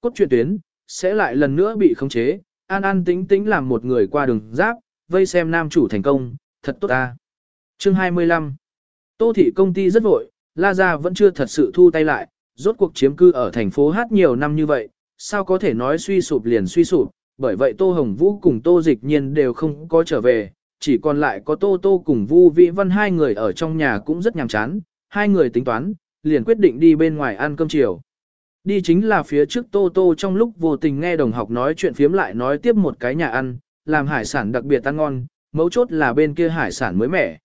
cốt truyện tuyến, sẽ lại lần nữa bị khống chế, an an tính tính làm một người qua đường giáp, vây xem nam chủ thành công, thật tốt ta. Chương 25 Tô thị công ty rất vội, La Gia vẫn chưa thật sự thu tay lại, rốt cuộc chiếm cư ở thành phố Hát nhiều năm như vậy, sao có thể nói suy sụp liền suy sụp, bởi vậy Tô Hồng Vũ cùng Tô Dịch Nhiên đều không có trở về, chỉ còn lại có Tô Tô cùng Vu Vĩ Văn hai người ở trong nhà cũng rất nhàm chán, hai người tính toán, liền quyết định đi bên ngoài ăn cơm chiều. Đi chính là phía trước Tô Tô trong lúc vô tình nghe đồng học nói chuyện phiếm lại nói tiếp một cái nhà ăn, làm hải sản đặc biệt ăn ngon, mấu chốt là bên kia hải sản mới mẻ.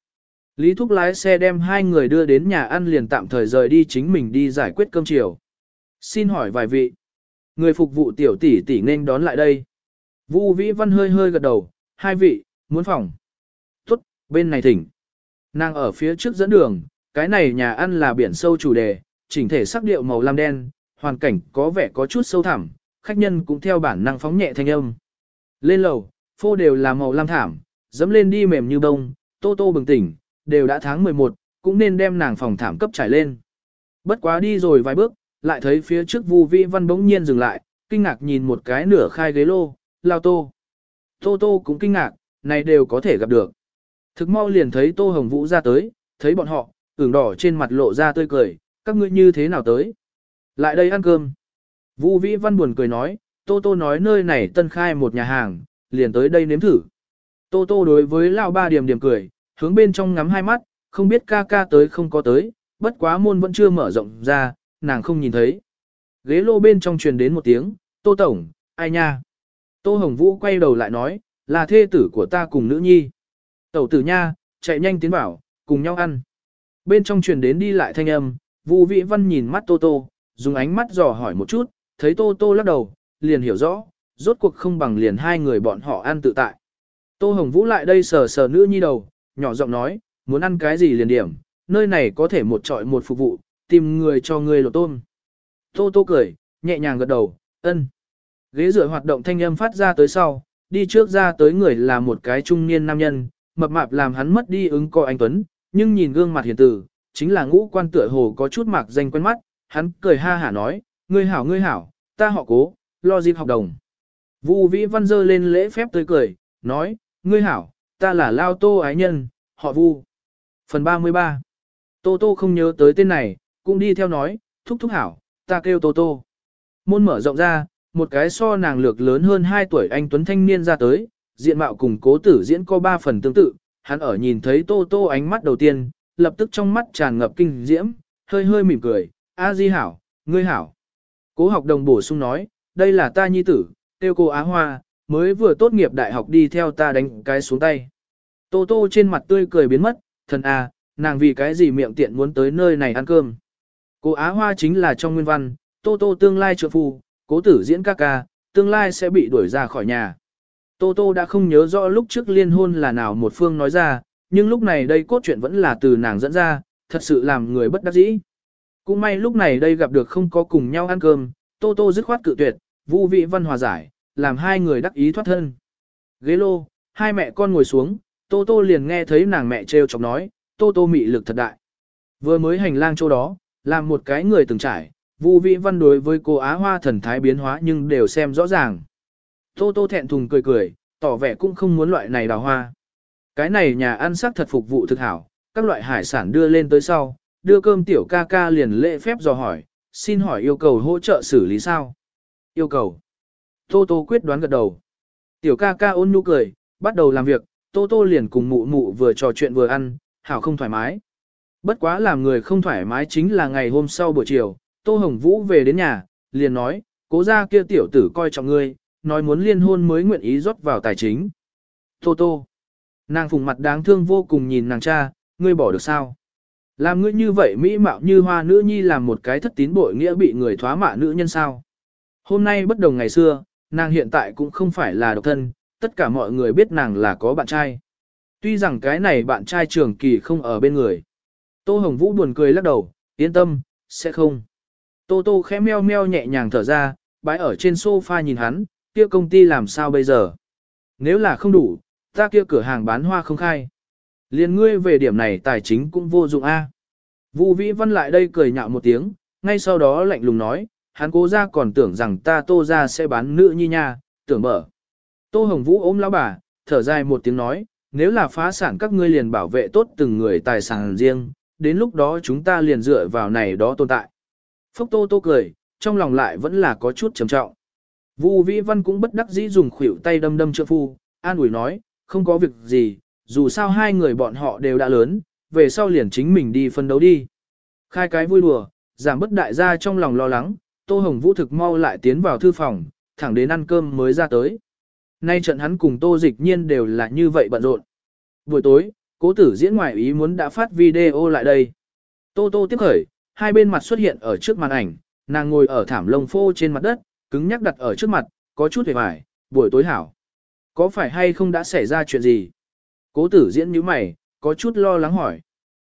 Lý Thúc lái xe đem hai người đưa đến nhà ăn liền tạm thời rời đi chính mình đi giải quyết cơm chiều. Xin hỏi vài vị. Người phục vụ tiểu tỷ tỷ nên đón lại đây. Vu Vĩ Văn hơi hơi gật đầu, hai vị, muốn phòng. Tốt, bên này thỉnh. Nàng ở phía trước dẫn đường, cái này nhà ăn là biển sâu chủ đề, chỉnh thể sắc điệu màu lam đen, hoàn cảnh có vẻ có chút sâu thẳm, khách nhân cũng theo bản năng phóng nhẹ thanh âm. Lên lầu, phô đều là màu lam thảm, dẫm lên đi mềm như bông, tô tô bừng tỉnh, đều đã tháng 11, cũng nên đem nàng phòng thảm cấp trải lên. Bất quá đi rồi vài bước, lại thấy phía trước Vu Vĩ Văn bỗng nhiên dừng lại, kinh ngạc nhìn một cái nửa khai ghế lô, lao tô. Tô tô cũng kinh ngạc, này đều có thể gặp được. Thực mau liền thấy Tô Hồng Vũ ra tới, thấy bọn họ, ửng đỏ trên mặt lộ ra tươi cười, các ngươi như thế nào tới? Lại đây ăn cơm. Vu Vĩ Văn buồn cười nói, Tô Tô nói nơi này tân khai một nhà hàng, liền tới đây nếm thử. Tô Tô đối với lão ba điểm điểm cười, hướng bên trong ngắm hai mắt, không biết ca ca tới không có tới, bất quá môn vẫn chưa mở rộng ra, nàng không nhìn thấy. Ghế lô bên trong truyền đến một tiếng, Tô Tổng, ai nha? Tô Hồng Vũ quay đầu lại nói, là thê tử của ta cùng nữ nhi. Tẩu tử nha, chạy nhanh tiến bảo, cùng nhau ăn. Bên trong truyền đến đi lại thanh âm, Vu Vĩ Văn nhìn mắt Tô Tô, dùng ánh mắt dò hỏi một chút, thấy Tô Tô lắc đầu, liền hiểu rõ, rốt cuộc không bằng liền hai người bọn họ ăn tự tại. Tô Hồng Vũ lại đây sờ sờ nữ nhi đầu, nhỏ giọng nói, muốn ăn cái gì liền điểm, nơi này có thể một trọi một phục vụ, tìm người cho người lột tôm. Tô Tô cười, nhẹ nhàng gật đầu, ân. Ghế rửa hoạt động thanh âm phát ra tới sau, đi trước ra tới người là một cái trung niên nam nhân, mập mạp làm hắn mất đi ứng coi anh Tuấn, nhưng nhìn gương mặt hiền tử, chính là ngũ quan tựa hồ có chút mạc danh quen mắt, hắn cười ha hả nói, ngươi hảo ngươi hảo, ta họ cố, lo dịp học đồng. Vu Vĩ Văn dơ lên lễ phép tươi cười, nói, ngươi hảo, ta là Lao Tô Ái Nhân, họ Vu. Phần 33 Tô Tô không nhớ tới tên này, cũng đi theo nói, thúc thúc hảo, ta kêu Tô Tô. Môn mở rộng ra, một cái so nàng lược lớn hơn 2 tuổi anh Tuấn Thanh Niên ra tới, diện mạo cùng cố tử diễn có 3 phần tương tự, hắn ở nhìn thấy Tô Tô ánh mắt đầu tiên, lập tức trong mắt tràn ngập kinh diễm, hơi hơi mỉm cười, A Di hảo, ngươi hảo. Cố học đồng bổ sung nói, đây là ta nhi tử, tiêu cô Á Hoa, mới vừa tốt nghiệp đại học đi theo ta đánh cái xuống tay. Tô Tô trên mặt tươi cười biến mất, thần à, nàng vì cái gì miệng tiện muốn tới nơi này ăn cơm. Cô Á Hoa chính là trong nguyên văn, Tô Tô tương lai trợ phu, cố tử diễn ca ca, tương lai sẽ bị đuổi ra khỏi nhà. Tô Tô đã không nhớ rõ lúc trước liên hôn là nào một phương nói ra, nhưng lúc này đây cốt truyện vẫn là từ nàng dẫn ra, thật sự làm người bất đắc dĩ. Cũng may lúc này đây gặp được không có cùng nhau ăn cơm, Tô Tô dứt khoát cự tuyệt, vu vị văn hòa giải, làm hai người đắc ý thoát thân. Ghế lô, hai mẹ con ngồi xuống, Tô Tô liền nghe thấy nàng mẹ trêu chọc nói, Tô Tô mị lực thật đại. Vừa mới hành lang chỗ đó, làm một cái người từng trải, Vu Vị Văn đối với cô Á Hoa thần thái biến hóa nhưng đều xem rõ ràng. Tô Tô thẹn thùng cười cười, tỏ vẻ cũng không muốn loại này đào hoa. Cái này nhà ăn sắc thật phục vụ thực hảo, các loại hải sản đưa lên tới sau, đưa cơm tiểu ca ca liền lễ phép dò hỏi, xin hỏi yêu cầu hỗ trợ xử lý sao? Yêu cầu. Tô Tô quyết đoán gật đầu. Tiểu ca ca ôn nhu cười, bắt đầu làm việc, Tô Tô liền cùng mụ mụ vừa trò chuyện vừa ăn, hảo không thoải mái. Bất quá làm người không thoải mái chính là ngày hôm sau buổi chiều, Tô Hồng Vũ về đến nhà, liền nói, cố ra kia tiểu tử coi trọng ngươi, nói muốn liên hôn mới nguyện ý rót vào tài chính. Tô Tô. Nàng phùng mặt đáng thương vô cùng nhìn nàng cha, ngươi bỏ được sao? Làm ngươi như vậy mỹ mạo như hoa nữ nhi làm một cái thất tín bội nghĩa bị người thoá mạ nữ nhân sao? Hôm nay bất đồng ngày xưa, nàng hiện tại cũng không phải là độc thân, tất cả mọi người biết nàng là có bạn trai. Tuy rằng cái này bạn trai trường kỳ không ở bên người. Tô Hồng Vũ buồn cười lắc đầu, yên tâm, sẽ không. Tô Tô khẽ meo meo nhẹ nhàng thở ra, bãi ở trên sofa nhìn hắn, kia công ty làm sao bây giờ? Nếu là không đủ, ta kia cửa hàng bán hoa không khai. Liên ngươi về điểm này tài chính cũng vô dụng a. Vu Vĩ Văn lại đây cười nhạo một tiếng, ngay sau đó lạnh lùng nói, hắn cố ra còn tưởng rằng ta tô ra sẽ bán nữ nhi nha, tưởng mở. Tô Hồng Vũ ôm lão bà, thở dài một tiếng nói, nếu là phá sản các ngươi liền bảo vệ tốt từng người tài sản riêng, đến lúc đó chúng ta liền dựa vào này đó tồn tại. Phốc Tô Tô cười, trong lòng lại vẫn là có chút trầm trọng. Vu Vĩ Văn cũng bất đắc dĩ dùng khuỷu tay đâm đâm trượng phu, an ủi nói, không có việc gì, dù sao hai người bọn họ đều đã lớn, về sau liền chính mình đi phân đấu đi. Khai cái vui đùa, giảm bất đại gia trong lòng lo lắng, Tô Hồng Vũ thực mau lại tiến vào thư phòng, thẳng đến ăn cơm mới ra tới. Nay trận hắn cùng Tô Dịch Nhiên đều là như vậy bận rộn. Buổi tối, cố tử diễn ngoài ý muốn đã phát video lại đây. Tô Tô tiếp khởi, hai bên mặt xuất hiện ở trước màn ảnh, nàng ngồi ở thảm lông phô trên mặt đất, cứng nhắc đặt ở trước mặt, có chút hề vải, buổi tối hảo. Có phải hay không đã xảy ra chuyện gì? Cố tử diễn nhíu mày, có chút lo lắng hỏi.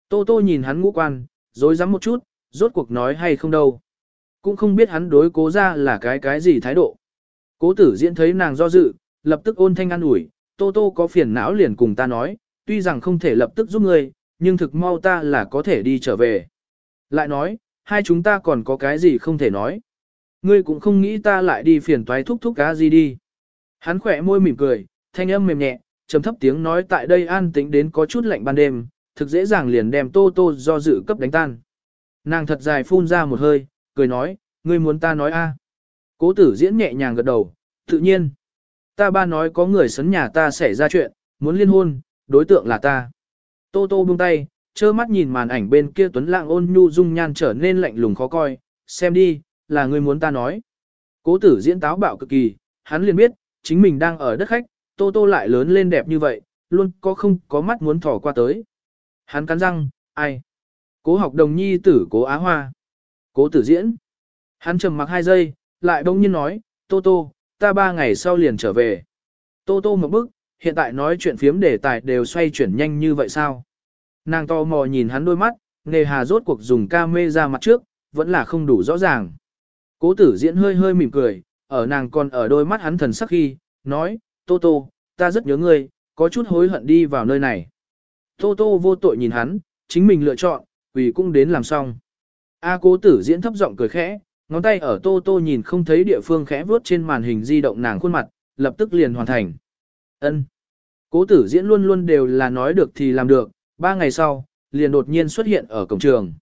Tô Tô nhìn hắn ngũ quan, rồi dám một chút, rốt cuộc nói hay không đâu. Cũng không biết hắn đối cố ra là cái cái gì thái độ. Cố tử diễn thấy nàng do dự, lập tức ôn thanh an ủi, Tô Tô có phiền não liền cùng ta nói, tuy rằng không thể lập tức giúp ngươi, nhưng thực mau ta là có thể đi trở về. Lại nói, hai chúng ta còn có cái gì không thể nói. Ngươi cũng không nghĩ ta lại đi phiền toái thúc thúc cá gì đi. Hắn khỏe môi mỉm cười, thanh âm mềm nhẹ, trầm thấp tiếng nói tại đây an tĩnh đến có chút lạnh ban đêm, thực dễ dàng liền đem tô tô do dự cấp đánh tan. Nàng thật dài phun ra một hơi, cười nói, ngươi muốn ta nói a? Cố tử diễn nhẹ nhàng gật đầu, tự nhiên. Ta ba nói có người sấn nhà ta xảy ra chuyện, muốn liên hôn, đối tượng là ta. Tô tô buông tay, trơ mắt nhìn màn ảnh bên kia tuấn lạng ôn nhu dung nhan trở nên lạnh lùng khó coi, xem đi, là ngươi muốn ta nói. Cố tử diễn táo bạo cực kỳ, hắn liền biết, chính mình đang ở đất khách, tô tô lại lớn lên đẹp như vậy, luôn có không có mắt muốn thỏ qua tới. Hắn cắn răng, ai? Cố học đồng nhi tử cố á hoa. Cố tử diễn. Hắn trầm mặc hai giây, lại bỗng nhiên nói, tô tô, ta ba ngày sau liền trở về. Tô tô một bức, hiện tại nói chuyện phiếm đề tài đều xoay chuyển nhanh như vậy sao? Nàng to mò nhìn hắn đôi mắt, nề hà rốt cuộc dùng ca mê ra mặt trước, vẫn là không đủ rõ ràng. Cố tử diễn hơi hơi mỉm cười, ở nàng còn ở đôi mắt hắn thần sắc khi, nói, Tô Tô, ta rất nhớ ngươi, có chút hối hận đi vào nơi này. Tô Tô vô tội nhìn hắn, chính mình lựa chọn, vì cũng đến làm xong. A cố tử diễn thấp giọng cười khẽ, ngón tay ở Tô Tô nhìn không thấy địa phương khẽ vuốt trên màn hình di động nàng khuôn mặt, lập tức liền hoàn thành. Ân. Cố tử diễn luôn luôn đều là nói được thì làm được, ba ngày sau, liền đột nhiên xuất hiện ở cổng trường.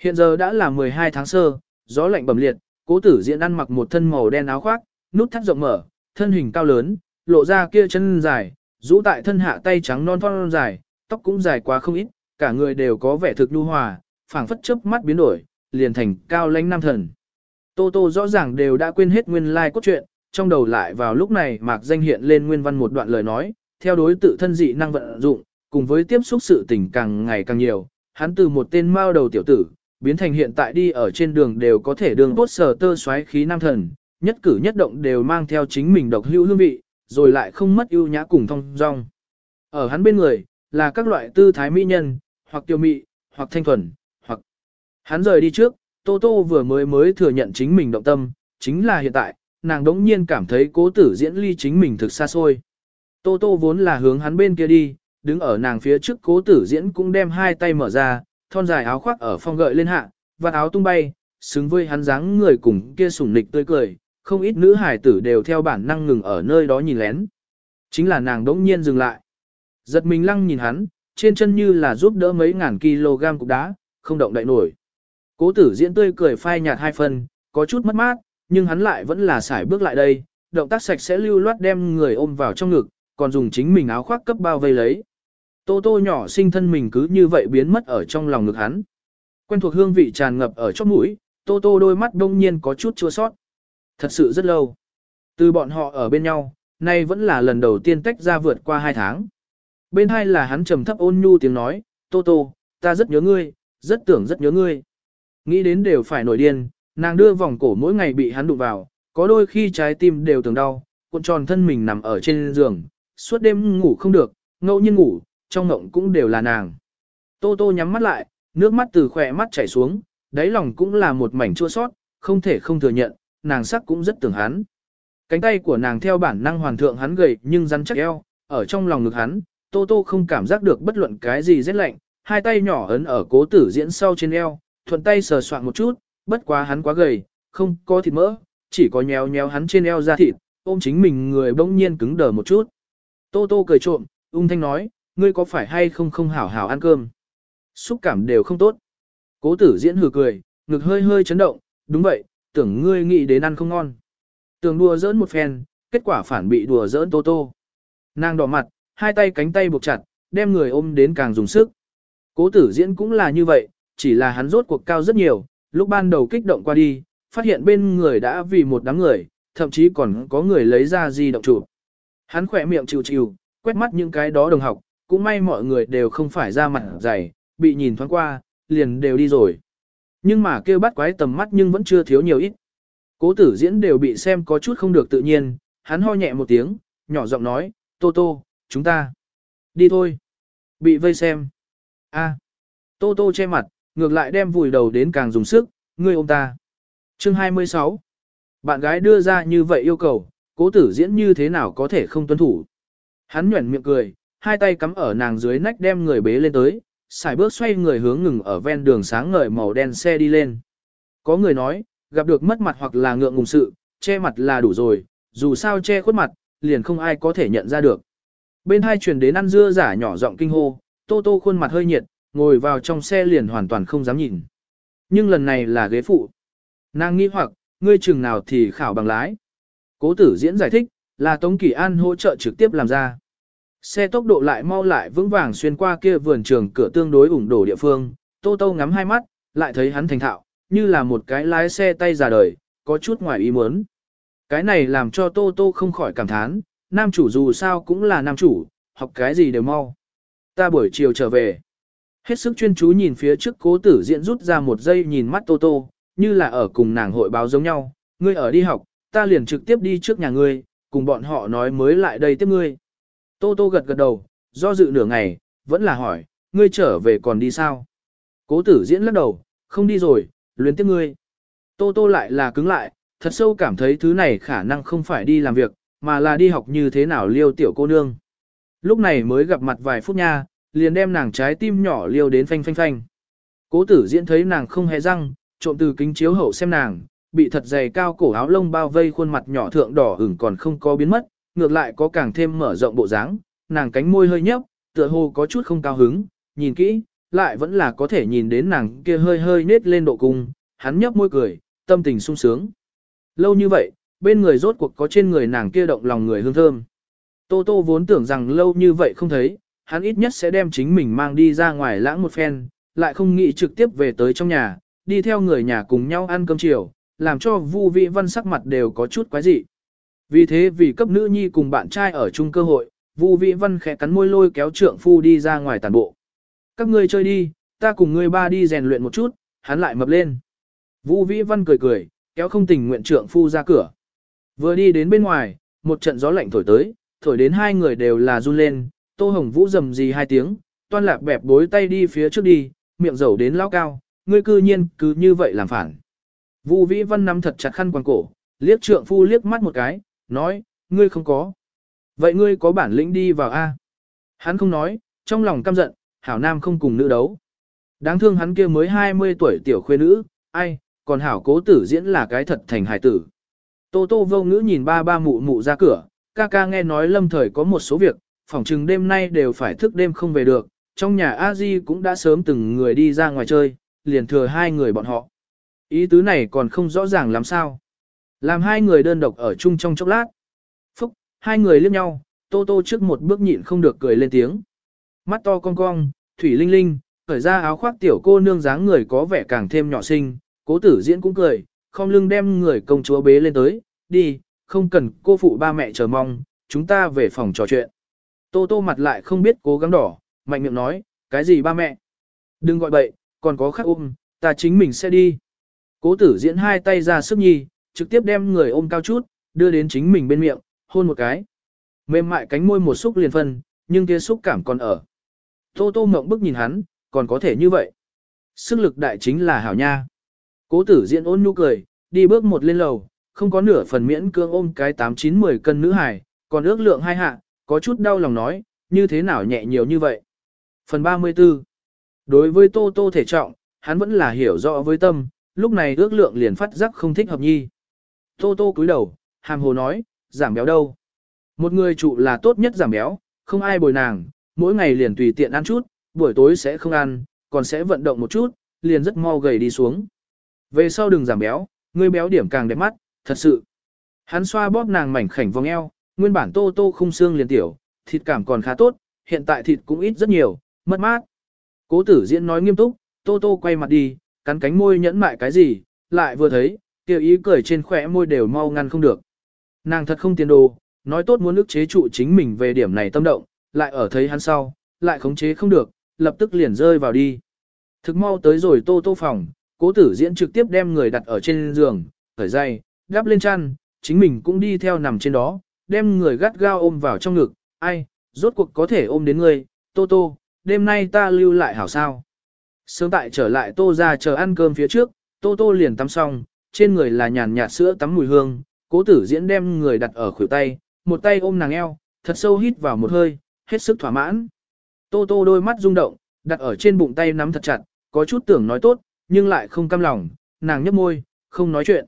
Hiện giờ đã là 12 tháng sơ, gió lạnh bầm liệt, cố tử diễn ăn mặc một thân màu đen áo khoác, nút thắt rộng mở, thân hình cao lớn, lộ ra kia chân dài, rũ tại thân hạ tay trắng non thon dài, tóc cũng dài quá không ít, cả người đều có vẻ thực nhu hòa, phảng phất chớp mắt biến đổi, liền thành cao lãnh nam thần. Tô Tô rõ ràng đều đã quên hết nguyên lai like cốt truyện, trong đầu lại vào lúc này mạc danh hiện lên nguyên văn một đoạn lời nói, theo đối tự thân dị năng vận dụng, cùng với tiếp xúc sự tình càng ngày càng nhiều, hắn từ một tên mao đầu tiểu tử, biến thành hiện tại đi ở trên đường đều có thể đường tốt sở tơ xoáy khí nam thần, nhất cử nhất động đều mang theo chính mình độc hữu hương vị, rồi lại không mất ưu nhã cùng thông dong. Ở hắn bên người, là các loại tư thái mỹ nhân, hoặc tiêu mị, hoặc thanh thuần, hoặc hắn rời đi trước, Tô Tô vừa mới mới thừa nhận chính mình động tâm, chính là hiện tại, nàng đống nhiên cảm thấy cố tử diễn ly chính mình thực xa xôi. Tô Tô vốn là hướng hắn bên kia đi, đứng ở nàng phía trước cố tử diễn cũng đem hai tay mở ra, thon dài áo khoác ở phong gợi lên hạ, và áo tung bay, xứng với hắn dáng người cùng kia sủng nịch tươi cười, không ít nữ hải tử đều theo bản năng ngừng ở nơi đó nhìn lén. Chính là nàng đống nhiên dừng lại. Giật mình lăng nhìn hắn, trên chân như là giúp đỡ mấy ngàn kg cục đá, không động đậy nổi. Cố tử diễn tươi cười phai nhạt hai phần, có chút mất mát, nhưng hắn lại vẫn là xài bước lại đây, động tác sạch sẽ lưu loát đem người ôm vào trong ngực, còn dùng chính mình áo khoác cấp bao vây lấy. Tô tô nhỏ sinh thân mình cứ như vậy biến mất ở trong lòng ngực hắn. Quen thuộc hương vị tràn ngập ở chóp mũi, tô tô đôi mắt đông nhiên có chút chua sót. Thật sự rất lâu. Từ bọn họ ở bên nhau, nay vẫn là lần đầu tiên tách ra vượt qua hai tháng. Bên hai là hắn trầm thấp ôn nhu tiếng nói, Tô Tô, ta rất nhớ ngươi, rất tưởng rất nhớ ngươi. Nghĩ đến đều phải nổi điên, nàng đưa vòng cổ mỗi ngày bị hắn đụng vào, có đôi khi trái tim đều tưởng đau, cuộn tròn thân mình nằm ở trên giường, suốt đêm ngủ không được, ngẫu nhiên ngủ, trong ngộng cũng đều là nàng. Tô Tô nhắm mắt lại, nước mắt từ khỏe mắt chảy xuống, đáy lòng cũng là một mảnh chua sót, không thể không thừa nhận, nàng sắc cũng rất tưởng hắn. Cánh tay của nàng theo bản năng hoàn thượng hắn gầy nhưng rắn chắc eo, ở trong lòng ngực hắn, Tô Tô không cảm giác được bất luận cái gì rét lạnh, hai tay nhỏ ấn ở cố tử diễn sau trên eo, thuận tay sờ soạn một chút, bất quá hắn quá gầy, không có thịt mỡ, chỉ có nhéo nhéo hắn trên eo ra thịt, ôm chính mình người bỗng nhiên cứng đờ một chút. Tô Tô cười trộm, ung thanh nói, ngươi có phải hay không không hảo hảo ăn cơm? Xúc cảm đều không tốt. Cố tử diễn hừ cười, ngực hơi hơi chấn động, đúng vậy, tưởng ngươi nghĩ đến ăn không ngon. Tưởng đùa giỡn một phen, kết quả phản bị đùa giỡn Tô Tô. Nàng đỏ mặt, hai tay cánh tay buộc chặt, đem người ôm đến càng dùng sức. Cố tử diễn cũng là như vậy, chỉ là hắn rốt cuộc cao rất nhiều, lúc ban đầu kích động qua đi, phát hiện bên người đã vì một đám người, thậm chí còn có người lấy ra di động chụp. Hắn khỏe miệng chịu chịu, quét mắt những cái đó đồng học, cũng may mọi người đều không phải ra mặt dày, bị nhìn thoáng qua, liền đều đi rồi. Nhưng mà kêu bắt quái tầm mắt nhưng vẫn chưa thiếu nhiều ít. Cố tử diễn đều bị xem có chút không được tự nhiên, hắn ho nhẹ một tiếng, nhỏ giọng nói, Tô Tô, chúng ta đi thôi. Bị vây xem. a Tô Tô che mặt, ngược lại đem vùi đầu đến càng dùng sức, ngươi ôm ta. Chương 26 Bạn gái đưa ra như vậy yêu cầu, cố tử diễn như thế nào có thể không tuân thủ. Hắn nhuẩn miệng cười, hai tay cắm ở nàng dưới nách đem người bế lên tới, xài bước xoay người hướng ngừng ở ven đường sáng ngời màu đen xe đi lên. Có người nói, gặp được mất mặt hoặc là ngượng ngùng sự, che mặt là đủ rồi, dù sao che khuất mặt, liền không ai có thể nhận ra được. Bên hai truyền đến ăn dưa giả nhỏ giọng kinh hô, Tô Tô khuôn mặt hơi nhiệt, ngồi vào trong xe liền hoàn toàn không dám nhìn. Nhưng lần này là ghế phụ. Nàng nghi hoặc, ngươi chừng nào thì khảo bằng lái. Cố tử diễn giải thích, là Tống Kỳ An hỗ trợ trực tiếp làm ra. Xe tốc độ lại mau lại vững vàng xuyên qua kia vườn trường cửa tương đối ủng đổ địa phương, Tô Tô ngắm hai mắt, lại thấy hắn thành thạo, như là một cái lái xe tay già đời, có chút ngoài ý muốn. Cái này làm cho Tô Tô không khỏi cảm thán, nam chủ dù sao cũng là nam chủ, học cái gì đều mau. Ta buổi chiều trở về. Hết sức chuyên chú nhìn phía trước cố tử diễn rút ra một giây nhìn mắt Tô Tô, như là ở cùng nàng hội báo giống nhau, ngươi ở đi học, ta liền trực tiếp đi trước nhà ngươi, cùng bọn họ nói mới lại đây tiếp ngươi. Tô Tô gật gật đầu, do dự nửa ngày, vẫn là hỏi, ngươi trở về còn đi sao? Cố tử diễn lắc đầu, không đi rồi, luyến tiếp ngươi. Tô Tô lại là cứng lại, thật sâu cảm thấy thứ này khả năng không phải đi làm việc, mà là đi học như thế nào liêu tiểu cô nương. Lúc này mới gặp mặt vài phút nha, liền đem nàng trái tim nhỏ liêu đến phanh phanh phanh. Cố tử diễn thấy nàng không hề răng, trộm từ kính chiếu hậu xem nàng, bị thật dày cao cổ áo lông bao vây khuôn mặt nhỏ thượng đỏ ửng còn không có biến mất, ngược lại có càng thêm mở rộng bộ dáng, nàng cánh môi hơi nhấp, tựa hồ có chút không cao hứng, nhìn kỹ, lại vẫn là có thể nhìn đến nàng kia hơi hơi nết lên độ cung, hắn nhấp môi cười, tâm tình sung sướng. Lâu như vậy, bên người rốt cuộc có trên người nàng kia động lòng người hương thơm. Tô Tô vốn tưởng rằng lâu như vậy không thấy, hắn ít nhất sẽ đem chính mình mang đi ra ngoài lãng một phen, lại không nghĩ trực tiếp về tới trong nhà, đi theo người nhà cùng nhau ăn cơm chiều, làm cho Vu Vĩ Văn sắc mặt đều có chút quái dị. Vì thế vì cấp nữ nhi cùng bạn trai ở chung cơ hội, Vu Vĩ Văn khẽ cắn môi lôi kéo trượng phu đi ra ngoài tàn bộ. Các ngươi chơi đi, ta cùng ngươi ba đi rèn luyện một chút, hắn lại mập lên. Vu Vĩ Văn cười cười, kéo không tình nguyện trượng phu ra cửa. Vừa đi đến bên ngoài, một trận gió lạnh thổi tới, thổi đến hai người đều là run lên, Tô Hồng Vũ rầm gì hai tiếng, toan lạp bẹp bối tay đi phía trước đi, miệng dầu đến lao cao, ngươi cư nhiên cứ như vậy làm phản. Vu Vĩ Văn nắm thật chặt khăn quàng cổ, liếc trượng phu liếc mắt một cái, nói, ngươi không có. Vậy ngươi có bản lĩnh đi vào A. Hắn không nói, trong lòng căm giận, hảo nam không cùng nữ đấu. Đáng thương hắn kia mới 20 tuổi tiểu khuê nữ, ai, còn hảo cố tử diễn là cái thật thành hài tử. Tô tô vô ngữ nhìn ba ba mụ mụ ra cửa, ca ca nghe nói lâm thời có một số việc, phỏng chừng đêm nay đều phải thức đêm không về được, trong nhà a di cũng đã sớm từng người đi ra ngoài chơi, liền thừa hai người bọn họ. Ý tứ này còn không rõ ràng làm sao. Làm hai người đơn độc ở chung trong chốc lát. Phúc, hai người liếc nhau, tô tô trước một bước nhịn không được cười lên tiếng. Mắt to cong cong, thủy linh linh, khởi ra áo khoác tiểu cô nương dáng người có vẻ càng thêm nhỏ xinh, cố tử diễn cũng cười, không lưng đem người công chúa bế lên tới, đi, không cần cô phụ ba mẹ chờ mong, chúng ta về phòng trò chuyện. Tô tô mặt lại không biết cố gắng đỏ, mạnh miệng nói, cái gì ba mẹ? Đừng gọi bậy, còn có khác ôm, ta chính mình sẽ đi. Cố tử diễn hai tay ra sức nhi, trực tiếp đem người ôm cao chút, đưa đến chính mình bên miệng, hôn một cái. Mềm mại cánh môi một xúc liền phân, nhưng kia xúc cảm còn ở. Tô tô mộng bức nhìn hắn, còn có thể như vậy. Sức lực đại chính là hảo nha. Cố tử diễn ôn nhu cười, đi bước một lên lầu, không có nửa phần miễn cương ôm cái 8-9-10 cân nữ hài, còn ước lượng hai hạ, có chút đau lòng nói, như thế nào nhẹ nhiều như vậy. Phần 34 Đối với Tô Tô thể trọng, hắn vẫn là hiểu rõ với tâm, lúc này ước lượng liền phát giác không thích hợp nhi. Tô tô cúi đầu, hàm hồ nói, giảm béo đâu. Một người trụ là tốt nhất giảm béo, không ai bồi nàng, mỗi ngày liền tùy tiện ăn chút, buổi tối sẽ không ăn, còn sẽ vận động một chút, liền rất mau gầy đi xuống. Về sau đừng giảm béo, ngươi béo điểm càng đẹp mắt, thật sự. Hắn xoa bóp nàng mảnh khảnh vòng eo, nguyên bản tô tô không xương liền tiểu, thịt cảm còn khá tốt, hiện tại thịt cũng ít rất nhiều, mất mát. Cố tử diễn nói nghiêm túc, tô tô quay mặt đi, cắn cánh môi nhẫn mại cái gì, lại vừa thấy, kia ý cười trên khỏe môi đều mau ngăn không được. Nàng thật không tiền đồ, nói tốt muốn ức chế trụ chính mình về điểm này tâm động, lại ở thấy hắn sau, lại khống chế không được, lập tức liền rơi vào đi. Thực mau tới rồi tô tô phòng, cố tử diễn trực tiếp đem người đặt ở trên giường, khởi dây, gắp lên chăn, chính mình cũng đi theo nằm trên đó, đem người gắt gao ôm vào trong ngực, ai, rốt cuộc có thể ôm đến ngươi, tô tô, đêm nay ta lưu lại hảo sao. Sớm tại trở lại tô ra chờ ăn cơm phía trước, tô tô liền tắm xong, trên người là nhàn nhạt sữa tắm mùi hương, cố tử diễn đem người đặt ở khuỷu tay, một tay ôm nàng eo, thật sâu hít vào một hơi, hết sức thỏa mãn. Tô tô đôi mắt rung động, đặt ở trên bụng tay nắm thật chặt, có chút tưởng nói tốt, nhưng lại không cam lòng, nàng nhấp môi, không nói chuyện.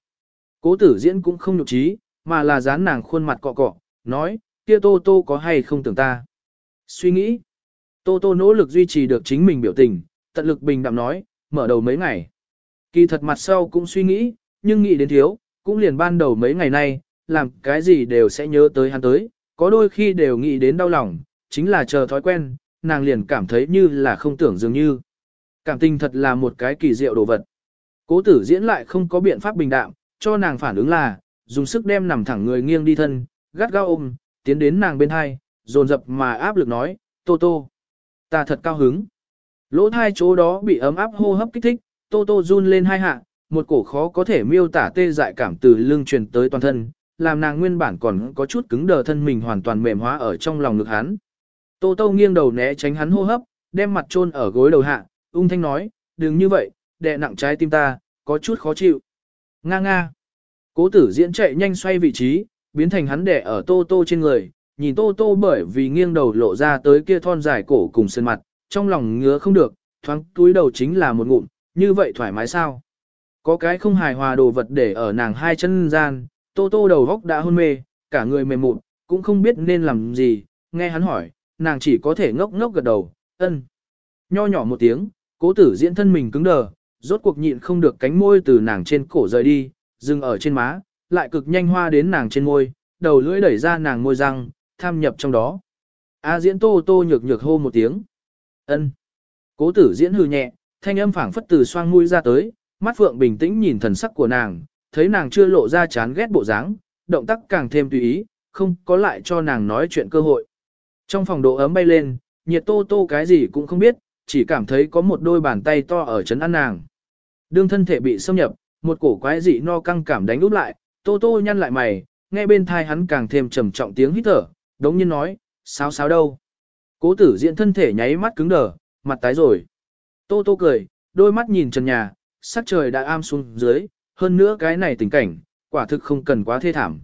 Cố tử diễn cũng không nhục trí, mà là dán nàng khuôn mặt cọ cọ, nói, kia tô tô có hay không tưởng ta. Suy nghĩ, tô tô nỗ lực duy trì được chính mình biểu tình, tận lực bình đạm nói, mở đầu mấy ngày. Kỳ thật mặt sau cũng suy nghĩ, nhưng nghĩ đến thiếu, cũng liền ban đầu mấy ngày nay, làm cái gì đều sẽ nhớ tới hắn tới, có đôi khi đều nghĩ đến đau lòng, chính là chờ thói quen, nàng liền cảm thấy như là không tưởng dường như. Cảm tình thật là một cái kỳ diệu đồ vật. Cố tử diễn lại không có biện pháp bình đạm, cho nàng phản ứng là, dùng sức đem nằm thẳng người nghiêng đi thân, gắt gao ôm, tiến đến nàng bên hai, dồn dập mà áp lực nói, Tô Tô, ta thật cao hứng. Lỗ thai chỗ đó bị ấm áp hô hấp kích thích, Tô Tô run lên hai hạ, một cổ khó có thể miêu tả tê dại cảm từ lưng truyền tới toàn thân, làm nàng nguyên bản còn có chút cứng đờ thân mình hoàn toàn mềm hóa ở trong lòng ngực hắn. Tô Tô nghiêng đầu né tránh hắn hô hấp, đem mặt chôn ở gối đầu hạ, ung thanh nói, đừng như vậy, đè nặng trái tim ta, có chút khó chịu. Nga nga. Cố tử diễn chạy nhanh xoay vị trí, biến thành hắn đè ở Tô Tô trên người, nhìn Tô Tô bởi vì nghiêng đầu lộ ra tới kia thon dài cổ cùng sơn mặt, trong lòng ngứa không được, thoáng túi đầu chính là một ngụm, như vậy thoải mái sao? Có cái không hài hòa đồ vật để ở nàng hai chân gian, Tô Tô đầu góc đã hôn mê, cả người mềm mụn, cũng không biết nên làm gì, nghe hắn hỏi, nàng chỉ có thể ngốc ngốc gật đầu, ân. Nho nhỏ một tiếng, cố tử diễn thân mình cứng đờ, rốt cuộc nhịn không được cánh môi từ nàng trên cổ rời đi, dừng ở trên má, lại cực nhanh hoa đến nàng trên môi, đầu lưỡi đẩy ra nàng môi răng, tham nhập trong đó. A diễn tô tô nhược nhược hô một tiếng. ân. Cố tử diễn hừ nhẹ, thanh âm phảng phất từ xoang mũi ra tới, mắt phượng bình tĩnh nhìn thần sắc của nàng, thấy nàng chưa lộ ra chán ghét bộ dáng, động tác càng thêm tùy ý, không có lại cho nàng nói chuyện cơ hội. Trong phòng độ ấm bay lên, nhiệt tô tô cái gì cũng không biết, chỉ cảm thấy có một đôi bàn tay to ở chấn ăn nàng. Đương thân thể bị xâm nhập, một cổ quái dị no căng cảm đánh úp lại, tô tô nhăn lại mày, nghe bên thai hắn càng thêm trầm trọng tiếng hít thở, đống nhiên nói, sao sao đâu. Cố tử diện thân thể nháy mắt cứng đờ, mặt tái rồi. Tô tô cười, đôi mắt nhìn trần nhà, sắc trời đã am xuống dưới, hơn nữa cái này tình cảnh, quả thực không cần quá thê thảm.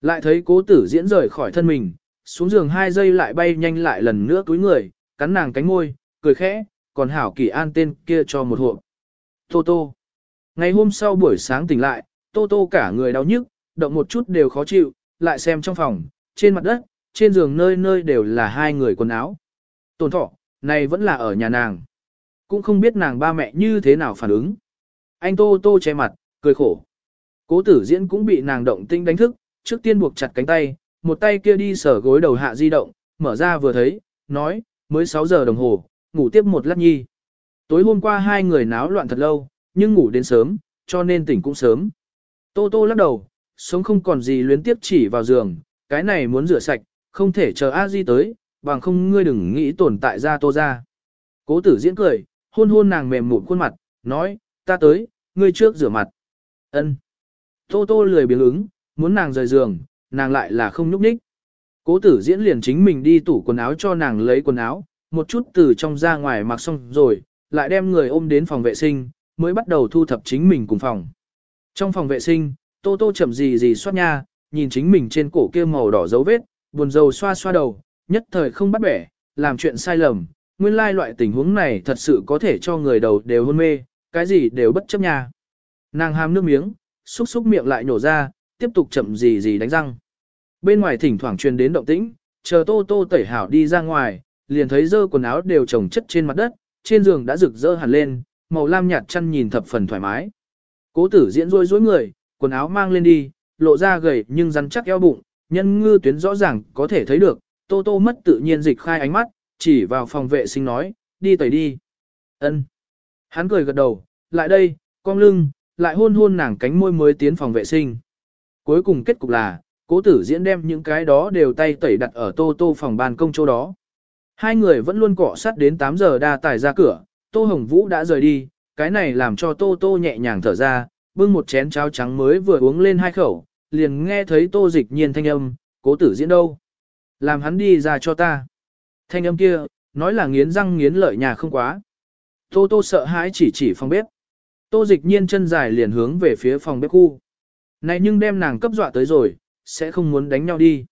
Lại thấy cố tử diễn rời khỏi thân mình, xuống giường hai giây lại bay nhanh lại lần nữa túi người, cắn nàng cánh môi, cười khẽ, còn hảo kỳ an tên kia cho một hộp. Tô tô. Ngày hôm sau buổi sáng tỉnh lại, tô tô cả người đau nhức, động một chút đều khó chịu, lại xem trong phòng, trên mặt đất, trên giường nơi nơi đều là hai người quần áo. Tồn thọ, này vẫn là ở nhà nàng. Cũng không biết nàng ba mẹ như thế nào phản ứng. Anh tô tô che mặt, cười khổ. Cố tử diễn cũng bị nàng động tinh đánh thức, trước tiên buộc chặt cánh tay, một tay kia đi sở gối đầu hạ di động, mở ra vừa thấy, nói, mới 6 giờ đồng hồ, ngủ tiếp một lát nhi. Tối hôm qua hai người náo loạn thật lâu, nhưng ngủ đến sớm, cho nên tỉnh cũng sớm. Tô tô lắc đầu, sống không còn gì luyến tiếp chỉ vào giường, cái này muốn rửa sạch, không thể chờ a di tới, bằng không ngươi đừng nghĩ tồn tại ra tô ra. Cố tử diễn cười, hôn hôn nàng mềm mụn khuôn mặt, nói, ta tới, ngươi trước rửa mặt. ân Tô tô lười biếng ứng, muốn nàng rời giường, nàng lại là không nhúc nhích. Cố tử diễn liền chính mình đi tủ quần áo cho nàng lấy quần áo, một chút từ trong ra ngoài mặc xong rồi, lại đem người ôm đến phòng vệ sinh, mới bắt đầu thu thập chính mình cùng phòng. Trong phòng vệ sinh, tô tô chậm gì gì xoát nha, nhìn chính mình trên cổ kia màu đỏ dấu vết, buồn rầu xoa xoa đầu, nhất thời không bắt bẻ, làm chuyện sai lầm, nguyên lai loại tình huống này thật sự có thể cho người đầu đều hôn mê, cái gì đều bất chấp nha. Nàng ham nước miếng, xúc xúc miệng lại nhổ ra, tiếp tục chậm gì gì đánh răng. Bên ngoài thỉnh thoảng truyền đến động tĩnh, chờ tô tô tẩy hảo đi ra ngoài, liền thấy dơ quần áo đều chồng chất trên mặt đất, trên giường đã rực rỡ hẳn lên, màu lam nhạt chăn nhìn thập phần thoải mái. Cố tử diễn rôi rối người, quần áo mang lên đi, lộ ra gầy nhưng rắn chắc eo bụng, nhân ngư tuyến rõ ràng có thể thấy được, tô tô mất tự nhiên dịch khai ánh mắt, chỉ vào phòng vệ sinh nói, đi tẩy đi. ân Hắn cười gật đầu, lại đây, cong lưng, lại hôn hôn nàng cánh môi mới tiến phòng vệ sinh. Cuối cùng kết cục là, cố tử diễn đem những cái đó đều tay tẩy đặt ở tô tô phòng ban công chỗ đó. Hai người vẫn luôn cọ sát đến 8 giờ đa tải ra cửa, tô hồng vũ đã rời đi, cái này làm cho tô tô nhẹ nhàng thở ra, bưng một chén cháo trắng mới vừa uống lên hai khẩu, liền nghe thấy tô dịch nhiên thanh âm, cố tử diễn đâu. Làm hắn đi ra cho ta. Thanh âm kia, nói là nghiến răng nghiến lợi nhà không quá. Tô tô sợ hãi chỉ chỉ phòng bếp. Tô dịch nhiên chân dài liền hướng về phía phòng bếp khu. Này nhưng đem nàng cấp dọa tới rồi, sẽ không muốn đánh nhau đi.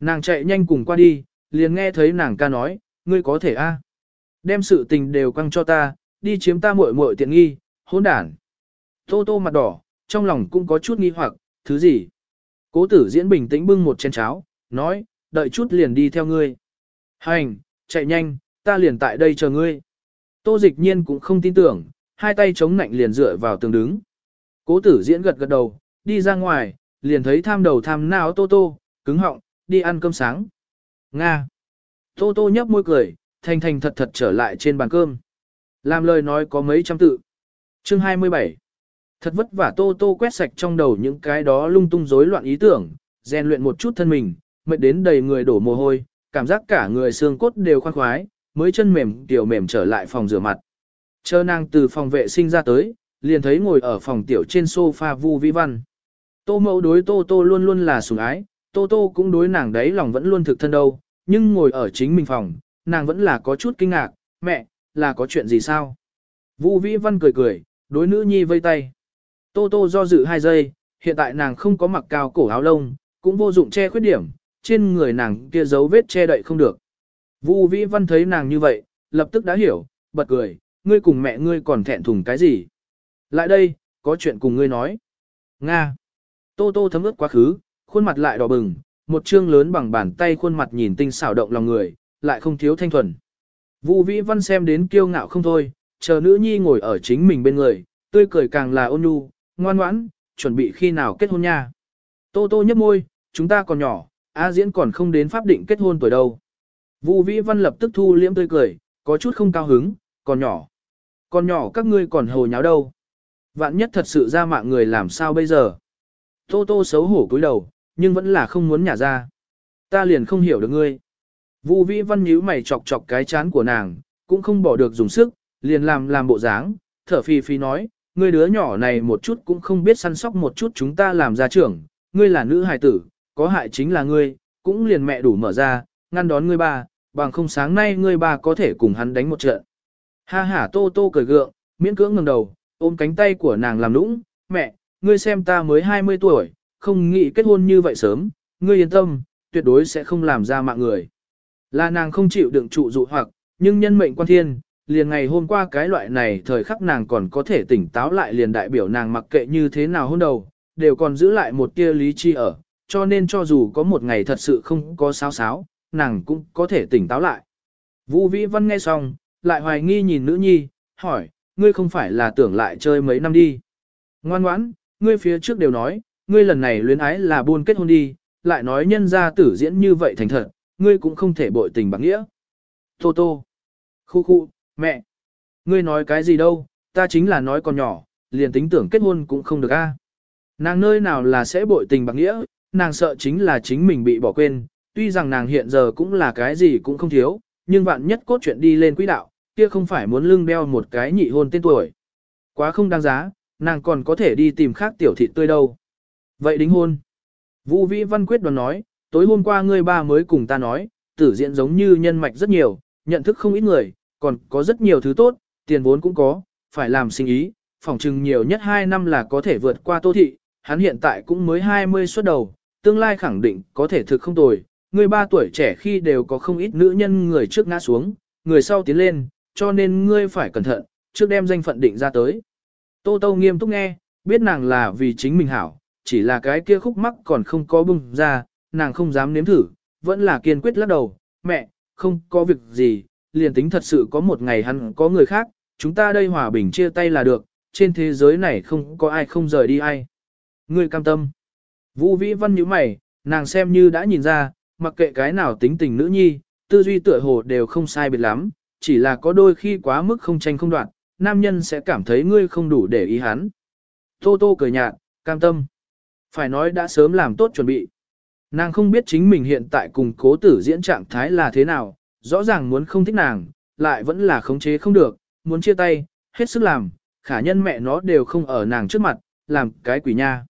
Nàng chạy nhanh cùng qua đi, liền nghe thấy nàng ca nói, ngươi có thể a Đem sự tình đều quăng cho ta, đi chiếm ta muội muội tiện nghi, hỗn đản. Tô tô mặt đỏ, trong lòng cũng có chút nghi hoặc, thứ gì? Cố tử diễn bình tĩnh bưng một chén cháo, nói, đợi chút liền đi theo ngươi. Hành, chạy nhanh, ta liền tại đây chờ ngươi. Tô dịch nhiên cũng không tin tưởng, hai tay chống nạnh liền dựa vào tường đứng. Cố tử diễn gật gật đầu, đi ra ngoài, liền thấy tham đầu tham não tô tô, cứng họng, đi ăn cơm sáng. Nga. Tô tô nhấp môi cười, thành thành thật thật trở lại trên bàn cơm. Làm lời nói có mấy trăm tự. Chương 27. Thật vất vả tô tô quét sạch trong đầu những cái đó lung tung rối loạn ý tưởng, rèn luyện một chút thân mình, mệt đến đầy người đổ mồ hôi, cảm giác cả người xương cốt đều khoan khoái, mới chân mềm tiểu mềm trở lại phòng rửa mặt. Chờ nàng từ phòng vệ sinh ra tới, liền thấy ngồi ở phòng tiểu trên sofa Vu Vĩ Văn. Tô mẫu đối Tô Tô luôn luôn là sủng ái, Tô Tô cũng đối nàng đấy lòng vẫn luôn thực thân đâu, nhưng ngồi ở chính mình phòng, nàng vẫn là có chút kinh ngạc, mẹ, là có chuyện gì sao? Vu Vĩ Văn cười cười, đối nữ nhi vây tay. Tô Tô do dự hai giây, hiện tại nàng không có mặc cao cổ áo lông, cũng vô dụng che khuyết điểm, trên người nàng kia dấu vết che đậy không được. Vu Vĩ Văn thấy nàng như vậy, lập tức đã hiểu, bật cười, ngươi cùng mẹ ngươi còn thẹn thùng cái gì? Lại đây, có chuyện cùng ngươi nói. Nga. Tô Tô thấm ướt quá khứ, khuôn mặt lại đỏ bừng, một trương lớn bằng bàn tay khuôn mặt nhìn tinh xảo động lòng người, lại không thiếu thanh thuần. Vu Vĩ Văn xem đến kiêu ngạo không thôi, chờ nữ nhi ngồi ở chính mình bên người, tươi cười càng là ôn nhu, ngoan ngoãn, chuẩn bị khi nào kết hôn nha. Tô Tô nhấp môi, chúng ta còn nhỏ, A Diễn còn không đến pháp định kết hôn tuổi đâu. Vu Vĩ Văn lập tức thu liễm tươi cười, có chút không cao hứng, còn nhỏ. Còn nhỏ các ngươi còn hồ nháo đâu. Vạn nhất thật sự ra mạng người làm sao bây giờ. Tô Tô xấu hổ cúi đầu, nhưng vẫn là không muốn nhả ra. Ta liền không hiểu được ngươi. Vu Vĩ Văn nhíu mày chọc chọc cái chán của nàng, cũng không bỏ được dùng sức, liền làm làm bộ dáng, thở phì phì nói, ngươi đứa nhỏ này một chút cũng không biết săn sóc một chút chúng ta làm gia trưởng, ngươi là nữ hài tử, có hại chính là ngươi, cũng liền mẹ đủ mở ra, ngăn đón ngươi ba, bằng không sáng nay ngươi ba có thể cùng hắn đánh một trận. Ha ha tô tô cười gượng, miễn cưỡng ngẩng đầu, ôm cánh tay của nàng làm nũng, mẹ, ngươi xem ta mới 20 tuổi, không nghĩ kết hôn như vậy sớm, ngươi yên tâm, tuyệt đối sẽ không làm ra mạng người. Là nàng không chịu đựng trụ dụ hoặc, nhưng nhân mệnh quan thiên, liền ngày hôm qua cái loại này thời khắc nàng còn có thể tỉnh táo lại liền đại biểu nàng mặc kệ như thế nào hôn đầu, đều còn giữ lại một tia lý trí ở, cho nên cho dù có một ngày thật sự không có sáo sáo, nàng cũng có thể tỉnh táo lại. Vũ Vĩ Văn nghe xong, lại hoài nghi nhìn nữ nhi, hỏi, ngươi không phải là tưởng lại chơi mấy năm đi. Ngoan ngoãn, ngươi phía trước đều nói, ngươi lần này luyến ái là buôn kết hôn đi, lại nói nhân ra tử diễn như vậy thành thật, ngươi cũng không thể bội tình bằng nghĩa. Tô tô. Khu khu, mẹ. Ngươi nói cái gì đâu, ta chính là nói còn nhỏ, liền tính tưởng kết hôn cũng không được a. Nàng nơi nào là sẽ bội tình bằng nghĩa, nàng sợ chính là chính mình bị bỏ quên, tuy rằng nàng hiện giờ cũng là cái gì cũng không thiếu, nhưng vạn nhất cốt chuyện đi lên quỹ đạo, kia không phải muốn lưng đeo một cái nhị hôn tên tuổi. Quá không đáng giá, nàng còn có thể đi tìm khác tiểu thị tươi đâu. Vậy đính hôn. Vũ Vĩ Văn quyết đoán nói, tối hôm qua ngươi ba mới cùng ta nói, tử diện giống như nhân mạch rất nhiều, nhận thức không ít người, còn có rất nhiều thứ tốt, tiền vốn cũng có, phải làm sinh ý, phỏng chừng nhiều nhất 2 năm là có thể vượt qua tô thị, hắn hiện tại cũng mới 20 xuất đầu, tương lai khẳng định có thể thực không tồi, Ngươi ba tuổi trẻ khi đều có không ít nữ nhân người trước ngã xuống, người sau tiến lên, cho nên ngươi phải cẩn thận, trước đem danh phận định ra tới. Tô Tô nghiêm túc nghe, biết nàng là vì chính mình hảo, chỉ là cái kia khúc mắc còn không có bung ra, nàng không dám nếm thử, vẫn là kiên quyết lắc đầu, mẹ, không có việc gì, liền tính thật sự có một ngày hắn có người khác, chúng ta đây hòa bình chia tay là được, trên thế giới này không có ai không rời đi ai. Ngươi cam tâm. Vũ Vĩ Văn nhíu mày, nàng xem như đã nhìn ra, mặc kệ cái nào tính tình nữ nhi, tư duy tựa hồ đều không sai biệt lắm, chỉ là có đôi khi quá mức không tranh không đoạn, nam nhân sẽ cảm thấy ngươi không đủ để ý hắn. Tô Tô cười nhạt, cam tâm. Phải nói đã sớm làm tốt chuẩn bị. Nàng không biết chính mình hiện tại cùng cố tử diễn trạng thái là thế nào, rõ ràng muốn không thích nàng, lại vẫn là khống chế không được, muốn chia tay, hết sức làm, khả nhân mẹ nó đều không ở nàng trước mặt, làm cái quỷ nha.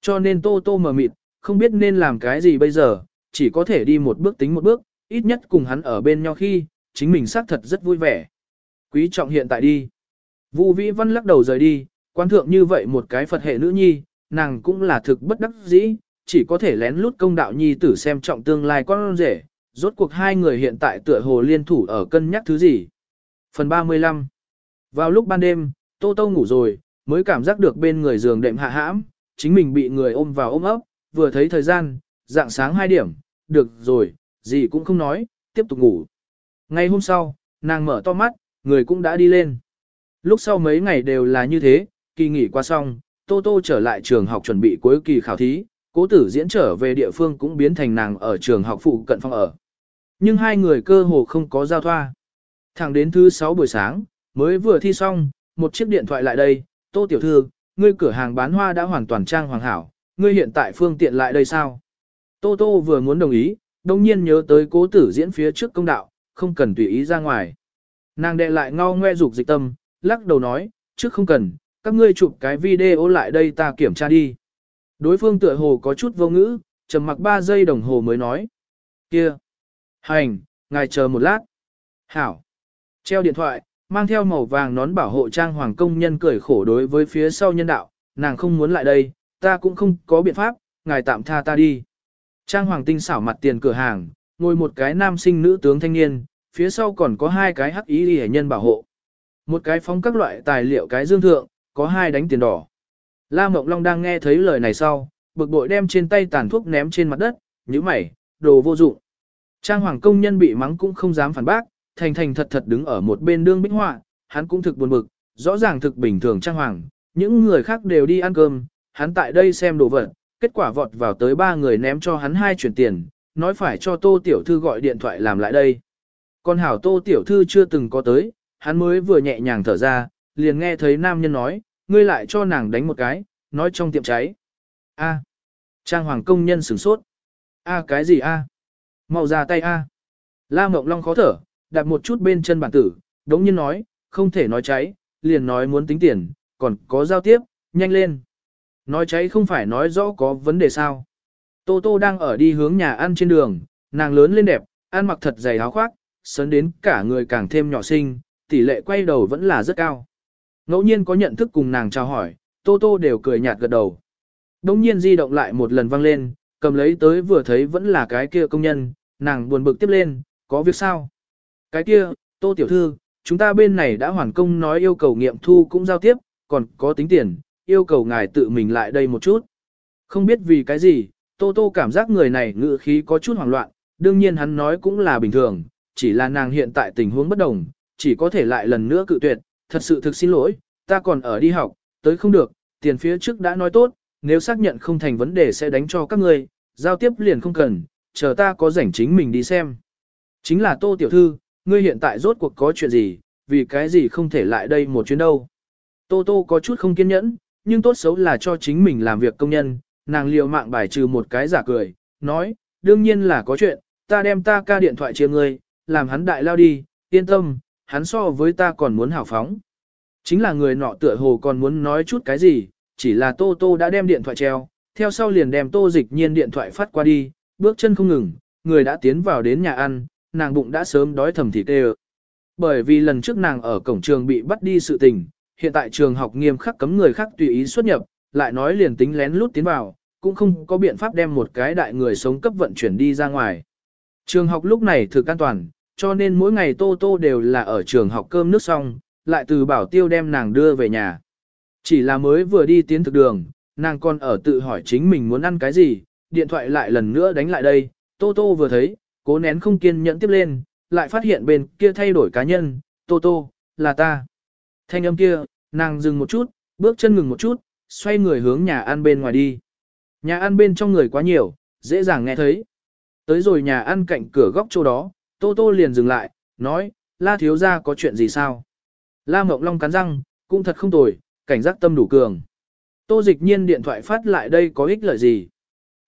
Cho nên tô tô mờ mịt, không biết nên làm cái gì bây giờ, chỉ có thể đi một bước tính một bước, ít nhất cùng hắn ở bên nhau khi, chính mình xác thật rất vui vẻ. Quý trọng hiện tại đi. Vu Vĩ Văn lắc đầu rời đi, quan thượng như vậy một cái Phật hệ nữ nhi, nàng cũng là thực bất đắc dĩ, chỉ có thể lén lút công đạo nhi tử xem trọng tương lai con rể, rốt cuộc hai người hiện tại tựa hồ liên thủ ở cân nhắc thứ gì. Phần 35 Vào lúc ban đêm, Tô Tô ngủ rồi, mới cảm giác được bên người giường đệm hạ hãm, chính mình bị người ôm vào ôm ấp, vừa thấy thời gian, dạng sáng 2 điểm, được rồi, gì cũng không nói, tiếp tục ngủ. Ngày hôm sau, nàng mở to mắt, người cũng đã đi lên. Lúc sau mấy ngày đều là như thế, kỳ nghỉ qua xong, Tô Tô trở lại trường học chuẩn bị cuối kỳ khảo thí, cố tử diễn trở về địa phương cũng biến thành nàng ở trường học phụ cận phòng ở. Nhưng hai người cơ hồ không có giao thoa. Thẳng đến thứ 6 buổi sáng, mới vừa thi xong, một chiếc điện thoại lại đây, Tô Tiểu Thư, ngươi cửa hàng bán hoa đã hoàn toàn trang hoàng hảo, ngươi hiện tại phương tiện lại đây sao? Tô Tô vừa muốn đồng ý, đồng nhiên nhớ tới cố tử diễn phía trước công đạo, không cần tùy ý ra ngoài. Nàng đệ lại ngao ngoe dục dịch tâm, lắc đầu nói, trước không cần, các ngươi chụp cái video lại đây ta kiểm tra đi. Đối phương tựa hồ có chút vô ngữ, trầm mặc 3 giây đồng hồ mới nói. Kia! Hành, ngài chờ một lát. Hảo! Treo điện thoại, mang theo màu vàng nón bảo hộ trang hoàng công nhân cười khổ đối với phía sau nhân đạo, nàng không muốn lại đây, ta cũng không có biện pháp, ngài tạm tha ta đi. Trang hoàng tinh xảo mặt tiền cửa hàng, ngồi một cái nam sinh nữ tướng thanh niên, phía sau còn có hai cái hắc ý hệ nhân bảo hộ. Một cái phóng các loại tài liệu cái dương thượng, có hai đánh tiền đỏ. La Mộng Long đang nghe thấy lời này sau, bực bội đem trên tay tàn thuốc ném trên mặt đất, như mày, đồ vô dụng. Trang hoàng công nhân bị mắng cũng không dám phản bác, thành thành thật thật đứng ở một bên đương bích họa, hắn cũng thực buồn bực, rõ ràng thực bình thường trang hoàng, những người khác đều đi ăn cơm, hắn tại đây xem đồ vật, kết quả vọt vào tới ba người ném cho hắn hai chuyển tiền, nói phải cho tô tiểu thư gọi điện thoại làm lại đây. Còn hảo tô tiểu thư chưa từng có tới, hắn mới vừa nhẹ nhàng thở ra, liền nghe thấy nam nhân nói, ngươi lại cho nàng đánh một cái, nói trong tiệm cháy. A. Trang hoàng công nhân sửng sốt. A cái gì a? Mau ra tay a. La Mộng Long khó thở, đặt một chút bên chân bản tử, đống nhiên nói, không thể nói cháy, liền nói muốn tính tiền, còn có giao tiếp, nhanh lên. Nói cháy không phải nói rõ có vấn đề sao. Tô Tô đang ở đi hướng nhà ăn trên đường, nàng lớn lên đẹp, ăn mặc thật dày áo khoác, sớn đến cả người càng thêm nhỏ xinh, tỷ lệ quay đầu vẫn là rất cao. Ngẫu nhiên có nhận thức cùng nàng chào hỏi, Tô Tô đều cười nhạt gật đầu. Đông nhiên di động lại một lần vang lên, cầm lấy tới vừa thấy vẫn là cái kia công nhân, nàng buồn bực tiếp lên, có việc sao? Cái kia, Tô Tiểu Thư, chúng ta bên này đã hoàn công nói yêu cầu nghiệm thu cũng giao tiếp, còn có tính tiền, yêu cầu ngài tự mình lại đây một chút. Không biết vì cái gì, Tô Tô cảm giác người này ngự khí có chút hoảng loạn, đương nhiên hắn nói cũng là bình thường, chỉ là nàng hiện tại tình huống bất đồng, chỉ có thể lại lần nữa cự tuyệt, thật sự thực xin lỗi, ta còn ở đi học, tới không được, tiền phía trước đã nói tốt, nếu xác nhận không thành vấn đề sẽ đánh cho các ngươi, giao tiếp liền không cần, chờ ta có rảnh chính mình đi xem. Chính là Tô Tiểu Thư, ngươi hiện tại rốt cuộc có chuyện gì, vì cái gì không thể lại đây một chuyến đâu. Tô Tô có chút không kiên nhẫn, nhưng tốt xấu là cho chính mình làm việc công nhân, nàng liều mạng bài trừ một cái giả cười, nói, đương nhiên là có chuyện, ta đem ta ca điện thoại chia ngươi, làm hắn đại lao đi, yên tâm, hắn so với ta còn muốn hào phóng. Chính là người nọ tựa hồ còn muốn nói chút cái gì, chỉ là Tô Tô đã đem điện thoại treo, theo sau liền đem Tô Dịch Nhiên điện thoại phát qua đi, bước chân không ngừng, người đã tiến vào đến nhà ăn, nàng bụng đã sớm đói thầm thịt tê Bởi vì lần trước nàng ở cổng trường bị bắt đi sự tình, hiện tại trường học nghiêm khắc cấm người khác tùy ý xuất nhập, lại nói liền tính lén lút tiến vào, cũng không có biện pháp đem một cái đại người sống cấp vận chuyển đi ra ngoài. Trường học lúc này thực an toàn, cho nên mỗi ngày Tô Tô đều là ở trường học cơm nước xong, lại từ bảo tiêu đem nàng đưa về nhà. Chỉ là mới vừa đi tiến thực đường, nàng còn ở tự hỏi chính mình muốn ăn cái gì, điện thoại lại lần nữa đánh lại đây, Tô Tô vừa thấy, cố nén không kiên nhẫn tiếp lên, lại phát hiện bên kia thay đổi cá nhân, Tô Tô, là ta. Thanh âm kia, nàng dừng một chút, bước chân ngừng một chút, xoay người hướng nhà ăn bên ngoài đi. Nhà ăn bên trong người quá nhiều, dễ dàng nghe thấy. Tới rồi nhà ăn cạnh cửa góc chỗ đó, Tô Tô liền dừng lại, nói, la thiếu gia có chuyện gì sao? La Mộng Long cắn răng, cũng thật không tồi, cảnh giác tâm đủ cường. Tô dịch nhiên điện thoại phát lại đây có ích lợi gì?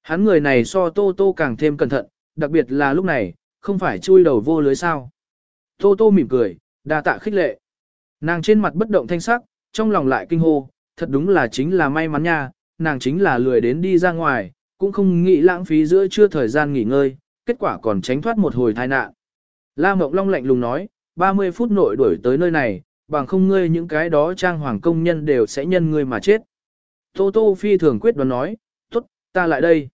Hắn người này so Tô Tô càng thêm cẩn thận, đặc biệt là lúc này, không phải chui đầu vô lưới sao. Tô Tô mỉm cười, đa tạ khích lệ. Nàng trên mặt bất động thanh sắc, trong lòng lại kinh hô, thật đúng là chính là may mắn nha, nàng chính là lười đến đi ra ngoài, cũng không nghĩ lãng phí giữa trưa thời gian nghỉ ngơi, kết quả còn tránh thoát một hồi tai nạn. La Mộng Long lạnh lùng nói, 30 phút nội đuổi tới nơi này, bằng không ngươi những cái đó trang hoàng công nhân đều sẽ nhân ngươi mà chết. Tô Tô phi thường quyết đoán nói, tốt, ta lại đây.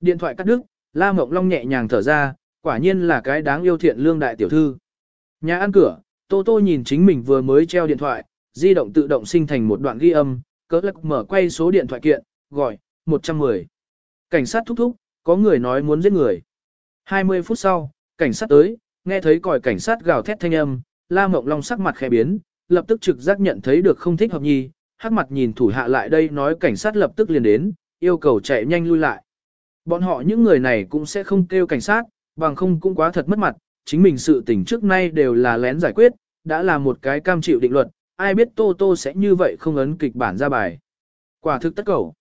Điện thoại cắt đứt, La Mộng Long nhẹ nhàng thở ra, quả nhiên là cái đáng yêu thiện lương đại tiểu thư. Nhà ăn cửa, Tô Tô nhìn chính mình vừa mới treo điện thoại, di động tự động sinh thành một đoạn ghi âm, cỡ lắc mở quay số điện thoại kiện, gọi, 110. Cảnh sát thúc thúc, có người nói muốn giết người. 20 phút sau, cảnh sát tới, nghe thấy còi cảnh sát gào thét thanh âm, La Mộng Long sắc mặt khẽ biến, lập tức trực giác nhận thấy được không thích hợp nhi, hắc mặt nhìn thủ hạ lại đây nói cảnh sát lập tức liền đến, yêu cầu chạy nhanh lui lại. Bọn họ những người này cũng sẽ không kêu cảnh sát, bằng không cũng quá thật mất mặt, chính mình sự tình trước nay đều là lén giải quyết, đã là một cái cam chịu định luật, ai biết Tô Tô sẽ như vậy không ấn kịch bản ra bài. Quả thực tất cầu.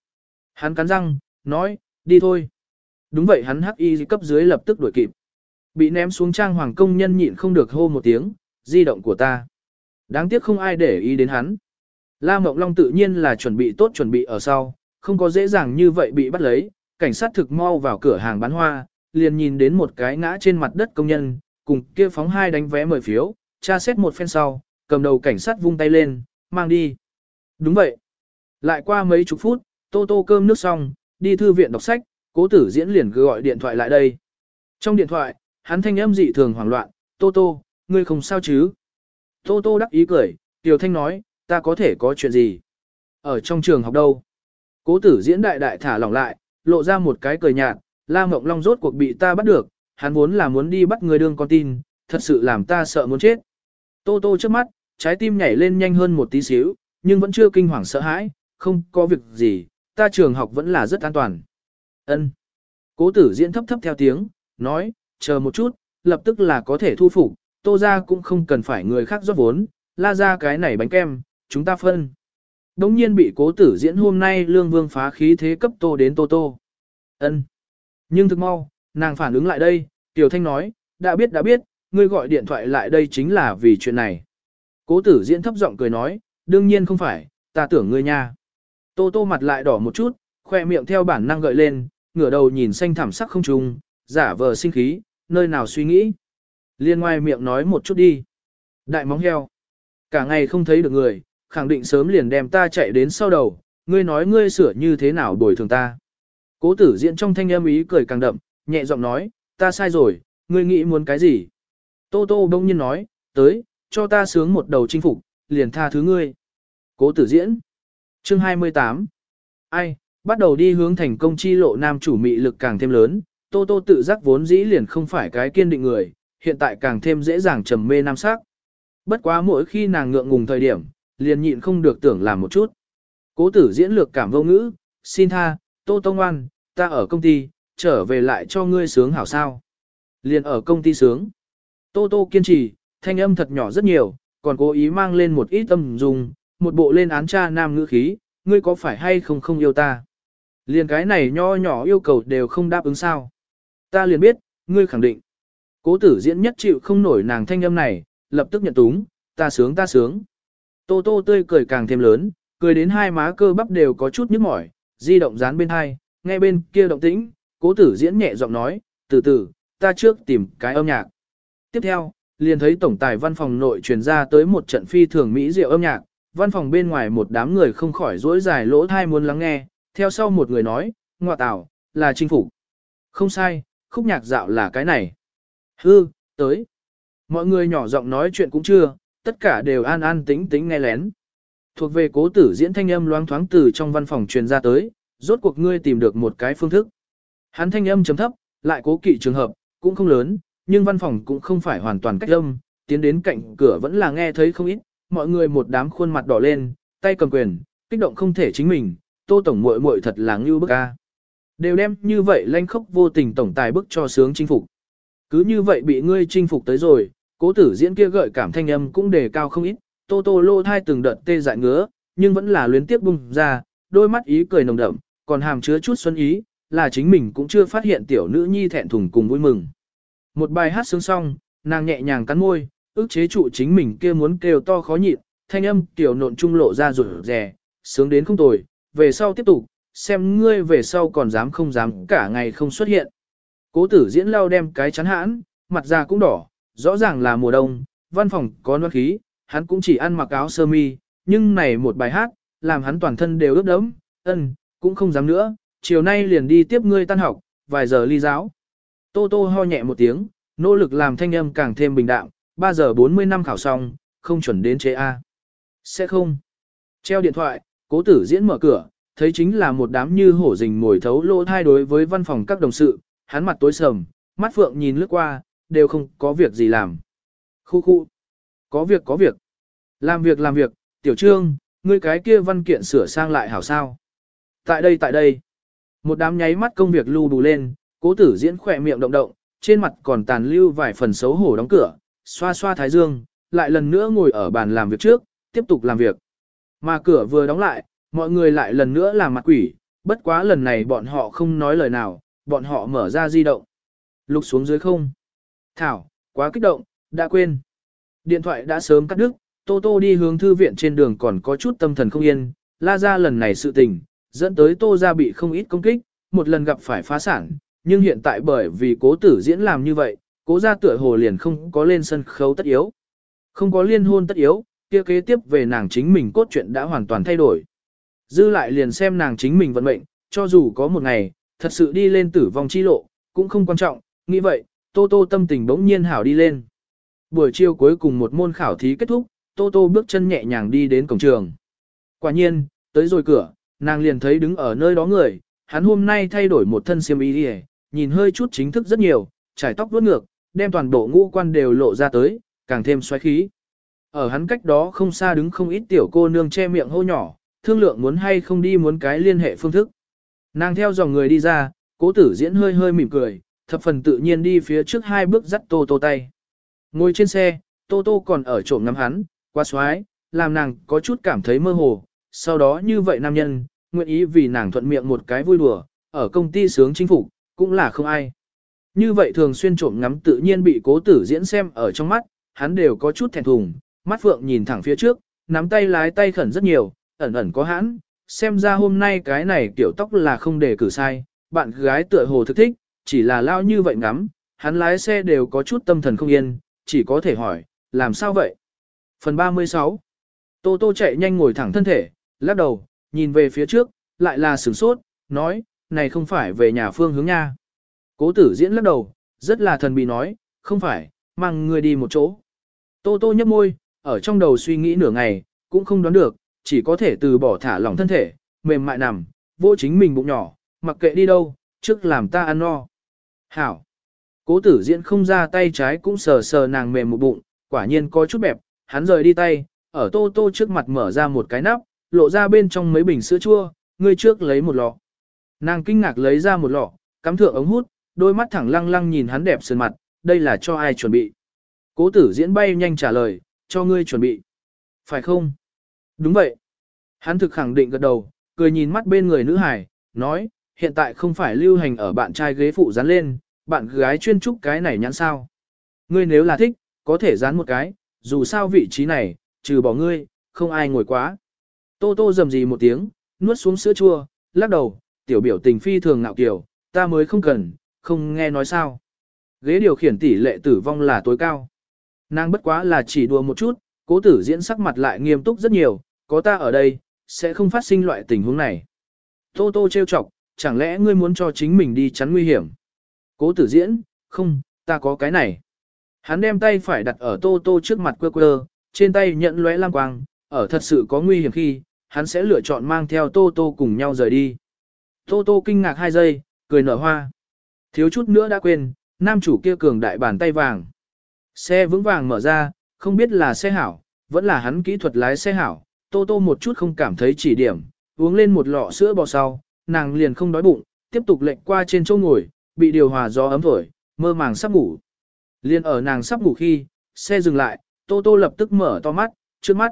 Hắn cắn răng, nói, đi thôi. Đúng vậy hắn hắc y cấp dưới lập tức đuổi kịp. Bị ném xuống trang hoàng công nhân nhịn không được hô một tiếng, di động của ta. Đáng tiếc không ai để ý đến hắn. La Mộng Long tự nhiên là chuẩn bị tốt chuẩn bị ở sau, không có dễ dàng như vậy bị bắt lấy, cảnh sát thực mau vào cửa hàng bán hoa, liền nhìn đến một cái ngã trên mặt đất công nhân, cùng kia phóng hai đánh vé mời phiếu, tra xét một phen sau, cầm đầu cảnh sát vung tay lên, mang đi. Đúng vậy. Lại qua mấy chục phút, tô tô cơm nước xong, đi thư viện đọc sách, cố tử diễn liền cứ gọi điện thoại lại đây. Trong điện thoại, hắn thanh âm dị thường hoảng loạn, tô tô, ngươi không sao chứ? Tô tô đắc ý cười, Tiểu Thanh nói, ta có thể có chuyện gì? Ở trong trường học đâu? Cố tử diễn đại đại thả lỏng lại, lộ ra một cái cười nhạt, La Mộng Long rốt cuộc bị ta bắt được, hắn vốn là muốn đi bắt người đương con tin, thật sự làm ta sợ muốn chết. Tô tô trước mắt, trái tim nhảy lên nhanh hơn một tí xíu, nhưng vẫn chưa kinh hoàng sợ hãi, không có việc gì, ta trường học vẫn là rất an toàn. Ân. Cố tử diễn thấp thấp theo tiếng, nói, chờ một chút, lập tức là có thể thu phục, tô ra cũng không cần phải người khác rót vốn, la ra cái này bánh kem, chúng ta phân. Đống nhiên bị cố tử diễn hôm nay lương vương phá khí thế cấp tô đến tô tô. Ân. Nhưng thực mau, nàng phản ứng lại đây, Tiểu Thanh nói, đã biết đã biết, ngươi gọi điện thoại lại đây chính là vì chuyện này. Cố tử diễn thấp giọng cười nói, đương nhiên không phải, ta tưởng ngươi nha. Tô tô mặt lại đỏ một chút, khoe miệng theo bản năng gợi lên, ngửa đầu nhìn xanh thảm sắc không trùng, giả vờ sinh khí, nơi nào suy nghĩ. Liên ngoài miệng nói một chút đi. Đại móng heo. Cả ngày không thấy được người, khẳng định sớm liền đem ta chạy đến sau đầu, ngươi nói ngươi sửa như thế nào bồi thường ta. Cố tử diễn trong thanh âm ý cười càng đậm, nhẹ giọng nói, ta sai rồi, ngươi nghĩ muốn cái gì? Tô Tô bỗng nhiên nói, tới, cho ta sướng một đầu chinh phục, liền tha thứ ngươi. Cố tử diễn. Chương 28. Ai, bắt đầu đi hướng thành công chi lộ nam chủ mị lực càng thêm lớn, Tô Tô tự giác vốn dĩ liền không phải cái kiên định người, hiện tại càng thêm dễ dàng trầm mê nam sắc. Bất quá mỗi khi nàng ngượng ngùng thời điểm, liền nhịn không được tưởng làm một chút. Cố tử diễn lược cảm vô ngữ, xin tha, Tô Tô ngoan, ta ở công ty, trở về lại cho ngươi sướng hảo sao. Liền ở công ty sướng. Tô Tô kiên trì, thanh âm thật nhỏ rất nhiều, còn cố ý mang lên một ít âm dùng, một bộ lên án cha nam ngữ khí, ngươi có phải hay không không yêu ta. Liền cái này nho nhỏ yêu cầu đều không đáp ứng sao. Ta liền biết, ngươi khẳng định. Cố tử diễn nhất chịu không nổi nàng thanh âm này, lập tức nhận túng, ta sướng ta sướng. Tô tô tươi cười càng thêm lớn, cười đến hai má cơ bắp đều có chút nhức mỏi, di động dán bên hai, nghe bên kia động tĩnh, cố tử diễn nhẹ giọng nói, từ từ, ta trước tìm cái âm nhạc. Tiếp theo, liền thấy tổng tài văn phòng nội truyền ra tới một trận phi thường mỹ diệu âm nhạc, văn phòng bên ngoài một đám người không khỏi rỗi dài lỗ thai muốn lắng nghe, theo sau một người nói, ngọa tảo, là chinh phục. Không sai, khúc nhạc dạo là cái này. Hư, tới. Mọi người nhỏ giọng nói chuyện cũng chưa, tất cả đều an an tính tính nghe lén. Thuộc về cố tử diễn thanh âm loáng thoáng từ trong văn phòng truyền ra tới, rốt cuộc ngươi tìm được một cái phương thức. Hắn thanh âm chấm thấp, lại cố kỵ trường hợp, cũng không lớn, nhưng văn phòng cũng không phải hoàn toàn cách âm, tiến đến cạnh cửa vẫn là nghe thấy không ít, mọi người một đám khuôn mặt đỏ lên, tay cầm quyền, kích động không thể chính mình, tô tổng muội muội thật là ngưu bức ca. Đều đem như vậy lanh khốc vô tình tổng tài bức cho sướng chinh phục. Cứ như vậy bị ngươi chinh phục tới rồi, cố tử diễn kia gợi cảm thanh âm cũng đề cao không ít, tô tô lô thai từng đợt tê dại ngứa, nhưng vẫn là luyến tiếp bung ra, đôi mắt ý cười nồng đậm, còn hàm chứa chút xuân ý, là chính mình cũng chưa phát hiện tiểu nữ nhi thẹn thùng cùng vui mừng. Một bài hát sướng xong, nàng nhẹ nhàng cắn môi, ước chế trụ chính mình kia muốn kêu to khó nhịn, thanh âm tiểu nộn trung lộ ra rủi rè, sướng đến không tồi, về sau tiếp tục, xem ngươi về sau còn dám không dám cả ngày không xuất hiện. Cố tử diễn lau đem cái chắn hãn, mặt da cũng đỏ, rõ ràng là mùa đông, văn phòng có noan khí, hắn cũng chỉ ăn mặc áo sơ mi, nhưng này một bài hát, làm hắn toàn thân đều ướt đẫm, ân, cũng không dám nữa, chiều nay liền đi tiếp ngươi tan học, vài giờ ly giáo. Tô tô ho nhẹ một tiếng, nỗ lực làm thanh âm càng thêm bình đạm, 3 giờ 40 năm khảo xong, không chuẩn đến chế A. Sẽ không. Treo điện thoại, cố tử diễn mở cửa, thấy chính là một đám như hổ rình mồi thấu lỗ thai đối với văn phòng các đồng sự, hắn mặt tối sầm, mắt phượng nhìn lướt qua, đều không có việc gì làm. Khu khu. Có việc có việc. Làm việc làm việc, tiểu trương, ngươi cái kia văn kiện sửa sang lại hảo sao. Tại đây tại đây. Một đám nháy mắt công việc lưu đủ lên, cố tử diễn khỏe miệng động động, trên mặt còn tàn lưu vài phần xấu hổ đóng cửa, xoa xoa thái dương, lại lần nữa ngồi ở bàn làm việc trước, tiếp tục làm việc. Mà cửa vừa đóng lại, mọi người lại lần nữa làm mặt quỷ, bất quá lần này bọn họ không nói lời nào, bọn họ mở ra di động. Lục xuống dưới không. Thảo, quá kích động, đã quên. Điện thoại đã sớm cắt đứt, Tô Tô đi hướng thư viện trên đường còn có chút tâm thần không yên, la ra lần này sự tình, dẫn tới Tô ra bị không ít công kích, một lần gặp phải phá sản, nhưng hiện tại bởi vì cố tử diễn làm như vậy, cố gia tựa hồ liền không có lên sân khấu tất yếu. Không có liên hôn tất yếu, kia kế tiếp về nàng chính mình cốt truyện đã hoàn toàn thay đổi. Dư lại liền xem nàng chính mình vận mệnh, cho dù có một ngày, thật sự đi lên tử vong chi lộ, cũng không quan trọng, nghĩ vậy, Tô Tô tâm tình bỗng nhiên hảo đi lên. Buổi chiều cuối cùng một môn khảo thí kết thúc, Tô Tô bước chân nhẹ nhàng đi đến cổng trường. Quả nhiên, tới rồi cửa, nàng liền thấy đứng ở nơi đó người, hắn hôm nay thay đổi một thân xiêm y đi nhìn hơi chút chính thức rất nhiều, trải tóc vuốt ngược, đem toàn bộ ngũ quan đều lộ ra tới, càng thêm xoáy khí. Ở hắn cách đó không xa đứng không ít tiểu cô nương che miệng hô nhỏ, thương lượng muốn hay không đi muốn cái liên hệ phương thức. Nàng theo dòng người đi ra, cố tử diễn hơi hơi mỉm cười, thập phần tự nhiên đi phía trước hai bước dắt tô tô tay. Ngồi trên xe, tô tô còn ở trộm ngắm hắn, qua xoái, làm nàng có chút cảm thấy mơ hồ, sau đó như vậy nam nhân, nguyện ý vì nàng thuận miệng một cái vui đùa, ở công ty sướng chính phủ, cũng là không ai. Như vậy thường xuyên trộm ngắm tự nhiên bị cố tử diễn xem ở trong mắt, hắn đều có chút thẹn thùng, mắt phượng nhìn thẳng phía trước, nắm tay lái tay khẩn rất nhiều, ẩn ẩn có hãn, xem ra hôm nay cái này kiểu tóc là không để cử sai, bạn gái tựa hồ thực thích, chỉ là lao như vậy ngắm, hắn lái xe đều có chút tâm thần không yên, chỉ có thể hỏi, làm sao vậy? Phần 36 Tô Tô chạy nhanh ngồi thẳng thân thể, lắc đầu, nhìn về phía trước, lại là sửng sốt, nói, này không phải về nhà phương hướng nha. Cố tử diễn lắc đầu, rất là thần bị nói, không phải, mang người đi một chỗ. Tô Tô nhấp môi, ở trong đầu suy nghĩ nửa ngày, cũng không đoán được, chỉ có thể từ bỏ thả lỏng thân thể, mềm mại nằm, vô chính mình bụng nhỏ, mặc kệ đi đâu, trước làm ta ăn no. Hảo. Cố tử diễn không ra tay trái cũng sờ sờ nàng mềm một bụng, quả nhiên có chút bẹp, hắn rời đi tay, ở tô tô trước mặt mở ra một cái nắp, lộ ra bên trong mấy bình sữa chua, người trước lấy một lọ. Nàng kinh ngạc lấy ra một lọ, cắm thượng ống hút, đôi mắt thẳng lăng lăng nhìn hắn đẹp sườn mặt, đây là cho ai chuẩn bị. Cố tử diễn bay nhanh trả lời, cho ngươi chuẩn bị. Phải không? Đúng vậy. Hắn thực khẳng định gật đầu, cười nhìn mắt bên người nữ hải, nói, hiện tại không phải lưu hành ở bạn trai ghế phụ dán lên, bạn gái chuyên trúc cái này nhãn sao. Ngươi nếu là thích, có thể dán một cái, dù sao vị trí này, trừ bỏ ngươi, không ai ngồi quá. Tô tô dầm gì một tiếng, nuốt xuống sữa chua, lắc đầu, tiểu biểu tình phi thường ngạo kiều ta mới không cần, không nghe nói sao. Ghế điều khiển tỷ lệ tử vong là tối cao. Nàng bất quá là chỉ đùa một chút, cố tử diễn sắc mặt lại nghiêm túc rất nhiều, có ta ở đây, sẽ không phát sinh loại tình huống này. Tô tô trêu chọc, chẳng lẽ ngươi muốn cho chính mình đi chắn nguy hiểm? Cố tử diễn, không, ta có cái này. Hắn đem tay phải đặt ở tô tô trước mặt quơ quơ, trên tay nhận lóe lam quang, ở thật sự có nguy hiểm khi, hắn sẽ lựa chọn mang theo Tô Tô cùng nhau rời đi. Tô Tô kinh ngạc hai giây, cười nở hoa. Thiếu chút nữa đã quên, nam chủ kia cường đại bàn tay vàng. Xe vững vàng mở ra, không biết là xe hảo, vẫn là hắn kỹ thuật lái xe hảo. Tô Tô một chút không cảm thấy chỉ điểm, uống lên một lọ sữa bò sau, nàng liền không đói bụng, tiếp tục lệnh qua trên chỗ ngồi, bị điều hòa gió ấm thổi, mơ màng sắp ngủ. Liên ở nàng sắp ngủ khi, xe dừng lại, Tô Tô lập tức mở to mắt, trước mắt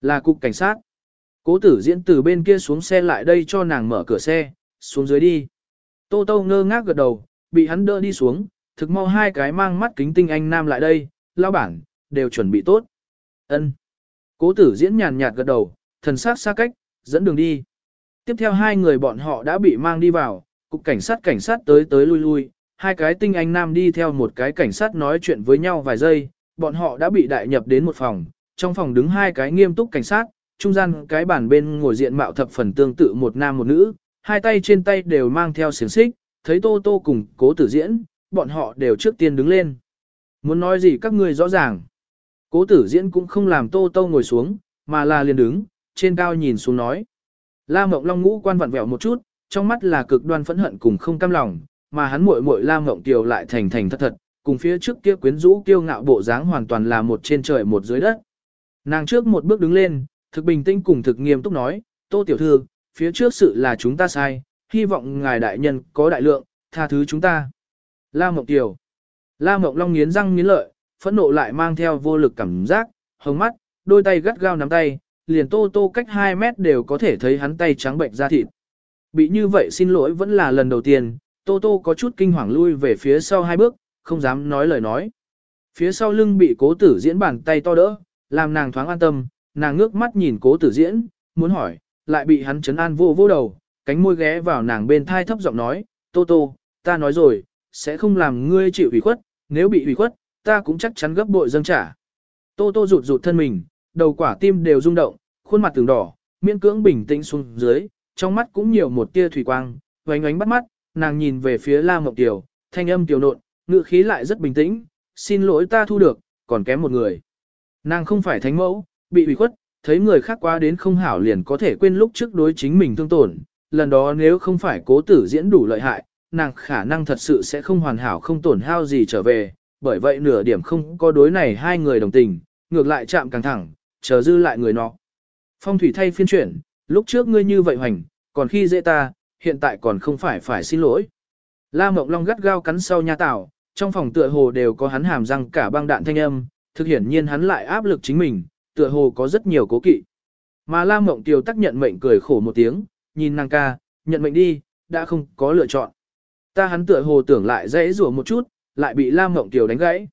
là cục cảnh sát. Cố tử diễn từ bên kia xuống xe lại đây cho nàng mở cửa xe, xuống dưới đi. Tô Tô ngơ ngác gật đầu, bị hắn đỡ đi xuống, thực mau hai cái mang mắt kính tinh anh nam lại đây, lao bản, đều chuẩn bị tốt. ân Cố tử diễn nhàn nhạt gật đầu, thần sát xa cách, dẫn đường đi. Tiếp theo hai người bọn họ đã bị mang đi vào, cục cảnh sát cảnh sát tới tới lui lui, hai cái tinh anh nam đi theo một cái cảnh sát nói chuyện với nhau vài giây, bọn họ đã bị đại nhập đến một phòng, trong phòng đứng hai cái nghiêm túc cảnh sát, trung gian cái bàn bên ngồi diện mạo thập phần tương tự một nam một nữ, hai tay trên tay đều mang theo xiềng xích, thấy Tô Tô cùng cố tử diễn, bọn họ đều trước tiên đứng lên. Muốn nói gì các ngươi rõ ràng. Cố tử diễn cũng không làm Tô Tô ngồi xuống, mà là liền đứng, trên cao nhìn xuống nói. La Mộng Long ngũ quan vặn vẹo một chút, trong mắt là cực đoan phẫn hận cùng không cam lòng, mà hắn muội muội La Mộng Kiều lại thành thành thật thật, cùng phía trước kia quyến rũ kiêu ngạo bộ dáng hoàn toàn là một trên trời một dưới đất. Nàng trước một bước đứng lên, thực bình tĩnh cùng thực nghiêm túc nói, Tô Tiểu Thư, phía trước sự là chúng ta sai, hy vọng ngài đại nhân có đại lượng, tha thứ chúng ta. La Mộng Tiểu La Mộng Long nghiến răng nghiến lợi, phẫn nộ lại mang theo vô lực cảm giác, hồng mắt, đôi tay gắt gao nắm tay, liền tô tô cách 2 mét đều có thể thấy hắn tay trắng bệnh ra thịt. Bị như vậy xin lỗi vẫn là lần đầu tiên, tô tô có chút kinh hoàng lui về phía sau hai bước, không dám nói lời nói. Phía sau lưng bị cố tử diễn bàn tay to đỡ, làm nàng thoáng an tâm, nàng ngước mắt nhìn cố tử diễn, muốn hỏi, lại bị hắn chấn an vô vô đầu, cánh môi ghé vào nàng bên thai thấp giọng nói, tô tô, ta nói rồi, sẽ không làm ngươi chịu ủy khuất, nếu bị ủy khuất, ta cũng chắc chắn gấp bội dâng trả. Tô tô rụt rụt thân mình, đầu quả tim đều rung động, khuôn mặt từng đỏ, miễn cưỡng bình tĩnh xuống dưới, trong mắt cũng nhiều một tia thủy quang, vánh ánh bắt mắt, nàng nhìn về phía La Mộng Tiểu, thanh âm tiểu nộn, ngữ khí lại rất bình tĩnh, xin lỗi ta thu được, còn kém một người. Nàng không phải thánh mẫu, bị ủy khuất, thấy người khác quá đến không hảo liền có thể quên lúc trước đối chính mình thương tổn, lần đó nếu không phải cố tử diễn đủ lợi hại, nàng khả năng thật sự sẽ không hoàn hảo không tổn hao gì trở về, bởi vậy nửa điểm không có đối này hai người đồng tình, ngược lại chạm càng thẳng, chờ dư lại người nó. Phong thủy thay phiên chuyển, lúc trước ngươi như vậy hoành, còn khi dễ ta, hiện tại còn không phải phải xin lỗi. La Mộng Long gắt gao cắn sau nha tảo, trong phòng tựa hồ đều có hắn hàm răng cả băng đạn thanh âm, thực hiển nhiên hắn lại áp lực chính mình, tựa hồ có rất nhiều cố kỵ. Mà La Mộng Tiêu tác nhận mệnh cười khổ một tiếng, nhìn nàng ca, nhận mệnh đi, đã không có lựa chọn. Ta hắn tựa hồ tưởng lại dễ rủa một chút, lại bị Lam Mộng Tiêu đánh gãy.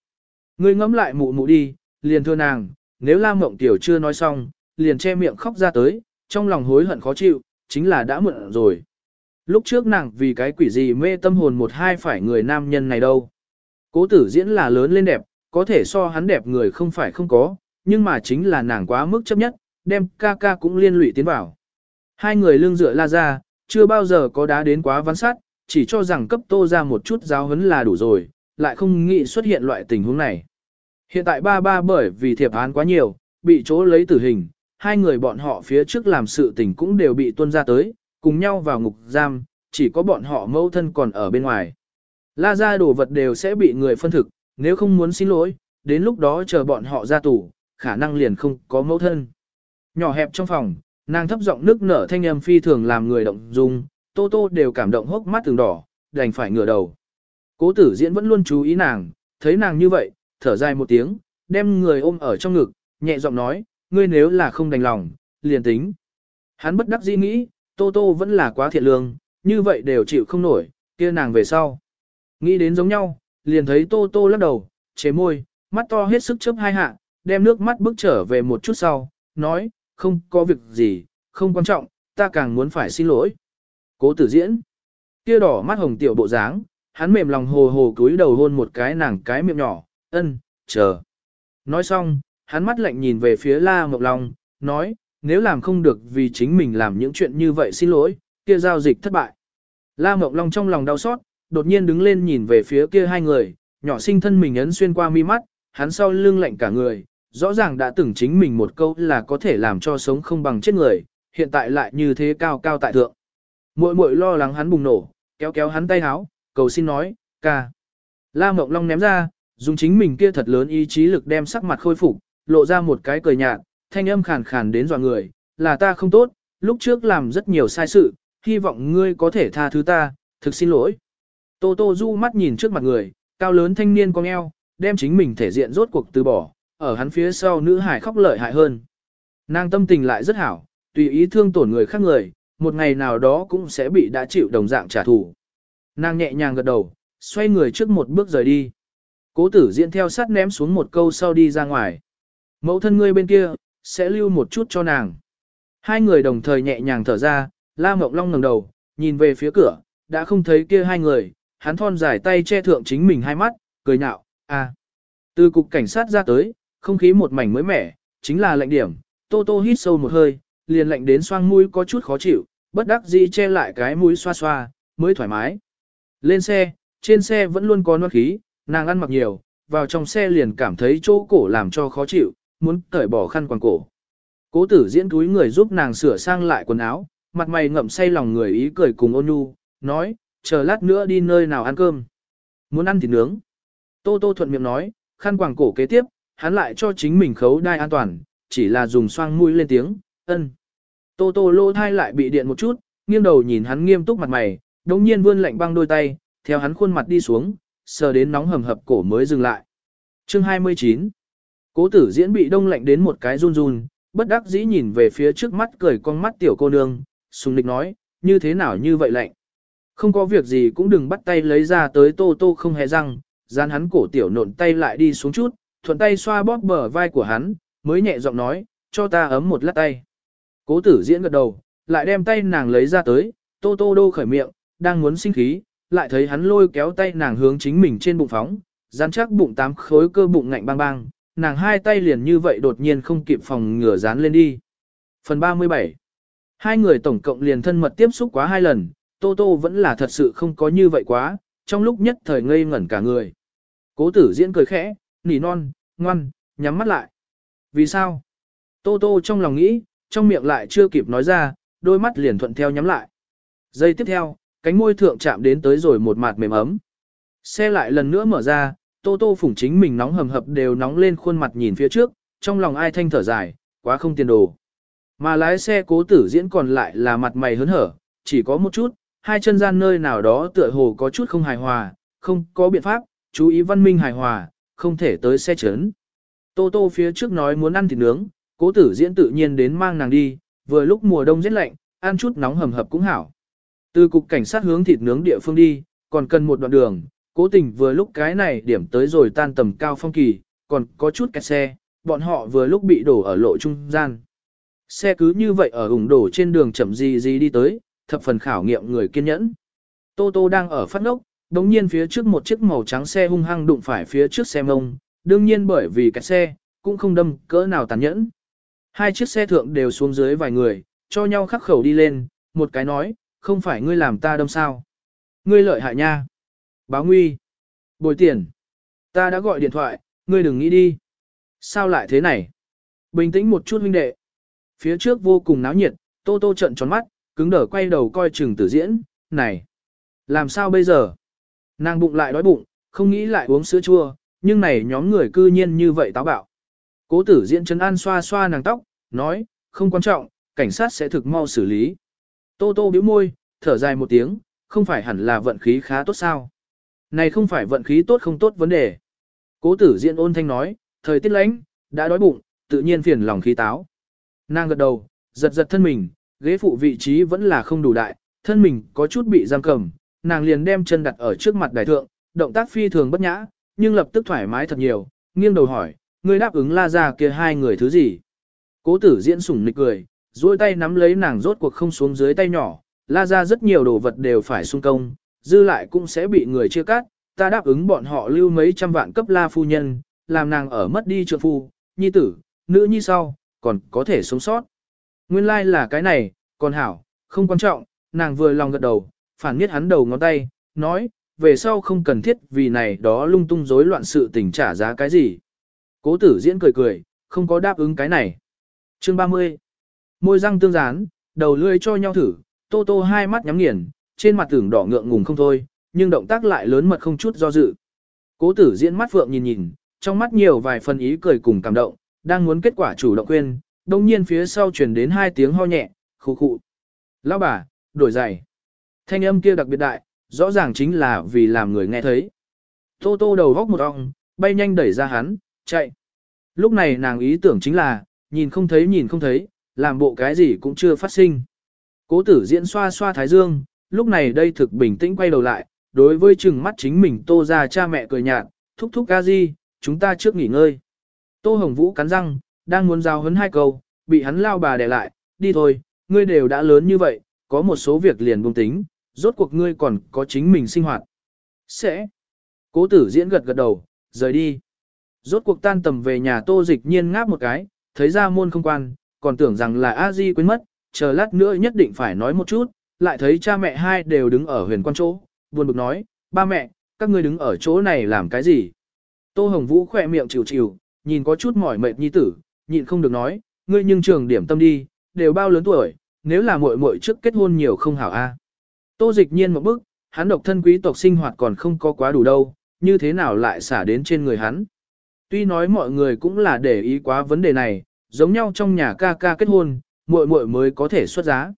Ngươi ngẫm lại mụ mụ đi, liền thưa nàng, nếu Lam Mộng Tiêu chưa nói xong, liền che miệng khóc ra tới, trong lòng hối hận khó chịu, chính là đã muộn rồi. Lúc trước nàng vì cái quỷ gì mê tâm hồn một hai phải người nam nhân này đâu. Cố tử diễn là lớn lên đẹp, có thể so hắn đẹp người không phải không có, nhưng mà chính là nàng quá mức chấp nhất, đem ca ca cũng liên lụy tiến vào. Hai người lương dựa la ra, chưa bao giờ có đá đến quá văn sát, chỉ cho rằng cấp tô ra một chút giáo huấn là đủ rồi, lại không nghĩ xuất hiện loại tình huống này. Hiện tại ba ba bởi vì thiệp án quá nhiều, bị chỗ lấy tử hình, hai người bọn họ phía trước làm sự tình cũng đều bị tuân ra tới, cùng nhau vào ngục giam, chỉ có bọn họ mâu thân còn ở bên ngoài. La ra đồ vật đều sẽ bị người phân thực, nếu không muốn xin lỗi, đến lúc đó chờ bọn họ ra tù, khả năng liền không có mẫu thân. Nhỏ hẹp trong phòng, nàng thấp giọng nước nở thanh âm phi thường làm người động dung, Tô Tô đều cảm động hốc mắt từng đỏ, đành phải ngửa đầu. Cố tử diễn vẫn luôn chú ý nàng, thấy nàng như vậy, thở dài một tiếng, đem người ôm ở trong ngực, nhẹ giọng nói, ngươi nếu là không đành lòng, liền tính. Hắn bất đắc dĩ nghĩ, Tô Tô vẫn là quá thiện lương, như vậy đều chịu không nổi, kia nàng về sau. Nghĩ đến giống nhau, liền thấy Tô Tô lắc đầu, chế môi, mắt to hết sức chớp hai hạ, đem nước mắt bước trở về một chút sau, nói, không có việc gì, không quan trọng, ta càng muốn phải xin lỗi. Cố tử diễn, kia đỏ mắt hồng tiểu bộ dáng, hắn mềm lòng hồ hồ cúi đầu hôn một cái nàng cái miệng nhỏ, ân, chờ. Nói xong, hắn mắt lạnh nhìn về phía La Mộng Long, nói, nếu làm không được vì chính mình làm những chuyện như vậy xin lỗi, kia giao dịch thất bại. La Mộng Long trong lòng đau xót, đột nhiên đứng lên nhìn về phía kia hai người, nhỏ sinh thân mình ấn xuyên qua mi mắt, hắn sau lưng lạnh cả người, rõ ràng đã từng chính mình một câu là có thể làm cho sống không bằng chết người, hiện tại lại như thế cao cao tại thượng. Muội muội lo lắng hắn bùng nổ, kéo kéo hắn tay háo, cầu xin nói, ca. La Mộng Long ném ra, dùng chính mình kia thật lớn ý chí lực đem sắc mặt khôi phục, lộ ra một cái cười nhạt, thanh âm khàn khàn đến dọa người, là ta không tốt, lúc trước làm rất nhiều sai sự, hy vọng ngươi có thể tha thứ ta, thực xin lỗi. Tô Tô du mắt nhìn trước mặt người, cao lớn thanh niên cong eo, đem chính mình thể diện rốt cuộc từ bỏ, ở hắn phía sau nữ hải khóc lợi hại hơn. Nàng tâm tình lại rất hảo, tùy ý thương tổn người khác người, một ngày nào đó cũng sẽ bị đã chịu đồng dạng trả thù. Nàng nhẹ nhàng gật đầu, xoay người trước một bước rời đi. Cố tử diễn theo sát ném xuống một câu sau đi ra ngoài. Mẫu thân ngươi bên kia, sẽ lưu một chút cho nàng. Hai người đồng thời nhẹ nhàng thở ra, La Mộng Long ngẩng đầu, nhìn về phía cửa, đã không thấy kia hai người, hắn thon dài tay che thượng chính mình hai mắt, cười nhạo, à. Từ cục cảnh sát ra tới, không khí một mảnh mới mẻ, chính là lạnh điểm, Tô Tô hít sâu một hơi, liền lạnh đến xoang mũi có chút khó chịu, bất đắc dĩ che lại cái mũi xoa xoa, mới thoải mái. Lên xe, trên xe vẫn luôn có noan khí, nàng ăn mặc nhiều, vào trong xe liền cảm thấy chỗ cổ làm cho khó chịu, muốn cởi bỏ khăn quàng cổ. Cố tử diễn túi người giúp nàng sửa sang lại quần áo, mặt mày ngậm say lòng người ý cười cùng ôn nhu, nói, chờ lát nữa đi nơi nào ăn cơm. Muốn ăn thịt nướng. Tô Tô thuận miệng nói, khăn quàng cổ kế tiếp, hắn lại cho chính mình khấu đai an toàn, chỉ là dùng xoang mũi lên tiếng, ân. Tô Tô lô thai lại bị điện một chút, nghiêng đầu nhìn hắn nghiêm túc mặt mày, đống nhiên vươn lạnh băng đôi tay, theo hắn khuôn mặt đi xuống, sờ đến nóng hầm hập cổ mới dừng lại. Chương 29 Cố tử diễn bị đông lạnh đến một cái run run, bất đắc dĩ nhìn về phía trước mắt cười con mắt tiểu cô nương, sùng địch nói, như thế nào như vậy lạnh. Không có việc gì cũng đừng bắt tay lấy ra tới tô tô không hề răng, gian hắn cổ tiểu nộn tay lại đi xuống chút, thuận tay xoa bóp bờ vai của hắn, mới nhẹ giọng nói, cho ta ấm một lát tay. Cố tử diễn gật đầu, lại đem tay nàng lấy ra tới, tô tô đô khởi miệng, đang muốn sinh khí, lại thấy hắn lôi kéo tay nàng hướng chính mình trên bụng phóng, dán chắc bụng tám khối cơ bụng ngạnh bang bang, nàng hai tay liền như vậy đột nhiên không kịp phòng ngửa dán lên đi. Phần 37 Hai người tổng cộng liền thân mật tiếp xúc quá hai lần, Tô Tô vẫn là thật sự không có như vậy quá, trong lúc nhất thời ngây ngẩn cả người. Cố tử diễn cười khẽ, nỉ non, ngoan, nhắm mắt lại. Vì sao? Tô Tô trong lòng nghĩ, trong miệng lại chưa kịp nói ra, đôi mắt liền thuận theo nhắm lại. Giây tiếp theo, cánh môi thượng chạm đến tới rồi một mặt mềm ấm. Xe lại lần nữa mở ra, Tô Tô phủng chính mình nóng hầm hập đều nóng lên khuôn mặt nhìn phía trước, trong lòng ai thanh thở dài, quá không tiền đồ. Mà lái xe cố tử diễn còn lại là mặt mày hớn hở, chỉ có một chút, hai chân gian nơi nào đó tựa hồ có chút không hài hòa, không có biện pháp, chú ý văn minh hài hòa, không thể tới xe chấn. Tô Tô phía trước nói muốn ăn thịt nướng, cố tử diễn tự nhiên đến mang nàng đi, vừa lúc mùa đông rất lạnh, ăn chút nóng hầm hập cũng hảo. Từ cục cảnh sát hướng thịt nướng địa phương đi, còn cần một đoạn đường, cố tình vừa lúc cái này điểm tới rồi tan tầm cao phong kỳ, còn có chút kẹt xe, bọn họ vừa lúc bị đổ ở lộ trung gian. Xe cứ như vậy ở ủng đổ trên đường chậm gì gì đi tới, thập phần khảo nghiệm người kiên nhẫn. Tô Tô đang ở phát ngốc, đống nhiên phía trước một chiếc màu trắng xe hung hăng đụng phải phía trước xe mông, đương nhiên bởi vì cái xe, cũng không đâm cỡ nào tàn nhẫn. Hai chiếc xe thượng đều xuống dưới vài người, cho nhau khắc khẩu đi lên, một cái nói, không phải ngươi làm ta đâm sao. Ngươi lợi hại nha. Báo nguy. Bồi tiền. Ta đã gọi điện thoại, ngươi đừng nghĩ đi. Sao lại thế này? Bình tĩnh một chút huynh đệ. Phía trước vô cùng náo nhiệt, Tô Tô trận tròn mắt, cứng đờ quay đầu coi chừng tử diễn, này. Làm sao bây giờ? Nàng bụng lại đói bụng, không nghĩ lại uống sữa chua, nhưng này nhóm người cư nhiên như vậy táo bạo. Cố tử diễn trấn an xoa xoa nàng tóc, nói, không quan trọng, cảnh sát sẽ thực mau xử lý. Tô tô bĩu môi, thở dài một tiếng, không phải hẳn là vận khí khá tốt sao. Này không phải vận khí tốt không tốt vấn đề. Cố tử diễn ôn thanh nói, thời tiết lạnh, đã đói bụng, tự nhiên phiền lòng khí táo. Nàng gật đầu, giật giật thân mình, ghế phụ vị trí vẫn là không đủ đại, thân mình có chút bị giam cầm, nàng liền đem chân đặt ở trước mặt đại thượng, động tác phi thường bất nhã, nhưng lập tức thoải mái thật nhiều, nghiêng đầu hỏi, ngươi đáp ứng la ra kia hai người thứ gì? Cố tử diễn sủng nịch cười, duỗi tay nắm lấy nàng rốt cuộc không xuống dưới tay nhỏ, la ra rất nhiều đồ vật đều phải sung công, dư lại cũng sẽ bị người chia cắt, ta đáp ứng bọn họ lưu mấy trăm vạn cấp la phu nhân, làm nàng ở mất đi trượng phu, nhi tử, nữ nhi sau, còn có thể sống sót. Nguyên lai like là cái này, còn hảo, không quan trọng, nàng vừa lòng gật đầu, phản nghiết hắn đầu ngón tay, nói, về sau không cần thiết vì này đó lung tung rối loạn sự tình trả giá cái gì. Cố tử diễn cười cười, không có đáp ứng cái này. Chương 30. Môi răng tương dán, đầu lưỡi cho nhau thử, Tô Tô hai mắt nhắm nghiền, trên mặt tưởng đỏ ngượng ngùng không thôi, nhưng động tác lại lớn mật không chút do dự. Cố tử diễn mắt phượng nhìn nhìn, trong mắt nhiều vài phần ý cười cùng cảm động, đang muốn kết quả chủ động quên, đồng nhiên phía sau truyền đến hai tiếng ho nhẹ, khụ khụ. Lão bà, đổi giày. Thanh âm kia đặc biệt đại, rõ ràng chính là vì làm người nghe thấy. Tô tô đầu góc một ong, bay nhanh đẩy ra hắn, chạy. Lúc này nàng ý tưởng chính là, nhìn không thấy nhìn không thấy, làm bộ cái gì cũng chưa phát sinh. Cố tử diễn xoa xoa thái dương, lúc này đây thực bình tĩnh quay đầu lại, đối với chừng mắt chính mình tô ra cha mẹ cười nhạt, thúc thúc ca gì, chúng ta trước nghỉ ngơi. Tô Hồng Vũ cắn răng, đang muốn giao hấn hai câu, bị hắn lao bà đè lại, đi thôi, ngươi đều đã lớn như vậy, có một số việc liền buông tính, rốt cuộc ngươi còn có chính mình sinh hoạt. Sẽ. Cố tử diễn gật gật đầu, rời đi. Rốt cuộc tan tầm về nhà tô dịch nhiên ngáp một cái, thấy ra môn không quan, còn tưởng rằng là a di quên mất, chờ lát nữa nhất định phải nói một chút, lại thấy cha mẹ hai đều đứng ở huyền quan chỗ, buồn bực nói, ba mẹ, các ngươi đứng ở chỗ này làm cái gì? Tô Hồng Vũ khỏe miệng chịu chịu, nhìn có chút mỏi mệt nhi tử, nhịn không được nói, ngươi nhưng trường điểm tâm đi, đều bao lớn tuổi, nếu là muội muội trước kết hôn nhiều không hảo a. Tô dịch nhiên một bức, hắn độc thân quý tộc sinh hoạt còn không có quá đủ đâu, như thế nào lại xả đến trên người hắn. Tuy nói mọi người cũng là để ý quá vấn đề này, giống nhau trong nhà ca ca kết hôn, muội muội mới có thể xuất giá.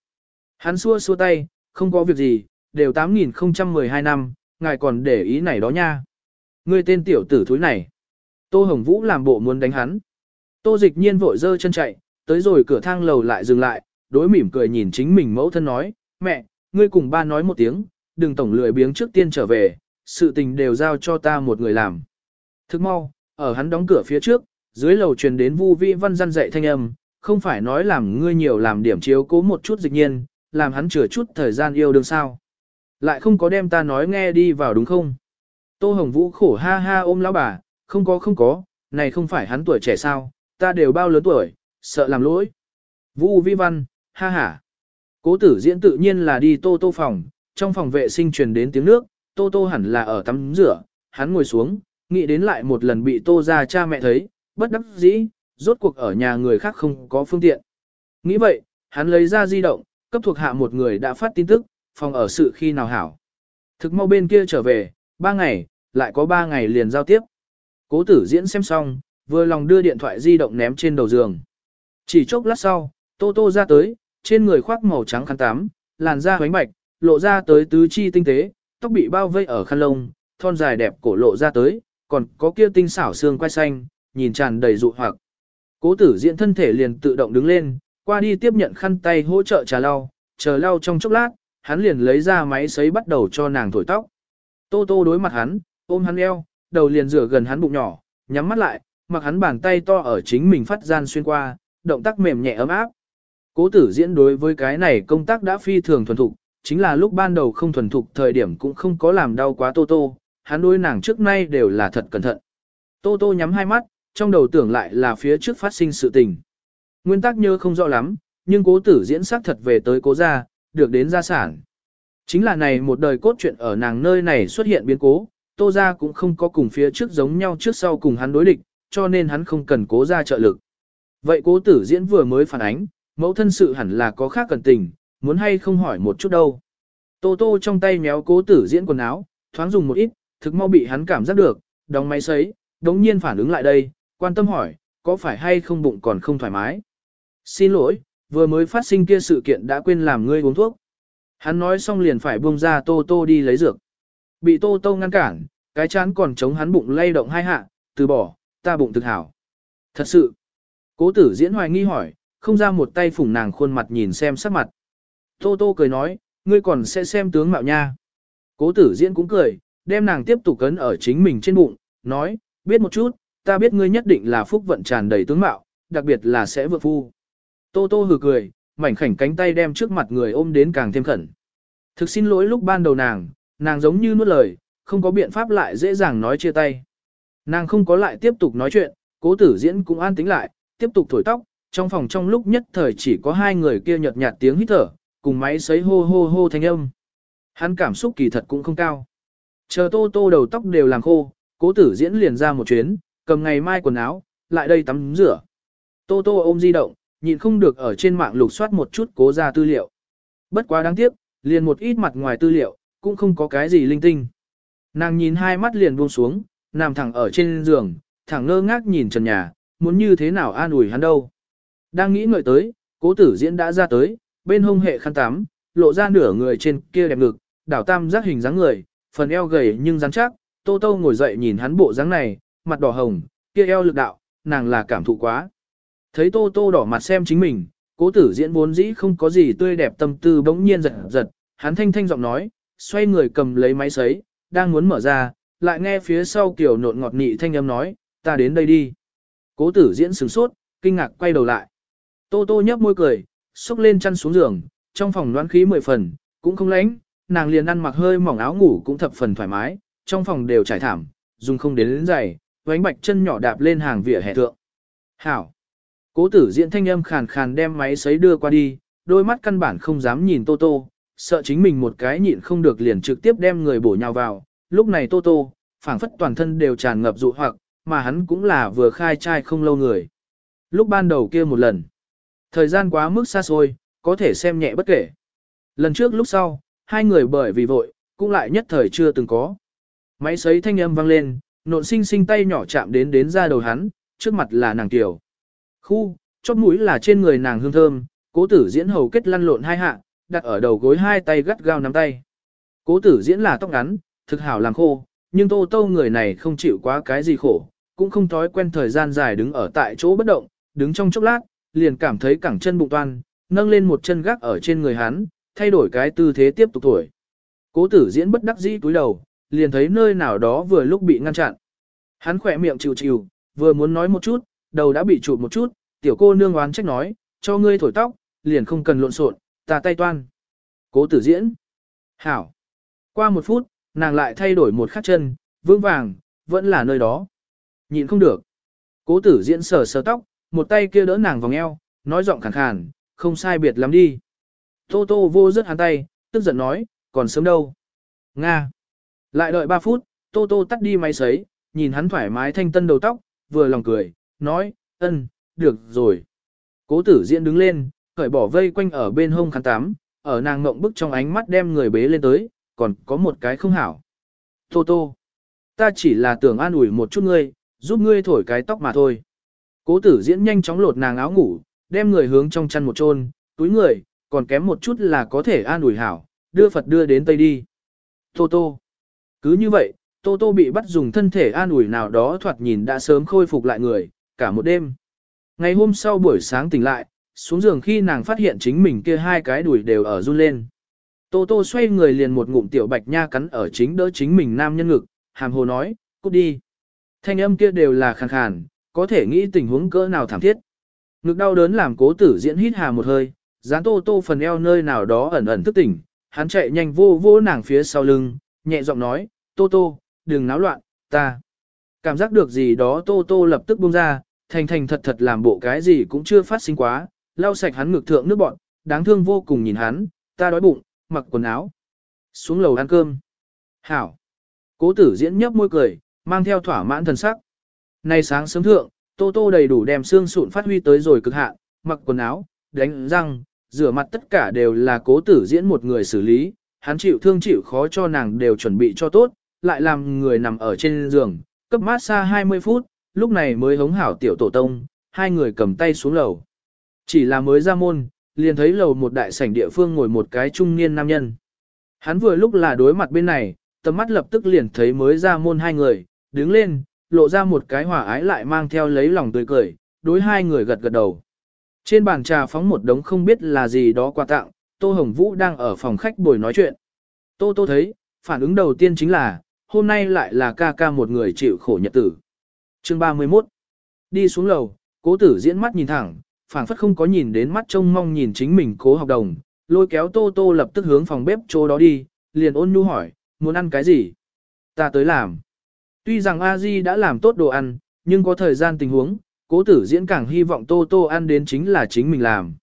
Hắn xua xua tay, không có việc gì, đều 8012 năm, ngài còn để ý này đó nha. Ngươi tên tiểu tử thúi này. Tô Hồng Vũ làm bộ muốn đánh hắn. Tô dịch nhiên vội dơ chân chạy, tới rồi cửa thang lầu lại dừng lại, đối mỉm cười nhìn chính mình mẫu thân nói, mẹ, ngươi cùng ba nói một tiếng, đừng tổng lười biếng trước tiên trở về, sự tình đều giao cho ta một người làm. Thức mau, ở hắn đóng cửa phía trước, dưới lầu truyền đến Vu Vi Văn răn dạy thanh âm, không phải nói làm ngươi nhiều làm điểm chiếu cố một chút dịch nhiên, làm hắn chừa chút thời gian yêu đương sao. Lại không có đem ta nói nghe đi vào đúng không? Tô Hồng Vũ khổ ha ha ôm lão bà, không có không có, này không phải hắn tuổi trẻ sao, ta đều bao lớn tuổi, sợ làm lỗi. Vũ Vi Văn, ha ha. Cố tử diễn tự nhiên là đi tô tô phòng, trong phòng vệ sinh truyền đến tiếng nước, tô tô hẳn là ở tắm rửa, hắn ngồi xuống, nghĩ đến lại một lần bị tô ra cha mẹ thấy, bất đắc dĩ, rốt cuộc ở nhà người khác không có phương tiện. Nghĩ vậy, hắn lấy ra di động, cấp thuộc hạ một người đã phát tin tức, phòng ở sự khi nào hảo. Thực mau bên kia trở về, ba ngày, lại có ba ngày liền giao tiếp. Cố tử diễn xem xong, vừa lòng đưa điện thoại di động ném trên đầu giường. Chỉ chốc lát sau, Tô Tô ra tới, trên người khoác màu trắng khăn tắm, làn da hoánh bạch, lộ ra tới tứ chi tinh tế, tóc bị bao vây ở khăn lông, thon dài đẹp cổ lộ ra tới, còn có kia tinh xảo xương quai xanh, nhìn tràn đầy dụ hoặc. Cố tử diễn thân thể liền tự động đứng lên, qua đi tiếp nhận khăn tay hỗ trợ trà lau, chờ lau trong chốc lát, hắn liền lấy ra máy sấy bắt đầu cho nàng thổi tóc. Tô tô đối mặt hắn, ôm hắn eo, đầu liền rửa gần hắn bụng nhỏ, nhắm mắt lại, mặc hắn bàn tay to ở chính mình phát gian xuyên qua, động tác mềm nhẹ ấm áp. Cố tử diễn đối với cái này công tác đã phi thường thuần thục, chính là lúc ban đầu không thuần thục thời điểm cũng không có làm đau quá Tô Tô, hắn đối nàng trước nay đều là thật cẩn thận. Tô Tô nhắm hai mắt, trong đầu tưởng lại là phía trước phát sinh sự tình. Nguyên tắc nhớ không rõ lắm, nhưng cố tử diễn xác thật về tới cố gia, được đến gia sản. Chính là này một đời cốt truyện ở nàng nơi này xuất hiện biến cố, Tô gia cũng không có cùng phía trước giống nhau trước sau cùng hắn đối địch, cho nên hắn không cần cố gia trợ lực. Vậy cố tử diễn vừa mới phản ánh, mẫu thân sự hẳn là có khác cần tình, muốn hay không hỏi một chút đâu. Tô tô trong tay méo cố tử diễn quần áo, thoáng dùng một ít, thực mau bị hắn cảm giác được, đóng máy sấy, đống nhiên phản ứng lại đây, quan tâm hỏi, có phải hay không bụng còn không thoải mái. Xin lỗi, vừa mới phát sinh kia sự kiện đã quên làm ngươi uống thuốc. Hắn nói xong liền phải buông ra tô tô đi lấy dược. Bị tô tô ngăn cản, cái chán còn chống hắn bụng lay động hai hạ, từ bỏ, ta bụng thực hảo. Thật sự, cố tử diễn hoài nghi hỏi, không ra một tay phủng nàng khuôn mặt nhìn xem sắc mặt. Tô tô cười nói, ngươi còn sẽ xem tướng mạo nha. Cố tử diễn cũng cười, đem nàng tiếp tục cấn ở chính mình trên bụng, nói, biết một chút, ta biết ngươi nhất định là phúc vận tràn đầy tướng mạo, đặc biệt là sẽ vượt phu. Tô tô hừ cười, mảnh khảnh cánh tay đem trước mặt người ôm đến càng thêm khẩn. Thực xin lỗi lúc ban đầu nàng, nàng giống như nuốt lời, không có biện pháp lại dễ dàng nói chia tay. Nàng không có lại tiếp tục nói chuyện, cố tử diễn cũng an tính lại, tiếp tục thổi tóc, trong phòng trong lúc nhất thời chỉ có hai người kia nhợt nhạt tiếng hít thở, cùng máy sấy hô hô hô thanh âm. Hắn cảm xúc kỳ thật cũng không cao. Chờ tô tô đầu tóc đều làm khô, cố tử diễn liền ra một chuyến, cầm ngày mai quần áo, lại đây tắm rửa. Tô Tô ôm di động, nhịn không được ở trên mạng lục soát một chút cố ra tư liệu. Bất quá đáng tiếc, liền một ít mặt ngoài tư liệu, cũng không có cái gì linh tinh. Nàng nhìn hai mắt liền buông xuống, nằm thẳng ở trên giường, thẳng ngơ ngác nhìn trần nhà, muốn như thế nào an ủi hắn đâu. Đang nghĩ ngợi tới, cố tử diễn đã ra tới, bên hông hệ khăn tắm, lộ ra nửa người trên kia đẹp ngực, đảo tam giác hình dáng người, phần eo gầy nhưng rắn chắc, tô tô ngồi dậy nhìn hắn bộ dáng này, mặt đỏ hồng, kia eo lực đạo, nàng là cảm thụ quá. Thấy tô tô đỏ mặt xem chính mình, cố tử diễn vốn dĩ không có gì tươi đẹp tâm tư bỗng nhiên giật giật, hắn thanh thanh giọng nói, xoay người cầm lấy máy sấy, đang muốn mở ra, lại nghe phía sau kiểu nộn ngọt nị thanh âm nói, ta đến đây đi. Cố tử diễn sửng sốt, kinh ngạc quay đầu lại. Tô tô nhấp môi cười, xúc lên chăn xuống giường, trong phòng đoán khí mười phần, cũng không lạnh, nàng liền ăn mặc hơi mỏng áo ngủ cũng thập phần thoải mái, trong phòng đều trải thảm, dùng không đến đến giày, vánh bạch chân nhỏ đạp lên hàng vỉa hè thượng. Hảo! Cố tử diễn thanh âm khàn khàn đem máy sấy đưa qua đi, đôi mắt căn bản không dám nhìn Tô Tô, sợ chính mình một cái nhịn không được liền trực tiếp đem người bổ nhào vào. Lúc này Tô Tô, phảng phất toàn thân đều tràn ngập dụ hoặc, mà hắn cũng là vừa khai trai không lâu người. Lúc ban đầu kia một lần, thời gian quá mức xa xôi, có thể xem nhẹ bất kể. Lần trước lúc sau, hai người bởi vì vội, cũng lại nhất thời chưa từng có. Máy sấy thanh âm vang lên, nộn sinh sinh tay nhỏ chạm đến đến ra đầu hắn, trước mặt là nàng tiểu. Khu, chóp mũi là trên người nàng hương thơm, cố tử diễn hầu kết lăn lộn hai hạ, đặt ở đầu gối hai tay gắt gao nắm tay. Cố tử diễn là tóc ngắn, thực hảo làm khô, nhưng tô tô người này không chịu quá cái gì khổ, cũng không thói quen thời gian dài đứng ở tại chỗ bất động, đứng trong chốc lát, liền cảm thấy cẳng chân bụng toan, nâng lên một chân gác ở trên người hắn, thay đổi cái tư thế tiếp tục tuổi. Cố tử diễn bất đắc dĩ túi đầu, liền thấy nơi nào đó vừa lúc bị ngăn chặn. Hắn khỏe miệng chịu chịu, vừa muốn nói một chút, đầu đã bị chụp một chút, tiểu cô nương oán trách nói, cho ngươi thổi tóc, liền không cần lộn xộn, ta tay toan. Cố tử diễn. Hảo. Qua một phút, nàng lại thay đổi một khắc chân, vững vàng, vẫn là nơi đó. nhìn không được. Cố tử diễn sờ sờ tóc, một tay kia đỡ nàng vòng eo, nói giọng khàn khàn, không sai biệt lắm đi. Tô tô vô rất hắn tay, tức giận nói, còn sớm đâu. Nga. Lại đợi 3 phút, tô tô tắt đi máy sấy, nhìn hắn thoải mái thanh tân đầu tóc, vừa lòng cười, nói, ân, được rồi. Cố tử diễn đứng lên, cởi bỏ vây quanh ở bên hông khăn tắm, ở nàng ngộng bức trong ánh mắt đem người bế lên tới, còn có một cái không hảo. Tô tô, ta chỉ là tưởng an ủi một chút ngươi, giúp ngươi thổi cái tóc mà thôi. Cố tử diễn nhanh chóng lột nàng áo ngủ, đem người hướng trong chăn một chôn, túi người, còn kém một chút là có thể an ủi hảo, đưa Phật đưa đến Tây đi. Tô tô. Cứ như vậy, Tô tô bị bắt dùng thân thể an ủi nào đó thoạt nhìn đã sớm khôi phục lại người, cả một đêm. Ngày hôm sau buổi sáng tỉnh lại, xuống giường khi nàng phát hiện chính mình kia hai cái đùi đều ở run lên. Tô tô xoay người liền một ngụm tiểu bạch nha cắn ở chính đỡ chính mình nam nhân ngực, hàm hồ nói, cút đi. Thanh âm kia đều là khàn khàn, có thể nghĩ tình huống cỡ nào thảm thiết. Ngực đau đớn làm cố tử diễn hít hà một hơi, dán tô tô phần eo nơi nào đó ẩn ẩn thức tỉnh, hắn chạy nhanh vô vô nàng phía sau lưng, nhẹ giọng nói, tô tô, đừng náo loạn, ta. Cảm giác được gì đó tô tô lập tức buông ra, thành thành thật thật làm bộ cái gì cũng chưa phát sinh quá, lau sạch hắn ngực thượng nước bọn, đáng thương vô cùng nhìn hắn, ta đói bụng, mặc quần áo. Xuống lầu ăn cơm. Hảo. Cố tử diễn nhấp môi cười, mang theo thỏa mãn thần sắc. Nay sáng sớm thượng, Tô Tô đầy đủ đem xương sụn phát huy tới rồi cực hạn, mặc quần áo, đánh răng, rửa mặt tất cả đều là cố tử diễn một người xử lý, hắn chịu thương chịu khó cho nàng đều chuẩn bị cho tốt, lại làm người nằm ở trên giường, cấp mát xa 20 phút, lúc này mới hống hảo tiểu tổ tông, hai người cầm tay xuống lầu. Chỉ là mới ra môn, liền thấy lầu một đại sảnh địa phương ngồi một cái trung niên nam nhân. Hắn vừa lúc là đối mặt bên này, tầm mắt lập tức liền thấy mới ra môn hai người, đứng lên, lộ ra một cái hòa ái lại mang theo lấy lòng tươi cười, đối hai người gật gật đầu. Trên bàn trà phóng một đống không biết là gì đó quà tặng, Tô Hồng Vũ đang ở phòng khách bồi nói chuyện. Tô Tô thấy, phản ứng đầu tiên chính là, hôm nay lại là ca ca một người chịu khổ nhật tử. Chương 31 Đi xuống lầu, cố tử diễn mắt nhìn thẳng, phảng phất không có nhìn đến mắt trông mong nhìn chính mình cố học đồng, lôi kéo Tô Tô lập tức hướng phòng bếp chỗ đó đi, liền ôn nhu hỏi, muốn ăn cái gì? Ta tới làm. Tuy rằng a di đã làm tốt đồ ăn, nhưng có thời gian tình huống, cố tử diễn càng hy vọng Tô Tô ăn đến chính là chính mình làm.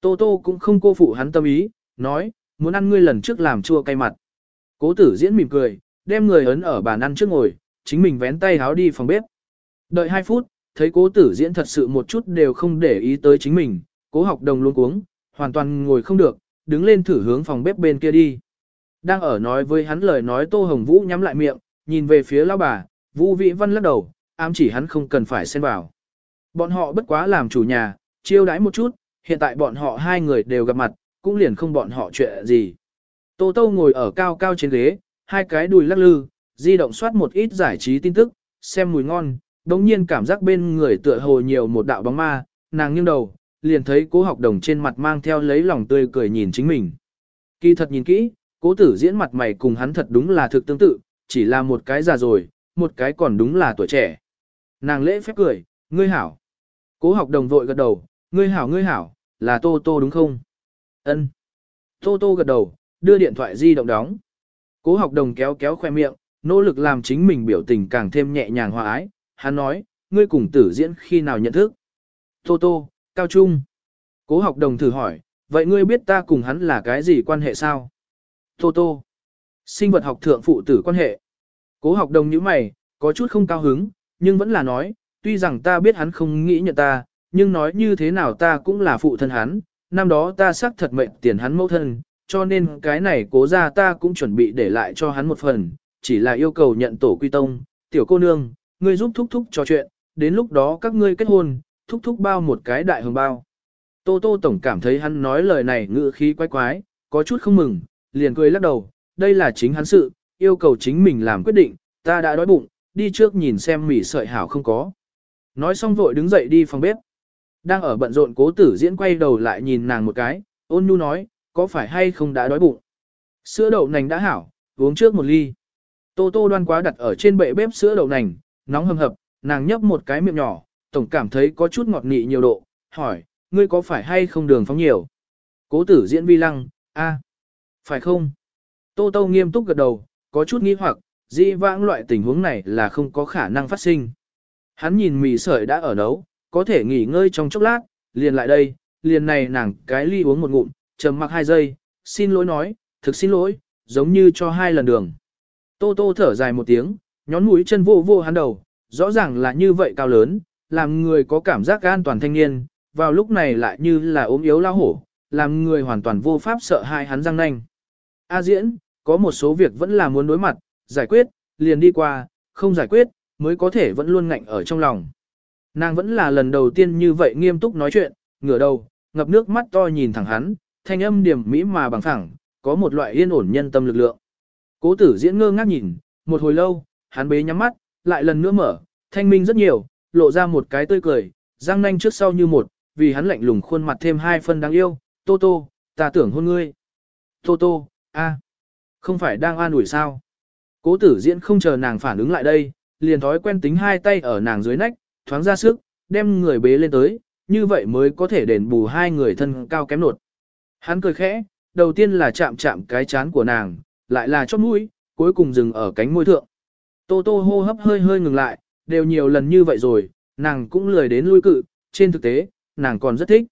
Tô Tô cũng không cô phụ hắn tâm ý, nói, muốn ăn ngươi lần trước làm chua cay mặt. Cố tử diễn mỉm cười, đem người ấn ở bàn ăn trước ngồi, chính mình vén tay háo đi phòng bếp. Đợi 2 phút, thấy cố tử diễn thật sự một chút đều không để ý tới chính mình, cố học đồng luôn cuống, hoàn toàn ngồi không được, đứng lên thử hướng phòng bếp bên kia đi. Đang ở nói với hắn lời nói Tô Hồng Vũ nhắm lại miệng, nhìn về phía lão bà, Vũ Vĩ Văn lắc đầu, ám chỉ hắn không cần phải xen vào. Bọn họ bất quá làm chủ nhà, chiêu đãi một chút, hiện tại bọn họ hai người đều gặp mặt, cũng liền không bọn họ chuyện gì. Tô Tô ngồi ở cao cao trên ghế, hai cái đùi lắc lư, di động soát một ít giải trí tin tức, xem mùi ngon, đồng nhiên cảm giác bên người tựa hồ nhiều một đạo bóng ma, nàng nghiêng đầu, liền thấy cố học đồng trên mặt mang theo lấy lòng tươi cười nhìn chính mình. Kỳ thật nhìn kỹ, cố tử diễn mặt mày cùng hắn thật đúng là thực tương tự, chỉ là một cái già rồi, một cái còn đúng là tuổi trẻ. Nàng lễ phép cười, ngươi hảo. Cố học đồng vội gật đầu, ngươi hảo ngươi hảo, là Tô Tô đúng không? Ân. Tô Tô gật đầu, đưa điện thoại di động đóng. Cố học đồng kéo kéo khoe miệng, nỗ lực làm chính mình biểu tình càng thêm nhẹ nhàng hòa ái. Hắn nói, ngươi cùng tử diễn khi nào nhận thức? Tô Tô, Cao Trung. Cố học đồng thử hỏi, vậy ngươi biết ta cùng hắn là cái gì quan hệ sao? Tô Tô. Sinh vật học thượng phụ tử quan hệ. Cố học đồng như mày, có chút không cao hứng, nhưng vẫn là nói, tuy rằng ta biết hắn không nghĩ nhận ta, nhưng nói như thế nào ta cũng là phụ thân hắn, năm đó ta xác thật mệnh tiền hắn mẫu thân, cho nên cái này cố ra ta cũng chuẩn bị để lại cho hắn một phần, chỉ là yêu cầu nhận tổ quy tông, tiểu cô nương, ngươi giúp thúc thúc trò chuyện, đến lúc đó các ngươi kết hôn, thúc thúc bao một cái đại hồng bao. Tô Tô Tổng cảm thấy hắn nói lời này ngữ khí quái quái, có chút không mừng, liền cười lắc đầu, đây là chính hắn sự, yêu cầu chính mình làm quyết định, ta đã đói bụng, đi trước nhìn xem mì sợi hảo không có. Nói xong vội đứng dậy đi phòng bếp. Đang ở bận rộn cố tử diễn quay đầu lại nhìn nàng một cái, ôn nhu nói, có phải hay không đã đói bụng. Sữa đậu nành đã hảo, uống trước một ly. Tô tô đoan quá đặt ở trên bệ bếp sữa đậu nành, nóng hầm hập, nàng nhấp một cái miệng nhỏ, tổng cảm thấy có chút ngọt nị nhiều độ, hỏi, ngươi có phải hay không đường phóng nhiều? Cố tử diễn vi lăng, a, phải không? Tô tô nghiêm túc gật đầu, có chút nghi hoặc, dĩ vãng loại tình huống này là không có khả năng phát sinh. Hắn nhìn mì sợi đã ở nấu, có thể nghỉ ngơi trong chốc lát, liền lại đây, liền này nàng cái ly uống một ngụm, trầm mặc hai giây, xin lỗi nói, thực xin lỗi, giống như cho hai lần đường. Tô tô thở dài một tiếng, nhón mũi chân vô vô hắn đầu, rõ ràng là như vậy cao lớn, làm người có cảm giác an toàn thanh niên, vào lúc này lại như là ốm yếu lao hổ, làm người hoàn toàn vô pháp sợ hai hắn răng nanh. A diễn, có một số việc vẫn là muốn đối mặt, giải quyết, liền đi qua, không giải quyết, mới có thể vẫn luôn ngạnh ở trong lòng. Nàng vẫn là lần đầu tiên như vậy nghiêm túc nói chuyện, ngửa đầu, ngập nước mắt to nhìn thẳng hắn, thanh âm điểm mỹ mà bằng thẳng, có một loại yên ổn nhân tâm lực lượng. Cố tử diễn ngơ ngác nhìn, một hồi lâu, hắn bế nhắm mắt, lại lần nữa mở, thanh minh rất nhiều, lộ ra một cái tươi cười, răng nanh trước sau như một, vì hắn lạnh lùng khuôn mặt thêm hai phân đáng yêu, Tô Tô, ta tưởng hôn ngươi. Tô Tô, a, không phải đang an ủi sao? Cố tử diễn không chờ nàng phản ứng lại đây, liền thói quen tính hai tay ở nàng dưới nách, thoáng ra sức, đem người bế lên tới, như vậy mới có thể đền bù hai người thân cao kém nột. Hắn cười khẽ, đầu tiên là chạm chạm cái chán của nàng, lại là chót mũi, cuối cùng dừng ở cánh môi thượng. Tô tô hô hấp hơi hơi ngừng lại, đều nhiều lần như vậy rồi, nàng cũng lười đến lui cự, trên thực tế, nàng còn rất thích.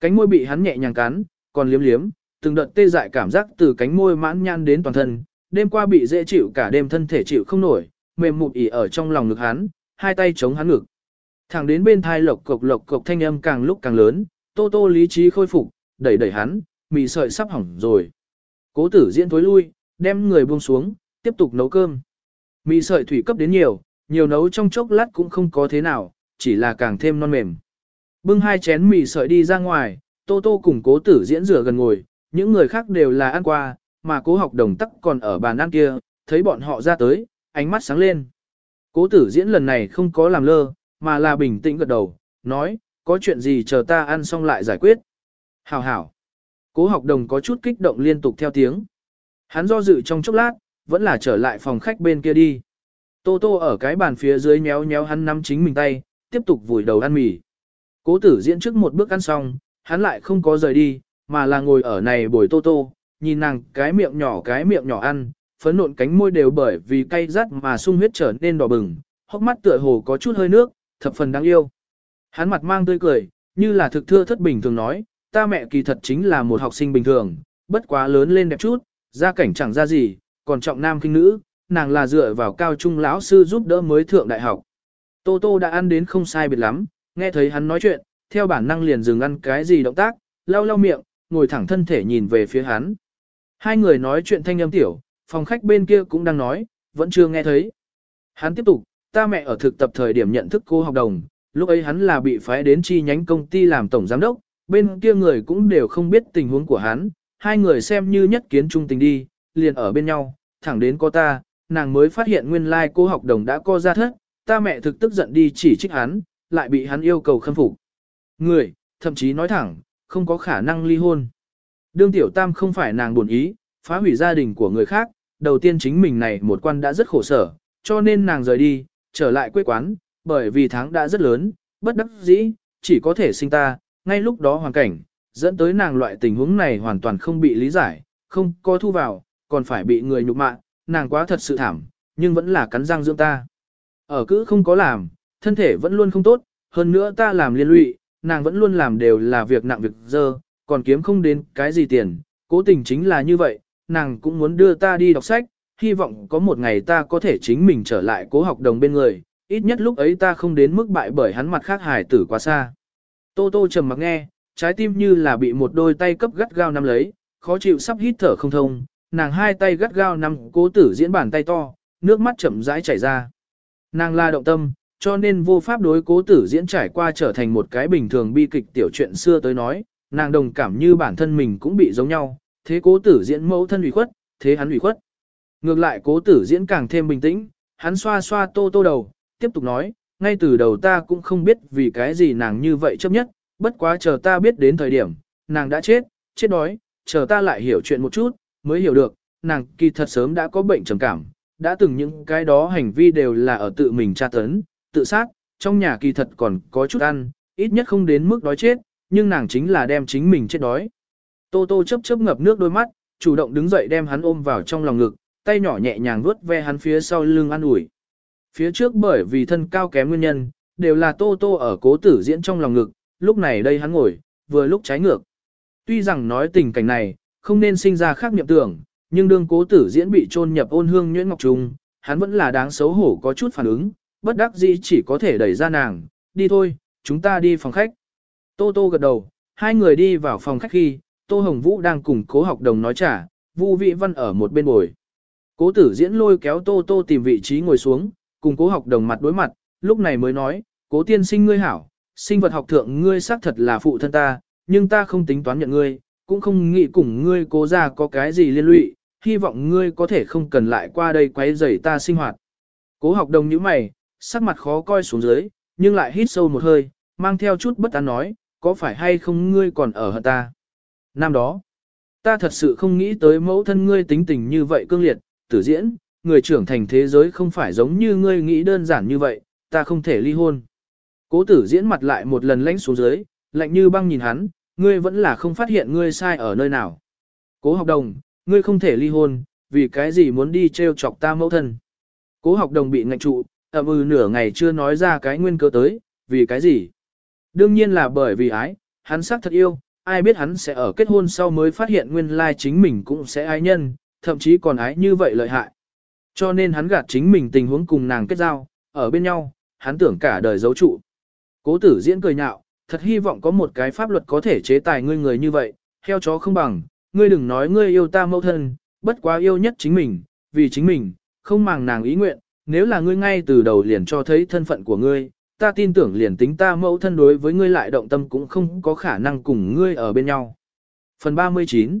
Cánh môi bị hắn nhẹ nhàng cắn, còn liếm liếm, từng đợt tê dại cảm giác từ cánh môi mãn nhan đến toàn thân, đêm qua bị dễ chịu cả đêm thân thể chịu không nổi, mềm mụt ỉ ở trong lòng ngực hắn, hai tay chống hắn ngực. Thẳng đến bên thai lộc cộc lộc cộc thanh âm càng lúc càng lớn, tô tô lý trí khôi phục, đẩy đẩy hắn, mì sợi sắp hỏng rồi. Cố tử diễn thối lui, đem người buông xuống, tiếp tục nấu cơm. Mì sợi thủy cấp đến nhiều, nhiều nấu trong chốc lát cũng không có thế nào, chỉ là càng thêm non mềm. Bưng hai chén mì sợi đi ra ngoài, tô tô cùng cố tử diễn rửa gần ngồi, những người khác đều là ăn qua, mà cố học đồng tắc còn ở bàn ăn kia, thấy bọn họ ra tới, ánh mắt sáng lên. Cố tử diễn lần này không có làm lơ, mà là bình tĩnh gật đầu, nói, có chuyện gì chờ ta ăn xong lại giải quyết. Hảo hảo. Cố học đồng có chút kích động liên tục theo tiếng. Hắn do dự trong chốc lát, vẫn là trở lại phòng khách bên kia đi. Tô tô ở cái bàn phía dưới nhéo nhéo hắn nắm chính mình tay, tiếp tục vùi đầu ăn mì. Cố tử diễn trước một bước ăn xong, hắn lại không có rời đi, mà là ngồi ở này bồi tô tô, nhìn nàng cái miệng nhỏ cái miệng nhỏ ăn, phấn nộn cánh môi đều bởi vì cay rắt mà sung huyết trở nên đỏ bừng, hốc mắt tựa hồ có chút hơi nước, thập phần đáng yêu. Hắn mặt mang tươi cười, như là thực thưa thất bình thường nói, ta mẹ kỳ thật chính là một học sinh bình thường, bất quá lớn lên đẹp chút, gia cảnh chẳng ra gì, còn trọng nam kinh nữ, nàng là dựa vào cao trung lão sư giúp đỡ mới thượng đại học. Tô Tô đã ăn đến không sai biệt lắm, nghe thấy hắn nói chuyện, theo bản năng liền dừng ăn cái gì động tác, lau lau miệng, ngồi thẳng thân thể nhìn về phía hắn. Hai người nói chuyện thanh âm tiểu, phòng khách bên kia cũng đang nói, vẫn chưa nghe thấy. Hắn tiếp tục, ta mẹ ở thực tập thời điểm nhận thức cô học đồng, lúc ấy hắn là bị phái đến chi nhánh công ty làm tổng giám đốc, bên kia người cũng đều không biết tình huống của hắn, hai người xem như nhất kiến trung tình đi, liền ở bên nhau, thẳng đến có ta, nàng mới phát hiện nguyên lai like cô học đồng đã co ra thất, ta mẹ thực tức giận đi chỉ trích hắn, lại bị hắn yêu cầu khâm phục. Người, thậm chí nói thẳng, không có khả năng ly hôn. Đương tiểu tam không phải nàng buồn ý, phá hủy gia đình của người khác, đầu tiên chính mình này một quan đã rất khổ sở, cho nên nàng rời đi, trở lại quê quán, bởi vì tháng đã rất lớn, bất đắc dĩ, chỉ có thể sinh ta, ngay lúc đó hoàn cảnh, dẫn tới nàng loại tình huống này hoàn toàn không bị lý giải, không có thu vào, còn phải bị người nhục mạ, nàng quá thật sự thảm, nhưng vẫn là cắn răng dưỡng ta. Ở cứ không có làm, thân thể vẫn luôn không tốt, hơn nữa ta làm liên lụy, nàng vẫn luôn làm đều là việc nặng việc dơ, còn kiếm không đến cái gì tiền, cố tình chính là như vậy, nàng cũng muốn đưa ta đi đọc sách, hy vọng có một ngày ta có thể chính mình trở lại cố học đồng bên người, ít nhất lúc ấy ta không đến mức bại bởi hắn mặt khác hải tử quá xa. Tô tô trầm mặc nghe, trái tim như là bị một đôi tay cấp gắt gao nắm lấy, khó chịu sắp hít thở không thông, nàng hai tay gắt gao nắm cố tử diễn bản tay to, nước mắt chậm rãi chảy ra. Nàng la động tâm, cho nên vô pháp đối cố tử diễn trải qua trở thành một cái bình thường bi kịch tiểu chuyện xưa tới nói, nàng đồng cảm như bản thân mình cũng bị giống nhau, thế cố tử diễn mẫu thân ủy khuất, thế hắn ủy khuất. Ngược lại cố tử diễn càng thêm bình tĩnh, hắn xoa xoa tô tô đầu, tiếp tục nói, ngay từ đầu ta cũng không biết vì cái gì nàng như vậy chấp nhất, bất quá chờ ta biết đến thời điểm, nàng đã chết, chết đói, chờ ta lại hiểu chuyện một chút, mới hiểu được, nàng kỳ thật sớm đã có bệnh trầm cảm, đã từng những cái đó hành vi đều là ở tự mình tra tấn, tự sát, trong nhà kỳ thật còn có chút ăn, ít nhất không đến mức đói chết, nhưng nàng chính là đem chính mình chết đói. Tô Tô chớp chớp ngập nước đôi mắt, chủ động đứng dậy đem hắn ôm vào trong lòng ngực, tay nhỏ nhẹ nhàng vuốt ve hắn phía sau lưng an ủi. Phía trước bởi vì thân cao kém nguyên nhân, đều là Tô Tô ở cố tử diễn trong lòng ngực, lúc này đây hắn ngồi, vừa lúc trái ngược. Tuy rằng nói tình cảnh này, không nên sinh ra khác niệm tưởng, nhưng đương cố tử diễn bị chôn nhập ôn hương nhuyễn ngọc trùng, hắn vẫn là đáng xấu hổ có chút phản ứng, bất đắc dĩ chỉ có thể đẩy ra nàng, đi thôi, chúng ta đi phòng khách. Tô Tô gật đầu, hai người đi vào phòng khách khi, Tô Hồng Vũ đang cùng cố học đồng nói trả, Vu Vị Văn ở một bên bồi. Cố tử diễn lôi kéo Tô Tô tìm vị trí ngồi xuống, cùng cố học đồng mặt đối mặt, lúc này mới nói, cố tiên sinh ngươi hảo, sinh vật học thượng ngươi xác thật là phụ thân ta, nhưng ta không tính toán nhận ngươi, cũng không nghĩ cùng ngươi cố ra có cái gì liên lụy, hy vọng ngươi có thể không cần lại qua đây quấy rầy ta sinh hoạt. Cố học đồng như mày, sắc mặt khó coi xuống dưới, nhưng lại hít sâu một hơi, mang theo chút bất an nói, có phải hay không ngươi còn ở hận ta? Năm đó, ta thật sự không nghĩ tới mẫu thân ngươi tính tình như vậy cương liệt, tử diễn, người trưởng thành thế giới không phải giống như ngươi nghĩ đơn giản như vậy, ta không thể ly hôn. Cố tử diễn mặt lại một lần lãnh xuống dưới, lạnh như băng nhìn hắn, ngươi vẫn là không phát hiện ngươi sai ở nơi nào. Cố học đồng, ngươi không thể ly hôn, vì cái gì muốn đi treo chọc ta mẫu thân. Cố học đồng bị ngạch trụ, ậm ừ nửa ngày chưa nói ra cái nguyên cơ tới, vì cái gì. Đương nhiên là bởi vì ái, hắn xác thật yêu, ai biết hắn sẽ ở kết hôn sau mới phát hiện nguyên lai chính mình cũng sẽ ái nhân, thậm chí còn ái như vậy lợi hại. Cho nên hắn gạt chính mình tình huống cùng nàng kết giao, ở bên nhau, hắn tưởng cả đời giấu trụ. Cố tử diễn cười nhạo, thật hy vọng có một cái pháp luật có thể chế tài ngươi người như vậy, heo chó không bằng, ngươi đừng nói ngươi yêu ta mẫu thân, bất quá yêu nhất chính mình, vì chính mình, không màng nàng ý nguyện, nếu là ngươi ngay từ đầu liền cho thấy thân phận của ngươi, ta tin tưởng liền tính ta mẫu thân đối với ngươi lại động tâm cũng không có khả năng cùng ngươi ở bên nhau. Phần 39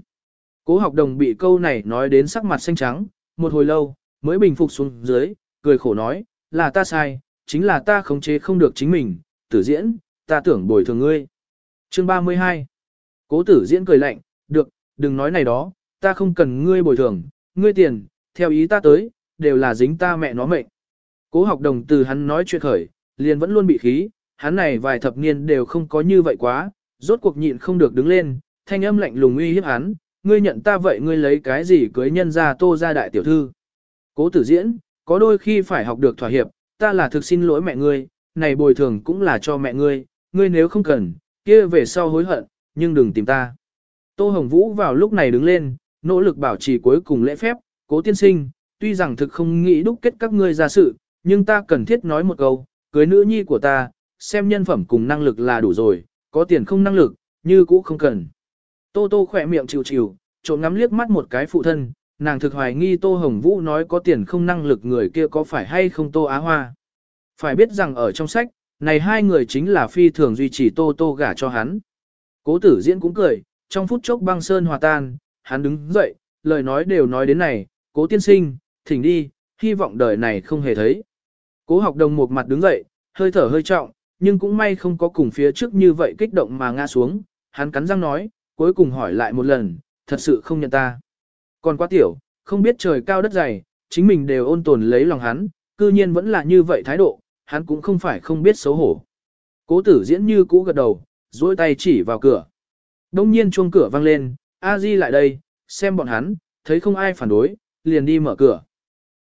Cố học đồng bị câu này nói đến sắc mặt xanh trắng, một hồi lâu, mới bình phục xuống dưới, cười khổ nói, là ta sai, chính là ta khống chế không được chính mình, tử diễn, ta tưởng bồi thường ngươi. Chương 32 Cố tử diễn cười lạnh, được, đừng nói này đó, ta không cần ngươi bồi thường, ngươi tiền, theo ý ta tới, đều là dính ta mẹ nó mệnh. Cố học đồng từ hắn nói chuyện khởi, liền vẫn luôn bị khí, hắn này vài thập niên đều không có như vậy quá, rốt cuộc nhịn không được đứng lên, thanh âm lạnh lùng uy hiếp hắn, ngươi nhận ta vậy ngươi lấy cái gì cưới nhân ra tô ra đại tiểu thư. Cố tử diễn, có đôi khi phải học được thỏa hiệp, ta là thực xin lỗi mẹ ngươi, này bồi thường cũng là cho mẹ ngươi, ngươi nếu không cần, kia về sau hối hận, nhưng đừng tìm ta. Tô Hồng Vũ vào lúc này đứng lên, nỗ lực bảo trì cuối cùng lễ phép, cố tiên sinh, tuy rằng thực không nghĩ đúc kết các ngươi ra sự, nhưng ta cần thiết nói một câu, cưới nữ nhi của ta, xem nhân phẩm cùng năng lực là đủ rồi, có tiền không năng lực, như cũ không cần. Tô Tô khỏe miệng chịu chịu, trộm ngắm liếc mắt một cái phụ thân, nàng thực hoài nghi Tô Hồng Vũ nói có tiền không năng lực người kia có phải hay không Tô Á Hoa. Phải biết rằng ở trong sách, này hai người chính là phi thường duy trì Tô Tô gả cho hắn. Cố tử diễn cũng cười, trong phút chốc băng sơn hòa tan, hắn đứng dậy, lời nói đều nói đến này, cố tiên sinh, thỉnh đi, hy vọng đời này không hề thấy. Cố học đồng một mặt đứng dậy, hơi thở hơi trọng, nhưng cũng may không có cùng phía trước như vậy kích động mà ngã xuống, hắn cắn răng nói, cuối cùng hỏi lại một lần, thật sự không nhận ta. Còn quá tiểu, không biết trời cao đất dày, chính mình đều ôn tồn lấy lòng hắn, cư nhiên vẫn là như vậy thái độ, hắn cũng không phải không biết xấu hổ. Cố tử diễn như cũ gật đầu, duỗi tay chỉ vào cửa. Đông nhiên chuông cửa vang lên, A Di lại đây, xem bọn hắn, thấy không ai phản đối, liền đi mở cửa.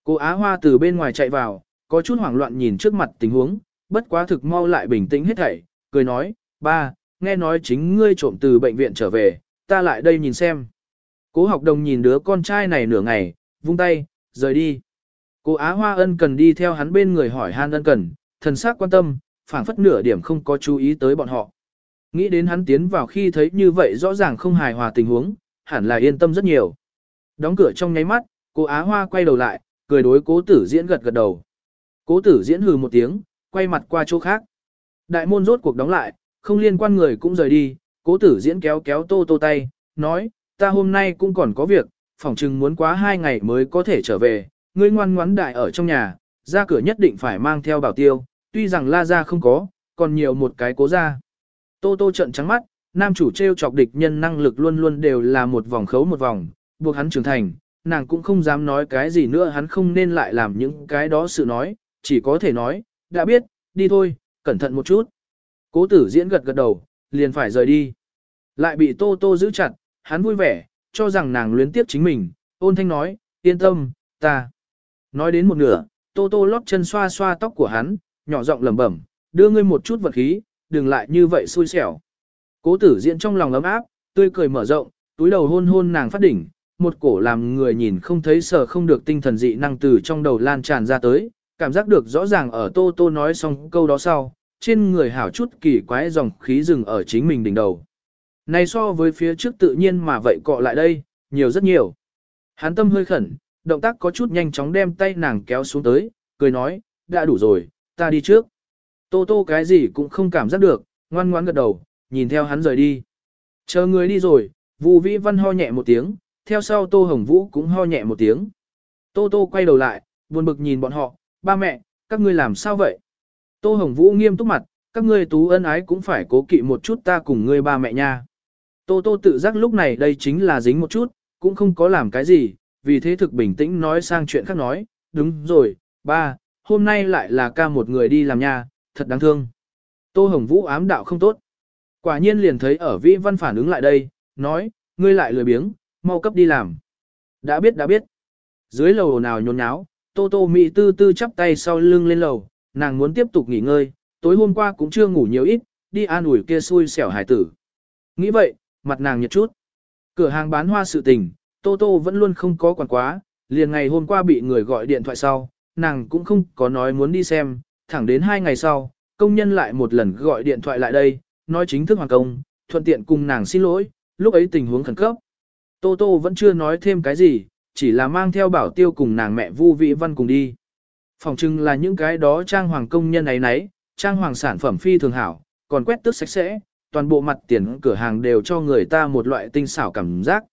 Cô Á Hoa từ bên ngoài chạy vào, có chút hoảng loạn nhìn trước mặt tình huống, bất quá thực mau lại bình tĩnh hết thảy, cười nói, ba, nghe nói chính ngươi trộm từ bệnh viện trở về, ta lại đây nhìn xem. Cố học đồng nhìn đứa con trai này nửa ngày, vung tay, rời đi. Cô Á Hoa ân cần đi theo hắn bên người hỏi han ân cần, thần sắc quan tâm, phảng phất nửa điểm không có chú ý tới bọn họ. Nghĩ đến hắn tiến vào khi thấy như vậy rõ ràng không hài hòa tình huống, hẳn là yên tâm rất nhiều. Đóng cửa trong nháy mắt, cô Á Hoa quay đầu lại, cười đối cố tử diễn gật gật đầu. Cố tử diễn hừ một tiếng, quay mặt qua chỗ khác. Đại môn rốt cuộc đóng lại, không liên quan người cũng rời đi, cố tử diễn kéo kéo tô tô tay, nói, ta hôm nay cũng còn có việc, phỏng chừng muốn quá hai ngày mới có thể trở về, ngươi ngoan ngoãn đại ở trong nhà, ra cửa nhất định phải mang theo bảo tiêu, tuy rằng la ra không có, còn nhiều một cái cố ra. Tô tô trận trắng mắt, nam chủ treo chọc địch nhân năng lực luôn luôn đều là một vòng khấu một vòng, buộc hắn trưởng thành, nàng cũng không dám nói cái gì nữa hắn không nên lại làm những cái đó sự nói, chỉ có thể nói, đã biết, đi thôi, cẩn thận một chút. Cố tử diễn gật gật đầu, liền phải rời đi. Lại bị Tô Tô giữ chặt, hắn vui vẻ, cho rằng nàng luyến tiếp chính mình, ôn thanh nói, yên tâm, ta. Nói đến một nửa, Tô Tô lót chân xoa xoa tóc của hắn, nhỏ giọng lẩm bẩm, đưa ngươi một chút vật khí, đừng lại như vậy xui xẻo. Cố tử diễn trong lòng ấm áp, tươi cười mở rộng, túi đầu hôn hôn nàng phát đỉnh, một cổ làm người nhìn không thấy sợ không được tinh thần dị năng từ trong đầu lan tràn ra tới, cảm giác được rõ ràng ở Tô Tô nói xong câu đó sau, trên người hảo chút kỳ quái dòng khí dừng ở chính mình đỉnh đầu. Này so với phía trước tự nhiên mà vậy cọ lại đây, nhiều rất nhiều. Hắn tâm hơi khẩn, động tác có chút nhanh chóng đem tay nàng kéo xuống tới, cười nói, đã đủ rồi, ta đi trước. Tô tô cái gì cũng không cảm giác được, ngoan ngoãn gật đầu, nhìn theo hắn rời đi. Chờ người đi rồi, Vu Vĩ Văn ho nhẹ một tiếng, theo sau Tô Hồng Vũ cũng ho nhẹ một tiếng. Tô Tô quay đầu lại, buồn bực nhìn bọn họ, ba mẹ, các ngươi làm sao vậy? Tô Hồng Vũ nghiêm túc mặt, các ngươi tú ân ái cũng phải cố kỵ một chút ta cùng ngươi ba mẹ nha. Tô Tô tự giác lúc này đây chính là dính một chút, cũng không có làm cái gì, vì thế thực bình tĩnh nói sang chuyện khác nói, đúng rồi, ba, hôm nay lại là ca một người đi làm nha, thật đáng thương. Tô Hồng Vũ ám đạo không tốt. Quả nhiên liền thấy ở Vĩ Văn phản ứng lại đây, nói, ngươi lại lười biếng, mau cấp đi làm. Đã biết đã biết. Dưới lầu nào nhốn nháo, Tô Tô Mỹ tư tư chắp tay sau lưng lên lầu, nàng muốn tiếp tục nghỉ ngơi, tối hôm qua cũng chưa ngủ nhiều ít, đi an ủi kia xui xẻo hải tử. Nghĩ vậy, mặt nàng nhật chút. Cửa hàng bán hoa sự tình, Tô Tô vẫn luôn không có quản quá, liền ngày hôm qua bị người gọi điện thoại sau, nàng cũng không có nói muốn đi xem, thẳng đến hai ngày sau, công nhân lại một lần gọi điện thoại lại đây, nói chính thức hoàn công, thuận tiện cùng nàng xin lỗi, lúc ấy tình huống khẩn cấp. Tô Tô vẫn chưa nói thêm cái gì, chỉ là mang theo bảo tiêu cùng nàng mẹ Vu Vĩ Văn cùng đi. Phòng trưng là những cái đó trang hoàng công nhân ấy nấy, trang hoàng sản phẩm phi thường hảo, còn quét tước sạch sẽ, toàn bộ mặt tiền cửa hàng đều cho người ta một loại tinh xảo cảm giác.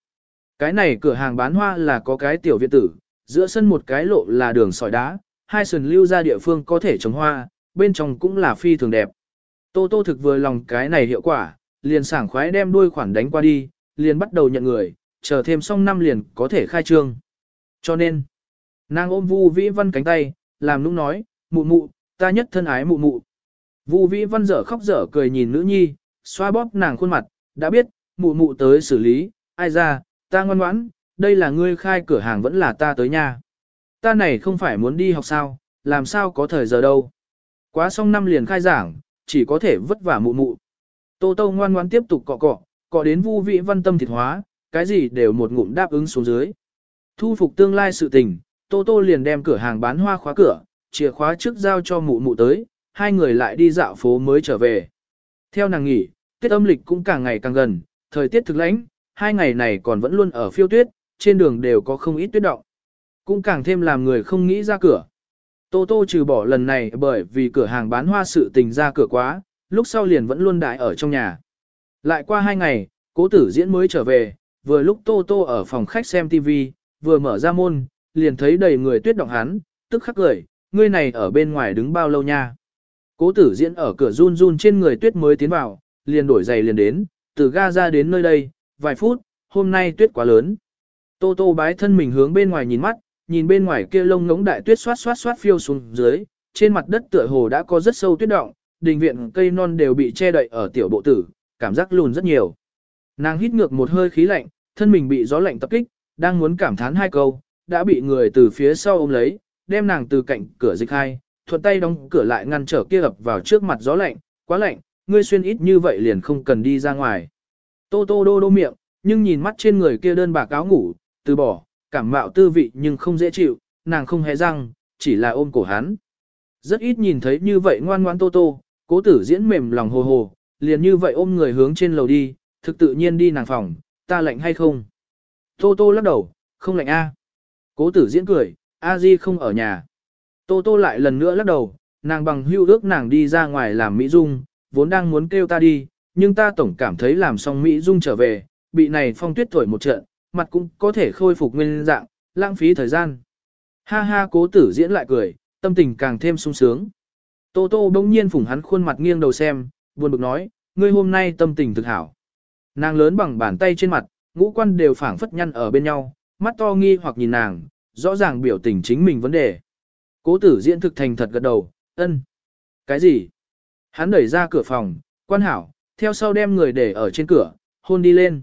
Cái này cửa hàng bán hoa là có cái tiểu viện tử, giữa sân một cái lộ là đường sỏi đá, hai sườn lưu ra địa phương có thể trồng hoa, bên trong cũng là phi thường đẹp. Tô Tô thực vừa lòng cái này hiệu quả, liền sảng khoái đem đuôi khoản đánh qua đi, liền bắt đầu nhận người, chờ thêm xong năm liền có thể khai trương. Cho nên, nàng ôm Vu Vĩ Văn cánh tay, làm nũng nói, mụ mụ, ta nhất thân ái mụ mụ. Vu Vĩ Văn dở khóc dở cười nhìn nữ nhi, xoa bóp nàng khuôn mặt, đã biết, mụ mụ tới xử lý, ai ra, ta ngoan ngoãn, đây là ngươi khai cửa hàng vẫn là ta tới nhà. Ta này không phải muốn đi học sao, làm sao có thời giờ đâu. Quá xong năm liền khai giảng, chỉ có thể vất vả mụ mụ. Tô Tô ngoan ngoãn tiếp tục cọ cọ, cọ đến Vu Vĩ Văn tâm thịt hóa, cái gì đều một ngụm đáp ứng xuống dưới. Thu phục tương lai sự tình, Tô Tô liền đem cửa hàng bán hoa khóa cửa, chìa khóa trước giao cho mụ mụ tới, hai người lại đi dạo phố mới trở về. Theo nàng nghỉ, Tết âm lịch cũng càng ngày càng gần, thời tiết thực lãnh, hai ngày này còn vẫn luôn ở phiêu tuyết, trên đường đều có không ít tuyết động. Cũng càng thêm làm người không nghĩ ra cửa. Tô Tô trừ bỏ lần này bởi vì cửa hàng bán hoa sự tình ra cửa quá, lúc sau liền vẫn luôn đại ở trong nhà. Lại qua hai ngày, cố tử diễn mới trở về, vừa lúc Tô Tô ở phòng khách xem TV, vừa mở ra môn, liền thấy đầy người tuyết động hắn, tức khắc cười, ngươi này ở bên ngoài đứng bao lâu nha. Cố tử diễn ở cửa run run trên người tuyết mới tiến vào, liền đổi giày liền đến, từ ga ra đến nơi đây, vài phút, hôm nay tuyết quá lớn. Tô tô bái thân mình hướng bên ngoài nhìn mắt, nhìn bên ngoài kia lông ngỗng đại tuyết xoát xoát xoát phiêu xuống dưới, trên mặt đất tựa hồ đã có rất sâu tuyết động, đình viện cây non đều bị che đậy ở tiểu bộ tử, cảm giác lùn rất nhiều. Nàng hít ngược một hơi khí lạnh, thân mình bị gió lạnh tập kích, đang muốn cảm thán hai câu, đã bị người từ phía sau ôm lấy, đem nàng từ cạnh cửa dịch hai, thuận tay đóng cửa lại ngăn trở kia ập vào trước mặt gió lạnh, quá lạnh, ngươi xuyên ít như vậy liền không cần đi ra ngoài. Tô tô đô đô miệng, nhưng nhìn mắt trên người kia đơn bạc áo ngủ, từ bỏ, cảm mạo tư vị nhưng không dễ chịu, nàng không hề răng, chỉ là ôm cổ hắn. Rất ít nhìn thấy như vậy ngoan ngoan tô tô, cố tử diễn mềm lòng hồ hồ, liền như vậy ôm người hướng trên lầu đi, thực tự nhiên đi nàng phòng, ta lạnh hay không? Tô tô lắc đầu, không lạnh a. Cố tử diễn cười, a di không ở nhà. Tô tô lại lần nữa lắc đầu, nàng bằng hưu ước nàng đi ra ngoài làm mỹ dung, vốn đang muốn kêu ta đi, nhưng ta tổng cảm thấy làm xong mỹ dung trở về, bị này phong tuyết thổi một trận, mặt cũng có thể khôi phục nguyên dạng, lãng phí thời gian. Ha ha cố tử diễn lại cười, tâm tình càng thêm sung sướng. Tô tô bỗng nhiên phủng hắn khuôn mặt nghiêng đầu xem, buồn bực nói, ngươi hôm nay tâm tình thực hảo. Nàng lớn bằng bàn tay trên mặt, ngũ quan đều phảng phất nhăn ở bên nhau, mắt to nghi hoặc nhìn nàng, rõ ràng biểu tình chính mình vấn đề. Cố tử diễn thực thành thật gật đầu, ân. Cái gì? Hắn đẩy ra cửa phòng, quan hảo, theo sau đem người để ở trên cửa, hôn đi lên.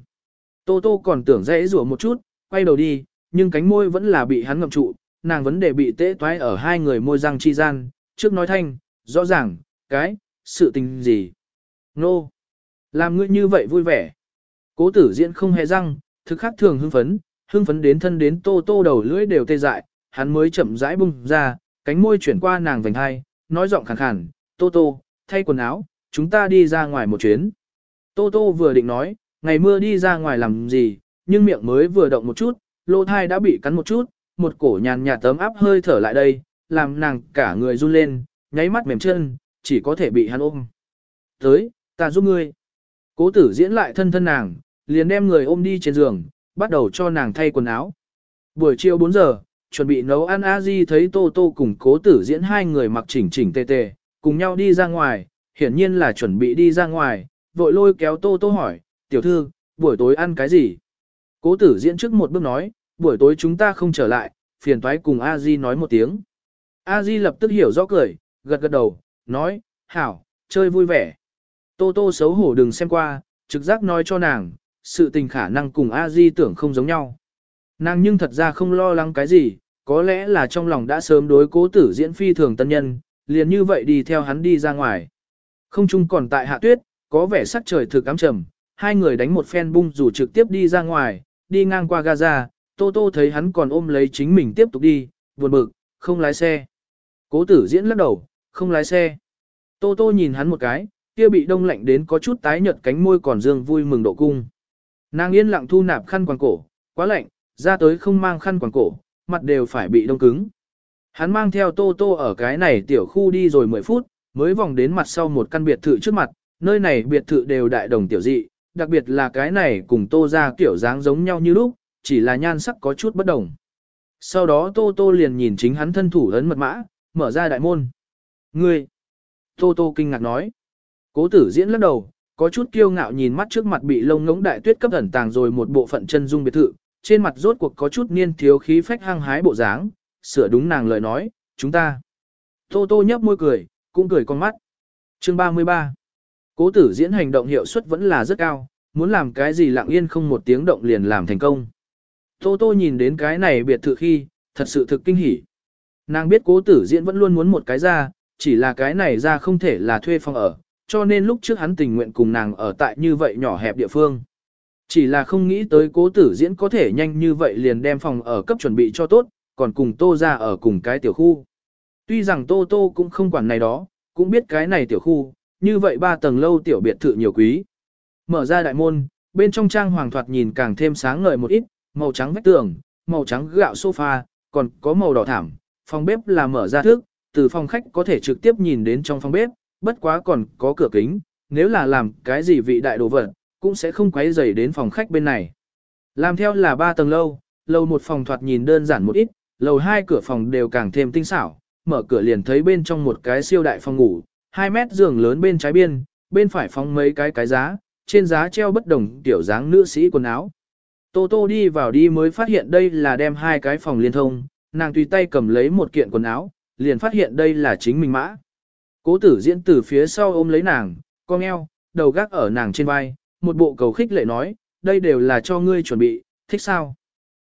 Tô tô còn tưởng dễ rủa một chút, quay đầu đi, nhưng cánh môi vẫn là bị hắn ngậm trụ, nàng vấn đề bị tễ toái ở hai người môi răng chi gian, trước nói thanh, rõ ràng, cái, sự tình gì. Nô, làm ngươi như vậy vui vẻ. Cố tử diễn không hề răng, thực khắc thường hưng phấn, hưng phấn đến thân đến tô tô đầu lưỡi đều tê dại, hắn mới chậm rãi bung ra, cánh môi chuyển qua nàng vành hai, nói giọng khàn khàn, tô tô, thay quần áo, chúng ta đi ra ngoài một chuyến. Tô tô vừa định nói, ngày mưa đi ra ngoài làm gì, nhưng miệng mới vừa động một chút, lô thai đã bị cắn một chút, một cổ nhàn nhạt tấm áp hơi thở lại đây, làm nàng cả người run lên, nháy mắt mềm chân, chỉ có thể bị hắn ôm. Tới, ta giúp ngươi. Cố tử diễn lại thân thân nàng, liền đem người ôm đi trên giường, bắt đầu cho nàng thay quần áo. Buổi chiều 4 giờ, chuẩn bị nấu ăn a di thấy tô tô cùng cố tử diễn hai người mặc chỉnh chỉnh tề tề, cùng nhau đi ra ngoài, hiển nhiên là chuẩn bị đi ra ngoài, vội lôi kéo tô tô hỏi, tiểu thư, buổi tối ăn cái gì? Cố tử diễn trước một bước nói, buổi tối chúng ta không trở lại, phiền toái cùng a di nói một tiếng. a di lập tức hiểu rõ cười, gật gật đầu, nói, hảo, chơi vui vẻ. Tô tô xấu hổ đừng xem qua, trực giác nói cho nàng, sự tình khả năng cùng a di tưởng không giống nhau. Nàng nhưng thật ra không lo lắng cái gì, có lẽ là trong lòng đã sớm đối cố tử diễn phi thường tân nhân, liền như vậy đi theo hắn đi ra ngoài. Không chung còn tại hạ tuyết, có vẻ sắc trời thực ám trầm, hai người đánh một phen bung dù trực tiếp đi ra ngoài, đi ngang qua Gaza, Tô Tô thấy hắn còn ôm lấy chính mình tiếp tục đi, buồn bực, không lái xe. Cố tử diễn lắc đầu, không lái xe. Tô Tô nhìn hắn một cái, kia bị đông lạnh đến có chút tái nhợt cánh môi còn dương vui mừng độ cung. Nàng yên lặng thu nạp khăn quàng cổ, quá lạnh, ra tới không mang khăn quàng cổ, mặt đều phải bị đông cứng. Hắn mang theo Tô Tô ở cái này tiểu khu đi rồi 10 phút, mới vòng đến mặt sau một căn biệt thự trước mặt, nơi này biệt thự đều đại đồng tiểu dị, đặc biệt là cái này cùng Tô ra kiểu dáng giống nhau như lúc, chỉ là nhan sắc có chút bất đồng. Sau đó Tô Tô liền nhìn chính hắn thân thủ ấn mật mã, mở ra đại môn. Ngươi! Tô Tô kinh ngạc nói. Cố tử diễn lắc đầu, có chút kiêu ngạo nhìn mắt trước mặt bị lông ngỗng đại tuyết cấp ẩn tàng rồi một bộ phận chân dung biệt thự, trên mặt rốt cuộc có chút niên thiếu khí phách hăng hái bộ dáng, sửa đúng nàng lời nói, chúng ta. Tô Tô nhấp môi cười, cũng cười con mắt. Chương 33 Cố tử diễn hành động hiệu suất vẫn là rất cao, muốn làm cái gì lặng yên không một tiếng động liền làm thành công. Tô Tô nhìn đến cái này biệt thự khi, thật sự thực kinh hỉ. Nàng biết cố tử diễn vẫn luôn muốn một cái ra, chỉ là cái này ra không thể là thuê phòng ở, cho nên lúc trước hắn tình nguyện cùng nàng ở tại như vậy nhỏ hẹp địa phương. Chỉ là không nghĩ tới cố tử diễn có thể nhanh như vậy liền đem phòng ở cấp chuẩn bị cho tốt, còn cùng tô ra ở cùng cái tiểu khu. Tuy rằng tô tô cũng không quản này đó, cũng biết cái này tiểu khu, như vậy ba tầng lâu tiểu biệt thự nhiều quý. Mở ra đại môn, bên trong trang hoàng thoạt nhìn càng thêm sáng ngời một ít, màu trắng vách tường, màu trắng gạo sofa, còn có màu đỏ thảm, phòng bếp là mở ra thức, từ phòng khách có thể trực tiếp nhìn đến trong phòng bếp, bất quá còn có cửa kính, nếu là làm cái gì vị đại đồ vật, cũng sẽ không quấy rầy đến phòng khách bên này. Làm theo là ba tầng lâu, lầu một phòng thoạt nhìn đơn giản một ít, lầu hai cửa phòng đều càng thêm tinh xảo, mở cửa liền thấy bên trong một cái siêu đại phòng ngủ, 2 mét giường lớn bên trái biên, bên phải phóng mấy cái cái giá, trên giá treo bất đồng tiểu dáng nữ sĩ quần áo. Tô Tô đi vào đi mới phát hiện đây là đem hai cái phòng liên thông, nàng tùy tay cầm lấy một kiện quần áo, liền phát hiện đây là chính mình mã. Cố tử diễn từ phía sau ôm lấy nàng, cong eo, đầu gác ở nàng trên vai, một bộ cầu khích lệ nói, đây đều là cho ngươi chuẩn bị, thích sao?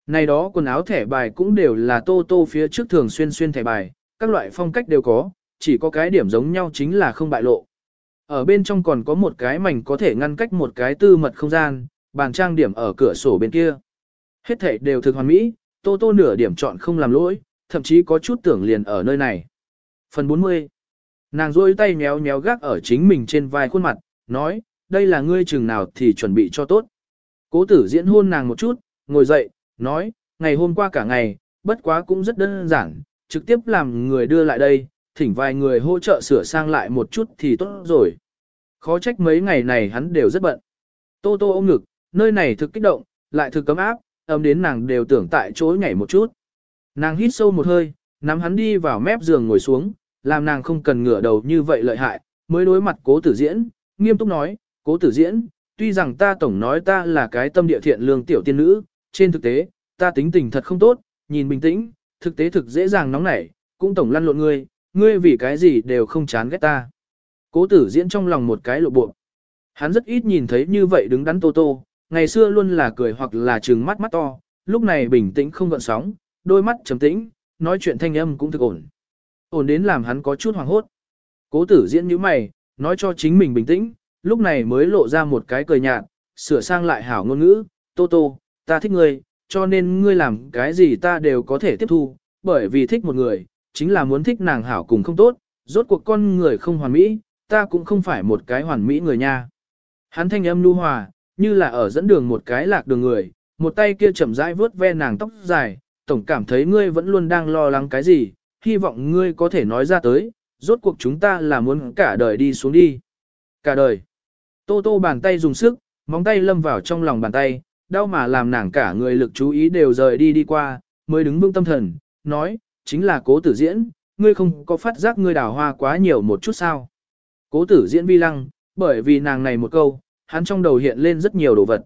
Này đó quần áo thẻ bài cũng đều là tô tô phía trước thường xuyên xuyên thẻ bài, các loại phong cách đều có, chỉ có cái điểm giống nhau chính là không bại lộ. Ở bên trong còn có một cái mảnh có thể ngăn cách một cái tư mật không gian, bàn trang điểm ở cửa sổ bên kia. Hết thảy đều thực hoàn mỹ, tô tô nửa điểm chọn không làm lỗi, thậm chí có chút tưởng liền ở nơi này. Phần 40 Nàng rôi tay méo méo gác ở chính mình trên vai khuôn mặt, nói, đây là ngươi chừng nào thì chuẩn bị cho tốt. Cố tử diễn hôn nàng một chút, ngồi dậy, nói, ngày hôm qua cả ngày, bất quá cũng rất đơn giản, trực tiếp làm người đưa lại đây, thỉnh vài người hỗ trợ sửa sang lại một chút thì tốt rồi. Khó trách mấy ngày này hắn đều rất bận. Tô tô ôm ngực, nơi này thực kích động, lại thực cấm áp, ấm đến nàng đều tưởng tại chỗ nhảy một chút. Nàng hít sâu một hơi, nắm hắn đi vào mép giường ngồi xuống, làm nàng không cần ngửa đầu như vậy lợi hại, mới đối mặt cố tử diễn, nghiêm túc nói, cố tử diễn, tuy rằng ta tổng nói ta là cái tâm địa thiện lương tiểu tiên nữ, trên thực tế, ta tính tình thật không tốt, nhìn bình tĩnh, thực tế thực dễ dàng nóng nảy, cũng tổng lăn lộn ngươi, ngươi vì cái gì đều không chán ghét ta. Cố tử diễn trong lòng một cái lộ bộ. Hắn rất ít nhìn thấy như vậy đứng đắn tô tô, ngày xưa luôn là cười hoặc là trừng mắt mắt to, lúc này bình tĩnh không gợn sóng, đôi mắt trầm tĩnh, nói chuyện thanh âm cũng thực ổn. Ổn đến làm hắn có chút hoảng hốt. Cố tử diễn như mày, nói cho chính mình bình tĩnh, lúc này mới lộ ra một cái cười nhạt, sửa sang lại hảo ngôn ngữ, tô tô, ta thích ngươi, cho nên ngươi làm cái gì ta đều có thể tiếp thu, bởi vì thích một người, chính là muốn thích nàng hảo cùng không tốt, rốt cuộc con người không hoàn mỹ, ta cũng không phải một cái hoàn mỹ người nha. Hắn thanh âm nu hòa, như là ở dẫn đường một cái lạc đường người, một tay kia chậm rãi vướt ve nàng tóc dài, tổng cảm thấy ngươi vẫn luôn đang lo lắng cái gì, hy vọng ngươi có thể nói ra tới, rốt cuộc chúng ta là muốn cả đời đi xuống đi. Cả đời. Tô tô bàn tay dùng sức, móng tay lâm vào trong lòng bàn tay, đau mà làm nàng cả người lực chú ý đều rời đi đi qua, mới đứng vững tâm thần, nói, chính là cố tử diễn, ngươi không có phát giác ngươi đào hoa quá nhiều một chút sao. Cố tử diễn vi lăng, bởi vì nàng này một câu, hắn trong đầu hiện lên rất nhiều đồ vật.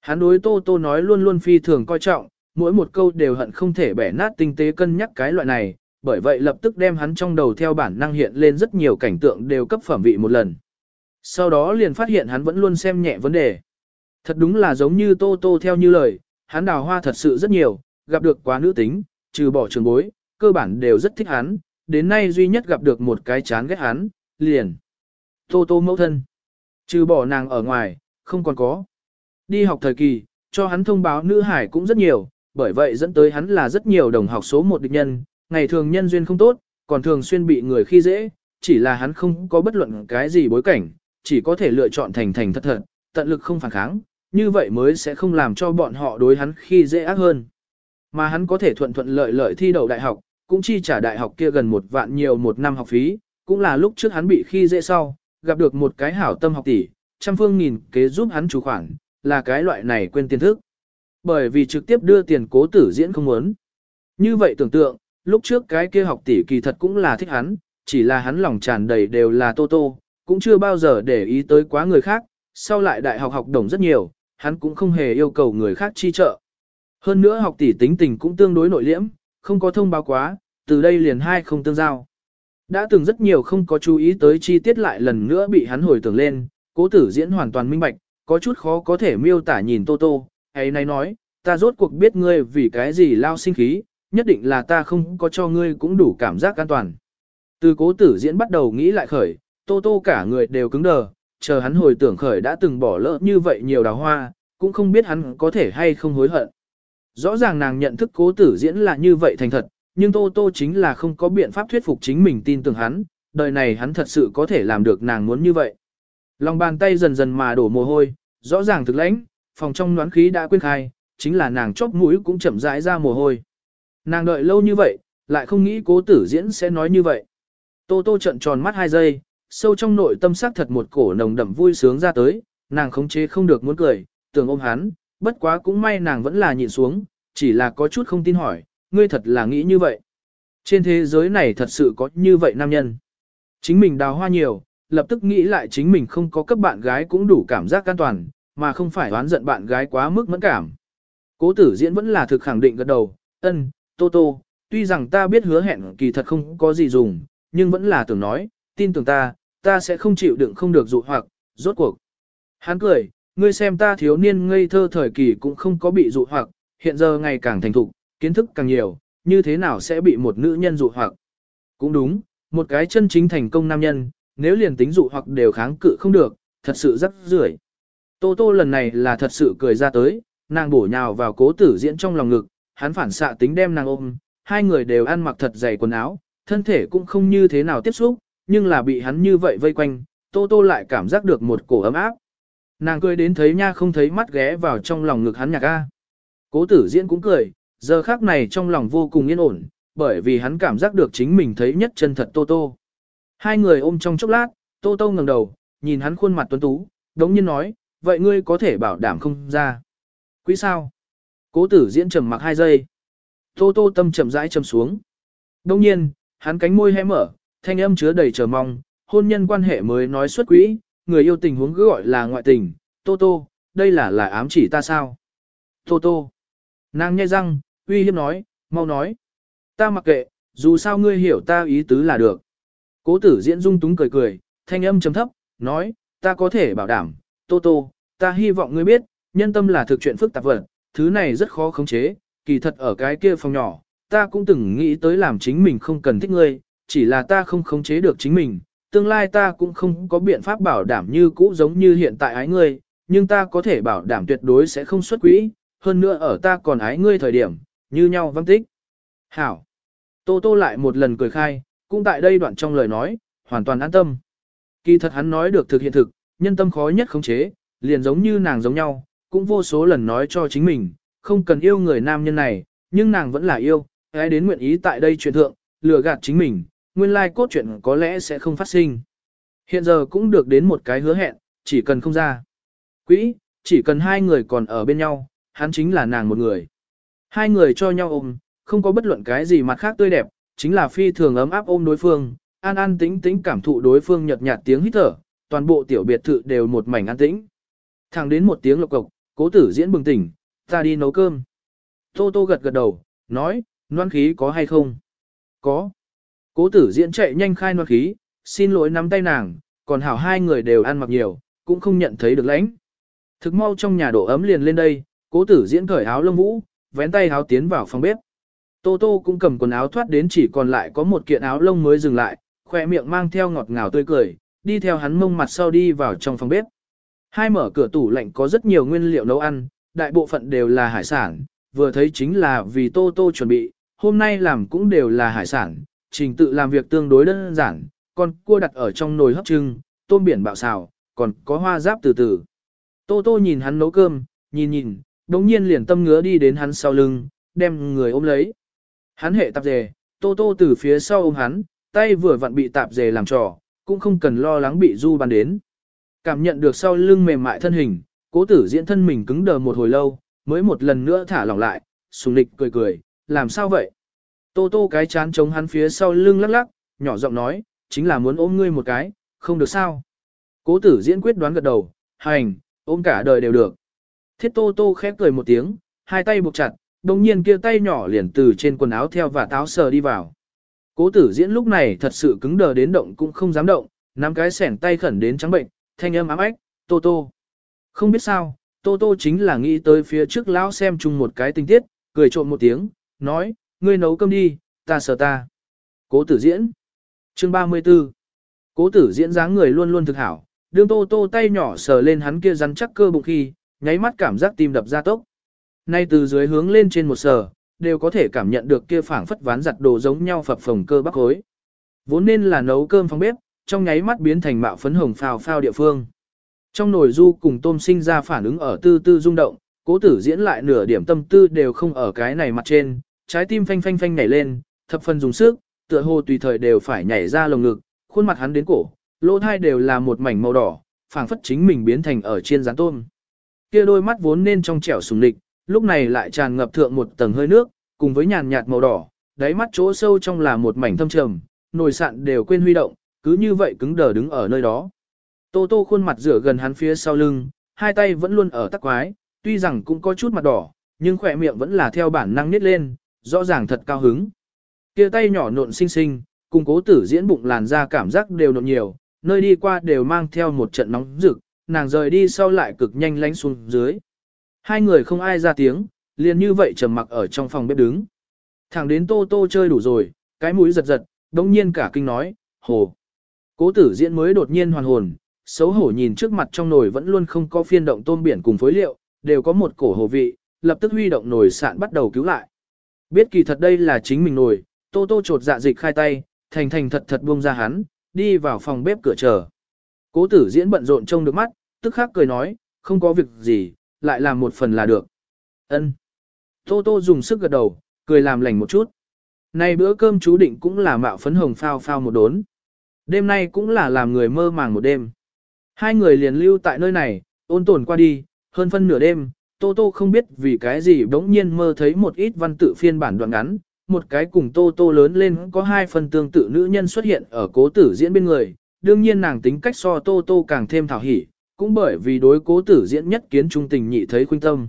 Hắn đối tô tô nói luôn luôn phi thường coi trọng, mỗi một câu đều hận không thể bẻ nát tinh tế cân nhắc cái loại này, bởi vậy lập tức đem hắn trong đầu theo bản năng hiện lên rất nhiều cảnh tượng đều cấp phẩm vị một lần. Sau đó liền phát hiện hắn vẫn luôn xem nhẹ vấn đề. Thật đúng là giống như tô tô theo như lời, hắn đào hoa thật sự rất nhiều, gặp được quá nữ tính, trừ bỏ trường bối, cơ bản đều rất thích hắn, đến nay duy nhất gặp được một cái chán ghét hắn, liền. Tô tô mẫu thân. Trừ bỏ nàng ở ngoài, không còn có. Đi học thời kỳ, cho hắn thông báo nữ hải cũng rất nhiều, bởi vậy dẫn tới hắn là rất nhiều đồng học số một địch nhân, ngày thường nhân duyên không tốt, còn thường xuyên bị người khi dễ, chỉ là hắn không có bất luận cái gì bối cảnh, chỉ có thể lựa chọn thành thành thật thật, tận lực không phản kháng, như vậy mới sẽ không làm cho bọn họ đối hắn khi dễ ác hơn. Mà hắn có thể thuận thuận lợi lợi thi đậu đại học, cũng chi trả đại học kia gần một vạn nhiều một năm học phí, cũng là lúc trước hắn bị khi dễ sau, gặp được một cái hảo tâm học tỷ, trăm phương nghìn kế giúp hắn chủ khoản, là cái loại này quên tiền thức. Bởi vì trực tiếp đưa tiền cố tử diễn không muốn. Như vậy tưởng tượng, lúc trước cái kia học tỷ kỳ thật cũng là thích hắn, chỉ là hắn lòng tràn đầy đều là tô tô, cũng chưa bao giờ để ý tới quá người khác, sau lại đại học học đồng rất nhiều, hắn cũng không hề yêu cầu người khác chi trợ. Hơn nữa học tỷ tính tình cũng tương đối nội liễm, không có thông báo quá, từ đây liền hai không tương giao. Đã từng rất nhiều không có chú ý tới chi tiết lại lần nữa bị hắn hồi tưởng lên, cố tử diễn hoàn toàn minh bạch, có chút khó có thể miêu tả nhìn Tô Tô, ấy này nói, ta rốt cuộc biết ngươi vì cái gì lao sinh khí, nhất định là ta không có cho ngươi cũng đủ cảm giác an toàn. Từ cố tử diễn bắt đầu nghĩ lại khởi, Tô Tô cả người đều cứng đờ, chờ hắn hồi tưởng khởi đã từng bỏ lỡ như vậy nhiều đào hoa, cũng không biết hắn có thể hay không hối hận. Rõ ràng nàng nhận thức cố tử diễn là như vậy thành thật, nhưng Tô Tô chính là không có biện pháp thuyết phục chính mình tin tưởng hắn, đời này hắn thật sự có thể làm được nàng muốn như vậy. Lòng bàn tay dần dần mà đổ mồ hôi, rõ ràng thực lãnh, phòng trong noán khí đã quên khai, chính là nàng chóp mũi cũng chậm rãi ra mồ hôi. Nàng đợi lâu như vậy, lại không nghĩ cố tử diễn sẽ nói như vậy. Tô tô trận tròn mắt hai giây, sâu trong nội tâm sắc thật một cổ nồng đậm vui sướng ra tới, nàng khống chế không được muốn cười, tưởng ôm hắn, bất quá cũng may nàng vẫn là nhịn xuống, chỉ là có chút không tin hỏi, ngươi thật là nghĩ như vậy. Trên thế giới này thật sự có như vậy nam nhân. Chính mình đào hoa nhiều, lập tức nghĩ lại chính mình không có cấp bạn gái cũng đủ cảm giác an toàn, mà không phải đoán giận bạn gái quá mức mẫn cảm. Cố tử diễn vẫn là thực khẳng định gật đầu, ân, tô tô, tuy rằng ta biết hứa hẹn kỳ thật không có gì dùng, nhưng vẫn là tưởng nói, tin tưởng ta, ta sẽ không chịu đựng không được dụ hoặc, rốt cuộc. Hắn cười, ngươi xem ta thiếu niên ngây thơ thời kỳ cũng không có bị dụ hoặc, hiện giờ ngày càng thành thục, kiến thức càng nhiều, như thế nào sẽ bị một nữ nhân dụ hoặc. Cũng đúng, một cái chân chính thành công nam nhân, nếu liền tính dụ hoặc đều kháng cự không được, thật sự rất rưởi. Tô Tô lần này là thật sự cười ra tới, nàng bổ nhào vào cố tử diễn trong lòng ngực, hắn phản xạ tính đem nàng ôm, hai người đều ăn mặc thật dày quần áo, thân thể cũng không như thế nào tiếp xúc, nhưng là bị hắn như vậy vây quanh, Tô Tô lại cảm giác được một cổ ấm áp. Nàng cười đến thấy nha không thấy mắt ghé vào trong lòng ngực hắn nhạc a. Cố tử diễn cũng cười, giờ khác này trong lòng vô cùng yên ổn, bởi vì hắn cảm giác được chính mình thấy nhất chân thật Tô Tô. Hai người ôm trong chốc lát, Tô Tô ngẩng đầu, nhìn hắn khuôn mặt tuấn tú, đống nhiên nói, vậy ngươi có thể bảo đảm không ra. Quý sao? Cố tử diễn trầm mặc hai giây. Tô Tô tâm chậm rãi châm xuống. Đông nhiên, hắn cánh môi hé mở, thanh âm chứa đầy chờ mong, hôn nhân quan hệ mới nói xuất quỹ, người yêu tình huống cứ gọi là ngoại tình, Tô Tô, đây là là ám chỉ ta sao? Tô Tô. Nàng nhai răng, uy hiếp nói, mau nói. Ta mặc kệ, dù sao ngươi hiểu ta ý tứ là được. Cố tử diễn dung túng cười cười, thanh âm chấm thấp, nói, ta có thể bảo đảm, Tô Tô, ta hy vọng ngươi biết, nhân tâm là thực chuyện phức tạp vật, thứ này rất khó khống chế, kỳ thật ở cái kia phòng nhỏ, ta cũng từng nghĩ tới làm chính mình không cần thích ngươi, chỉ là ta không khống chế được chính mình, tương lai ta cũng không có biện pháp bảo đảm như cũ giống như hiện tại ái ngươi, nhưng ta có thể bảo đảm tuyệt đối sẽ không xuất quỹ, hơn nữa ở ta còn ái ngươi thời điểm, như nhau văng tích. Hảo. Tô Tô lại một lần cười khai, cũng tại đây đoạn trong lời nói, hoàn toàn an tâm. Kỳ thật hắn nói được thực hiện thực, nhân tâm khó nhất khống chế, liền giống như nàng giống nhau, cũng vô số lần nói cho chính mình, không cần yêu người nam nhân này, nhưng nàng vẫn là yêu, ai đến nguyện ý tại đây chuyện thượng, lừa gạt chính mình, nguyên lai cốt truyện có lẽ sẽ không phát sinh. Hiện giờ cũng được đến một cái hứa hẹn, chỉ cần không ra. Quỹ, chỉ cần hai người còn ở bên nhau, hắn chính là nàng một người. Hai người cho nhau ôm, không có bất luận cái gì mặt khác tươi đẹp, chính là phi thường ấm áp ôm đối phương, an an tĩnh tĩnh cảm thụ đối phương nhợt nhạt tiếng hít thở, toàn bộ tiểu biệt thự đều một mảnh an tĩnh. Thẳng đến một tiếng lộc cộc, cố tử diễn bừng tỉnh, ta đi nấu cơm. Tô tô gật gật đầu, nói, noan khí có hay không? Có. Cố tử diễn chạy nhanh khai noan khí, xin lỗi nắm tay nàng, còn hảo hai người đều ăn mặc nhiều, cũng không nhận thấy được lãnh. Thực mau trong nhà đổ ấm liền lên đây, cố tử diễn cởi áo lông vũ, vén tay áo tiến vào phòng bếp. Tô Tô cũng cầm quần áo thoát đến chỉ còn lại có một kiện áo lông mới dừng lại, khoe miệng mang theo ngọt ngào tươi cười, đi theo hắn mông mặt sau đi vào trong phòng bếp. Hai mở cửa tủ lạnh có rất nhiều nguyên liệu nấu ăn, đại bộ phận đều là hải sản, vừa thấy chính là vì Tô Tô chuẩn bị, hôm nay làm cũng đều là hải sản, trình tự làm việc tương đối đơn giản, còn cua đặt ở trong nồi hấp trưng, tôm biển bạo xào, còn có hoa giáp từ từ. Tô Tô nhìn hắn nấu cơm, nhìn nhìn, đống nhiên liền tâm ngứa đi đến hắn sau lưng, đem người ôm lấy. Hắn hệ tạp dề, Tô Tô từ phía sau ôm hắn, tay vừa vặn bị tạp dề làm trò, cũng không cần lo lắng bị du bàn đến. Cảm nhận được sau lưng mềm mại thân hình, cố tử diễn thân mình cứng đờ một hồi lâu, mới một lần nữa thả lỏng lại, sùng địch cười cười, làm sao vậy? Tô tô cái chán chống hắn phía sau lưng lắc lắc, nhỏ giọng nói, chính là muốn ôm ngươi một cái, không được sao? Cố tử diễn quyết đoán gật đầu, hành, ôm cả đời đều được. Thiết tô tô khép cười một tiếng, hai tay buộc chặt, đồng nhiên kia tay nhỏ liền từ trên quần áo theo và táo sờ đi vào. Cố tử diễn lúc này thật sự cứng đờ đến động cũng không dám động, nắm cái sẻn tay khẩn đến trắng bệnh, thanh âm ám ách, tô tô. Không biết sao, tô tô chính là nghĩ tới phía trước lão xem chung một cái tình tiết, cười trộn một tiếng, nói, ngươi nấu cơm đi, ta sợ ta. Cố tử diễn. Chương 34. Cố tử diễn dáng người luôn luôn thực hảo, đương tô tô tay nhỏ sờ lên hắn kia rắn chắc cơ bụng khi, nháy mắt cảm giác tim đập ra tốc. Nay từ dưới hướng lên trên một sờ, đều có thể cảm nhận được kia phảng phất ván giặt đồ giống nhau phập phồng cơ bắp khối. Vốn nên là nấu cơm phòng bếp, trong nháy mắt biến thành mạo phấn hồng phào phao địa phương. Trong nồi du cùng tôm sinh ra phản ứng ở tư tư rung động, cố tử diễn lại nửa điểm tâm tư đều không ở cái này mặt trên, trái tim phanh phanh phanh nhảy lên, thập phần dùng sức, tựa hồ tùy thời đều phải nhảy ra lồng ngực, khuôn mặt hắn đến cổ, lỗ thai đều là một mảnh màu đỏ, phảng phất chính mình biến thành ở trên rán tôm. Kia đôi mắt vốn nên trong trẻo sùng lịch, lúc này lại tràn ngập thượng một tầng hơi nước, cùng với nhàn nhạt màu đỏ, đáy mắt chỗ sâu trong là một mảnh thâm trầm, nồi sạn đều quên huy động, cứ như vậy cứng đờ đứng ở nơi đó. Tô Tô khuôn mặt rửa gần hắn phía sau lưng, hai tay vẫn luôn ở tắc quái, tuy rằng cũng có chút mặt đỏ, nhưng khỏe miệng vẫn là theo bản năng nít lên, rõ ràng thật cao hứng. Kia tay nhỏ nộn xinh xinh, cùng cố tử diễn bụng làn ra cảm giác đều nộn nhiều, nơi đi qua đều mang theo một trận nóng rực, nàng rời đi sau lại cực nhanh lánh xuống dưới. Hai người không ai ra tiếng, liền như vậy trầm mặc ở trong phòng bếp đứng. Thẳng đến Tô Tô chơi đủ rồi, cái mũi giật giật, đống nhiên cả kinh nói, hồ. Cố tử diễn mới đột nhiên hoàn hồn, xấu hổ nhìn trước mặt trong nồi vẫn luôn không có phiên động tôm biển cùng phối liệu, đều có một cổ hồ vị, lập tức huy động nồi sạn bắt đầu cứu lại. Biết kỳ thật đây là chính mình nồi, Tô Tô trột dạ dịch khai tay, thành thành thật thật buông ra hắn, đi vào phòng bếp cửa chờ. Cố tử diễn bận rộn trông được mắt, tức khắc cười nói, không có việc gì, lại làm một phần là được. Ân. Tô Tô dùng sức gật đầu, cười làm lành một chút. Nay bữa cơm chú định cũng là mạo phấn hồng phao phao một đốn. Đêm nay cũng là làm người mơ màng một đêm. Hai người liền lưu tại nơi này, ôn tồn qua đi, hơn phân nửa đêm, Tô Tô không biết vì cái gì đống nhiên mơ thấy một ít văn tự phiên bản đoạn ngắn, một cái cùng Tô Tô lớn lên có hai phần tương tự nữ nhân xuất hiện ở cố tử diễn bên người, đương nhiên nàng tính cách so Tô Tô càng thêm thảo hỉ, cũng bởi vì đối cố tử diễn nhất kiến trung tình nhị thấy khuynh tâm.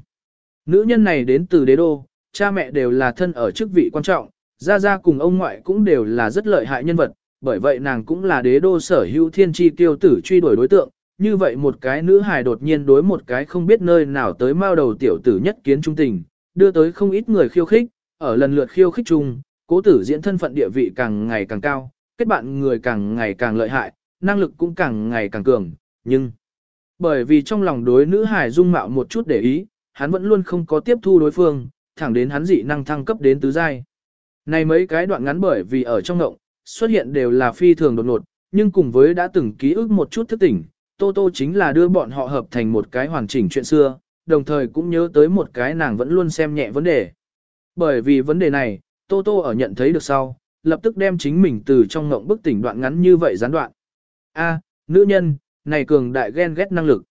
Nữ nhân này đến từ đế đô, cha mẹ đều là thân ở chức vị quan trọng, gia gia cùng ông ngoại cũng đều là rất lợi hại nhân vật, bởi vậy nàng cũng là đế đô sở hữu thiên tri tiêu tử truy đuổi đối tượng. Như vậy một cái nữ hài đột nhiên đối một cái không biết nơi nào tới mao đầu tiểu tử nhất kiến trung tình, đưa tới không ít người khiêu khích, ở lần lượt khiêu khích chung, cố tử diễn thân phận địa vị càng ngày càng cao, kết bạn người càng ngày càng lợi hại, năng lực cũng càng ngày càng cường, nhưng bởi vì trong lòng đối nữ hài dung mạo một chút để ý, hắn vẫn luôn không có tiếp thu đối phương, thẳng đến hắn dị năng thăng cấp đến tứ giai. Này mấy cái đoạn ngắn bởi vì ở trong ngộng, xuất hiện đều là phi thường đột ngột, nhưng cùng với đã từng ký ức một chút thức tỉnh, Tô Tô chính là đưa bọn họ hợp thành một cái hoàn chỉnh chuyện xưa, đồng thời cũng nhớ tới một cái nàng vẫn luôn xem nhẹ vấn đề. Bởi vì vấn đề này, Tô Tô ở nhận thấy được sau, lập tức đem chính mình từ trong ngộng bức tỉnh đoạn ngắn như vậy gián đoạn. A, nữ nhân, này cường đại ghen ghét năng lực.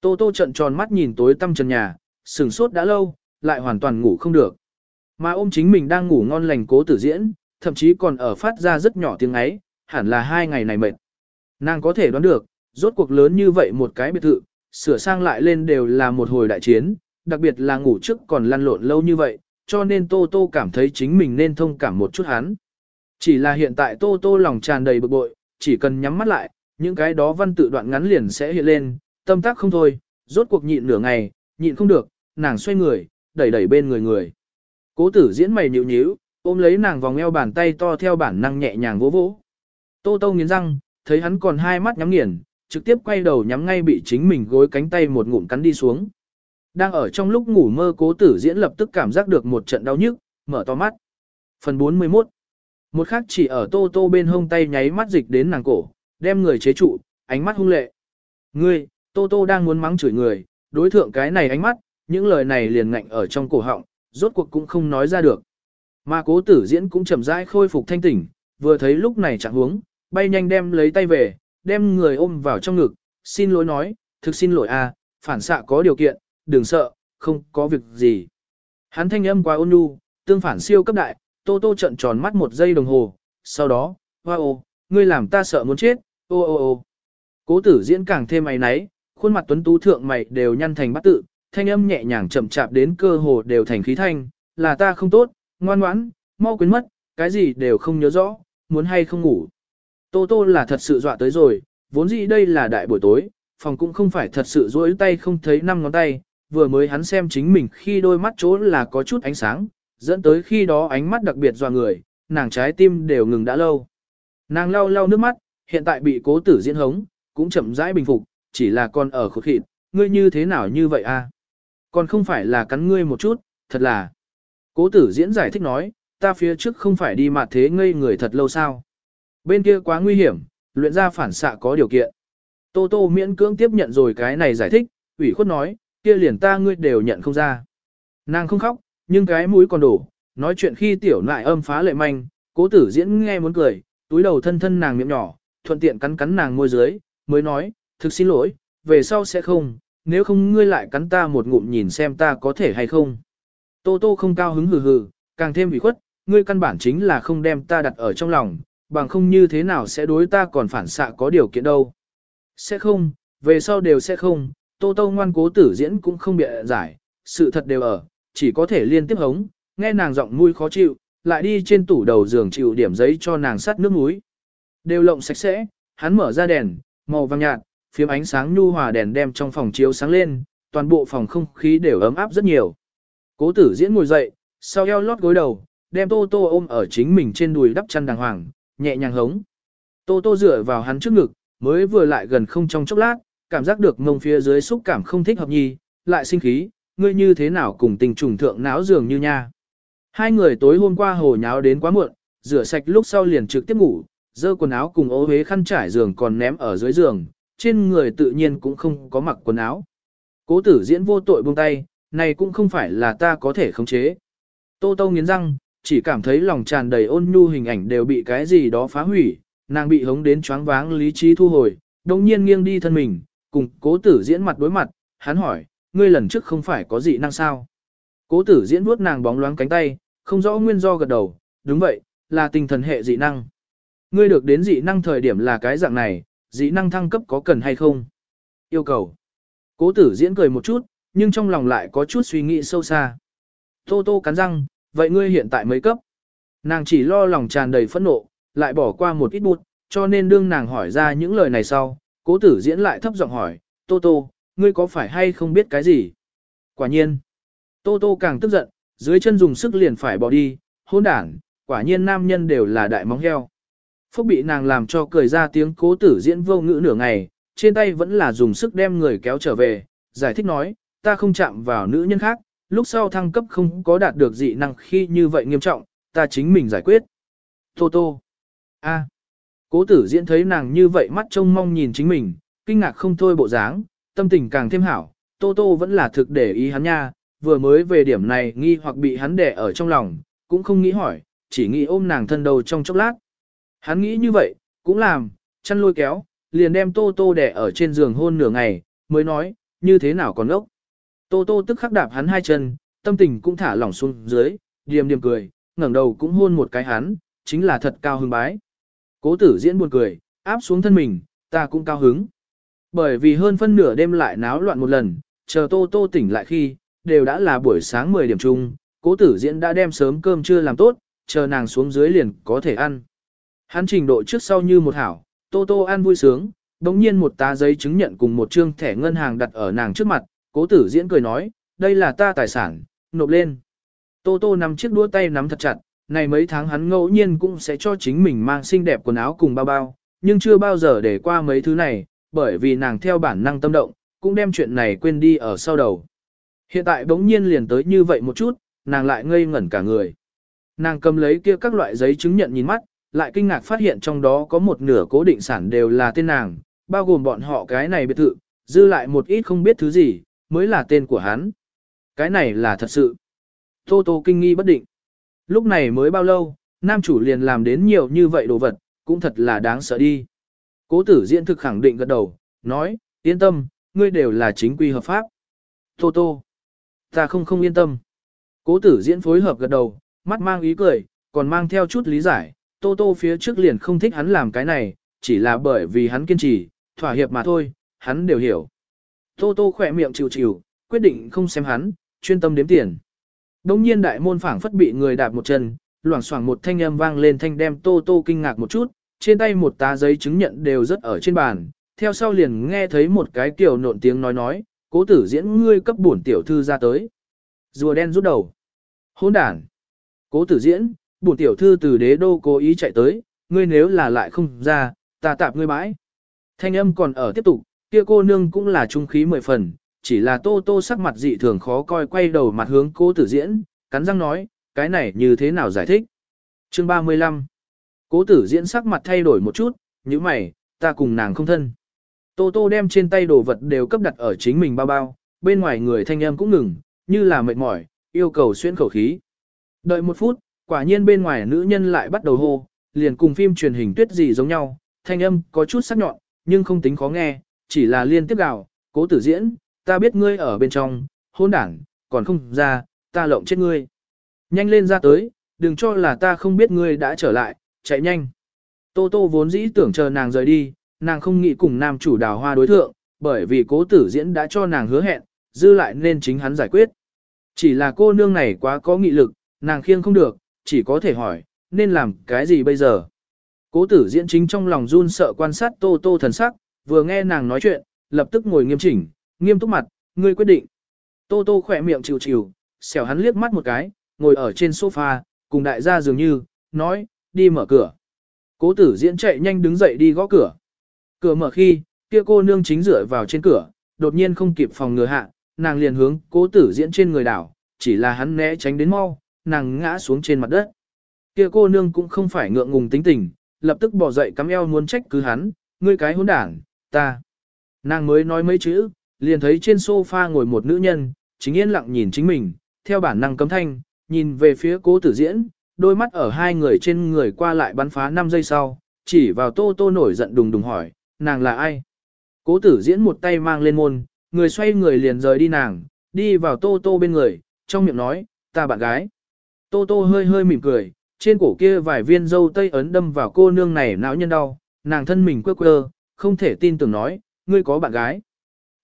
Tô Tô trận tròn mắt nhìn tối tăm trần nhà, sừng sốt đã lâu, lại hoàn toàn ngủ không được. Mà ôm chính mình đang ngủ ngon lành cố tử diễn, thậm chí còn ở phát ra rất nhỏ tiếng ấy, hẳn là hai ngày này mệt. Nàng có thể đoán được, rốt cuộc lớn như vậy một cái biệt thự, sửa sang lại lên đều là một hồi đại chiến, đặc biệt là ngủ trước còn lăn lộn lâu như vậy, cho nên Tô Tô cảm thấy chính mình nên thông cảm một chút hắn. Chỉ là hiện tại Tô Tô lòng tràn đầy bực bội, chỉ cần nhắm mắt lại, những cái đó văn tự đoạn ngắn liền sẽ hiện lên, tâm tác không thôi, rốt cuộc nhịn nửa ngày, nhịn không được, nàng xoay người, đẩy đẩy bên người người. Cố tử diễn mày nhịu nhíu, ôm lấy nàng vòng eo bàn tay to theo bản năng nhẹ nhàng vỗ vỗ. Tô tô nghiến răng, thấy hắn còn hai mắt nhắm nghiền, trực tiếp quay đầu nhắm ngay bị chính mình gối cánh tay một ngụm cắn đi xuống. Đang ở trong lúc ngủ mơ cố tử diễn lập tức cảm giác được một trận đau nhức, mở to mắt. Phần 41 Một khác chỉ ở tô tô bên hông tay nháy mắt dịch đến nàng cổ, đem người chế trụ, ánh mắt hung lệ. Ngươi, tô tô đang muốn mắng chửi người, đối thượng cái này ánh mắt, những lời này liền ngạnh ở trong cổ họng, rốt cuộc cũng không nói ra được. Mà cố tử diễn cũng chậm rãi khôi phục thanh tỉnh, vừa thấy lúc này chẳng huống, bay nhanh đem lấy tay về, đem người ôm vào trong ngực, xin lỗi nói, thực xin lỗi a, à, phản xạ có điều kiện, đừng sợ, không có việc gì. Hắn thanh âm quá ôn nhu, tương phản siêu cấp đại, tô tô trận tròn mắt một giây đồng hồ, sau đó, wow, ô, ngươi làm ta sợ muốn chết, ô ô ô. Cố tử diễn càng thêm mày náy, khuôn mặt tuấn tú thượng mày đều nhăn thành bắt tự, thanh âm nhẹ nhàng chậm chạp đến cơ hồ đều thành khí thanh, là ta không tốt, ngoan ngoãn, mau quên mất, cái gì đều không nhớ rõ, muốn hay không ngủ. Tô tô là thật sự dọa tới rồi, vốn dĩ đây là đại buổi tối, phòng cũng không phải thật sự rỗi tay không thấy năm ngón tay, vừa mới hắn xem chính mình khi đôi mắt chỗ là có chút ánh sáng, dẫn tới khi đó ánh mắt đặc biệt dọa người, nàng trái tim đều ngừng đã lâu. Nàng lau lau nước mắt, hiện tại bị cố tử diễn hống, cũng chậm rãi bình phục, chỉ là con ở khổ khịt, ngươi như thế nào như vậy a? Còn không phải là cắn ngươi một chút, thật là. Cố tử diễn giải thích nói, ta phía trước không phải đi mặt thế ngây người thật lâu sao. Bên kia quá nguy hiểm, luyện ra phản xạ có điều kiện. Tô Tô miễn cưỡng tiếp nhận rồi cái này giải thích, ủy khuất nói, kia liền ta ngươi đều nhận không ra. Nàng không khóc, nhưng cái mũi còn đổ, nói chuyện khi tiểu lại âm phá lệ manh, cố tử diễn nghe muốn cười, túi đầu thân thân nàng miệng nhỏ, thuận tiện cắn cắn nàng môi dưới, mới nói, thực xin lỗi, về sau sẽ không, nếu không ngươi lại cắn ta một ngụm nhìn xem ta có thể hay không. Tô tô không cao hứng hừ hừ, càng thêm ủy khuất, ngươi căn bản chính là không đem ta đặt ở trong lòng, bằng không như thế nào sẽ đối ta còn phản xạ có điều kiện đâu. Sẽ không, về sau đều sẽ không, tô tô ngoan cố tử diễn cũng không bịa giải, sự thật đều ở, chỉ có thể liên tiếp hống, nghe nàng giọng mũi khó chịu, lại đi trên tủ đầu giường chịu điểm giấy cho nàng sắt nước muối. Đều lộng sạch sẽ, hắn mở ra đèn, màu vàng nhạt, phím ánh sáng nhu hòa đèn đem trong phòng chiếu sáng lên, toàn bộ phòng không khí đều ấm áp rất nhiều. Cố tử diễn ngồi dậy, sau eo lót gối đầu, đem tô tô ôm ở chính mình trên đùi đắp chăn đàng hoàng, nhẹ nhàng hống. Tô tô dựa vào hắn trước ngực, mới vừa lại gần không trong chốc lát, cảm giác được mông phía dưới xúc cảm không thích hợp nhi, lại sinh khí, ngươi như thế nào cùng tình trùng thượng náo dường như nha. Hai người tối hôm qua hồ nháo đến quá muộn, rửa sạch lúc sau liền trực tiếp ngủ, dơ quần áo cùng ố huế khăn trải giường còn ném ở dưới giường, trên người tự nhiên cũng không có mặc quần áo. Cố tử diễn vô tội buông tay, này cũng không phải là ta có thể khống chế. Tô tô nghiến răng, chỉ cảm thấy lòng tràn đầy ôn nhu hình ảnh đều bị cái gì đó phá hủy, nàng bị hống đến choáng váng lý trí thu hồi, đồng nhiên nghiêng đi thân mình, cùng cố tử diễn mặt đối mặt, hắn hỏi, ngươi lần trước không phải có dị năng sao? Cố tử diễn vuốt nàng bóng loáng cánh tay, không rõ nguyên do gật đầu, đúng vậy, là tinh thần hệ dị năng. Ngươi được đến dị năng thời điểm là cái dạng này, dị năng thăng cấp có cần hay không? Yêu cầu. Cố tử diễn cười một chút, nhưng trong lòng lại có chút suy nghĩ sâu xa. Tô tô cắn răng, vậy ngươi hiện tại mấy cấp? Nàng chỉ lo lòng tràn đầy phẫn nộ, lại bỏ qua một ít bút, cho nên đương nàng hỏi ra những lời này sau, cố tử diễn lại thấp giọng hỏi, Tô Tô, ngươi có phải hay không biết cái gì? Quả nhiên, Tô Tô càng tức giận, dưới chân dùng sức liền phải bỏ đi, hôn đảng, quả nhiên nam nhân đều là đại móng heo. Phúc bị nàng làm cho cười ra tiếng cố tử diễn vô ngữ nửa ngày, trên tay vẫn là dùng sức đem người kéo trở về, giải thích nói, ta không chạm vào nữ nhân khác, lúc sau thăng cấp không có đạt được dị năng khi như vậy nghiêm trọng, ta chính mình giải quyết. Tô tô. a Cố tử diễn thấy nàng như vậy mắt trông mong nhìn chính mình, kinh ngạc không thôi bộ dáng, tâm tình càng thêm hảo, tô tô vẫn là thực để ý hắn nha, vừa mới về điểm này nghi hoặc bị hắn đẻ ở trong lòng, cũng không nghĩ hỏi, chỉ nghĩ ôm nàng thân đầu trong chốc lát. Hắn nghĩ như vậy, cũng làm, chăn lôi kéo, liền đem tô tô đẻ ở trên giường hôn nửa ngày, mới nói, như thế nào còn ốc. Tô tô tức khắc đạp hắn hai chân, tâm tình cũng thả lỏng xuống dưới, điềm điềm cười, ngẩng đầu cũng hôn một cái hắn, chính là thật cao hứng bái. Cố tử diễn buồn cười, áp xuống thân mình, ta cũng cao hứng. Bởi vì hơn phân nửa đêm lại náo loạn một lần, chờ tô tô tỉnh lại khi, đều đã là buổi sáng 10 điểm chung, cố tử diễn đã đem sớm cơm trưa làm tốt, chờ nàng xuống dưới liền có thể ăn. Hắn trình độ trước sau như một hảo, tô tô ăn vui sướng, đồng nhiên một tá giấy chứng nhận cùng một trương thẻ ngân hàng đặt ở nàng trước mặt, cố tử diễn cười nói, đây là ta tài sản, nộp lên. Tô tô nắm chiếc đũa tay nắm thật chặt, này mấy tháng hắn ngẫu nhiên cũng sẽ cho chính mình mang xinh đẹp quần áo cùng bao bao, nhưng chưa bao giờ để qua mấy thứ này, bởi vì nàng theo bản năng tâm động, cũng đem chuyện này quên đi ở sau đầu. Hiện tại bỗng nhiên liền tới như vậy một chút, nàng lại ngây ngẩn cả người. Nàng cầm lấy kia các loại giấy chứng nhận nhìn mắt, lại kinh ngạc phát hiện trong đó có một nửa cố định sản đều là tên nàng, bao gồm bọn họ cái này biệt thự, dư lại một ít không biết thứ gì, mới là tên của hắn. Cái này là thật sự. Tô Tô kinh nghi bất định. Lúc này mới bao lâu, nam chủ liền làm đến nhiều như vậy đồ vật, cũng thật là đáng sợ đi. Cố tử diễn thực khẳng định gật đầu, nói, yên tâm, ngươi đều là chính quy hợp pháp. Tô Tô. Ta không không yên tâm. Cố tử diễn phối hợp gật đầu, mắt mang ý cười, còn mang theo chút lý giải, Tô Tô phía trước liền không thích hắn làm cái này, chỉ là bởi vì hắn kiên trì, thỏa hiệp mà thôi, hắn đều hiểu. Tô Tô khỏe miệng chịu chịu, quyết định không xem hắn, chuyên tâm đếm tiền. Đông nhiên đại môn phảng phất bị người đạp một chân, loảng xoảng một thanh âm vang lên thanh đem Tô Tô kinh ngạc một chút, trên tay một tá giấy chứng nhận đều rất ở trên bàn, theo sau liền nghe thấy một cái kiểu nộn tiếng nói nói, cố tử diễn ngươi cấp bổn tiểu thư ra tới. Rùa đen rút đầu. Hỗn đản. Cố tử diễn, bổn tiểu thư từ đế đô cố ý chạy tới, ngươi nếu là lại không ra, ta tạp ngươi bãi. Thanh âm còn ở tiếp tục, kia cô nương cũng là trung khí mười phần, chỉ là tô tô sắc mặt dị thường khó coi quay đầu mặt hướng cố tử diễn, cắn răng nói, cái này như thế nào giải thích. Chương 35 Cố tử diễn sắc mặt thay đổi một chút, như mày, ta cùng nàng không thân. Tô tô đem trên tay đồ vật đều cấp đặt ở chính mình bao bao, bên ngoài người thanh âm cũng ngừng, như là mệt mỏi, yêu cầu xuyên khẩu khí. Đợi một phút, quả nhiên bên ngoài nữ nhân lại bắt đầu hô, liền cùng phim truyền hình tuyết gì giống nhau, thanh âm có chút sắc nhọn, nhưng không tính khó nghe, chỉ là liên tiếp gào, cố tử diễn, ta biết ngươi ở bên trong, hôn đảng, còn không ra, ta lộng chết ngươi. Nhanh lên ra tới, đừng cho là ta không biết ngươi đã trở lại, chạy nhanh. Tô Tô vốn dĩ tưởng chờ nàng rời đi, nàng không nghĩ cùng nam chủ đào hoa đối thượng, bởi vì cố tử diễn đã cho nàng hứa hẹn, dư lại nên chính hắn giải quyết. Chỉ là cô nương này quá có nghị lực, nàng khiêng không được, chỉ có thể hỏi, nên làm cái gì bây giờ? Cố tử diễn chính trong lòng run sợ quan sát Tô Tô thần sắc, vừa nghe nàng nói chuyện, lập tức ngồi nghiêm chỉnh, nghiêm túc mặt, ngươi quyết định. Tô Tô khỏe miệng chịu chịu, xẻo hắn liếc mắt một cái, ngồi ở trên sofa, cùng đại gia dường như, nói, đi mở cửa. Cố tử diễn chạy nhanh đứng dậy đi gõ cửa. Cửa mở khi, kia cô nương chính dựa vào trên cửa, đột nhiên không kịp phòng ngừa hạ, nàng liền hướng cố tử diễn trên người đảo, chỉ là hắn né tránh đến mau, nàng ngã xuống trên mặt đất. Kia cô nương cũng không phải ngượng ngùng tính tình, lập tức bỏ dậy cắm eo muốn trách cứ hắn, ngươi cái hỗn đảng, ta. Nàng mới nói mấy chữ, liền thấy trên sofa ngồi một nữ nhân, chính yên lặng nhìn chính mình, theo bản năng cấm thanh, nhìn về phía cố tử diễn, đôi mắt ở hai người trên người qua lại bắn phá 5 giây sau, chỉ vào tô tô nổi giận đùng đùng hỏi, nàng là ai? Cố tử diễn một tay mang lên môn, người xoay người liền rời đi nàng, đi vào tô tô bên người, trong miệng nói, ta bạn gái. Tô tô hơi hơi mỉm cười, trên cổ kia vài viên dâu tây ấn đâm vào cô nương này não nhân đau, nàng thân mình quơ quơ, không thể tin tưởng nói, ngươi có bạn gái.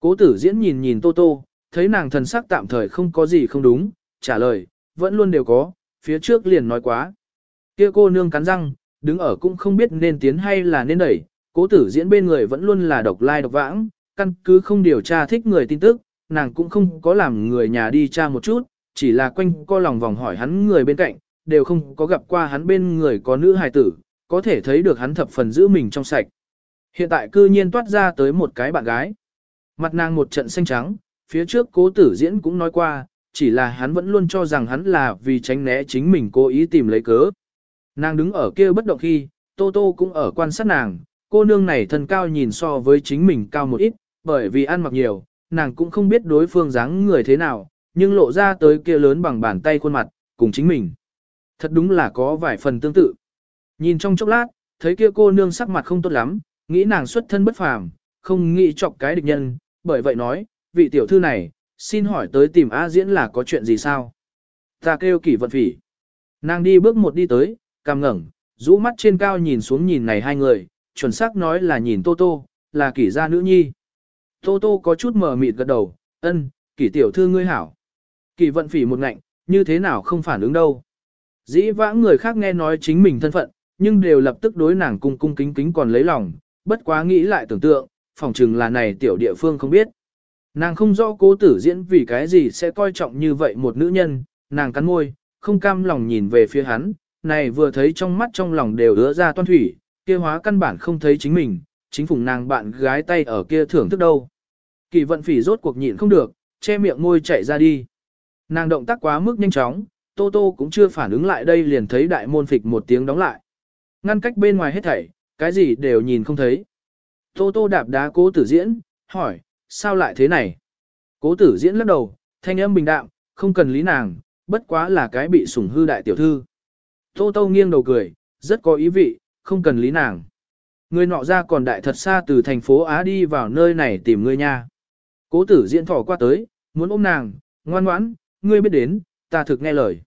Cố tử diễn nhìn nhìn tô tô, thấy nàng thần sắc tạm thời không có gì không đúng, trả lời, vẫn luôn đều có, phía trước liền nói quá. Kia cô nương cắn răng, đứng ở cũng không biết nên tiến hay là nên đẩy, cố tử diễn bên người vẫn luôn là độc lai độc vãng, căn cứ không điều tra thích người tin tức, nàng cũng không có làm người nhà đi tra một chút, chỉ là quanh co lòng vòng hỏi hắn người bên cạnh, đều không có gặp qua hắn bên người có nữ hài tử, có thể thấy được hắn thập phần giữ mình trong sạch. Hiện tại cư nhiên toát ra tới một cái bạn gái. Mặt nàng một trận xanh trắng, phía trước cố tử diễn cũng nói qua, chỉ là hắn vẫn luôn cho rằng hắn là vì tránh né chính mình cố ý tìm lấy cớ. Nàng đứng ở kia bất động khi, Tô Tô cũng ở quan sát nàng, cô nương này thân cao nhìn so với chính mình cao một ít, bởi vì ăn mặc nhiều, nàng cũng không biết đối phương dáng người thế nào, nhưng lộ ra tới kia lớn bằng bàn tay khuôn mặt, cùng chính mình. Thật đúng là có vài phần tương tự. Nhìn trong chốc lát, thấy kia cô nương sắc mặt không tốt lắm, nghĩ nàng xuất thân bất phàm, không nghĩ chọc cái địch nhân, bởi vậy nói, vị tiểu thư này, xin hỏi tới tìm A diễn là có chuyện gì sao? Ta kêu kỷ vận phỉ. Nàng đi bước một đi tới, cằm ngẩng, rũ mắt trên cao nhìn xuống nhìn này hai người, chuẩn xác nói là nhìn Tô Tô, là kỷ gia nữ nhi. Tô Tô có chút mờ mịt gật đầu, ân, kỷ tiểu thư ngươi hảo. Kỷ vận phỉ một ngạnh, như thế nào không phản ứng đâu. Dĩ vãng người khác nghe nói chính mình thân phận, nhưng đều lập tức đối nàng cung cung kính kính còn lấy lòng, bất quá nghĩ lại tưởng tượng, phòng chừng là này tiểu địa phương không biết. Nàng không rõ cố tử diễn vì cái gì sẽ coi trọng như vậy một nữ nhân, nàng cắn môi, không cam lòng nhìn về phía hắn, này vừa thấy trong mắt trong lòng đều ứa ra toan thủy, kia hóa căn bản không thấy chính mình, chính phủ nàng bạn gái tay ở kia thưởng thức đâu. Kỳ vận phỉ rốt cuộc nhịn không được, che miệng môi chạy ra đi. Nàng động tác quá mức nhanh chóng, Tô Tô cũng chưa phản ứng lại đây liền thấy đại môn phịch một tiếng đóng lại. Ngăn cách bên ngoài hết thảy, cái gì đều nhìn không thấy. Tô Tô đạp đá cố tử diễn, hỏi, sao lại thế này? Cố tử diễn lắc đầu, thanh âm bình đạm, không cần lý nàng, bất quá là cái bị sủng hư đại tiểu thư. Tô Tô nghiêng đầu cười, rất có ý vị, không cần lý nàng. Người nọ ra còn đại thật xa từ thành phố Á đi vào nơi này tìm ngươi nha. Cố tử diễn thỏ qua tới, muốn ôm nàng, ngoan ngoãn, ngươi biết đến, ta thực nghe lời.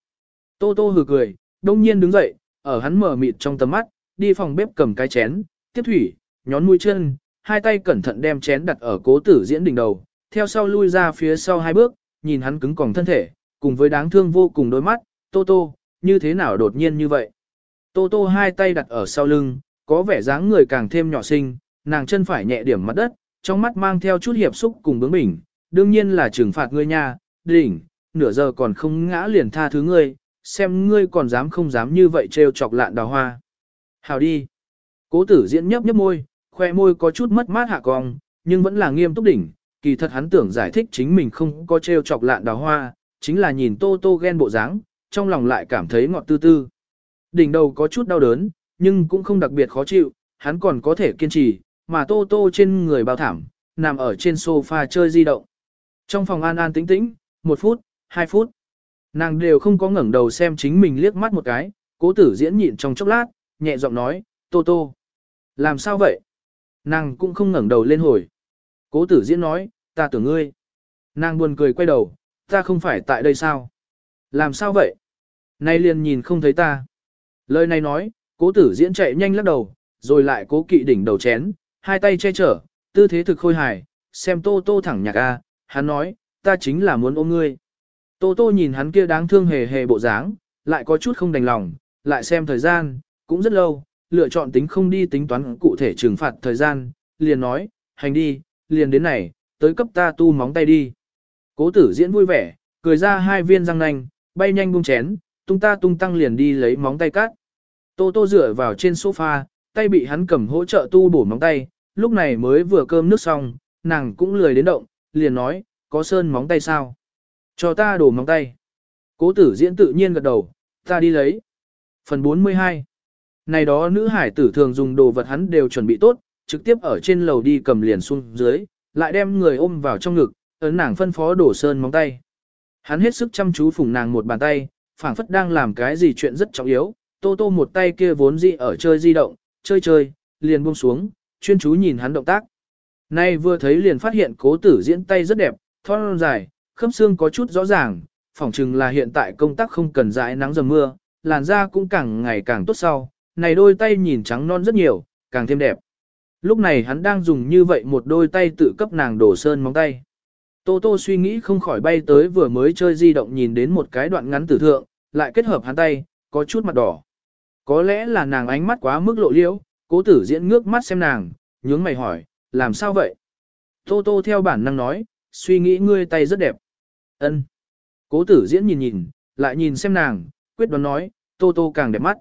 Tô Tô hừ cười, đông nhiên đứng dậy, ở hắn mở mịt trong tầm mắt, đi phòng bếp cầm cái chén, tiếp thủy, nhón mũi chân, hai tay cẩn thận đem chén đặt ở cố tử diễn đỉnh đầu, theo sau lui ra phía sau hai bước, nhìn hắn cứng còng thân thể, cùng với đáng thương vô cùng đôi mắt, Tô Tô, như thế nào đột nhiên như vậy. Tô Tô hai tay đặt ở sau lưng, có vẻ dáng người càng thêm nhỏ xinh, nàng chân phải nhẹ điểm mặt đất, trong mắt mang theo chút hiệp xúc cùng bướng bỉnh, đương nhiên là trừng phạt ngươi nha, đỉnh, nửa giờ còn không ngã liền tha thứ ngươi, xem ngươi còn dám không dám như vậy trêu chọc lạn đào hoa. Hào đi. Cố tử diễn nhấp nhấp môi, khoe môi có chút mất mát hạ cong, nhưng vẫn là nghiêm túc đỉnh, kỳ thật hắn tưởng giải thích chính mình không có trêu chọc lạn đào hoa, chính là nhìn tô tô ghen bộ dáng, trong lòng lại cảm thấy ngọt tư tư. Đỉnh đầu có chút đau đớn, nhưng cũng không đặc biệt khó chịu, hắn còn có thể kiên trì, mà Tô Tô trên người bao thảm, nằm ở trên sofa chơi di động. Trong phòng an an tĩnh tĩnh, một phút, hai phút. Nàng đều không có ngẩng đầu xem chính mình liếc mắt một cái, cố tử diễn nhịn trong chốc lát, nhẹ giọng nói, Tô Tô. Làm sao vậy? Nàng cũng không ngẩng đầu lên hồi. Cố tử diễn nói, ta tưởng ngươi. Nàng buồn cười quay đầu, ta không phải tại đây sao? Làm sao vậy? Nay liền nhìn không thấy ta. Lời này nói, cố tử diễn chạy nhanh lắc đầu, rồi lại cố kỵ đỉnh đầu chén, hai tay che chở, tư thế thực khôi hài, xem tô tô thẳng nhạc a, hắn nói, ta chính là muốn ôm ngươi. Tô tô nhìn hắn kia đáng thương hề hề bộ dáng, lại có chút không đành lòng, lại xem thời gian, cũng rất lâu, lựa chọn tính không đi tính toán cụ thể trừng phạt thời gian, liền nói, hành đi, liền đến này, tới cấp ta tu móng tay đi. Cố tử diễn vui vẻ, cười ra hai viên răng nanh, bay nhanh bung chén, tung ta tung tăng liền đi lấy móng tay cắt. Tô tô dựa vào trên sofa, tay bị hắn cầm hỗ trợ tu bổ móng tay, lúc này mới vừa cơm nước xong, nàng cũng lười đến động, liền nói, có sơn móng tay sao? Cho ta đổ móng tay. Cố tử diễn tự nhiên gật đầu, ta đi lấy. Phần 42 này đó nữ hải tử thường dùng đồ vật hắn đều chuẩn bị tốt, trực tiếp ở trên lầu đi cầm liền xuống dưới, lại đem người ôm vào trong ngực, ấn nàng phân phó đổ sơn móng tay. Hắn hết sức chăm chú phủng nàng một bàn tay, phảng phất đang làm cái gì chuyện rất trọng yếu, tô tô một tay kia vốn dị ở chơi di động, chơi chơi, liền buông xuống, chuyên chú nhìn hắn động tác. Nay vừa thấy liền phát hiện cố tử diễn tay rất đẹp, thon dài, khớp xương có chút rõ ràng, phỏng chừng là hiện tại công tác không cần dãi nắng dầm mưa, làn da cũng càng ngày càng tốt sau, này đôi tay nhìn trắng non rất nhiều, càng thêm đẹp. Lúc này hắn đang dùng như vậy một đôi tay tự cấp nàng đổ sơn móng tay. Tô Tô suy nghĩ không khỏi bay tới vừa mới chơi di động nhìn đến một cái đoạn ngắn tử thượng, lại kết hợp hắn tay, có chút mặt đỏ. Có lẽ là nàng ánh mắt quá mức lộ liễu, cố tử diễn ngước mắt xem nàng, nhướng mày hỏi, làm sao vậy? Tô Tô theo bản năng nói, suy nghĩ ngươi tay rất đẹp. Ân. Cố tử diễn nhìn nhìn, lại nhìn xem nàng, quyết đoán nói, Tô Tô càng đẹp mắt.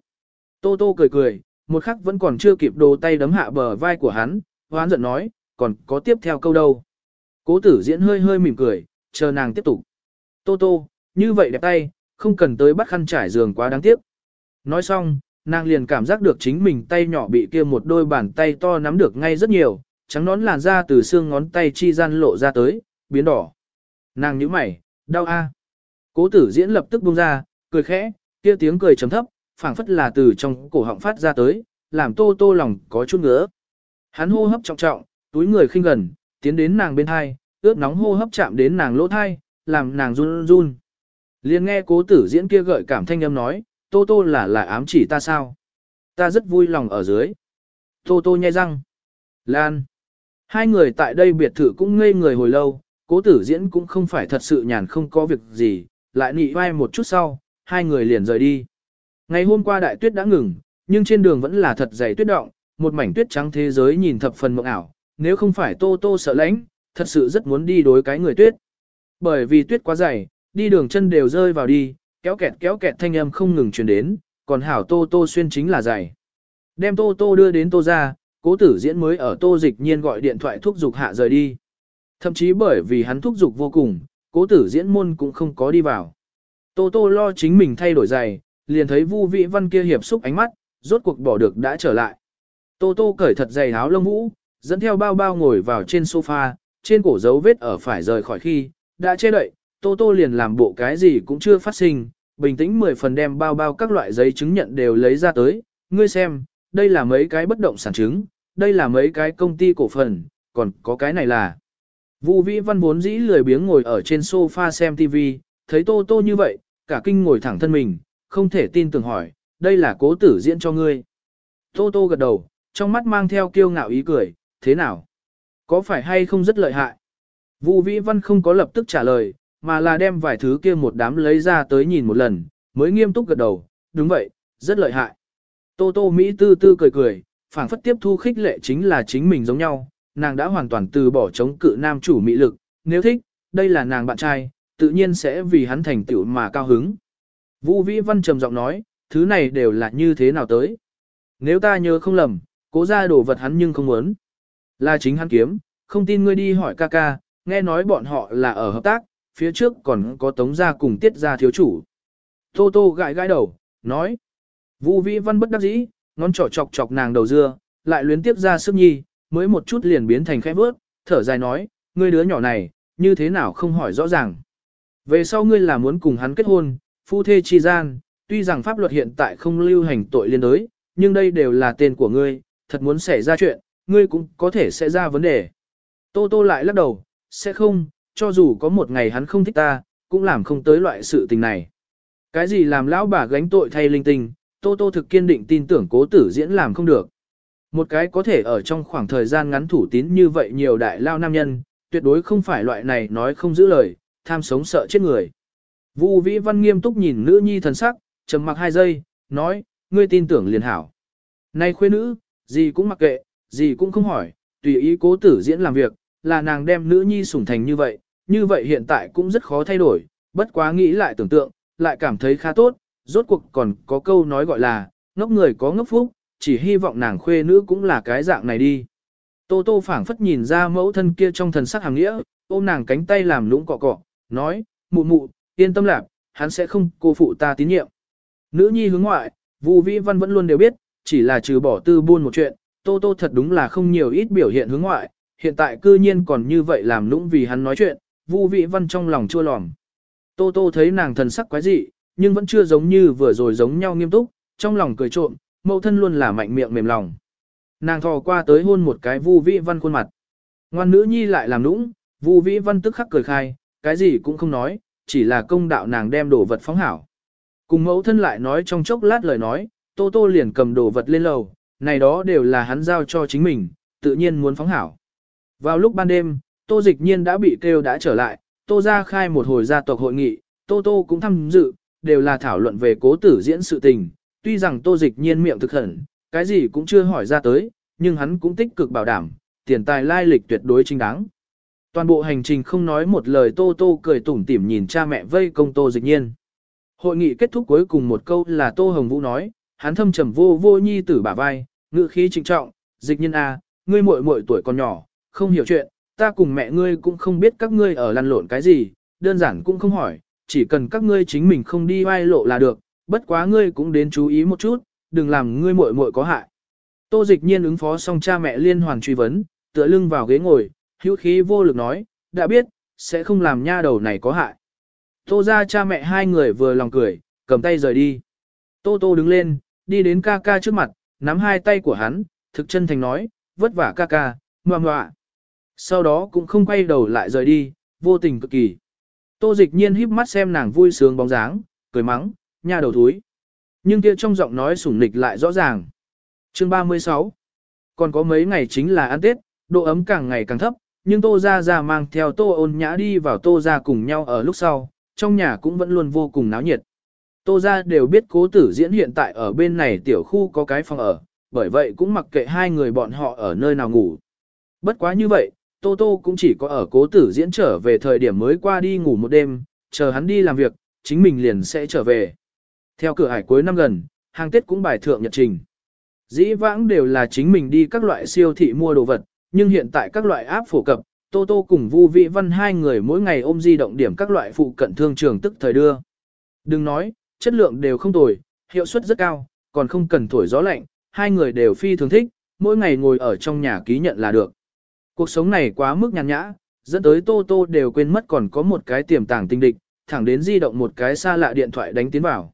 Tô Tô cười cười, một khắc vẫn còn chưa kịp đồ tay đấm hạ bờ vai của hắn, hoán giận nói, còn có tiếp theo câu đâu. Cố tử diễn hơi hơi mỉm cười, chờ nàng tiếp tục. Tô Tô, như vậy đẹp tay, không cần tới bắt khăn trải giường quá đáng tiếc. Nói xong, nàng liền cảm giác được chính mình tay nhỏ bị kia một đôi bàn tay to nắm được ngay rất nhiều, trắng nón làn da từ xương ngón tay chi gian lộ ra tới, biến đỏ. Nàng nhíu mày, đau a. Cố tử diễn lập tức buông ra, cười khẽ, kia tiếng cười trầm thấp, phảng phất là từ trong cổ họng phát ra tới, làm tô tô lòng có chút ngứa. Hắn hô hấp trọng trọng, túi người khinh gần, tiến đến nàng bên hai, ướt nóng hô hấp chạm đến nàng lỗ thai, làm nàng run run. Liên nghe cố tử diễn kia gợi cảm thanh âm nói, tô tô là là ám chỉ ta sao? Ta rất vui lòng ở dưới. Tô tô nhai răng. Lan. Hai người tại đây biệt thự cũng ngây người hồi lâu, cố tử diễn cũng không phải thật sự nhàn không có việc gì, lại nị vai một chút sau, hai người liền rời đi. Ngày hôm qua đại tuyết đã ngừng, nhưng trên đường vẫn là thật dày tuyết động, một mảnh tuyết trắng thế giới nhìn thập phần mộng ảo, nếu không phải tô tô sợ lạnh, thật sự rất muốn đi đối cái người tuyết. Bởi vì tuyết quá dày, đi đường chân đều rơi vào đi, kéo kẹt kéo kẹt thanh âm không ngừng truyền đến, còn hảo tô tô xuyên chính là dày. Đem tô tô đưa đến tô ra, cố tử diễn mới ở tô dịch nhiên gọi điện thoại thúc giục hạ rời đi. Thậm chí bởi vì hắn thúc giục vô cùng, cố tử diễn môn cũng không có đi vào. Tô tô lo chính mình thay đổi giày, liền thấy vu Vĩ văn kia hiệp xúc ánh mắt, rốt cuộc bỏ được đã trở lại. Tô tô cởi thật dày áo lông vũ, dẫn theo bao bao ngồi vào trên sofa, trên cổ dấu vết ở phải rời khỏi khi, đã che đậy, Tô Tô liền làm bộ cái gì cũng chưa phát sinh, bình tĩnh mười phần đem bao bao các loại giấy chứng nhận đều lấy ra tới, ngươi xem, đây là mấy cái bất động sản chứng, đây là mấy cái công ty cổ phần, còn có cái này là. Vu Vĩ Văn vốn dĩ lười biếng ngồi ở trên sofa xem TV, thấy Tô Tô như vậy, cả kinh ngồi thẳng thân mình, không thể tin tưởng hỏi, đây là cố tử diễn cho ngươi. Tô Tô gật đầu, trong mắt mang theo kiêu ngạo ý cười, thế nào? Có phải hay không rất lợi hại? Vu Vĩ Văn không có lập tức trả lời, mà là đem vài thứ kia một đám lấy ra tới nhìn một lần, mới nghiêm túc gật đầu, đúng vậy, rất lợi hại. Tô Tô Mỹ tư tư cười cười, phảng phất tiếp thu khích lệ chính là chính mình giống nhau, nàng đã hoàn toàn từ bỏ chống cự nam chủ mỹ lực, nếu thích, đây là nàng bạn trai, tự nhiên sẽ vì hắn thành tựu mà cao hứng. Vũ Vĩ Văn trầm giọng nói, thứ này đều là như thế nào tới. Nếu ta nhớ không lầm, cố ra đồ vật hắn nhưng không muốn. Là chính hắn kiếm, không tin ngươi đi hỏi ca ca, nghe nói bọn họ là ở hợp tác, phía trước còn có tống gia cùng tiết gia thiếu chủ. Tô Tô gãi gãi đầu, nói. Vu Vĩ Văn bất đắc dĩ, ngón trỏ chọc chọc nàng đầu dưa, lại luyến tiếp ra sức nhi, mới một chút liền biến thành khẽ bước, thở dài nói, ngươi đứa nhỏ này, như thế nào không hỏi rõ ràng. Về sau ngươi là muốn cùng hắn kết hôn, phu thê chi gian, tuy rằng pháp luật hiện tại không lưu hành tội liên đới, nhưng đây đều là tên của ngươi, thật muốn xảy ra chuyện, ngươi cũng có thể sẽ ra vấn đề. Tô Tô lại lắc đầu, sẽ không, cho dù có một ngày hắn không thích ta, cũng làm không tới loại sự tình này. Cái gì làm lão bà gánh tội thay linh tinh, Tô Tô thực kiên định tin tưởng cố tử diễn làm không được. Một cái có thể ở trong khoảng thời gian ngắn thủ tín như vậy nhiều đại lao nam nhân, tuyệt đối không phải loại này nói không giữ lời, tham sống sợ chết người. Vu Vĩ Văn nghiêm túc nhìn nữ nhi thần sắc, trầm mặc hai giây, nói, ngươi tin tưởng liền hảo. Này khuê nữ, gì cũng mặc kệ, gì cũng không hỏi, tùy ý cố tử diễn làm việc, là nàng đem nữ nhi sủng thành như vậy, như vậy hiện tại cũng rất khó thay đổi, bất quá nghĩ lại tưởng tượng, lại cảm thấy khá tốt, rốt cuộc còn có câu nói gọi là, ngốc người có ngốc phúc, chỉ hy vọng nàng khuê nữ cũng là cái dạng này đi. Tô tô phảng phất nhìn ra mẫu thân kia trong thần sắc hàng nghĩa, ôm nàng cánh tay làm lũng cọ cọ, nói, mụ mụ, yên tâm lạc, hắn sẽ không cô phụ ta tín nhiệm. Nữ nhi hướng ngoại, Vu Vĩ Văn vẫn luôn đều biết, chỉ là trừ bỏ tư buôn một chuyện, Tô Tô thật đúng là không nhiều ít biểu hiện hướng ngoại, hiện tại cư nhiên còn như vậy làm lũng vì hắn nói chuyện, Vu Vĩ Văn trong lòng chua lòm. Tô Tô thấy nàng thần sắc quái dị, nhưng vẫn chưa giống như vừa rồi giống nhau nghiêm túc, trong lòng cười trộm, mẫu thân luôn là mạnh miệng mềm lòng. Nàng thò qua tới hôn một cái Vu Vĩ Văn khuôn mặt. Ngoan nữ nhi lại làm lũng, Vu Vĩ Văn tức khắc cười khai, cái gì cũng không nói, chỉ là công đạo nàng đem đồ vật phóng hảo. Cùng mẫu thân lại nói trong chốc lát lời nói, Tô Tô liền cầm đồ vật lên lầu, này đó đều là hắn giao cho chính mình, tự nhiên muốn phóng hảo. Vào lúc ban đêm, Tô Dịch Nhiên đã bị kêu đã trở lại, Tô ra khai một hồi gia tộc hội nghị, Tô Tô cũng tham dự, đều là thảo luận về cố tử diễn sự tình, tuy rằng Tô Dịch Nhiên miệng thực hẩn, cái gì cũng chưa hỏi ra tới, nhưng hắn cũng tích cực bảo đảm, tiền tài lai lịch tuyệt đối chính đáng. Toàn bộ hành trình không nói một lời Tô Tô cười tủm tỉm nhìn cha mẹ vây công Tô Dịch Nhiên. Hội nghị kết thúc cuối cùng một câu là Tô Hồng Vũ nói, hắn thâm trầm vô vô nhi tử bả vai, ngữ khí trịnh trọng, dịch Nhiên a, à, ngươi muội muội tuổi còn nhỏ, không hiểu chuyện, ta cùng mẹ ngươi cũng không biết các ngươi ở lăn lộn cái gì, đơn giản cũng không hỏi, chỉ cần các ngươi chính mình không đi vai lộ là được, bất quá ngươi cũng đến chú ý một chút, đừng làm ngươi muội muội có hại. Tô dịch nhiên ứng phó xong cha mẹ liên hoàn truy vấn, tựa lưng vào ghế ngồi, hữu khí vô lực nói, đã biết, sẽ không làm nha đầu này có hại. Tô ra cha mẹ hai người vừa lòng cười, cầm tay rời đi. Tô tô đứng lên, đi đến ca ca trước mặt, nắm hai tay của hắn, thực chân thành nói, vất vả ca ca, ngoà ngoạ. Sau đó cũng không quay đầu lại rời đi, vô tình cực kỳ. Tô dịch nhiên híp mắt xem nàng vui sướng bóng dáng, cười mắng, nha đầu thúi. Nhưng kia trong giọng nói sủng nịch lại rõ ràng. Chương 36 Còn có mấy ngày chính là ăn Tết, độ ấm càng ngày càng thấp, nhưng Tô Gia Gia mang theo Tô ôn nhã đi vào Tô Gia cùng nhau ở lúc sau, trong nhà cũng vẫn luôn vô cùng náo nhiệt. Tô Gia đều biết cố tử diễn hiện tại ở bên này tiểu khu có cái phòng ở, bởi vậy cũng mặc kệ hai người bọn họ ở nơi nào ngủ. Bất quá như vậy, Tô Tô cũng chỉ có ở cố tử diễn trở về thời điểm mới qua đi ngủ một đêm, chờ hắn đi làm việc, chính mình liền sẽ trở về. Theo cửa hải cuối năm gần, hàng Tết cũng bài thượng nhật trình. Dĩ vãng đều là chính mình đi các loại siêu thị mua đồ vật, nhưng hiện tại các loại áp phổ cập, Tô Tô cùng Vu Vĩ Văn hai người mỗi ngày ôm di động điểm các loại phụ cận thương trường tức thời đưa. Đừng nói, chất lượng đều không tồi, hiệu suất rất cao, còn không cần thổi gió lạnh, hai người đều phi thường thích, mỗi ngày ngồi ở trong nhà ký nhận là được. Cuộc sống này quá mức nhàn nhã, dẫn tới Tô Tô đều quên mất còn có một cái tiềm tàng tinh địch, thẳng đến di động một cái xa lạ điện thoại đánh tiến vào.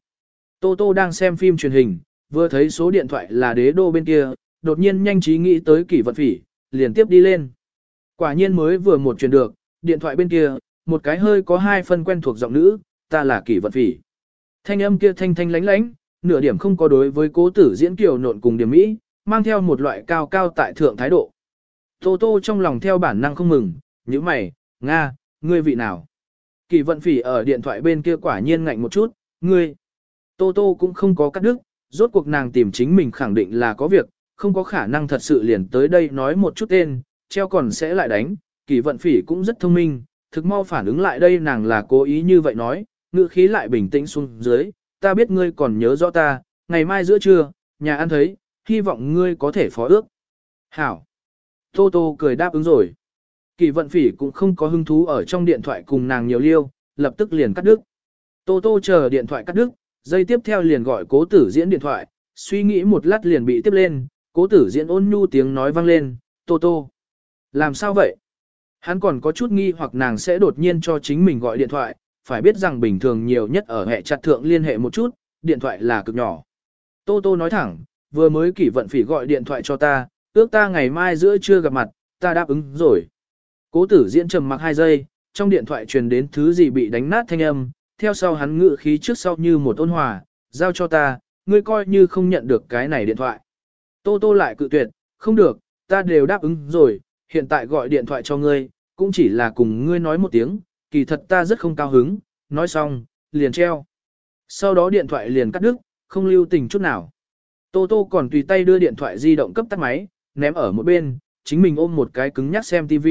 Tô Tô đang xem phim truyền hình, vừa thấy số điện thoại là đế đô bên kia, đột nhiên nhanh trí nghĩ tới kỷ vật phỉ, liền tiếp đi lên. Quả nhiên mới vừa một truyền được, điện thoại bên kia, một cái hơi có hai phân quen thuộc giọng nữ, ta là kỷ vận phỉ. Thanh âm kia thanh thanh lánh lánh, nửa điểm không có đối với cố tử diễn kiều nộn cùng điểm mỹ, mang theo một loại cao cao tại thượng thái độ. Tô tô trong lòng theo bản năng không mừng, như mày, Nga, ngươi vị nào? Kỳ vận phỉ ở điện thoại bên kia quả nhiên ngạnh một chút, ngươi. Tô tô cũng không có cắt đứt, rốt cuộc nàng tìm chính mình khẳng định là có việc, không có khả năng thật sự liền tới đây nói một chút tên, treo còn sẽ lại đánh, kỳ vận phỉ cũng rất thông minh, thực mau phản ứng lại đây nàng là cố ý như vậy nói, ngữ khí lại bình tĩnh xuống dưới, ta biết ngươi còn nhớ rõ ta, ngày mai giữa trưa, nhà ăn thấy, hy vọng ngươi có thể phó ước. Hảo. Tô Tô cười đáp ứng rồi. Kỳ vận phỉ cũng không có hứng thú ở trong điện thoại cùng nàng nhiều liêu, lập tức liền cắt đứt. Tô Tô chờ điện thoại cắt đứt, dây tiếp theo liền gọi cố tử diễn điện thoại, suy nghĩ một lát liền bị tiếp lên, cố tử diễn ôn nhu tiếng nói vang lên, Tô Tô. Làm sao vậy? Hắn còn có chút nghi hoặc nàng sẽ đột nhiên cho chính mình gọi điện thoại, phải biết rằng bình thường nhiều nhất ở hệ chặt thượng liên hệ một chút, điện thoại là cực nhỏ. Tô Tô nói thẳng, vừa mới kỷ vận phỉ gọi điện thoại cho ta, ước ta ngày mai giữa trưa gặp mặt, ta đáp ứng rồi. Cố tử diễn trầm mặc hai giây, trong điện thoại truyền đến thứ gì bị đánh nát thanh âm, theo sau hắn ngự khí trước sau như một ôn hòa, giao cho ta, ngươi coi như không nhận được cái này điện thoại. Tô Tô lại cự tuyệt, không được, ta đều đáp ứng rồi, hiện tại gọi điện thoại cho ngươi, cũng chỉ là cùng ngươi nói một tiếng, kỳ thật ta rất không cao hứng, nói xong, liền treo. Sau đó điện thoại liền cắt đứt, không lưu tình chút nào. Tô Tô còn tùy tay đưa điện thoại di động cấp tắt máy, ném ở một bên, chính mình ôm một cái cứng nhắc xem TV.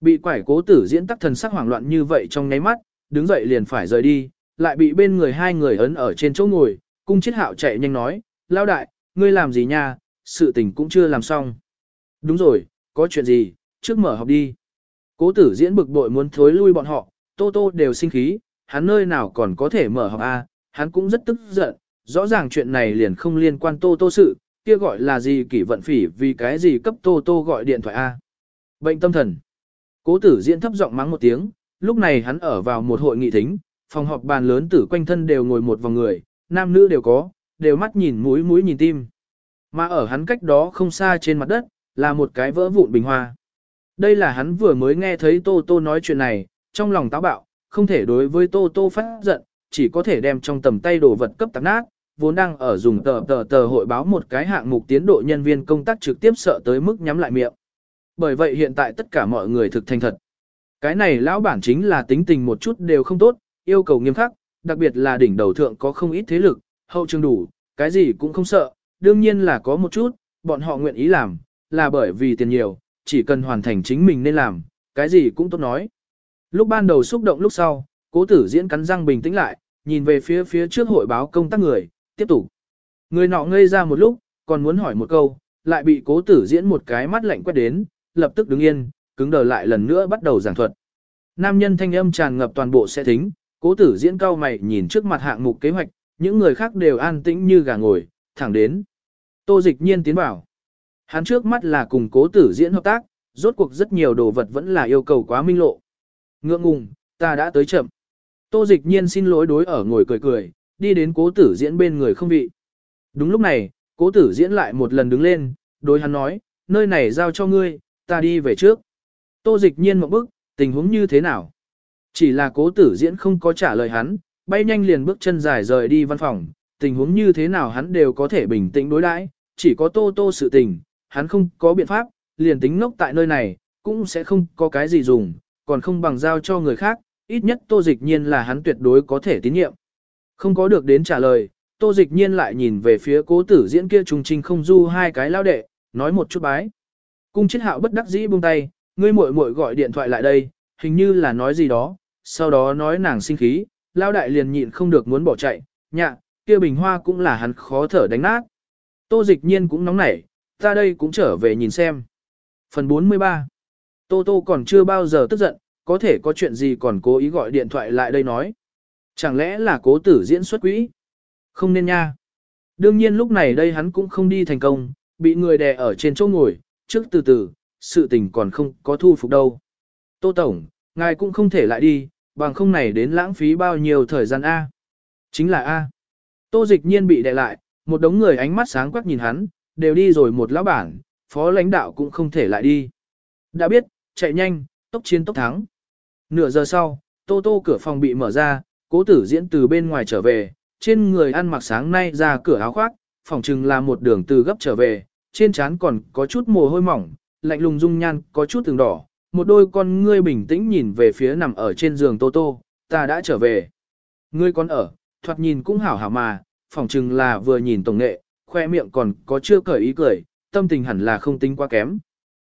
Bị quải cố tử diễn tắc thần sắc hoảng loạn như vậy trong nháy mắt, đứng dậy liền phải rời đi, lại bị bên người hai người ấn ở trên chỗ ngồi, cung chết hạo chạy nhanh nói, lao đại, ngươi làm gì nha, sự tình cũng chưa làm xong. Đúng rồi, có chuyện gì, trước mở học đi. Cố tử diễn bực bội muốn thối lui bọn họ, tô tô đều sinh khí, hắn nơi nào còn có thể mở học A, à, hắn cũng rất tức giận, rõ ràng chuyện này liền không liên quan tô tô sự, kia gọi là gì kỷ vận phỉ vì cái gì cấp tô tô gọi điện thoại A. Bệnh tâm thần. Cố tử diễn thấp giọng mắng một tiếng, lúc này hắn ở vào một hội nghị thính, phòng họp bàn lớn tử quanh thân đều ngồi một vòng người, nam nữ đều có, đều mắt nhìn mũi mũi nhìn tim. Mà ở hắn cách đó không xa trên mặt đất, là một cái vỡ vụn bình hoa. Đây là hắn vừa mới nghe thấy Tô Tô nói chuyện này, trong lòng táo bạo, không thể đối với Tô Tô phát giận, chỉ có thể đem trong tầm tay đồ vật cấp tạp nát, vốn đang ở dùng tờ tờ tờ hội báo một cái hạng mục tiến độ nhân viên công tác trực tiếp sợ tới mức nhắm lại miệng. Bởi vậy hiện tại tất cả mọi người thực thành thật. Cái này lão bản chính là tính tình một chút đều không tốt, yêu cầu nghiêm khắc, đặc biệt là đỉnh đầu thượng có không ít thế lực, hậu trường đủ, cái gì cũng không sợ, đương nhiên là có một chút, bọn họ nguyện ý làm, là bởi vì tiền nhiều, chỉ cần hoàn thành chính mình nên làm, cái gì cũng tốt nói. Lúc ban đầu xúc động lúc sau, cố tử diễn cắn răng bình tĩnh lại, nhìn về phía phía trước hội báo công tác người, tiếp tục. Người nọ ngây ra một lúc, còn muốn hỏi một câu, lại bị cố tử diễn một cái mắt lạnh quét đến, lập tức đứng yên, cứng đờ lại lần nữa bắt đầu giảng thuật. Nam nhân thanh âm tràn ngập toàn bộ sẽ thính, cố tử diễn cao mày nhìn trước mặt hạng mục kế hoạch, những người khác đều an tĩnh như gà ngồi, thẳng đến. Tô dịch nhiên tiến bảo. Hắn trước mắt là cùng cố tử diễn hợp tác, rốt cuộc rất nhiều đồ vật vẫn là yêu cầu quá minh lộ. Ngượng ngùng, ta đã tới chậm. Tô dịch nhiên xin lỗi đối ở ngồi cười cười, đi đến cố tử diễn bên người không vị. Đúng lúc này, cố tử diễn lại một lần đứng lên, đối hắn nói, nơi này giao cho ngươi, ta đi về trước. Tô dịch nhiên một bức, tình huống như thế nào? Chỉ là cố tử diễn không có trả lời hắn, bay nhanh liền bước chân dài rời đi văn phòng, tình huống như thế nào hắn đều có thể bình tĩnh đối đãi, chỉ có tô tô sự tình, hắn không có biện pháp, liền tính ngốc tại nơi này, cũng sẽ không có cái gì dùng, còn không bằng giao cho người khác, ít nhất tô dịch nhiên là hắn tuyệt đối có thể tín nhiệm. Không có được đến trả lời, tô dịch nhiên lại nhìn về phía cố tử diễn kia trùng trình không du hai cái lao đệ, nói một chút bái. Cung chết hạo bất đắc dĩ buông tay, ngươi muội muội gọi điện thoại lại đây, hình như là nói gì đó, sau đó nói nàng sinh khí, lao đại liền nhịn không được muốn bỏ chạy, nhạ, kia bình hoa cũng là hắn khó thở đánh nát. Tô dịch nhiên cũng nóng nảy, ta đây cũng trở về nhìn xem. Phần 43 Tô Tô còn chưa bao giờ tức giận, có thể có chuyện gì còn cố ý gọi điện thoại lại đây nói. Chẳng lẽ là cố tử diễn xuất quỹ? Không nên nha. Đương nhiên lúc này đây hắn cũng không đi thành công, bị người đè ở trên chỗ ngồi, trước từ từ, sự tình còn không có thu phục đâu. Tô Tổng, ngài cũng không thể lại đi, bằng không này đến lãng phí bao nhiêu thời gian A. Chính là A. Tô dịch nhiên bị đè lại, một đống người ánh mắt sáng quắc nhìn hắn, đều đi rồi một lão bản, phó lãnh đạo cũng không thể lại đi. Đã biết, chạy nhanh, tốc chiến tốc thắng. Nửa giờ sau, tô tô cửa phòng bị mở ra, cố tử diễn từ bên ngoài trở về, trên người ăn mặc sáng nay ra cửa áo khoác, phòng chừng là một đường từ gấp trở về, trên trán còn có chút mồ hôi mỏng, lạnh lùng dung nhan có chút từng đỏ, một đôi con ngươi bình tĩnh nhìn về phía nằm ở trên giường tô tô, ta đã trở về. Ngươi còn ở, thoạt nhìn cũng hảo hảo mà, phỏng chừng là vừa nhìn tổng nghệ, khoe miệng còn có chưa cởi ý cười, tâm tình hẳn là không tính quá kém.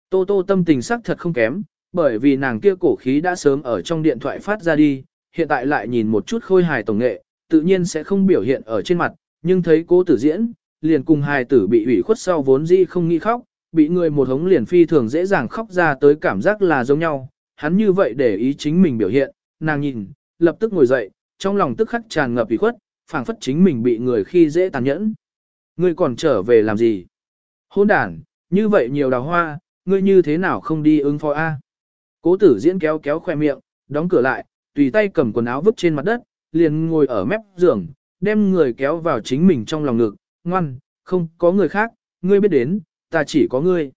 Tô tô tâm tình sắc thật không kém, bởi vì nàng kia cổ khí đã sớm ở trong điện thoại phát ra đi, hiện tại lại nhìn một chút khôi hài tổng nghệ, tự nhiên sẽ không biểu hiện ở trên mặt, nhưng thấy cố tử diễn, liền cùng hài tử bị ủy khuất sau vốn dĩ không nghĩ khóc, bị người một hống liền phi thường dễ dàng khóc ra tới cảm giác là giống nhau, hắn như vậy để ý chính mình biểu hiện, nàng nhìn, lập tức ngồi dậy, trong lòng tức khắc tràn ngập ủy khuất, phảng phất chính mình bị người khi dễ tàn nhẫn. ngươi còn trở về làm gì? Hôn đàn, như vậy nhiều đào hoa, ngươi như thế nào không đi ứng phó A? Cố tử diễn kéo kéo khoe miệng, đóng cửa lại, tùy tay cầm quần áo vứt trên mặt đất, liền ngồi ở mép giường, đem người kéo vào chính mình trong lòng ngực, ngoan, không có người khác, ngươi biết đến, ta chỉ có ngươi.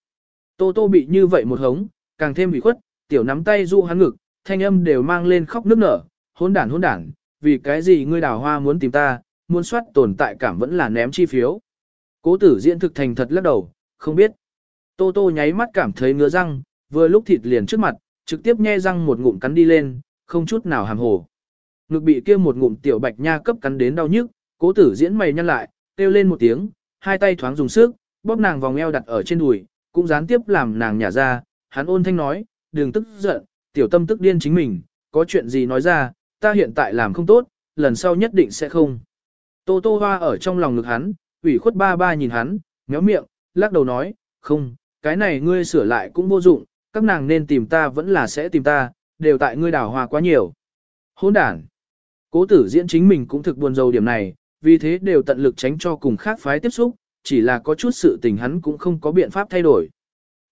Tô tô bị như vậy một hống, càng thêm bị khuất, tiểu nắm tay du hắn ngực, thanh âm đều mang lên khóc nức nở, hôn đản hôn đản, vì cái gì ngươi đào hoa muốn tìm ta, muốn soát tồn tại cảm vẫn là ném chi phiếu. Cố tử diễn thực thành thật lắc đầu, không biết. Tô tô nháy mắt cảm thấy ngứa răng, vừa lúc thịt liền trước mặt, trực tiếp nhe răng một ngụm cắn đi lên, không chút nào hàm hồ. Ngực bị kia một ngụm tiểu bạch nha cấp cắn đến đau nhức, cố tử diễn mày nhăn lại, kêu lên một tiếng, hai tay thoáng dùng sức, bóp nàng vòng eo đặt ở trên đùi, cũng gián tiếp làm nàng nhả ra, hắn ôn thanh nói, đừng tức giận, tiểu tâm tức điên chính mình, có chuyện gì nói ra, ta hiện tại làm không tốt, lần sau nhất định sẽ không. Tô tô hoa ở trong lòng ngực hắn, ủy khuất ba ba nhìn hắn, méo miệng, lắc đầu nói, không, cái này ngươi sửa lại cũng vô dụng, các nàng nên tìm ta vẫn là sẽ tìm ta, đều tại ngươi đảo hoa quá nhiều. Hỗn đản. Cố tử diễn chính mình cũng thực buồn rầu điểm này, vì thế đều tận lực tránh cho cùng khác phái tiếp xúc, chỉ là có chút sự tình hắn cũng không có biện pháp thay đổi.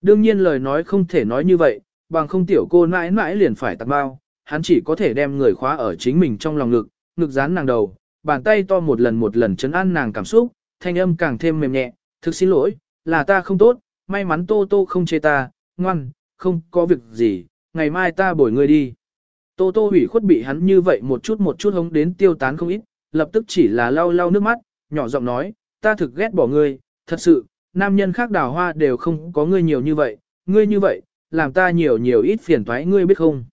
Đương nhiên lời nói không thể nói như vậy, bằng không tiểu cô mãi mãi liền phải tạc bao, hắn chỉ có thể đem người khóa ở chính mình trong lòng ngực, ngực dán nàng đầu, bàn tay to một lần một lần chấn an nàng cảm xúc, thanh âm càng thêm mềm nhẹ, thực xin lỗi, là ta không tốt, may mắn tô tô không chê ta, ngoan, không có việc gì, ngày mai ta bồi ngươi đi. Tô tô hủy khuất bị hắn như vậy một chút một chút hống đến tiêu tán không ít, lập tức chỉ là lau lau nước mắt, nhỏ giọng nói, ta thực ghét bỏ ngươi, thật sự, nam nhân khác đào hoa đều không có ngươi nhiều như vậy, ngươi như vậy, làm ta nhiều nhiều ít phiền toái ngươi biết không.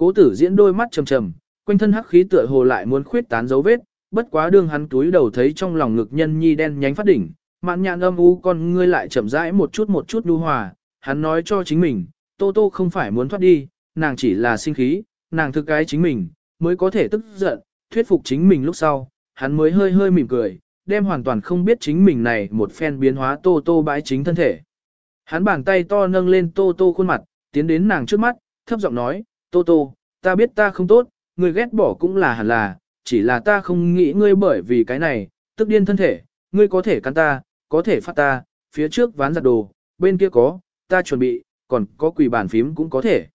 Cố tử diễn đôi mắt trầm trầm, quanh thân hắc khí tựa hồ lại muốn khuyết tán dấu vết, bất quá đương hắn túi đầu thấy trong lòng ngực nhân nhi đen nhánh phát đỉnh, mạn nhạn âm u con ngươi lại chậm rãi một chút một chút nhu hòa, hắn nói cho chính mình, Tô Tô không phải muốn thoát đi, nàng chỉ là sinh khí, nàng thực cái chính mình, mới có thể tức giận, thuyết phục chính mình lúc sau, hắn mới hơi hơi mỉm cười, đem hoàn toàn không biết chính mình này một phen biến hóa Tô Tô bãi chính thân thể. Hắn bàn tay to nâng lên Tô Tô khuôn mặt, tiến đến nàng trước mắt, thấp giọng nói, Tô Tô, ta biết ta không tốt, người ghét bỏ cũng là hẳn là, chỉ là ta không nghĩ ngươi bởi vì cái này, tức điên thân thể, ngươi có thể cắn ta, có thể phát ta, phía trước ván giặt đồ, bên kia có, ta chuẩn bị, còn có quỷ bàn phím cũng có thể.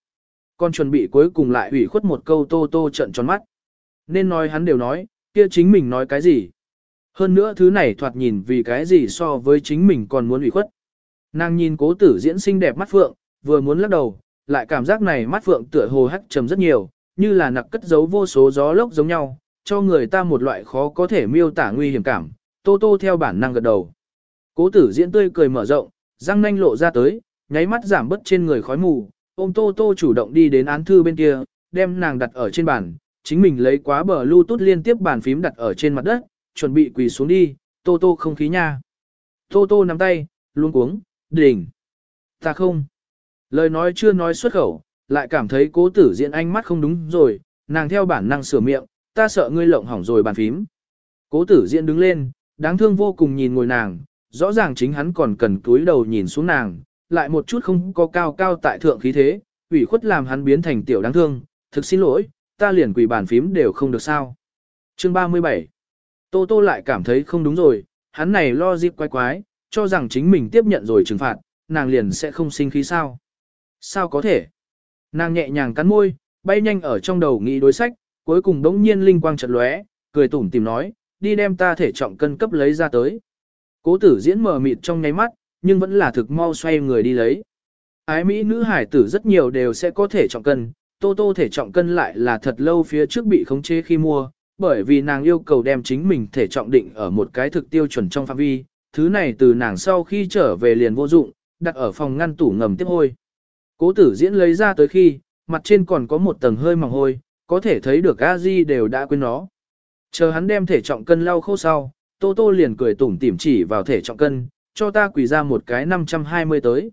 Con chuẩn bị cuối cùng lại ủy khuất một câu tô tô trận tròn mắt. Nên nói hắn đều nói, kia chính mình nói cái gì. Hơn nữa thứ này thoạt nhìn vì cái gì so với chính mình còn muốn ủy khuất. Nàng nhìn cố tử diễn xinh đẹp mắt phượng, vừa muốn lắc đầu, lại cảm giác này mắt phượng tựa hồ hắc trầm rất nhiều, như là nặc cất giấu vô số gió lốc giống nhau, cho người ta một loại khó có thể miêu tả nguy hiểm cảm. Tô tô theo bản năng gật đầu. Cố tử diễn tươi cười mở rộng, răng nanh lộ ra tới, nháy mắt giảm bớt trên người khói mù, ôm tô tô chủ động đi đến án thư bên kia, đem nàng đặt ở trên bàn, chính mình lấy quá bờ lưu liên tiếp bàn phím đặt ở trên mặt đất, chuẩn bị quỳ xuống đi, tô tô không khí nha. Tô tô nắm tay, luôn cuống, đỉnh. Ta không. Lời nói chưa nói xuất khẩu, lại cảm thấy cố tử diễn ánh mắt không đúng rồi, nàng theo bản năng sửa miệng, ta sợ ngươi lộng hỏng rồi bàn phím. Cố tử diễn đứng lên, đáng thương vô cùng nhìn ngồi nàng, rõ ràng chính hắn còn cần túi đầu nhìn xuống nàng, lại một chút không có cao cao tại thượng khí thế, ủy khuất làm hắn biến thành tiểu đáng thương, thực xin lỗi, ta liền quỷ bàn phím đều không được sao. Chương 37 Tô Tô lại cảm thấy không đúng rồi, hắn này lo dịp quái quái, cho rằng chính mình tiếp nhận rồi trừng phạt, nàng liền sẽ không sinh khí sao. Sao có thể? Nàng nhẹ nhàng cắn môi, bay nhanh ở trong đầu nghĩ đối sách, cuối cùng đống nhiên linh quang chợt lóe, cười tủm tìm nói, đi đem ta thể trọng cân cấp lấy ra tới. Cố tử diễn mờ mịt trong nháy mắt, nhưng vẫn là thực mau xoay người đi lấy. Ái Mỹ nữ hải tử rất nhiều đều sẽ có thể trọng cân, tô tô thể trọng cân lại là thật lâu phía trước bị khống chế khi mua, bởi vì nàng yêu cầu đem chính mình thể trọng định ở một cái thực tiêu chuẩn trong phạm vi, thứ này từ nàng sau khi trở về liền vô dụng, đặt ở phòng ngăn tủ ngầm tiếp hôi. Cố tử diễn lấy ra tới khi, mặt trên còn có một tầng hơi mỏng hôi, có thể thấy được a di đều đã quên nó. Chờ hắn đem thể trọng cân lau khô sau, Tô Tô liền cười tủm tỉm chỉ vào thể trọng cân, cho ta quỳ ra một cái 520 tới.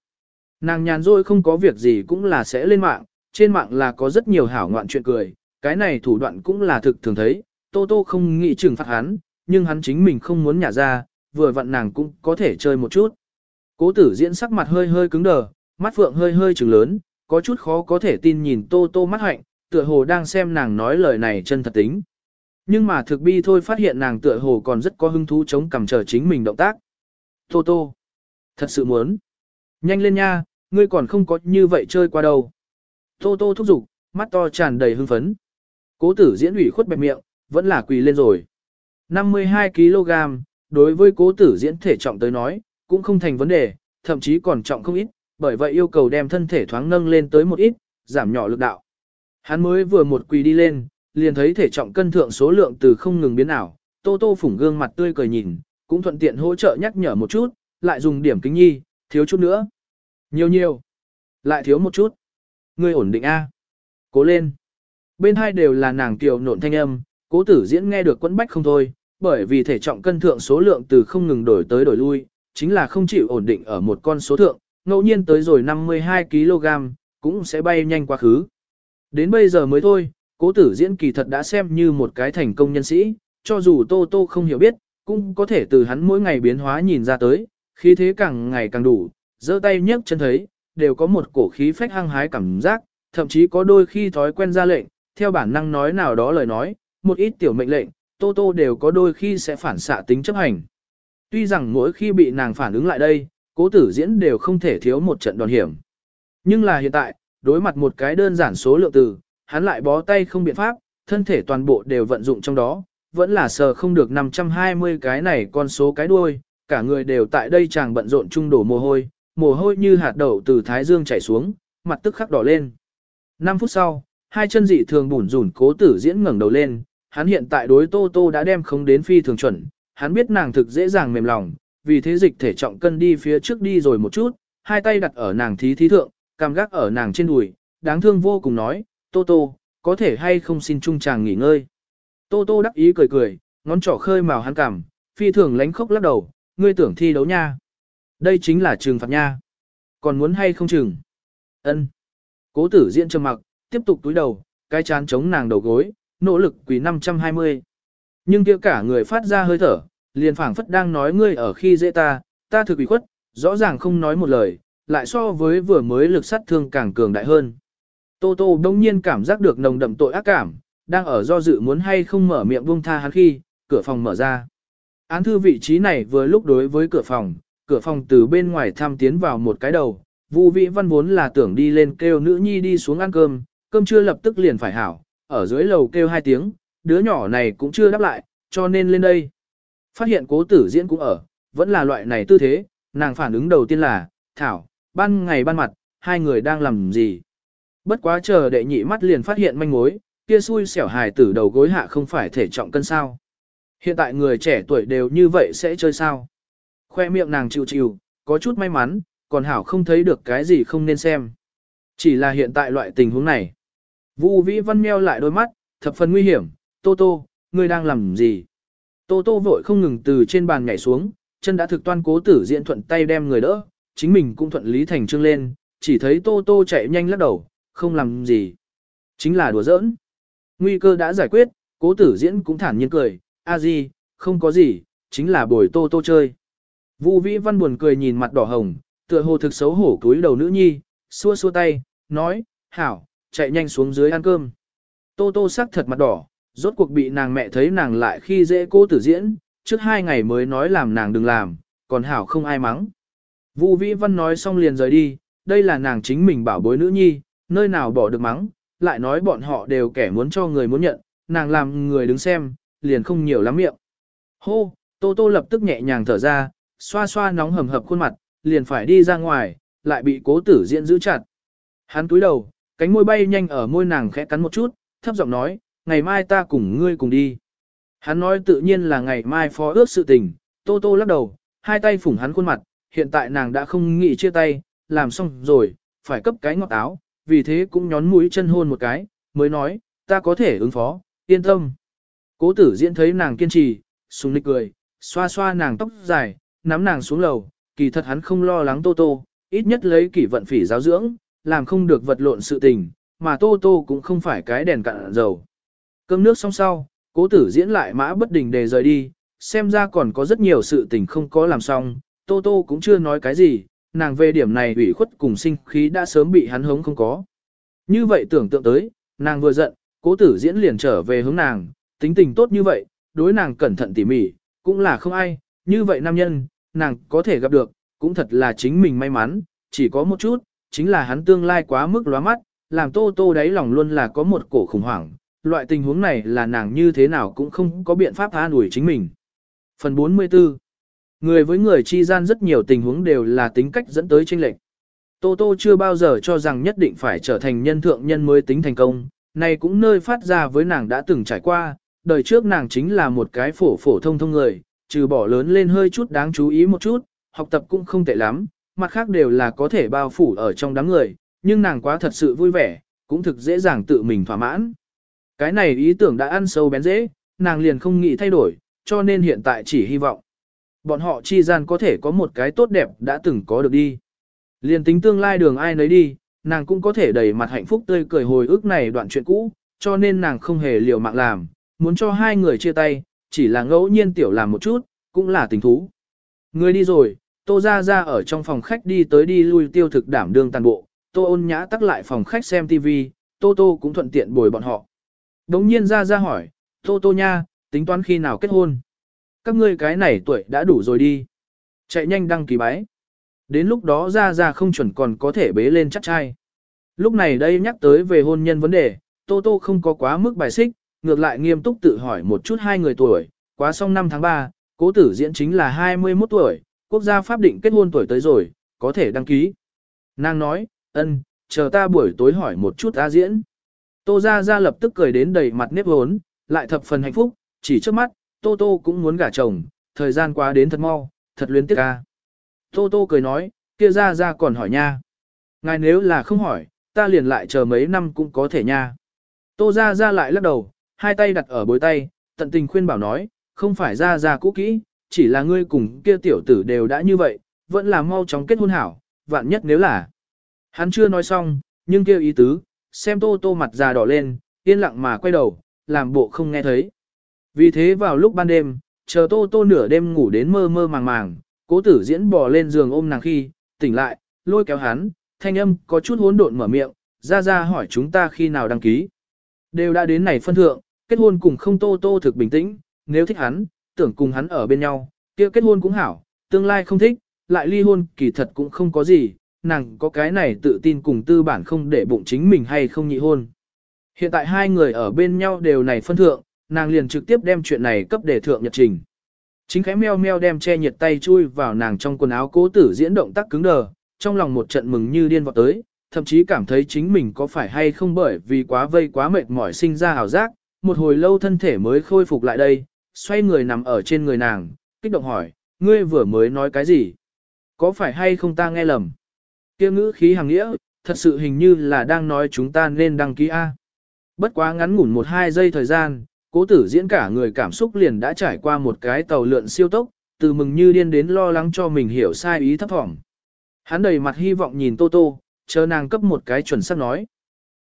Nàng nhàn rỗi không có việc gì cũng là sẽ lên mạng, trên mạng là có rất nhiều hảo ngoạn chuyện cười, cái này thủ đoạn cũng là thực thường thấy, Tô Tô không nghĩ trừng phạt hắn, nhưng hắn chính mình không muốn nhả ra, vừa vặn nàng cũng có thể chơi một chút. Cố tử diễn sắc mặt hơi hơi cứng đờ, mắt phượng hơi hơi trừng lớn, có chút khó có thể tin nhìn Tô Tô mắt hạnh, tựa hồ đang xem nàng nói lời này chân thật tính. Nhưng mà thực bi thôi phát hiện nàng tựa hồ còn rất có hứng thú chống cằm chờ chính mình động tác. Tô tô. Thật sự muốn. Nhanh lên nha, ngươi còn không có như vậy chơi qua đâu. Tô tô thúc giục, mắt to tràn đầy hưng phấn. Cố tử diễn ủy khuất bẹp miệng, vẫn là quỳ lên rồi. 52kg, đối với cố tử diễn thể trọng tới nói, cũng không thành vấn đề, thậm chí còn trọng không ít, bởi vậy yêu cầu đem thân thể thoáng nâng lên tới một ít, giảm nhỏ lực đạo. Hắn mới vừa một quỳ đi lên, liền thấy thể trọng cân thượng số lượng từ không ngừng biến ảo, tô tô phủng gương mặt tươi cười nhìn, cũng thuận tiện hỗ trợ nhắc nhở một chút, lại dùng điểm kính nhi, thiếu chút nữa. Nhiều nhiều. Lại thiếu một chút. Ngươi ổn định A. Cố lên. Bên hai đều là nàng kiều nộn thanh âm, cố tử diễn nghe được quẫn bách không thôi, bởi vì thể trọng cân thượng số lượng từ không ngừng đổi tới đổi lui, chính là không chịu ổn định ở một con số thượng, ngẫu nhiên tới rồi 52kg, cũng sẽ bay nhanh quá khứ. Đến bây giờ mới thôi, cố tử diễn kỳ thật đã xem như một cái thành công nhân sĩ, cho dù Tô Tô không hiểu biết, cũng có thể từ hắn mỗi ngày biến hóa nhìn ra tới, khí thế càng ngày càng đủ, giơ tay nhấc chân thấy, đều có một cổ khí phách hăng hái cảm giác, thậm chí có đôi khi thói quen ra lệnh, theo bản năng nói nào đó lời nói, một ít tiểu mệnh lệnh, Tô Tô đều có đôi khi sẽ phản xạ tính chấp hành. Tuy rằng mỗi khi bị nàng phản ứng lại đây, cố tử diễn đều không thể thiếu một trận đòn hiểm. Nhưng là hiện tại, đối mặt một cái đơn giản số lượng từ, hắn lại bó tay không biện pháp, thân thể toàn bộ đều vận dụng trong đó, vẫn là sờ không được 520 cái này con số cái đuôi, cả người đều tại đây chàng bận rộn trung đổ mồ hôi, mồ hôi như hạt đậu từ thái dương chảy xuống, mặt tức khắc đỏ lên. 5 phút sau, hai chân dị thường bủn rủn cố tử diễn ngẩng đầu lên, hắn hiện tại đối Tô Tô đã đem không đến phi thường chuẩn, hắn biết nàng thực dễ dàng mềm lòng, vì thế dịch thể trọng cân đi phía trước đi rồi một chút, hai tay đặt ở nàng thí thí thượng, cảm gác ở nàng trên đùi, đáng thương vô cùng nói, Tô Tô, có thể hay không xin chung chàng nghỉ ngơi. Tô Tô đắc ý cười cười, ngón trỏ khơi màu hắn cảm, phi thường lánh khóc lắc đầu, ngươi tưởng thi đấu nha. Đây chính là trừng phạt nha. Còn muốn hay không trừng? Ân. Cố tử diễn trầm mặc, tiếp tục túi đầu, cái chán chống nàng đầu gối, nỗ lực quỳ 520. Nhưng kia cả người phát ra hơi thở, liền phảng phất đang nói ngươi ở khi dễ ta, ta thực bị khuất, rõ ràng không nói một lời, lại so với vừa mới lực sát thương càng cường đại hơn. Tô Tô đông nhiên cảm giác được nồng đậm tội ác cảm, đang ở do dự muốn hay không mở miệng buông tha hắn khi, cửa phòng mở ra. Án thư vị trí này vừa lúc đối với cửa phòng, cửa phòng từ bên ngoài tham tiến vào một cái đầu, Vu Vĩ Văn vốn là tưởng đi lên kêu nữ nhi đi xuống ăn cơm, cơm chưa lập tức liền phải hảo, ở dưới lầu kêu hai tiếng, đứa nhỏ này cũng chưa đáp lại, cho nên lên đây. Phát hiện cố tử diễn cũng ở, vẫn là loại này tư thế, nàng phản ứng đầu tiên là, Thảo, ban ngày ban mặt, hai người đang làm gì. Bất quá chờ đệ nhị mắt liền phát hiện manh mối, kia xui xẻo hài tử đầu gối hạ không phải thể trọng cân sao. Hiện tại người trẻ tuổi đều như vậy sẽ chơi sao. Khoe miệng nàng chịu chịu, có chút may mắn, còn hảo không thấy được cái gì không nên xem. Chỉ là hiện tại loại tình huống này. Vu Vĩ Văn meo lại đôi mắt, thập phần nguy hiểm, Tô Tô, ngươi đang làm gì? Tô Tô vội không ngừng từ trên bàn nhảy xuống, chân đã thực toan cố tử diễn thuận tay đem người đỡ, chính mình cũng thuận lý thành trương lên, chỉ thấy Tô Tô chạy nhanh lắc đầu, không làm gì. Chính là đùa giỡn. Nguy cơ đã giải quyết, cố tử diễn cũng thản nhiên cười, a gì, không có gì, chính là bồi Tô Tô chơi. Vu Vĩ Văn buồn cười nhìn mặt đỏ hồng, tựa hồ thực xấu hổ cúi đầu nữ nhi, xua xua tay, nói, hảo, chạy nhanh xuống dưới ăn cơm. Tô Tô sắc thật mặt đỏ, rốt cuộc bị nàng mẹ thấy nàng lại khi dễ cô tử diễn, trước hai ngày mới nói làm nàng đừng làm, còn hảo không ai mắng. Vu Vĩ Văn nói xong liền rời đi, đây là nàng chính mình bảo bối nữ nhi, nơi nào bỏ được mắng, lại nói bọn họ đều kẻ muốn cho người muốn nhận, nàng làm người đứng xem, liền không nhiều lắm miệng. Hô, Tô Tô lập tức nhẹ nhàng thở ra, xoa xoa nóng hầm hập khuôn mặt, liền phải đi ra ngoài, lại bị cố tử diễn giữ chặt. Hắn túi đầu, cánh môi bay nhanh ở môi nàng khẽ cắn một chút, thấp giọng nói, ngày mai ta cùng ngươi cùng đi. Hắn nói tự nhiên là ngày mai phó ước sự tình, tô tô lắc đầu, hai tay phủng hắn khuôn mặt, hiện tại nàng đã không nghĩ chia tay, làm xong rồi, phải cấp cái ngọt áo, vì thế cũng nhón mũi chân hôn một cái, mới nói, ta có thể ứng phó, yên tâm. Cố tử diễn thấy nàng kiên trì, sùng nịch cười, xoa xoa nàng tóc dài, nắm nàng xuống lầu, kỳ thật hắn không lo lắng Tô Tô, ít nhất lấy kỷ vận phỉ giáo dưỡng, làm không được vật lộn sự tình, mà Tô Tô cũng không phải cái đèn cạn dầu. Cơm nước xong sau, cố tử diễn lại mã bất đình để rời đi, xem ra còn có rất nhiều sự tình không có làm xong, Tô Tô cũng chưa nói cái gì, nàng về điểm này ủy khuất cùng sinh khí đã sớm bị hắn hống không có. Như vậy tưởng tượng tới, nàng vừa giận, cố tử diễn liền trở về hướng nàng, tính tình tốt như vậy, đối nàng cẩn thận tỉ mỉ, cũng là không ai, như vậy nam nhân, nàng có thể gặp được, cũng thật là chính mình may mắn, chỉ có một chút, chính là hắn tương lai quá mức lóa mắt, làm tô tô đáy lòng luôn là có một cổ khủng hoảng, loại tình huống này là nàng như thế nào cũng không có biện pháp an ủi chính mình. Phần 44 Người với người chi gian rất nhiều tình huống đều là tính cách dẫn tới tranh lệch. Tô Tô chưa bao giờ cho rằng nhất định phải trở thành nhân thượng nhân mới tính thành công, này cũng nơi phát ra với nàng đã từng trải qua, đời trước nàng chính là một cái phổ phổ thông thông người, trừ bỏ lớn lên hơi chút đáng chú ý một chút, học tập cũng không tệ lắm, mặt khác đều là có thể bao phủ ở trong đám người, nhưng nàng quá thật sự vui vẻ, cũng thực dễ dàng tự mình thỏa mãn. Cái này ý tưởng đã ăn sâu bén dễ, nàng liền không nghĩ thay đổi, cho nên hiện tại chỉ hy vọng. Bọn họ chi gian có thể có một cái tốt đẹp đã từng có được đi. Liền tính tương lai đường ai nấy đi, nàng cũng có thể đầy mặt hạnh phúc tươi cười hồi ức này đoạn chuyện cũ, cho nên nàng không hề liều mạng làm, muốn cho hai người chia tay, chỉ là ngẫu nhiên tiểu làm một chút, cũng là tình thú. Người đi rồi, Tô Ra Ra ở trong phòng khách đi tới đi lui tiêu thực đảm đương toàn bộ, Tô ôn nhã tắt lại phòng khách xem TV, Tô Tô cũng thuận tiện bồi bọn họ. Đống nhiên Ra Ra hỏi, Tô Tô nha, tính toán khi nào kết hôn? Các ngươi cái này tuổi đã đủ rồi đi. Chạy nhanh đăng ký bái. Đến lúc đó Ra Ra không chuẩn còn có thể bế lên chắc trai. Lúc này đây nhắc tới về hôn nhân vấn đề, Tô Tô không có quá mức bài xích, ngược lại nghiêm túc tự hỏi một chút hai người tuổi, quá xong năm tháng 3, cố tử diễn chính là 21 tuổi, quốc gia pháp định kết hôn tuổi tới rồi, có thể đăng ký. Nàng nói, ân, chờ ta buổi tối hỏi một chút A diễn. Tô Gia Gia lập tức cười đến đầy mặt nếp hốn, lại thập phần hạnh phúc, chỉ trước mắt, Tô Tô cũng muốn gả chồng, thời gian qua đến thật mau, thật luyến tiếc ca. Tô Tô cười nói, kia Gia Gia còn hỏi nha. Ngài nếu là không hỏi, ta liền lại chờ mấy năm cũng có thể nha. Tô Gia Gia lại lắc đầu, hai tay đặt ở bối tay, tận tình khuyên bảo nói, không phải Gia Gia cũ kỹ, chỉ là ngươi cùng kia tiểu tử đều đã như vậy, vẫn là mau chóng kết hôn hảo, vạn nhất nếu là. Hắn chưa nói xong, nhưng kia ý tứ, xem tô tô mặt già đỏ lên, yên lặng mà quay đầu, làm bộ không nghe thấy. Vì thế vào lúc ban đêm, chờ tô tô nửa đêm ngủ đến mơ mơ màng màng, cố tử diễn bò lên giường ôm nàng khi, tỉnh lại, lôi kéo hắn, thanh âm có chút hỗn độn mở miệng, ra ra hỏi chúng ta khi nào đăng ký. Đều đã đến này phân thượng, kết hôn cùng không tô tô thực bình tĩnh, nếu thích hắn, tưởng cùng hắn ở bên nhau, kia kết hôn cũng hảo, tương lai không thích, lại ly hôn kỳ thật cũng không có gì, nàng có cái này tự tin cùng tư bản không để bụng chính mình hay không nhị hôn. Hiện tại hai người ở bên nhau đều này phân thượng, nàng liền trực tiếp đem chuyện này cấp đề thượng nhật trình. Chính khẽ meo meo đem che nhiệt tay chui vào nàng trong quần áo cố tử diễn động tác cứng đờ, trong lòng một trận mừng như điên vọt tới, thậm chí cảm thấy chính mình có phải hay không bởi vì quá vây quá mệt mỏi sinh ra hào giác, một hồi lâu thân thể mới khôi phục lại đây, xoay người nằm ở trên người nàng, kích động hỏi, ngươi vừa mới nói cái gì? Có phải hay không ta nghe lầm? Kia ngữ khí hàng nghĩa, thật sự hình như là đang nói chúng ta nên đăng ký A. Bất quá ngắn ngủn một hai giây thời gian, cố tử diễn cả người cảm xúc liền đã trải qua một cái tàu lượn siêu tốc, từ mừng như điên đến lo lắng cho mình hiểu sai ý thấp thỏm. Hắn đầy mặt hy vọng nhìn Tô Tô, chờ nàng cấp một cái chuẩn xác nói.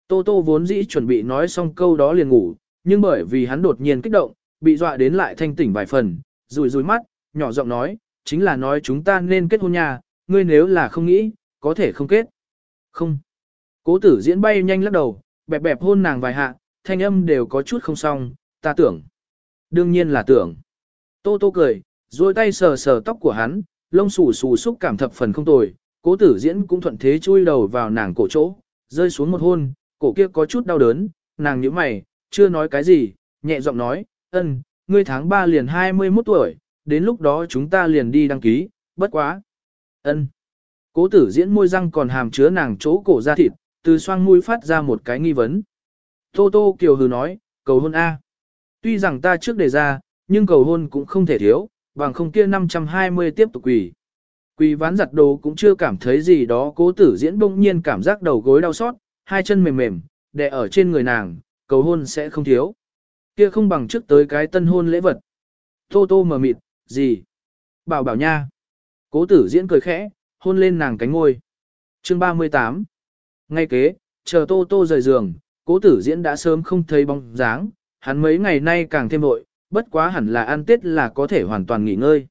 Tô Tô vốn dĩ chuẩn bị nói xong câu đó liền ngủ, nhưng bởi vì hắn đột nhiên kích động, bị dọa đến lại thanh tỉnh vài phần, rùi rùi mắt, nhỏ giọng nói, chính là nói chúng ta nên kết hôn nhà, ngươi nếu là không nghĩ, có thể không kết. Không. Cố tử diễn bay nhanh lắc đầu, bẹp bẹp hôn nàng vài hạ, thanh âm đều có chút không xong, ta tưởng. Đương nhiên là tưởng. Tô tô cười, duỗi tay sờ sờ tóc của hắn, lông xù xù xúc cảm thập phần không tồi, cố tử diễn cũng thuận thế chui đầu vào nàng cổ chỗ, rơi xuống một hôn, cổ kia có chút đau đớn, nàng nhíu mày, chưa nói cái gì, nhẹ giọng nói, ân, ngươi tháng 3 liền 21 tuổi, đến lúc đó chúng ta liền đi đăng ký, bất quá. ân. Cố tử diễn môi răng còn hàm chứa nàng chỗ cổ ra thịt, từ xoang mũi phát ra một cái nghi vấn. Tô Tô Kiều Hừ nói, cầu hôn A. Tuy rằng ta trước đề ra, nhưng cầu hôn cũng không thể thiếu, bằng không kia 520 tiếp tục quỳ. Quỳ ván giặt đồ cũng chưa cảm thấy gì đó cố tử diễn bỗng nhiên cảm giác đầu gối đau xót, hai chân mềm mềm, đè ở trên người nàng, cầu hôn sẽ không thiếu. Kia không bằng trước tới cái tân hôn lễ vật. Tô tô mờ mịt, gì? Bảo bảo nha. Cố tử diễn cười khẽ, hôn lên nàng cánh ngôi. Chương 38 Ngay kế, chờ tô tô rời giường, cố tử diễn đã sớm không thấy bóng dáng, hắn mấy ngày nay càng thêm vội, bất quá hẳn là ăn tết là có thể hoàn toàn nghỉ ngơi.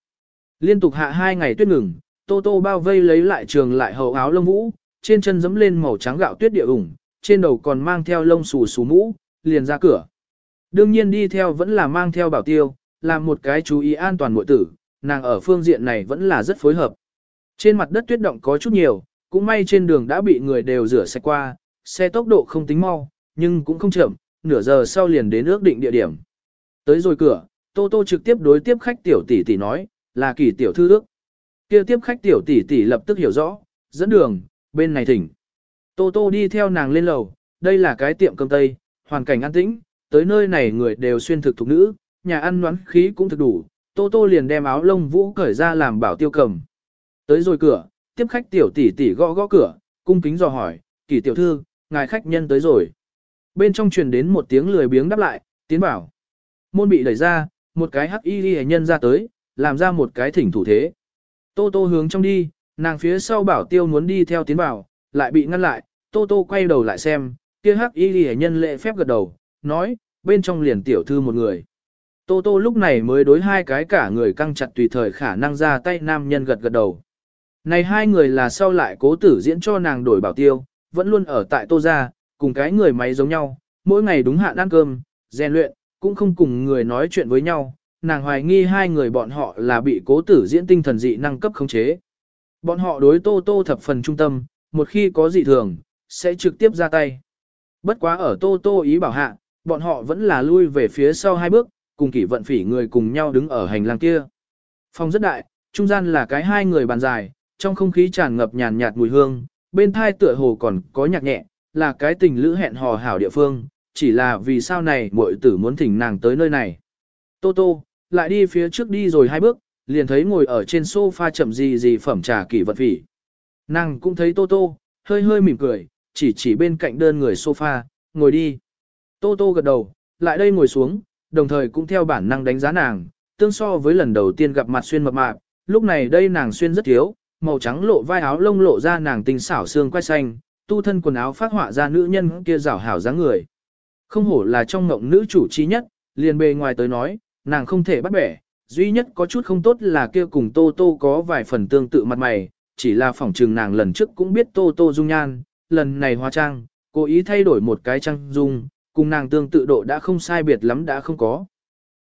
Liên tục hạ hai ngày tuyết ngừng, tô tô bao vây lấy lại trường lại hậu áo lông vũ, trên chân dẫm lên màu trắng gạo tuyết địa ủng, trên đầu còn mang theo lông xù xù mũ, liền ra cửa. Đương nhiên đi theo vẫn là mang theo bảo tiêu, làm một cái chú ý an toàn muội tử, nàng ở phương diện này vẫn là rất phối hợp. Trên mặt đất tuyết động có chút nhiều, cũng may trên đường đã bị người đều rửa sạch qua, xe tốc độ không tính mau, nhưng cũng không chậm, nửa giờ sau liền đến ước định địa điểm. Tới rồi cửa, Tô Tô trực tiếp đối tiếp khách tiểu tỷ tỷ nói, là kỳ tiểu thư ước. Kia tiếp khách tiểu tỷ tỷ lập tức hiểu rõ, dẫn đường, bên này thỉnh. Tô Tô đi theo nàng lên lầu, đây là cái tiệm cơm tây, hoàn cảnh an tĩnh, tới nơi này người đều xuyên thực thục nữ, nhà ăn noán khí cũng thực đủ. Tô Tô liền đem áo lông vũ cởi ra làm bảo tiêu cầm. Tới rồi cửa, tiếp khách tiểu tỷ tỷ gõ gõ cửa, cung kính dò hỏi, kỳ tiểu thư, ngài khách nhân tới rồi. Bên trong truyền đến một tiếng lười biếng đáp lại, tiến bảo. Môn bị đẩy ra, một cái hắc y ghi nhân ra tới, làm ra một cái thỉnh thủ thế. Tô tô hướng trong đi, nàng phía sau bảo tiêu muốn đi theo tiến bảo, lại bị ngăn lại, tô tô quay đầu lại xem, kia hắc y ghi nhân lệ phép gật đầu, nói, bên trong liền tiểu thư một người. Tô tô lúc này mới đối hai cái cả người căng chặt tùy thời khả năng ra tay nam nhân gật gật đầu. Này hai người là sau lại cố tử diễn cho nàng đổi bảo tiêu, vẫn luôn ở tại tô gia, cùng cái người máy giống nhau, mỗi ngày đúng hạn ăn cơm, rèn luyện, cũng không cùng người nói chuyện với nhau, nàng hoài nghi hai người bọn họ là bị cố tử diễn tinh thần dị năng cấp khống chế. Bọn họ đối tô tô thập phần trung tâm, một khi có dị thường, sẽ trực tiếp ra tay. Bất quá ở tô tô ý bảo hạ, bọn họ vẫn là lui về phía sau hai bước, cùng kỷ vận phỉ người cùng nhau đứng ở hành lang kia. Phòng rất đại, trung gian là cái hai người bàn dài, trong không khí tràn ngập nhàn nhạt mùi hương, bên thai tựa hồ còn có nhạc nhẹ, là cái tình lữ hẹn hò hảo địa phương, chỉ là vì sao này muội tử muốn thỉnh nàng tới nơi này. Tô Tô, lại đi phía trước đi rồi hai bước, liền thấy ngồi ở trên sofa chậm gì gì phẩm trà kỳ vật vị. Nàng cũng thấy Tô Tô, hơi hơi mỉm cười, chỉ chỉ bên cạnh đơn người sofa, ngồi đi. Tô Tô gật đầu, lại đây ngồi xuống, đồng thời cũng theo bản năng đánh giá nàng, tương so với lần đầu tiên gặp mặt xuyên mập mạp, lúc này đây nàng xuyên rất thiếu, màu trắng lộ vai áo lông lộ ra nàng tinh xảo xương quai xanh, tu thân quần áo phát họa ra nữ nhân kia rảo hảo dáng người. Không hổ là trong ngộng nữ chủ trí nhất, liền bề ngoài tới nói, nàng không thể bắt bẻ, duy nhất có chút không tốt là kia cùng Tô Tô có vài phần tương tự mặt mày, chỉ là phỏng trừng nàng lần trước cũng biết Tô Tô dung nhan, lần này hóa trang, cố ý thay đổi một cái trang dung, cùng nàng tương tự độ đã không sai biệt lắm đã không có.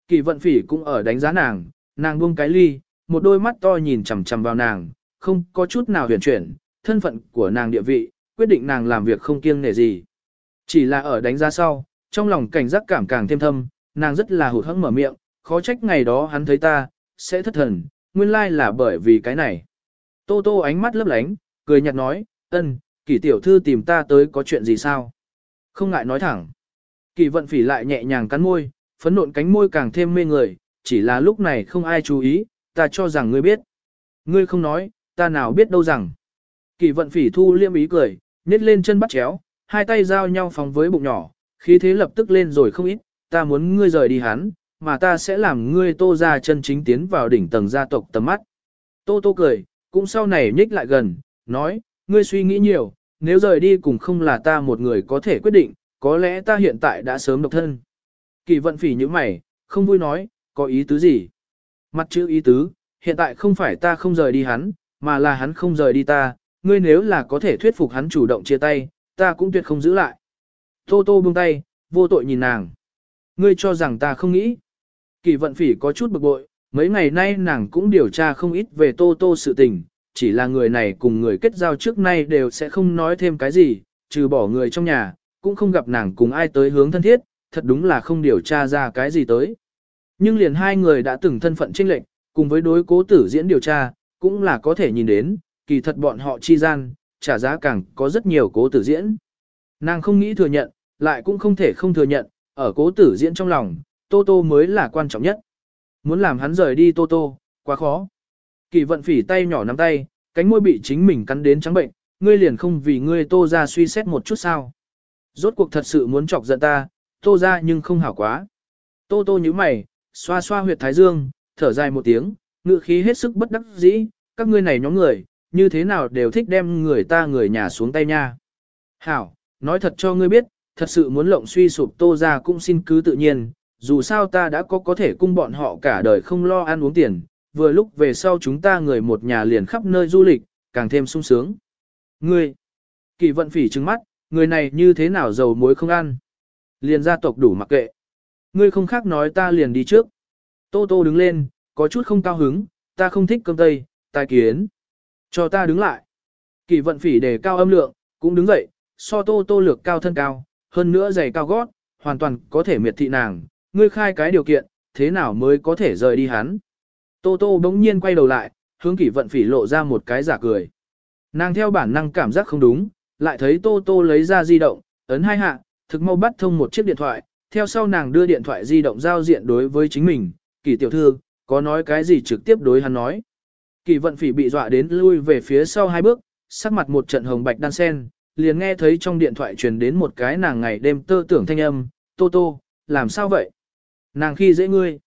Kỳ vận phỉ cũng ở đánh giá nàng, nàng buông cái ly, một đôi mắt to nhìn chằm chằm vào nàng, không có chút nào huyền chuyển, thân phận của nàng địa vị, quyết định nàng làm việc không kiêng nể gì. Chỉ là ở đánh giá sau, trong lòng cảnh giác cảm càng thêm thâm, nàng rất là hụt hẫng mở miệng, khó trách ngày đó hắn thấy ta, sẽ thất thần, nguyên lai là bởi vì cái này. Tô tô ánh mắt lấp lánh, cười nhạt nói, ân, kỷ tiểu thư tìm ta tới có chuyện gì sao? Không ngại nói thẳng. Kỳ vận phỉ lại nhẹ nhàng cắn môi, phấn nộn cánh môi càng thêm mê người, chỉ là lúc này không ai chú ý, ta cho rằng ngươi biết. Ngươi không nói, ta nào biết đâu rằng. Kỳ vận phỉ thu liêm ý cười, nhét lên chân bắt chéo, hai tay giao nhau phóng với bụng nhỏ, khí thế lập tức lên rồi không ít, ta muốn ngươi rời đi hắn, mà ta sẽ làm ngươi tô ra chân chính tiến vào đỉnh tầng gia tộc tầm mắt. Tô tô cười, cũng sau này nhích lại gần, nói, ngươi suy nghĩ nhiều, nếu rời đi cùng không là ta một người có thể quyết định, có lẽ ta hiện tại đã sớm độc thân. Kỳ vận phỉ như mày, không vui nói, có ý tứ gì? Mặt chữ ý tứ, hiện tại không phải ta không rời đi hắn, mà là hắn không rời đi ta, ngươi nếu là có thể thuyết phục hắn chủ động chia tay, ta cũng tuyệt không giữ lại. Tô tô buông tay, vô tội nhìn nàng. Ngươi cho rằng ta không nghĩ. Kỳ vận phỉ có chút bực bội, mấy ngày nay nàng cũng điều tra không ít về tô tô sự tình, chỉ là người này cùng người kết giao trước nay đều sẽ không nói thêm cái gì, trừ bỏ người trong nhà, cũng không gặp nàng cùng ai tới hướng thân thiết, thật đúng là không điều tra ra cái gì tới. Nhưng liền hai người đã từng thân phận trinh lệnh, cùng với đối cố tử diễn điều tra, cũng là có thể nhìn đến, kỳ thật bọn họ chi gian, trả giá càng có rất nhiều cố tử diễn. Nàng không nghĩ thừa nhận, lại cũng không thể không thừa nhận, ở cố tử diễn trong lòng, Tô Tô mới là quan trọng nhất. Muốn làm hắn rời đi Tô Tô, quá khó. Kỳ vận phỉ tay nhỏ nắm tay, cánh môi bị chính mình cắn đến trắng bệnh, ngươi liền không vì ngươi Tô ra suy xét một chút sao. Rốt cuộc thật sự muốn chọc giận ta, Tô ra nhưng không hảo quá. Tô Tô như mày, xoa xoa huyệt thái dương, thở dài một tiếng, ngự khí hết sức bất đắc dĩ, các ngươi này nhóm người, như thế nào đều thích đem người ta người nhà xuống tay nha. Hảo, nói thật cho ngươi biết, thật sự muốn lộng suy sụp tô ra cũng xin cứ tự nhiên, dù sao ta đã có có thể cung bọn họ cả đời không lo ăn uống tiền, vừa lúc về sau chúng ta người một nhà liền khắp nơi du lịch, càng thêm sung sướng. Ngươi, kỳ vận phỉ trừng mắt, người này như thế nào giàu muối không ăn. Liền gia tộc đủ mặc kệ. Ngươi không khác nói ta liền đi trước. Tô Tô đứng lên, có chút không cao hứng, ta không thích cơm tây, tai kiến. Cho ta đứng lại. Kỳ vận phỉ đề cao âm lượng, cũng đứng dậy, so Tô Tô lược cao thân cao, hơn nữa giày cao gót, hoàn toàn có thể miệt thị nàng. Ngươi khai cái điều kiện, thế nào mới có thể rời đi hắn. Tô Tô bỗng nhiên quay đầu lại, hướng kỷ vận phỉ lộ ra một cái giả cười. Nàng theo bản năng cảm giác không đúng, lại thấy Tô Tô lấy ra di động, ấn hai hạ, thực mau bắt thông một chiếc điện thoại, theo sau nàng đưa điện thoại di động giao diện đối với chính mình, kỷ tiểu thư, có nói cái gì trực tiếp đối hắn nói. Kỳ vận phỉ bị dọa đến lui về phía sau hai bước, sắc mặt một trận hồng bạch đan sen, liền nghe thấy trong điện thoại truyền đến một cái nàng ngày đêm tơ tưởng thanh âm, Tô Tô, làm sao vậy? Nàng khi dễ ngươi.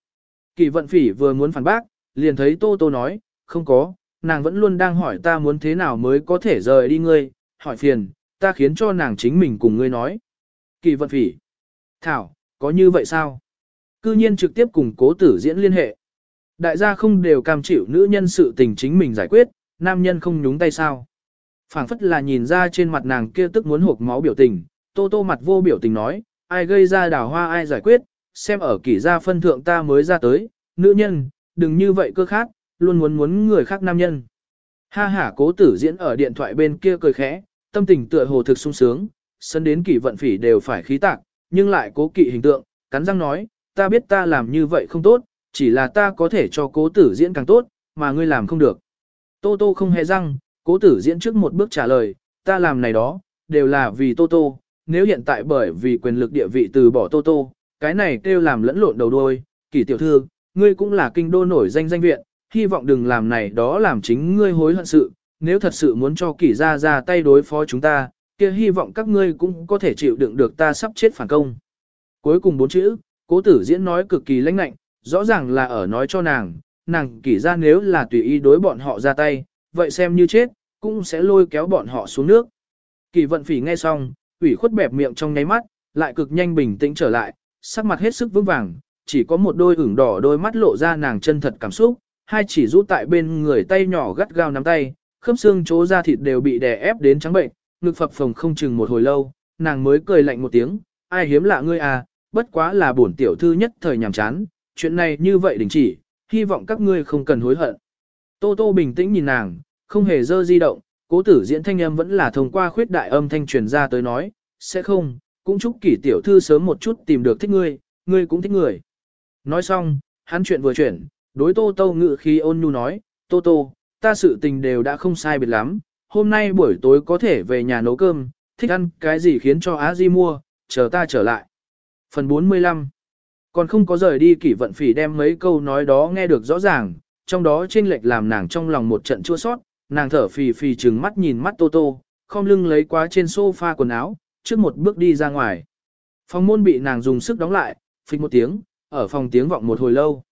Kỳ vận phỉ vừa muốn phản bác, liền thấy Tô Tô nói, không có, nàng vẫn luôn đang hỏi ta muốn thế nào mới có thể rời đi ngươi, hỏi phiền, ta khiến cho nàng chính mình cùng ngươi nói. Kỳ vận phỉ. Thảo, có như vậy sao? Cư nhiên trực tiếp cùng cố tử diễn liên hệ. Đại gia không đều cam chịu nữ nhân sự tình chính mình giải quyết, nam nhân không nhúng tay sao. phảng phất là nhìn ra trên mặt nàng kia tức muốn hộp máu biểu tình, tô tô mặt vô biểu tình nói, ai gây ra đào hoa ai giải quyết, xem ở kỷ gia phân thượng ta mới ra tới, nữ nhân, đừng như vậy cơ khác, luôn muốn muốn người khác nam nhân. Ha ha cố tử diễn ở điện thoại bên kia cười khẽ, tâm tình tựa hồ thực sung sướng, sân đến kỷ vận phỉ đều phải khí tạc, nhưng lại cố kỵ hình tượng, cắn răng nói, ta biết ta làm như vậy không tốt, chỉ là ta có thể cho cố tử diễn càng tốt, mà ngươi làm không được. Tô Tô không hề răng, cố tử diễn trước một bước trả lời, ta làm này đó, đều là vì Tô Tô, nếu hiện tại bởi vì quyền lực địa vị từ bỏ Tô Tô, cái này kêu làm lẫn lộn đầu đuôi, kỷ tiểu thư, ngươi cũng là kinh đô nổi danh danh viện, hy vọng đừng làm này đó làm chính ngươi hối hận sự, nếu thật sự muốn cho kỳ ra ra tay đối phó chúng ta, kia hy vọng các ngươi cũng có thể chịu đựng được ta sắp chết phản công. Cuối cùng bốn chữ, cố tử diễn nói cực kỳ lãnh nạnh rõ ràng là ở nói cho nàng, nàng kỷ ra nếu là tùy ý đối bọn họ ra tay, vậy xem như chết, cũng sẽ lôi kéo bọn họ xuống nước. Kỳ vận phỉ nghe xong, ủy khuất bẹp miệng trong nháy mắt, lại cực nhanh bình tĩnh trở lại, sắc mặt hết sức vững vàng, chỉ có một đôi ửng đỏ đôi mắt lộ ra nàng chân thật cảm xúc, hai chỉ rũ tại bên người tay nhỏ gắt gao nắm tay, khớp xương chỗ da thịt đều bị đè ép đến trắng bệnh, ngực phập phồng không chừng một hồi lâu, nàng mới cười lạnh một tiếng, ai hiếm lạ ngươi à, bất quá là bổn tiểu thư nhất thời nhàm chán, chuyện này như vậy đình chỉ, hy vọng các ngươi không cần hối hận. Tô Tô bình tĩnh nhìn nàng, không hề dơ di động, cố tử diễn thanh âm vẫn là thông qua khuyết đại âm thanh truyền ra tới nói, sẽ không, cũng chúc kỷ tiểu thư sớm một chút tìm được thích ngươi, ngươi cũng thích người. Nói xong, hắn chuyện vừa chuyển, đối Tô Tô ngự khi ôn nhu nói, Tô Tô, ta sự tình đều đã không sai biệt lắm, hôm nay buổi tối có thể về nhà nấu cơm, thích ăn cái gì khiến cho Á Di mua, chờ ta trở lại. Phần 45 còn không có rời đi kỷ vận phỉ đem mấy câu nói đó nghe được rõ ràng, trong đó trên lệch làm nàng trong lòng một trận chua sót, nàng thở phì phì trừng mắt nhìn mắt Tô Tô, không lưng lấy quá trên sofa quần áo, trước một bước đi ra ngoài. Phòng môn bị nàng dùng sức đóng lại, phịch một tiếng, ở phòng tiếng vọng một hồi lâu.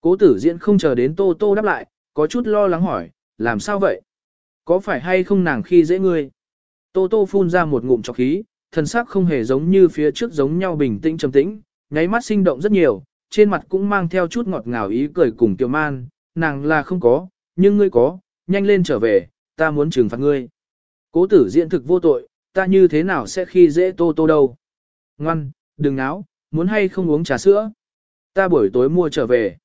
Cố tử diễn không chờ đến Tô Tô đáp lại, có chút lo lắng hỏi, làm sao vậy? Có phải hay không nàng khi dễ ngươi? Tô Tô phun ra một ngụm trọc khí, thần sắc không hề giống như phía trước giống nhau bình tĩnh trầm tĩnh, nháy mắt sinh động rất nhiều, trên mặt cũng mang theo chút ngọt ngào ý cười cùng Kiều Man, nàng là không có, nhưng ngươi có, nhanh lên trở về, ta muốn trừng phạt ngươi. Cố tử diễn thực vô tội, ta như thế nào sẽ khi dễ Tô Tô đâu? Ngoan, đừng náo, muốn hay không uống trà sữa? Ta buổi tối mua trở về.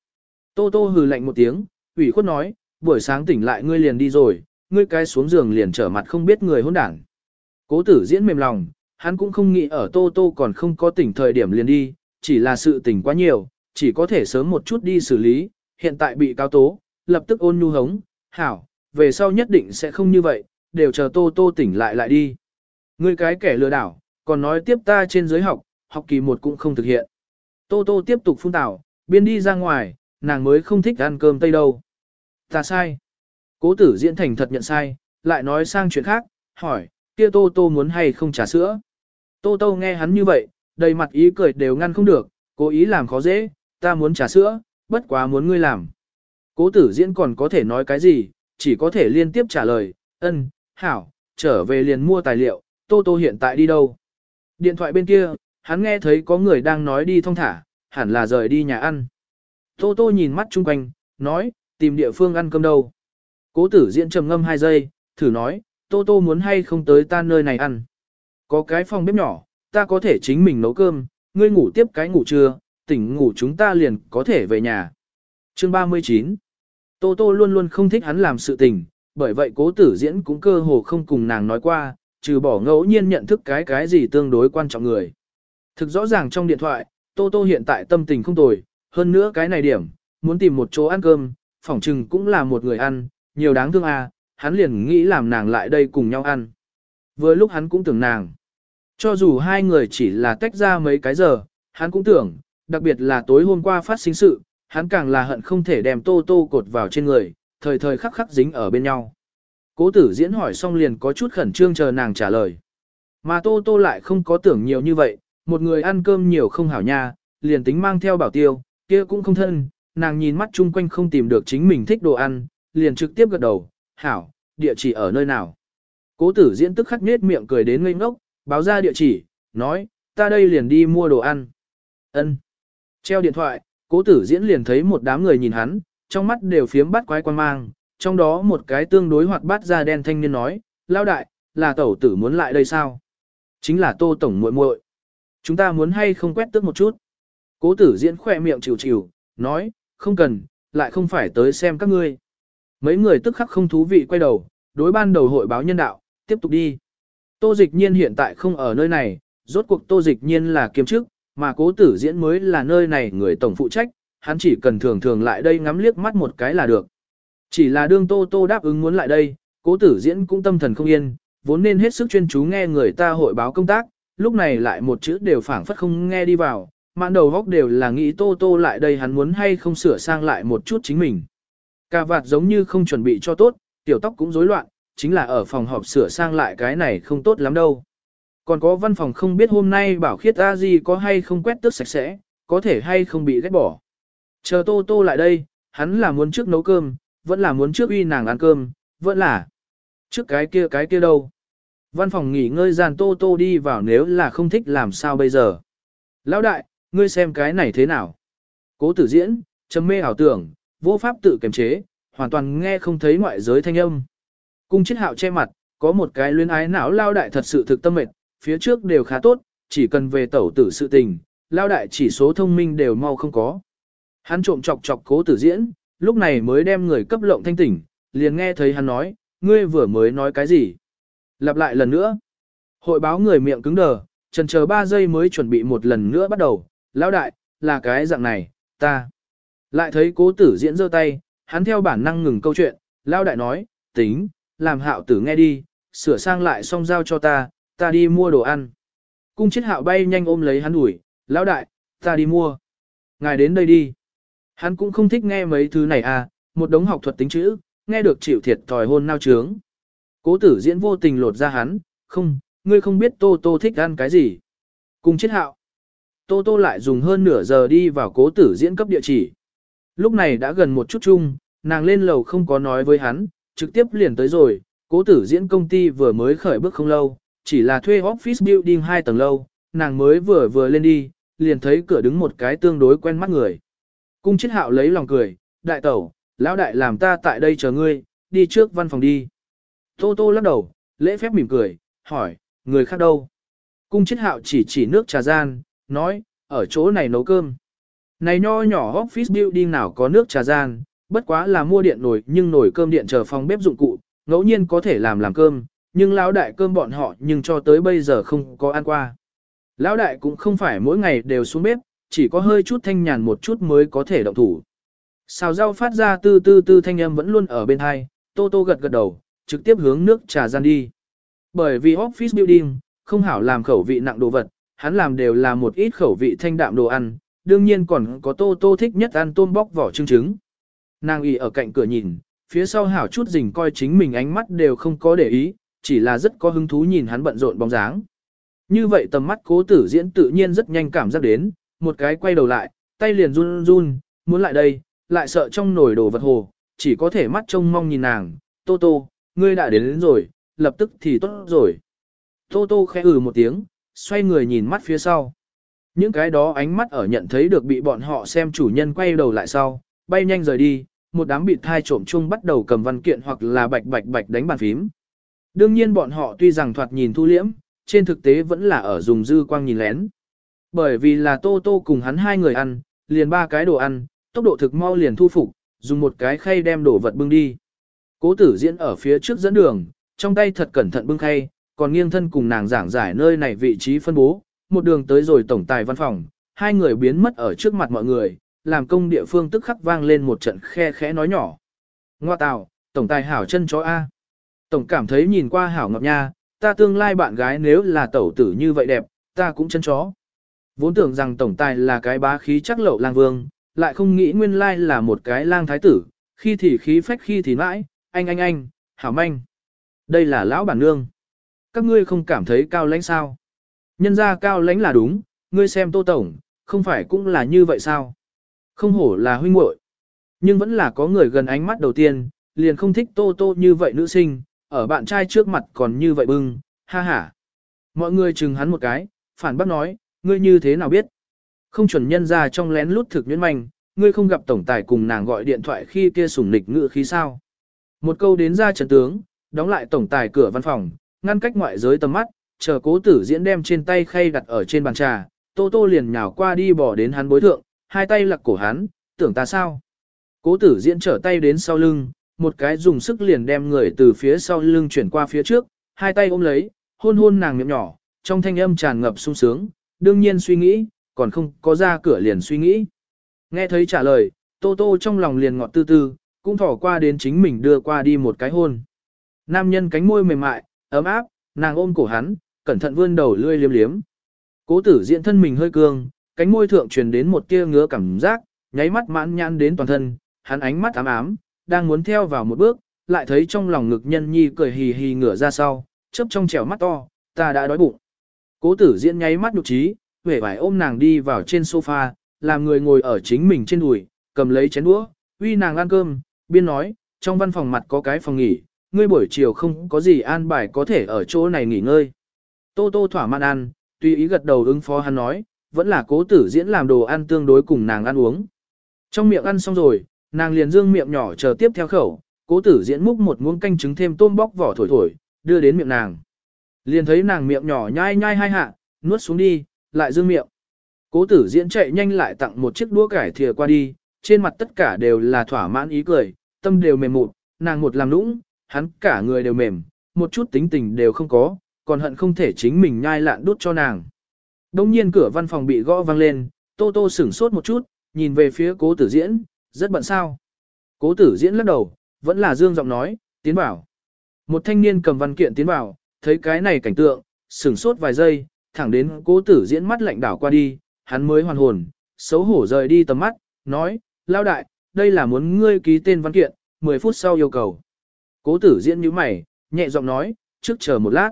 Tô Tô hừ lạnh một tiếng, ủy khuất nói, buổi sáng tỉnh lại ngươi liền đi rồi, ngươi cái xuống giường liền trở mặt không biết người hôn đảng. Cố tử diễn mềm lòng, hắn cũng không nghĩ ở Tô Tô còn không có tỉnh thời điểm liền đi, chỉ là sự tỉnh quá nhiều, chỉ có thể sớm một chút đi xử lý, hiện tại bị cáo tố, lập tức ôn nhu hống, hảo, về sau nhất định sẽ không như vậy, đều chờ Tô Tô tỉnh lại lại đi. Ngươi cái kẻ lừa đảo, còn nói tiếp ta trên giới học, học kỳ một cũng không thực hiện. Tô Tô tiếp tục phun tảo, biên đi ra ngoài, nàng mới không thích ăn cơm tây đâu. Ta sai. Cố tử diễn thành thật nhận sai, lại nói sang chuyện khác, hỏi, kia Tô Tô muốn hay không trà sữa. Tô Tô nghe hắn như vậy, đầy mặt ý cười đều ngăn không được, cố ý làm khó dễ, ta muốn trà sữa, bất quá muốn ngươi làm. Cố tử diễn còn có thể nói cái gì, chỉ có thể liên tiếp trả lời, ân, hảo, trở về liền mua tài liệu, Tô Tô hiện tại đi đâu. Điện thoại bên kia, hắn nghe thấy có người đang nói đi thong thả, hẳn là rời đi nhà ăn. Tô Tô nhìn mắt chung quanh, nói, tìm địa phương ăn cơm đâu. Cố tử diễn trầm ngâm hai giây, thử nói, Tô Tô muốn hay không tới ta nơi này ăn. Có cái phòng bếp nhỏ, ta có thể chính mình nấu cơm, ngươi ngủ tiếp cái ngủ trưa, tỉnh ngủ chúng ta liền có thể về nhà. Chương 39 Tô Tô luôn luôn không thích hắn làm sự tình, bởi vậy cố tử diễn cũng cơ hồ không cùng nàng nói qua, trừ bỏ ngẫu nhiên nhận thức cái cái gì tương đối quan trọng người. Thực rõ ràng trong điện thoại, Tô Tô hiện tại tâm tình không tồi, hơn nữa cái này điểm, muốn tìm một chỗ ăn cơm, phỏng chừng cũng là một người ăn, nhiều đáng thương à, hắn liền nghĩ làm nàng lại đây cùng nhau ăn. Vừa lúc hắn cũng tưởng nàng, cho dù hai người chỉ là tách ra mấy cái giờ, hắn cũng tưởng, đặc biệt là tối hôm qua phát sinh sự, hắn càng là hận không thể đem Tô Tô cột vào trên người, thời thời khắc khắc dính ở bên nhau. Cố tử diễn hỏi xong liền có chút khẩn trương chờ nàng trả lời. Mà Tô Tô lại không có tưởng nhiều như vậy, một người ăn cơm nhiều không hảo nha, liền tính mang theo bảo tiêu, kia cũng không thân, nàng nhìn mắt chung quanh không tìm được chính mình thích đồ ăn, liền trực tiếp gật đầu, hảo, địa chỉ ở nơi nào. Cố tử diễn tức khắc nết miệng cười đến ngây ngốc, báo ra địa chỉ, nói, ta đây liền đi mua đồ ăn. Ân. Treo điện thoại, cố tử diễn liền thấy một đám người nhìn hắn, trong mắt đều phiếm bắt quái quan mang, trong đó một cái tương đối hoạt bát da đen thanh niên nói, lao đại, là tẩu tử muốn lại đây sao? Chính là tô tổng muội muội. Chúng ta muốn hay không quét tước một chút. Cố tử diễn khỏe miệng chịu chịu, nói, không cần, lại không phải tới xem các ngươi. Mấy người tức khắc không thú vị quay đầu, đối ban đầu hội báo nhân đạo, tiếp tục đi. Tô dịch nhiên hiện tại không ở nơi này, rốt cuộc tô dịch nhiên là kiêm chức, mà cố tử diễn mới là nơi này người tổng phụ trách, hắn chỉ cần thường thường lại đây ngắm liếc mắt một cái là được. Chỉ là đương tô tô đáp ứng muốn lại đây, cố tử diễn cũng tâm thần không yên, vốn nên hết sức chuyên chú nghe người ta hội báo công tác, lúc này lại một chữ đều phảng phất không nghe đi vào, mạn đầu góc đều là nghĩ tô tô lại đây hắn muốn hay không sửa sang lại một chút chính mình. Cà vạt giống như không chuẩn bị cho tốt, tiểu tóc cũng rối loạn, chính là ở phòng họp sửa sang lại cái này không tốt lắm đâu. Còn có văn phòng không biết hôm nay bảo khiết a gì có hay không quét tước sạch sẽ, có thể hay không bị ghét bỏ. Chờ tô tô lại đây, hắn là muốn trước nấu cơm, vẫn là muốn trước uy nàng ăn cơm, vẫn là trước cái kia cái kia đâu. Văn phòng nghỉ ngơi gian tô tô đi vào nếu là không thích làm sao bây giờ. Lão đại, ngươi xem cái này thế nào. Cố tử diễn, trầm mê ảo tưởng, vô pháp tự kiềm chế, hoàn toàn nghe không thấy ngoại giới thanh âm. Cung chết hạo che mặt, có một cái luyến ái não lao đại thật sự thực tâm mệt, phía trước đều khá tốt, chỉ cần về tẩu tử sự tình, lao đại chỉ số thông minh đều mau không có. Hắn trộm chọc chọc cố tử diễn, lúc này mới đem người cấp lộng thanh tỉnh, liền nghe thấy hắn nói, ngươi vừa mới nói cái gì. Lặp lại lần nữa. Hội báo người miệng cứng đờ, trần chờ 3 giây mới chuẩn bị một lần nữa bắt đầu, lão đại, là cái dạng này, ta. Lại thấy cố tử diễn giơ tay, hắn theo bản năng ngừng câu chuyện, lão đại nói, tính, làm hạo tử nghe đi, sửa sang lại xong giao cho ta, ta đi mua đồ ăn. Cung chết hạo bay nhanh ôm lấy hắn ủi, lão đại, ta đi mua. Ngài đến đây đi. Hắn cũng không thích nghe mấy thứ này à, một đống học thuật tính chữ, nghe được chịu thiệt thòi hôn nao trướng. Cố tử diễn vô tình lột ra hắn, không, ngươi không biết Tô Tô thích ăn cái gì. Cùng chết hạo. Tô Tô lại dùng hơn nửa giờ đi vào cố tử diễn cấp địa chỉ. Lúc này đã gần một chút chung, nàng lên lầu không có nói với hắn, trực tiếp liền tới rồi, cố tử diễn công ty vừa mới khởi bước không lâu, chỉ là thuê office building hai tầng lâu, nàng mới vừa vừa lên đi, liền thấy cửa đứng một cái tương đối quen mắt người. Cung chết hạo lấy lòng cười, đại tẩu, lão đại làm ta tại đây chờ ngươi, đi trước văn phòng đi. Tô tô lắc đầu, lễ phép mỉm cười, hỏi, người khác đâu? Cung chết hạo chỉ chỉ nước trà gian, nói, ở chỗ này nấu cơm. Này nho nhỏ office building nào có nước trà gian, bất quá là mua điện nồi nhưng nồi cơm điện chờ phòng bếp dụng cụ, ngẫu nhiên có thể làm làm cơm, nhưng lão đại cơm bọn họ nhưng cho tới bây giờ không có ăn qua. Lão đại cũng không phải mỗi ngày đều xuống bếp, chỉ có hơi chút thanh nhàn một chút mới có thể động thủ. Xào rau phát ra tư tư tư thanh âm vẫn luôn ở bên hai, Tô Tô gật gật đầu, trực tiếp hướng nước trà gian đi. Bởi vì office building, không hảo làm khẩu vị nặng đồ vật, hắn làm đều là một ít khẩu vị thanh đạm đồ ăn, đương nhiên còn có Tô Tô thích nhất ăn tôm bóc vỏ trứng trứng. Nàng y ở cạnh cửa nhìn, phía sau hảo chút rình coi chính mình ánh mắt đều không có để ý, chỉ là rất có hứng thú nhìn hắn bận rộn bóng dáng. Như vậy tầm mắt cố tử diễn tự nhiên rất nhanh cảm giác đến, một cái quay đầu lại, tay liền run run, muốn lại đây, lại sợ trong nồi đồ vật hồ, chỉ có thể mắt trông mong nhìn nàng, Tô Tô, ngươi đã đến, đến rồi, lập tức thì tốt rồi. Tô Tô khẽ ừ một tiếng, xoay người nhìn mắt phía sau. Những cái đó ánh mắt ở nhận thấy được bị bọn họ xem chủ nhân quay đầu lại sau, bay nhanh rời đi, một đám bị thai trộm chung bắt đầu cầm văn kiện hoặc là bạch bạch bạch đánh bàn phím. Đương nhiên bọn họ tuy rằng thoạt nhìn thu liễm, trên thực tế vẫn là ở dùng dư quang nhìn lén. Bởi vì là Tô Tô cùng hắn hai người ăn, liền ba cái đồ ăn, tốc độ thực mau liền thu phục, dùng một cái khay đem đồ vật bưng đi. Cố tử diễn ở phía trước dẫn đường, trong tay thật cẩn thận bưng khay, còn nghiêng thân cùng nàng giảng giải nơi này vị trí phân bố, một đường tới rồi tổng tài văn phòng, hai người biến mất ở trước mặt mọi người, làm công địa phương tức khắc vang lên một trận khe khẽ nói nhỏ. Ngoa tào, tổng tài hảo chân chó A. Tổng cảm thấy nhìn qua hảo ngọc nha, ta tương lai bạn gái nếu là tẩu tử như vậy đẹp, ta cũng chân chó. Vốn tưởng rằng tổng tài là cái bá khí chắc lậu lang vương, lại không nghĩ nguyên lai là một cái lang thái tử, khi thì khí phách khi thì mãi, anh anh anh, hảo manh. Đây là lão bản nương. Các ngươi không cảm thấy cao lãnh sao? Nhân ra cao lãnh là đúng, ngươi xem tô tổng, không phải cũng là như vậy sao? Không hổ là huynh muội, nhưng vẫn là có người gần ánh mắt đầu tiên, liền không thích tô tô như vậy nữ sinh, ở bạn trai trước mặt còn như vậy bưng, ha ha. Mọi người chừng hắn một cái, phản bác nói, ngươi như thế nào biết? Không chuẩn nhân ra trong lén lút thực nhuyễn manh, ngươi không gặp tổng tài cùng nàng gọi điện thoại khi kia sủng nịch ngự khí sao? Một câu đến ra trận tướng, đóng lại tổng tài cửa văn phòng, ngăn cách ngoại giới tầm mắt, chờ cố tử diễn đem trên tay khay đặt ở trên bàn trà, tô tô liền nhào qua đi bỏ đến hắn bối thượng, hai tay lặc cổ hắn, tưởng ta sao? Cố tử diễn trở tay đến sau lưng, một cái dùng sức liền đem người từ phía sau lưng chuyển qua phía trước, hai tay ôm lấy, hôn hôn nàng miệng nhỏ, trong thanh âm tràn ngập sung sướng, đương nhiên suy nghĩ, còn không có ra cửa liền suy nghĩ. Nghe thấy trả lời, Tô Tô trong lòng liền ngọt tư tư, cũng thỏ qua đến chính mình đưa qua đi một cái hôn. Nam nhân cánh môi mềm mại, ấm áp, nàng ôm cổ hắn, cẩn thận vươn đầu lươi liếm liếm. Cố tử diện thân mình hơi cương, cánh môi thượng truyền đến một tia ngứa cảm giác, nháy mắt mãn nhãn đến toàn thân, hắn ánh mắt ám ám, đang muốn theo vào một bước, lại thấy trong lòng ngực nhân nhi cười hì hì ngửa ra sau, chớp trong trẻo mắt to, ta đã đói bụng. Cố tử diễn nháy mắt nhục trí, vẻ vải ôm nàng đi vào trên sofa, làm người ngồi ở chính mình trên đùi, cầm lấy chén đũa, uy nàng ăn cơm, biên nói, trong văn phòng mặt có cái phòng nghỉ, ngươi buổi chiều không có gì an bài có thể ở chỗ này nghỉ ngơi. Tô tô thỏa mãn ăn, tùy ý gật đầu ứng phó hắn nói, vẫn là cố tử diễn làm đồ ăn tương đối cùng nàng ăn uống. Trong miệng ăn xong rồi, nàng liền dương miệng nhỏ chờ tiếp theo khẩu, cố tử diễn múc một muỗng canh trứng thêm tôm bóc vỏ thổi thổi, đưa đến miệng nàng. Liền thấy nàng miệng nhỏ nhai nhai hai hạ, nuốt xuống đi, lại dương miệng. Cố tử diễn chạy nhanh lại tặng một chiếc đũa cải thìa qua đi, trên mặt tất cả đều là thỏa mãn ý cười, tâm đều mềm mụn, nàng một làm lũng, hắn cả người đều mềm, một chút tính tình đều không có, còn hận không thể chính mình nhai lạn đút cho nàng. Đông nhiên cửa văn phòng bị gõ vang lên, Tô Tô sửng sốt một chút, nhìn về phía cố tử diễn, rất bận sao. Cố tử diễn lắc đầu, vẫn là dương giọng nói, tiến bảo. Một thanh niên cầm văn kiện tiến bảo, thấy cái này cảnh tượng, sửng sốt vài giây, thẳng đến cố tử diễn mắt lạnh đảo qua đi, hắn mới hoàn hồn, xấu hổ rời đi tầm mắt, nói, lao đại, đây là muốn ngươi ký tên văn kiện, 10 phút sau yêu cầu. Cố tử diễn như mày, nhẹ giọng nói, trước chờ một lát.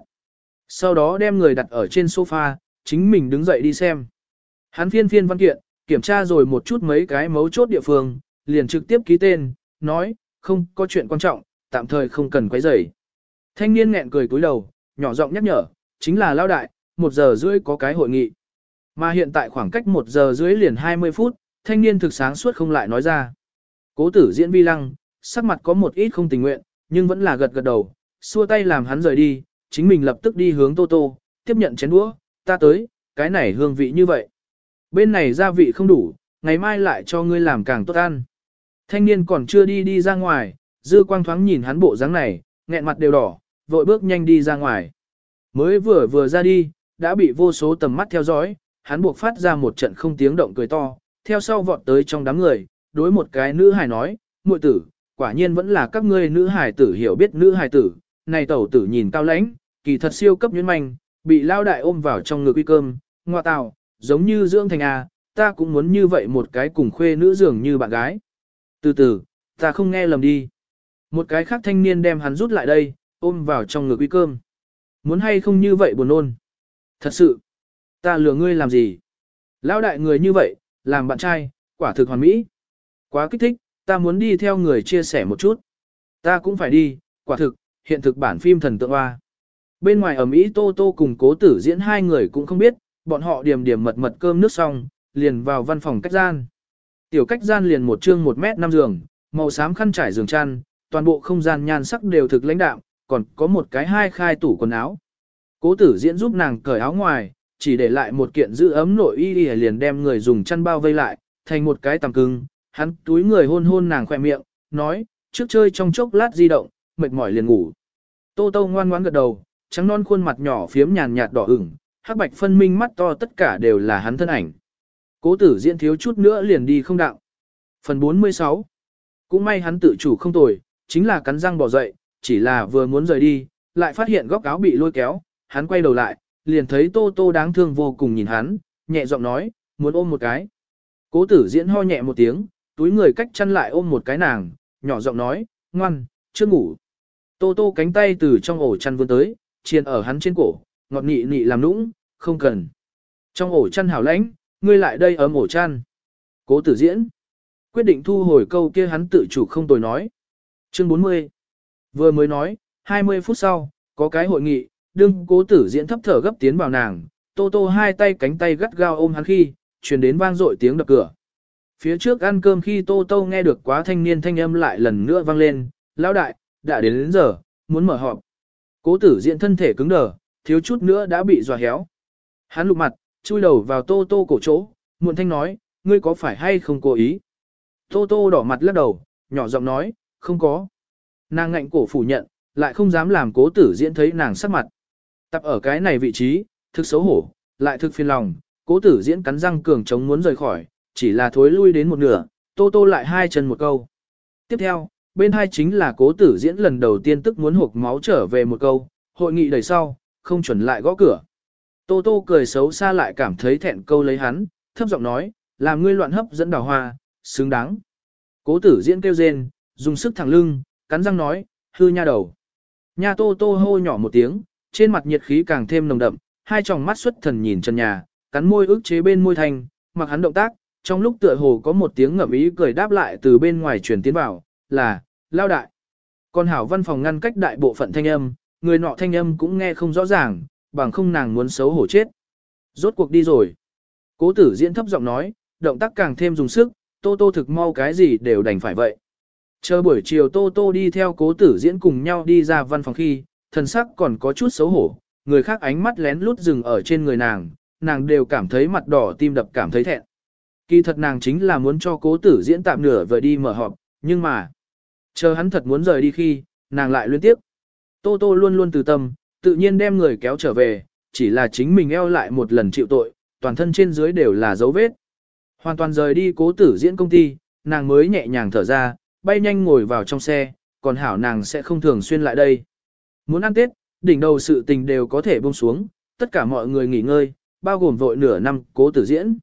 Sau đó đem người đặt ở trên sofa, chính mình đứng dậy đi xem. Hắn phiên phiên văn kiện, kiểm tra rồi một chút mấy cái mấu chốt địa phương, liền trực tiếp ký tên, nói, không có chuyện quan trọng, tạm thời không cần quấy rầy. Thanh niên nghẹn cười cúi đầu, nhỏ giọng nhắc nhở, chính là lao đại, một giờ rưỡi có cái hội nghị. Mà hiện tại khoảng cách một giờ rưỡi liền 20 phút, thanh niên thực sáng suốt không lại nói ra. Cố tử diễn vi lăng, sắc mặt có một ít không tình nguyện, nhưng vẫn là gật gật đầu, xua tay làm hắn rời đi, chính mình lập tức đi hướng Tô Tô, tiếp nhận chén đũa, ta tới, cái này hương vị như vậy. Bên này gia vị không đủ, ngày mai lại cho ngươi làm càng tốt ăn. Thanh niên còn chưa đi đi ra ngoài, dư quang thoáng nhìn hắn bộ dáng này, nghẹn mặt đều đỏ, vội bước nhanh đi ra ngoài. Mới vừa vừa ra đi, đã bị vô số tầm mắt theo dõi, hắn buộc phát ra một trận không tiếng động cười to, theo sau vọt tới trong đám người, đối một cái nữ hài nói, muội tử, quả nhiên vẫn là các ngươi nữ hài tử hiểu biết nữ hài tử, này tẩu tử nhìn cao lãnh, kỳ thật siêu cấp nhuyễn manh, bị lao đại ôm vào trong ngực uy cơm, ngoa tào, giống như dưỡng thành à, ta cũng muốn như vậy một cái cùng khuê nữ dường như bạn gái. Từ từ, ta không nghe lầm đi. Một cái khác thanh niên đem hắn rút lại đây, ôm vào trong ngực uy cơm. Muốn hay không như vậy buồn ôn. Thật sự, ta lừa ngươi làm gì? Lão đại người như vậy, làm bạn trai, quả thực hoàn mỹ. Quá kích thích, ta muốn đi theo người chia sẻ một chút. Ta cũng phải đi, quả thực, hiện thực bản phim thần tượng hoa. Bên ngoài ở Mỹ Tô Tô cùng cố tử diễn hai người cũng không biết, bọn họ điểm điểm mật mật cơm nước xong, liền vào văn phòng cách gian. Tiểu cách gian liền một chương một mét năm giường, màu xám khăn trải giường chăn, toàn bộ không gian nhan sắc đều thực lãnh đạm, còn có một cái hai khai tủ quần áo. Cố tử diễn giúp nàng cởi áo ngoài, chỉ để lại một kiện giữ ấm nội y y liền đem người dùng chăn bao vây lại, thành một cái tầm cưng, hắn túi người hôn hôn nàng khỏe miệng, nói, trước chơi trong chốc lát di động, mệt mỏi liền ngủ. Tô Tô ngoan ngoãn gật đầu, trắng non khuôn mặt nhỏ phiếm nhàn nhạt đỏ ửng, hắc bạch phân minh mắt to tất cả đều là hắn thân ảnh. Cố tử diễn thiếu chút nữa liền đi không đạo. Phần 46 Cũng may hắn tự chủ không tồi, chính là cắn răng bỏ dậy, chỉ là vừa muốn rời đi, lại phát hiện góc áo bị lôi kéo, hắn quay đầu lại, liền thấy Tô Tô đáng thương vô cùng nhìn hắn, nhẹ giọng nói, muốn ôm một cái. Cố tử diễn ho nhẹ một tiếng, túi người cách chăn lại ôm một cái nàng, nhỏ giọng nói, ngoan, chưa ngủ. Tô Tô cánh tay từ trong ổ chăn vươn tới, chiền ở hắn trên cổ, ngọt nị nị làm nũng, không cần. Trong ổ chăn hảo lãnh, ngươi lại đây ấm ổ chăn. Cố tử diễn. Quyết định thu hồi câu kia hắn tự chủ không tồi nói. Chương 40. Vừa mới nói, 20 phút sau, có cái hội nghị, đương cố tử diễn thấp thở gấp tiến vào nàng, tô tô hai tay cánh tay gắt gao ôm hắn khi, truyền đến vang dội tiếng đập cửa. Phía trước ăn cơm khi tô tô nghe được quá thanh niên thanh âm lại lần nữa vang lên, lão đại, đã đến đến giờ, muốn mở họp. Cố tử Diện thân thể cứng đờ, thiếu chút nữa đã bị dọa héo. Hắn lục mặt, chui đầu vào tô tô cổ chỗ, muộn thanh nói, ngươi có phải hay không cố ý? Tô tô đỏ mặt lắc đầu, nhỏ giọng nói, không có. Nàng ngạnh cổ phủ nhận, lại không dám làm cố tử diễn thấy nàng sắc mặt. Tập ở cái này vị trí, thực xấu hổ, lại thực phiền lòng, cố tử diễn cắn răng cường chống muốn rời khỏi, chỉ là thối lui đến một nửa, tô tô lại hai chân một câu. Tiếp theo, bên hai chính là cố tử diễn lần đầu tiên tức muốn hộp máu trở về một câu, hội nghị đầy sau, không chuẩn lại gõ cửa. Tô tô cười xấu xa lại cảm thấy thẹn câu lấy hắn, thấp giọng nói, làm ngươi loạn hấp dẫn đào hoa, xứng đáng. Cố tử diễn kêu rên, dùng sức thẳng lưng, cắn răng nói, hư nha đầu. Nha tô tô hô nhỏ một tiếng, trên mặt nhiệt khí càng thêm nồng đậm, hai tròng mắt xuất thần nhìn chân nhà, cắn môi ức chế bên môi thành, mặc hắn động tác, trong lúc tựa hồ có một tiếng ngậm ý cười đáp lại từ bên ngoài truyền tiến vào, là, lao đại. Còn hảo văn phòng ngăn cách đại bộ phận thanh âm, người nọ thanh âm cũng nghe không rõ ràng, bằng không nàng muốn xấu hổ chết. Rốt cuộc đi rồi. Cố tử diễn thấp giọng nói, động tác càng thêm dùng sức, tô tô thực mau cái gì đều đành phải vậy. Chờ buổi chiều tô tô đi theo cố tử diễn cùng nhau đi ra văn phòng khi, thần sắc còn có chút xấu hổ, người khác ánh mắt lén lút dừng ở trên người nàng, nàng đều cảm thấy mặt đỏ tim đập cảm thấy thẹn. Kỳ thật nàng chính là muốn cho cố tử diễn tạm nửa vời đi mở họp, nhưng mà, chờ hắn thật muốn rời đi khi, nàng lại liên tiếp. Tô Tô luôn luôn từ tâm, tự nhiên đem người kéo trở về, chỉ là chính mình eo lại một lần chịu tội, toàn thân trên dưới đều là dấu vết. Hoàn toàn rời đi cố tử diễn công ty, nàng mới nhẹ nhàng thở ra, bay nhanh ngồi vào trong xe, còn hảo nàng sẽ không thường xuyên lại đây. Muốn ăn Tết, đỉnh đầu sự tình đều có thể buông xuống, tất cả mọi người nghỉ ngơi, bao gồm vội nửa năm cố tử diễn.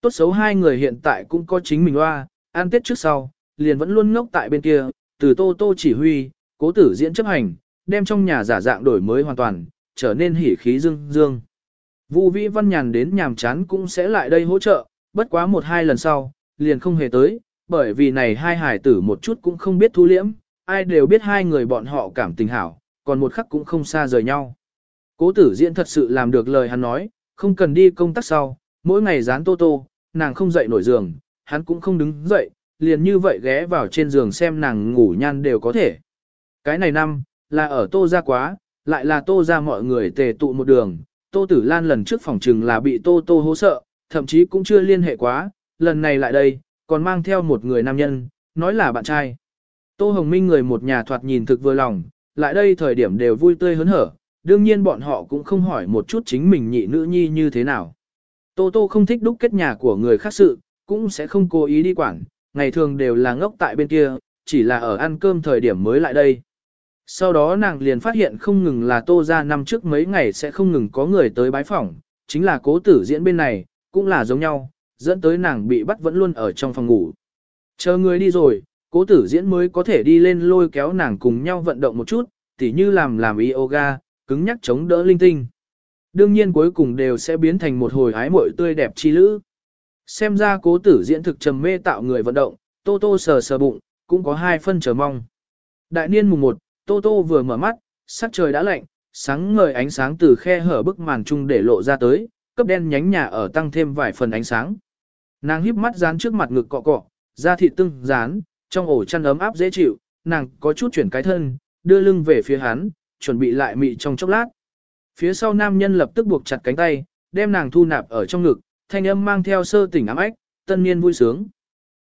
Tốt xấu hai người hiện tại cũng có chính mình loa, ăn Tết trước sau, liền vẫn luôn ngốc tại bên kia, từ tô tô chỉ huy, cố tử diễn chấp hành, đem trong nhà giả dạng đổi mới hoàn toàn, trở nên hỉ khí dương dương. Vu Vĩ Văn Nhàn đến nhàm chán cũng sẽ lại đây hỗ trợ, bất quá một hai lần sau, liền không hề tới, bởi vì này hai hải tử một chút cũng không biết thu liễm, ai đều biết hai người bọn họ cảm tình hảo, còn một khắc cũng không xa rời nhau. Cố tử diễn thật sự làm được lời hắn nói, không cần đi công tác sau, mỗi ngày dán tô tô, nàng không dậy nổi giường, hắn cũng không đứng dậy, liền như vậy ghé vào trên giường xem nàng ngủ nhan đều có thể. Cái này năm, là ở tô ra quá, lại là tô ra mọi người tề tụ một đường, tô tử lan lần trước phòng trừng là bị tô tô hố sợ, thậm chí cũng chưa liên hệ quá, lần này lại đây, còn mang theo một người nam nhân, nói là bạn trai. Tô Hồng Minh người một nhà thoạt nhìn thực vừa lòng, lại đây thời điểm đều vui tươi hớn hở, đương nhiên bọn họ cũng không hỏi một chút chính mình nhị nữ nhi như thế nào. Tô Tô không thích đúc kết nhà của người khác sự, cũng sẽ không cố ý đi quản, ngày thường đều là ngốc tại bên kia, chỉ là ở ăn cơm thời điểm mới lại đây. Sau đó nàng liền phát hiện không ngừng là Tô ra năm trước mấy ngày sẽ không ngừng có người tới bái phỏng, chính là cố tử diễn bên này, cũng là giống nhau, dẫn tới nàng bị bắt vẫn luôn ở trong phòng ngủ. Chờ người đi rồi, cố tử diễn mới có thể đi lên lôi kéo nàng cùng nhau vận động một chút, tỉ như làm làm yoga, cứng nhắc chống đỡ linh tinh. Đương nhiên cuối cùng đều sẽ biến thành một hồi ái muội tươi đẹp chi lữ. Xem ra cố tử diễn thực trầm mê tạo người vận động, tô tô sờ sờ bụng, cũng có hai phân chờ mong. Đại niên mùng 1, tô tô vừa mở mắt, sắc trời đã lạnh, sáng ngời ánh sáng từ khe hở bức màn trung để lộ ra tới, cấp đen nhánh nhà ở tăng thêm vài phần ánh sáng. Nàng híp mắt dán trước mặt ngực cọ cọ, da thịt tưng dán, trong ổ chăn ấm áp dễ chịu, nàng có chút chuyển cái thân, đưa lưng về phía hắn, chuẩn bị lại mị trong chốc lát. Phía sau nam nhân lập tức buộc chặt cánh tay, đem nàng thu nạp ở trong ngực, thanh âm mang theo sơ tỉnh ám ách, tân niên vui sướng.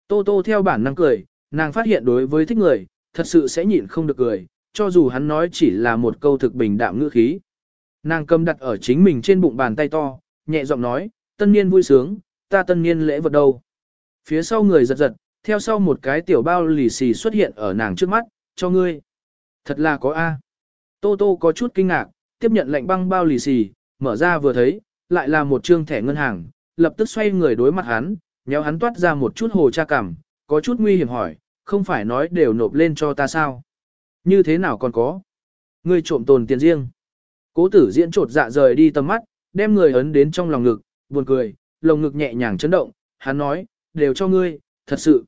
Tô Tô theo bản năng cười, nàng phát hiện đối với thích người, thật sự sẽ nhịn không được cười, cho dù hắn nói chỉ là một câu thực bình đạm ngữ khí. Nàng cầm đặt ở chính mình trên bụng bàn tay to, nhẹ giọng nói, tân niên vui sướng, ta tân niên lễ vật đâu. Phía sau người giật giật, theo sau một cái tiểu bao lì xì xuất hiện ở nàng trước mắt, cho ngươi. Thật là có A. Tô Tô có chút kinh ngạc, tiếp nhận lệnh băng bao lì xì, mở ra vừa thấy, lại là một trương thẻ ngân hàng, lập tức xoay người đối mặt hắn, nhéo hắn toát ra một chút hồ cha cảm, có chút nguy hiểm hỏi, không phải nói đều nộp lên cho ta sao? Như thế nào còn có? Ngươi trộm tồn tiền riêng. Cố tử diễn trột dạ rời đi tầm mắt, đem người ấn đến trong lòng ngực, buồn cười, lồng ngực nhẹ nhàng chấn động, hắn nói, đều cho ngươi, thật sự.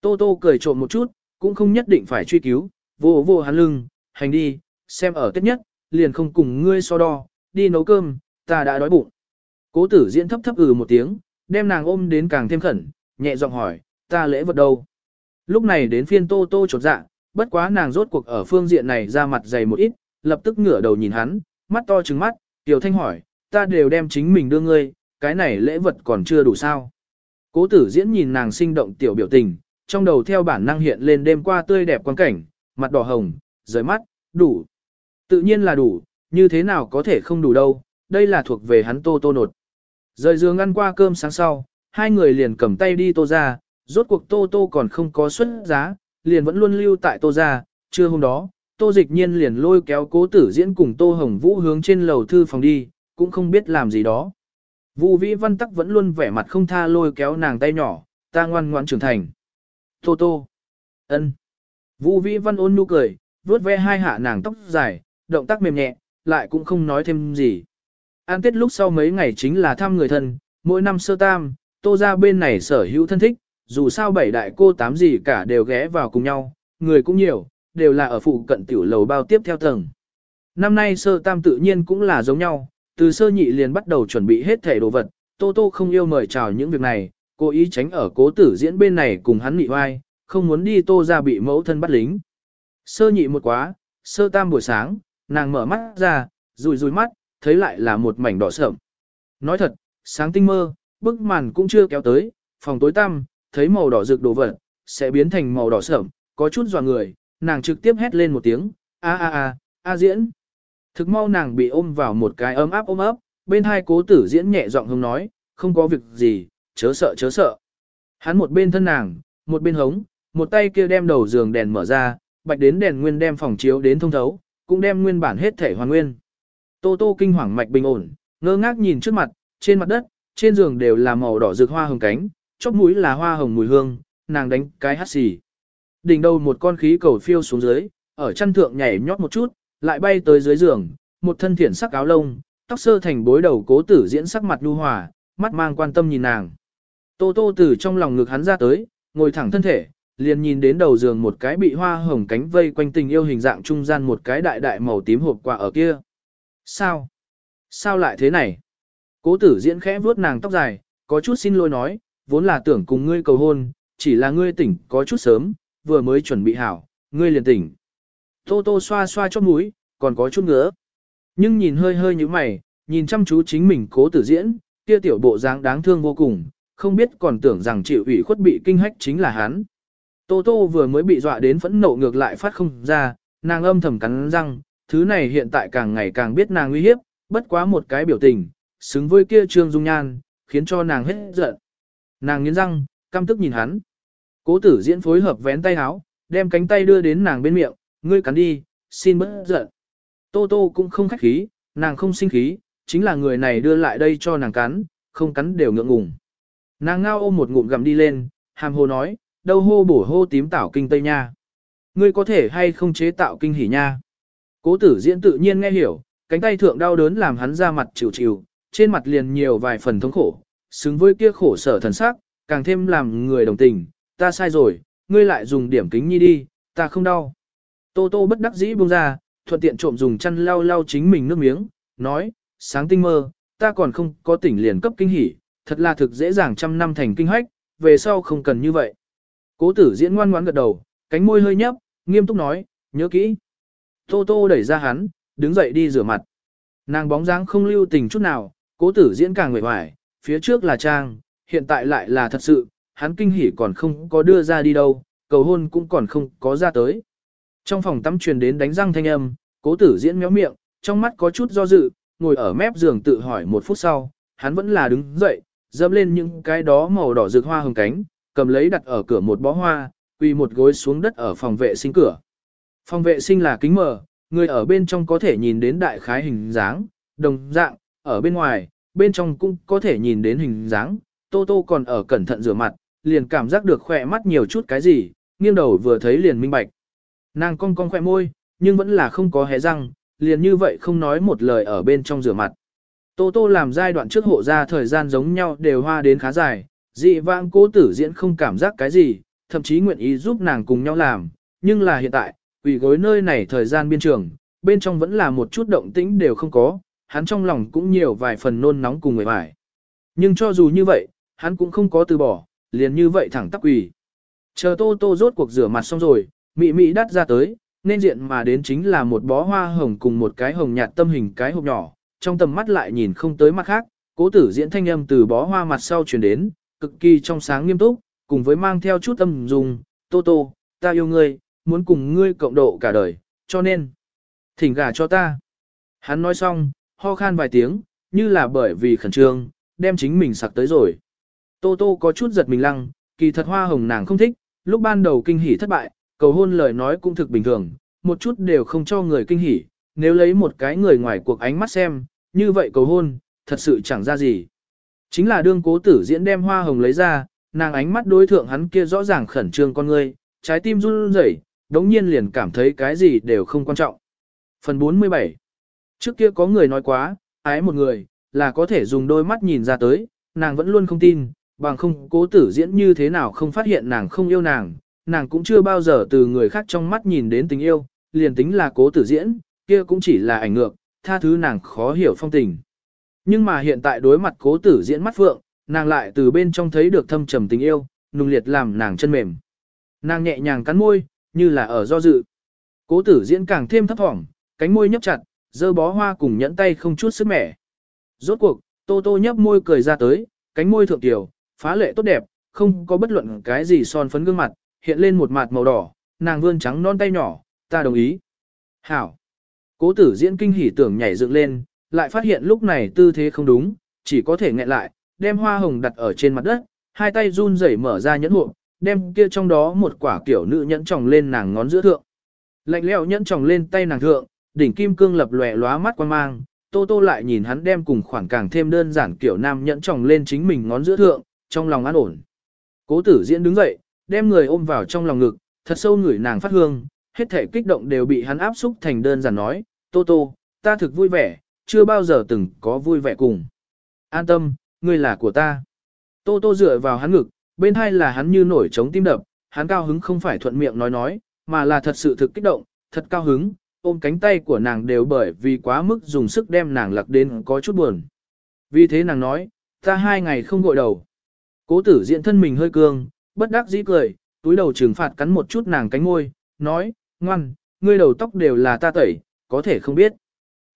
Tô tô cười trộm một chút, cũng không nhất định phải truy cứu, vô vô hắn lưng, hành đi, xem ở tết nhất, liền không cùng ngươi so đo, đi nấu cơm, ta đã đói bụng. Cố tử diễn thấp thấp ừ một tiếng, đem nàng ôm đến càng thêm khẩn, nhẹ giọng hỏi, ta lễ vật đâu? Lúc này đến phiên tô tô chột dạ, bất quá nàng rốt cuộc ở phương diện này ra mặt dày một ít, lập tức ngửa đầu nhìn hắn, mắt to trừng mắt, tiểu thanh hỏi, ta đều đem chính mình đưa ngươi, cái này lễ vật còn chưa đủ sao? Cố tử diễn nhìn nàng sinh động tiểu biểu tình, trong đầu theo bản năng hiện lên đêm qua tươi đẹp quan cảnh, mặt đỏ hồng, rời mắt, đủ. Tự nhiên là đủ, như thế nào có thể không đủ đâu, đây là thuộc về hắn tô tô nột. Rời giường ăn qua cơm sáng sau, hai người liền cầm tay đi tô ra, rốt cuộc tô tô còn không có xuất giá, liền vẫn luôn lưu tại tô ra, trưa hôm đó, tô dịch nhiên liền lôi kéo cố tử diễn cùng tô hồng vũ hướng trên lầu thư phòng đi, cũng không biết làm gì đó. Vu vĩ văn tắc vẫn luôn vẻ mặt không tha lôi kéo nàng tay nhỏ, ta ngoan ngoan trưởng thành. Tô tô. ân. Vu vĩ văn ôn nhu cười, vuốt ve hai hạ nàng tóc dài, động tác mềm nhẹ, lại cũng không nói thêm gì. An tết lúc sau mấy ngày chính là thăm người thân, mỗi năm sơ tam, tô ra bên này sở hữu thân thích, dù sao bảy đại cô tám gì cả đều ghé vào cùng nhau, người cũng nhiều, đều là ở phụ cận tiểu lầu bao tiếp theo tầng. Năm nay sơ tam tự nhiên cũng là giống nhau, từ sơ nhị liền bắt đầu chuẩn bị hết thể đồ vật, Tô Tô không yêu mời chào những việc này, cố ý tránh ở cố tử diễn bên này cùng hắn nhị oai, không muốn đi Tô ra bị mẫu thân bắt lính. Sơ nhị một quá, sơ tam buổi sáng, nàng mở mắt ra, rùi rùi mắt, thấy lại là một mảnh đỏ sợm. Nói thật, sáng tinh mơ, bức màn cũng chưa kéo tới, phòng tối tăm, thấy màu đỏ rực đồ vật, sẽ biến thành màu đỏ sợm, có chút dò người, nàng trực tiếp hét lên một tiếng, a a a, a diễn. Thực mau nàng bị ôm vào một cái ấm áp ôm ấp, bên hai cố tử diễn nhẹ giọng hông nói, không có việc gì, chớ sợ chớ sợ. Hắn một bên thân nàng, một bên hống, một tay kia đem đầu giường đèn mở ra, bạch đến đèn nguyên đem phòng chiếu đến thông thấu, cũng đem nguyên bản hết thể hoàn nguyên. Tô tô kinh hoàng mạch bình ổn, ngơ ngác nhìn trước mặt, trên mặt đất, trên giường đều là màu đỏ rực hoa hồng cánh, chóp mũi là hoa hồng mùi hương, nàng đánh cái hắt xì. Đỉnh đầu một con khí cầu phiêu xuống dưới, ở chân thượng nhảy nhót một chút, lại bay tới dưới giường, một thân thiển sắc áo lông, tóc sơ thành bối đầu cố tử diễn sắc mặt nhu hòa, mắt mang quan tâm nhìn nàng. Tô tô từ trong lòng ngực hắn ra tới, ngồi thẳng thân thể, liền nhìn đến đầu giường một cái bị hoa hồng cánh vây quanh tình yêu hình dạng trung gian một cái đại đại màu tím hộp quà ở kia. Sao? Sao lại thế này? Cố tử diễn khẽ vuốt nàng tóc dài, có chút xin lỗi nói, vốn là tưởng cùng ngươi cầu hôn, chỉ là ngươi tỉnh có chút sớm, vừa mới chuẩn bị hảo, ngươi liền tỉnh. Tô tô xoa xoa chót mũi, còn có chút nữa. Nhưng nhìn hơi hơi như mày, nhìn chăm chú chính mình cố tử diễn, kia tiểu bộ dáng đáng thương vô cùng, không biết còn tưởng rằng chịu ủy khuất bị kinh hách chính là hắn. Tô tô vừa mới bị dọa đến phẫn nộ ngược lại phát không ra, nàng âm thầm cắn răng, thứ này hiện tại càng ngày càng biết nàng nguy hiếp, bất quá một cái biểu tình, xứng với kia trương dung nhan, khiến cho nàng hết giận. Nàng nghiến răng, căm tức nhìn hắn. Cố tử diễn phối hợp vén tay áo, đem cánh tay đưa đến nàng bên miệng, ngươi cắn đi, xin bớt giận. Tô tô cũng không khách khí, nàng không sinh khí, chính là người này đưa lại đây cho nàng cắn, không cắn đều ngượng ngùng. Nàng ngao ôm một ngụm gặm đi lên, hàm hồ nói, đâu hô bổ hô tím tảo kinh tây nha. Ngươi có thể hay không chế tạo kinh hỉ nha. Cố tử diễn tự nhiên nghe hiểu, cánh tay thượng đau đớn làm hắn ra mặt chịu chịu, trên mặt liền nhiều vài phần thống khổ, xứng với kia khổ sở thần sắc, càng thêm làm người đồng tình, ta sai rồi, ngươi lại dùng điểm kính nhi đi, ta không đau. Tô tô bất đắc dĩ buông ra, thuận tiện trộm dùng chăn lau lau chính mình nước miếng, nói, sáng tinh mơ, ta còn không có tỉnh liền cấp kinh hỉ, thật là thực dễ dàng trăm năm thành kinh hách, về sau không cần như vậy. Cố tử diễn ngoan ngoãn gật đầu, cánh môi hơi nhấp, nghiêm túc nói, nhớ kỹ. Tô tô đẩy ra hắn, đứng dậy đi rửa mặt. Nàng bóng dáng không lưu tình chút nào, Cố tử diễn càng nguệ hoài, phía trước là trang, hiện tại lại là thật sự, hắn kinh hỉ còn không có đưa ra đi đâu, cầu hôn cũng còn không có ra tới. Trong phòng tắm truyền đến đánh răng thanh âm, cố tử diễn méo miệng, trong mắt có chút do dự, ngồi ở mép giường tự hỏi một phút sau, hắn vẫn là đứng dậy, dâm lên những cái đó màu đỏ rực hoa hồng cánh, cầm lấy đặt ở cửa một bó hoa, quỳ một gối xuống đất ở phòng vệ sinh cửa. Phòng vệ sinh là kính mở, người ở bên trong có thể nhìn đến đại khái hình dáng, đồng dạng, ở bên ngoài, bên trong cũng có thể nhìn đến hình dáng. Tô Tô còn ở cẩn thận rửa mặt, liền cảm giác được khỏe mắt nhiều chút cái gì, nghiêng đầu vừa thấy liền minh bạch. Nàng cong cong khỏe môi, nhưng vẫn là không có hé răng, liền như vậy không nói một lời ở bên trong rửa mặt. Tô Tô làm giai đoạn trước hộ ra thời gian giống nhau đều hoa đến khá dài, dị vãng cố tử diễn không cảm giác cái gì, thậm chí nguyện ý giúp nàng cùng nhau làm, nhưng là hiện tại, ủy gối nơi này thời gian biên trường, bên trong vẫn là một chút động tĩnh đều không có, hắn trong lòng cũng nhiều vài phần nôn nóng cùng người vải. Nhưng cho dù như vậy, hắn cũng không có từ bỏ, liền như vậy thẳng tắp ủy Chờ tô tô rốt cuộc rửa mặt xong rồi, mị mị đắt ra tới, nên diện mà đến chính là một bó hoa hồng cùng một cái hồng nhạt tâm hình cái hộp nhỏ, trong tầm mắt lại nhìn không tới mặt khác, cố tử diễn thanh âm từ bó hoa mặt sau truyền đến, cực kỳ trong sáng nghiêm túc, cùng với mang theo chút tâm dùng, tô tô, ta yêu ngươi, muốn cùng ngươi cộng độ cả đời, cho nên, thỉnh gà cho ta. Hắn nói xong, ho khan vài tiếng, như là bởi vì khẩn trương, đem chính mình sặc tới rồi. Tô tô có chút giật mình lăng, kỳ thật hoa hồng nàng không thích, lúc ban đầu kinh hỉ thất bại, cầu hôn lời nói cũng thực bình thường, một chút đều không cho người kinh hỉ, nếu lấy một cái người ngoài cuộc ánh mắt xem, như vậy cầu hôn, thật sự chẳng ra gì. Chính là đương cố tử diễn đem hoa hồng lấy ra, nàng ánh mắt đối thượng hắn kia rõ ràng khẩn trương con ngươi, trái tim run rẩy, đống nhiên liền cảm thấy cái gì đều không quan trọng. Phần 47 Trước kia có người nói quá, ái một người, là có thể dùng đôi mắt nhìn ra tới, nàng vẫn luôn không tin, bằng không cố tử diễn như thế nào không phát hiện nàng không yêu nàng, nàng cũng chưa bao giờ từ người khác trong mắt nhìn đến tình yêu, liền tính là cố tử diễn, kia cũng chỉ là ảnh ngược, tha thứ nàng khó hiểu phong tình. Nhưng mà hiện tại đối mặt cố tử diễn mắt phượng, nàng lại từ bên trong thấy được thâm trầm tình yêu, nung liệt làm nàng chân mềm. Nàng nhẹ nhàng cắn môi, như là ở do dự. Cố tử diễn càng thêm thấp thỏm, cánh môi nhấp chặt, dơ bó hoa cùng nhẫn tay không chút sức mẻ. Rốt cuộc, tô tô nhấp môi cười ra tới, cánh môi thượng tiểu, phá lệ tốt đẹp, không có bất luận cái gì son phấn gương mặt, hiện lên một mặt màu đỏ, nàng vươn trắng non tay nhỏ, ta đồng ý. Hảo. Cố tử diễn kinh hỉ tưởng nhảy dựng lên, lại phát hiện lúc này tư thế không đúng, chỉ có thể nghẹn lại, đem hoa hồng đặt ở trên mặt đất, hai tay run rẩy mở ra nhẫn hộp, đem kia trong đó một quả kiểu nữ nhẫn tròng lên nàng ngón giữa thượng. Lạnh lẽo nhẫn tròng lên tay nàng thượng, đỉnh kim cương lập lòe lóa mắt quan mang, Tô Tô lại nhìn hắn đem cùng khoảng càng thêm đơn giản kiểu nam nhẫn tròng lên chính mình ngón giữa thượng, trong lòng an ổn. Cố tử diễn đứng dậy, đem người ôm vào trong lòng ngực, thật sâu ngửi nàng phát hương, hết thể kích động đều bị hắn áp xúc thành đơn giản nói, Tô Tô, ta thực vui vẻ, chưa bao giờ từng có vui vẻ cùng. An tâm, ngươi là của ta. Tô Tô dựa vào hắn ngực, bên hai là hắn như nổi trống tim đập, hắn cao hứng không phải thuận miệng nói nói, mà là thật sự thực kích động, thật cao hứng, ôm cánh tay của nàng đều bởi vì quá mức dùng sức đem nàng lặc đến có chút buồn. Vì thế nàng nói, ta hai ngày không gội đầu. Cố tử diện thân mình hơi cương, bất đắc dĩ cười, túi đầu trừng phạt cắn một chút nàng cánh môi, nói, ngoan, ngươi đầu tóc đều là ta tẩy, có thể không biết.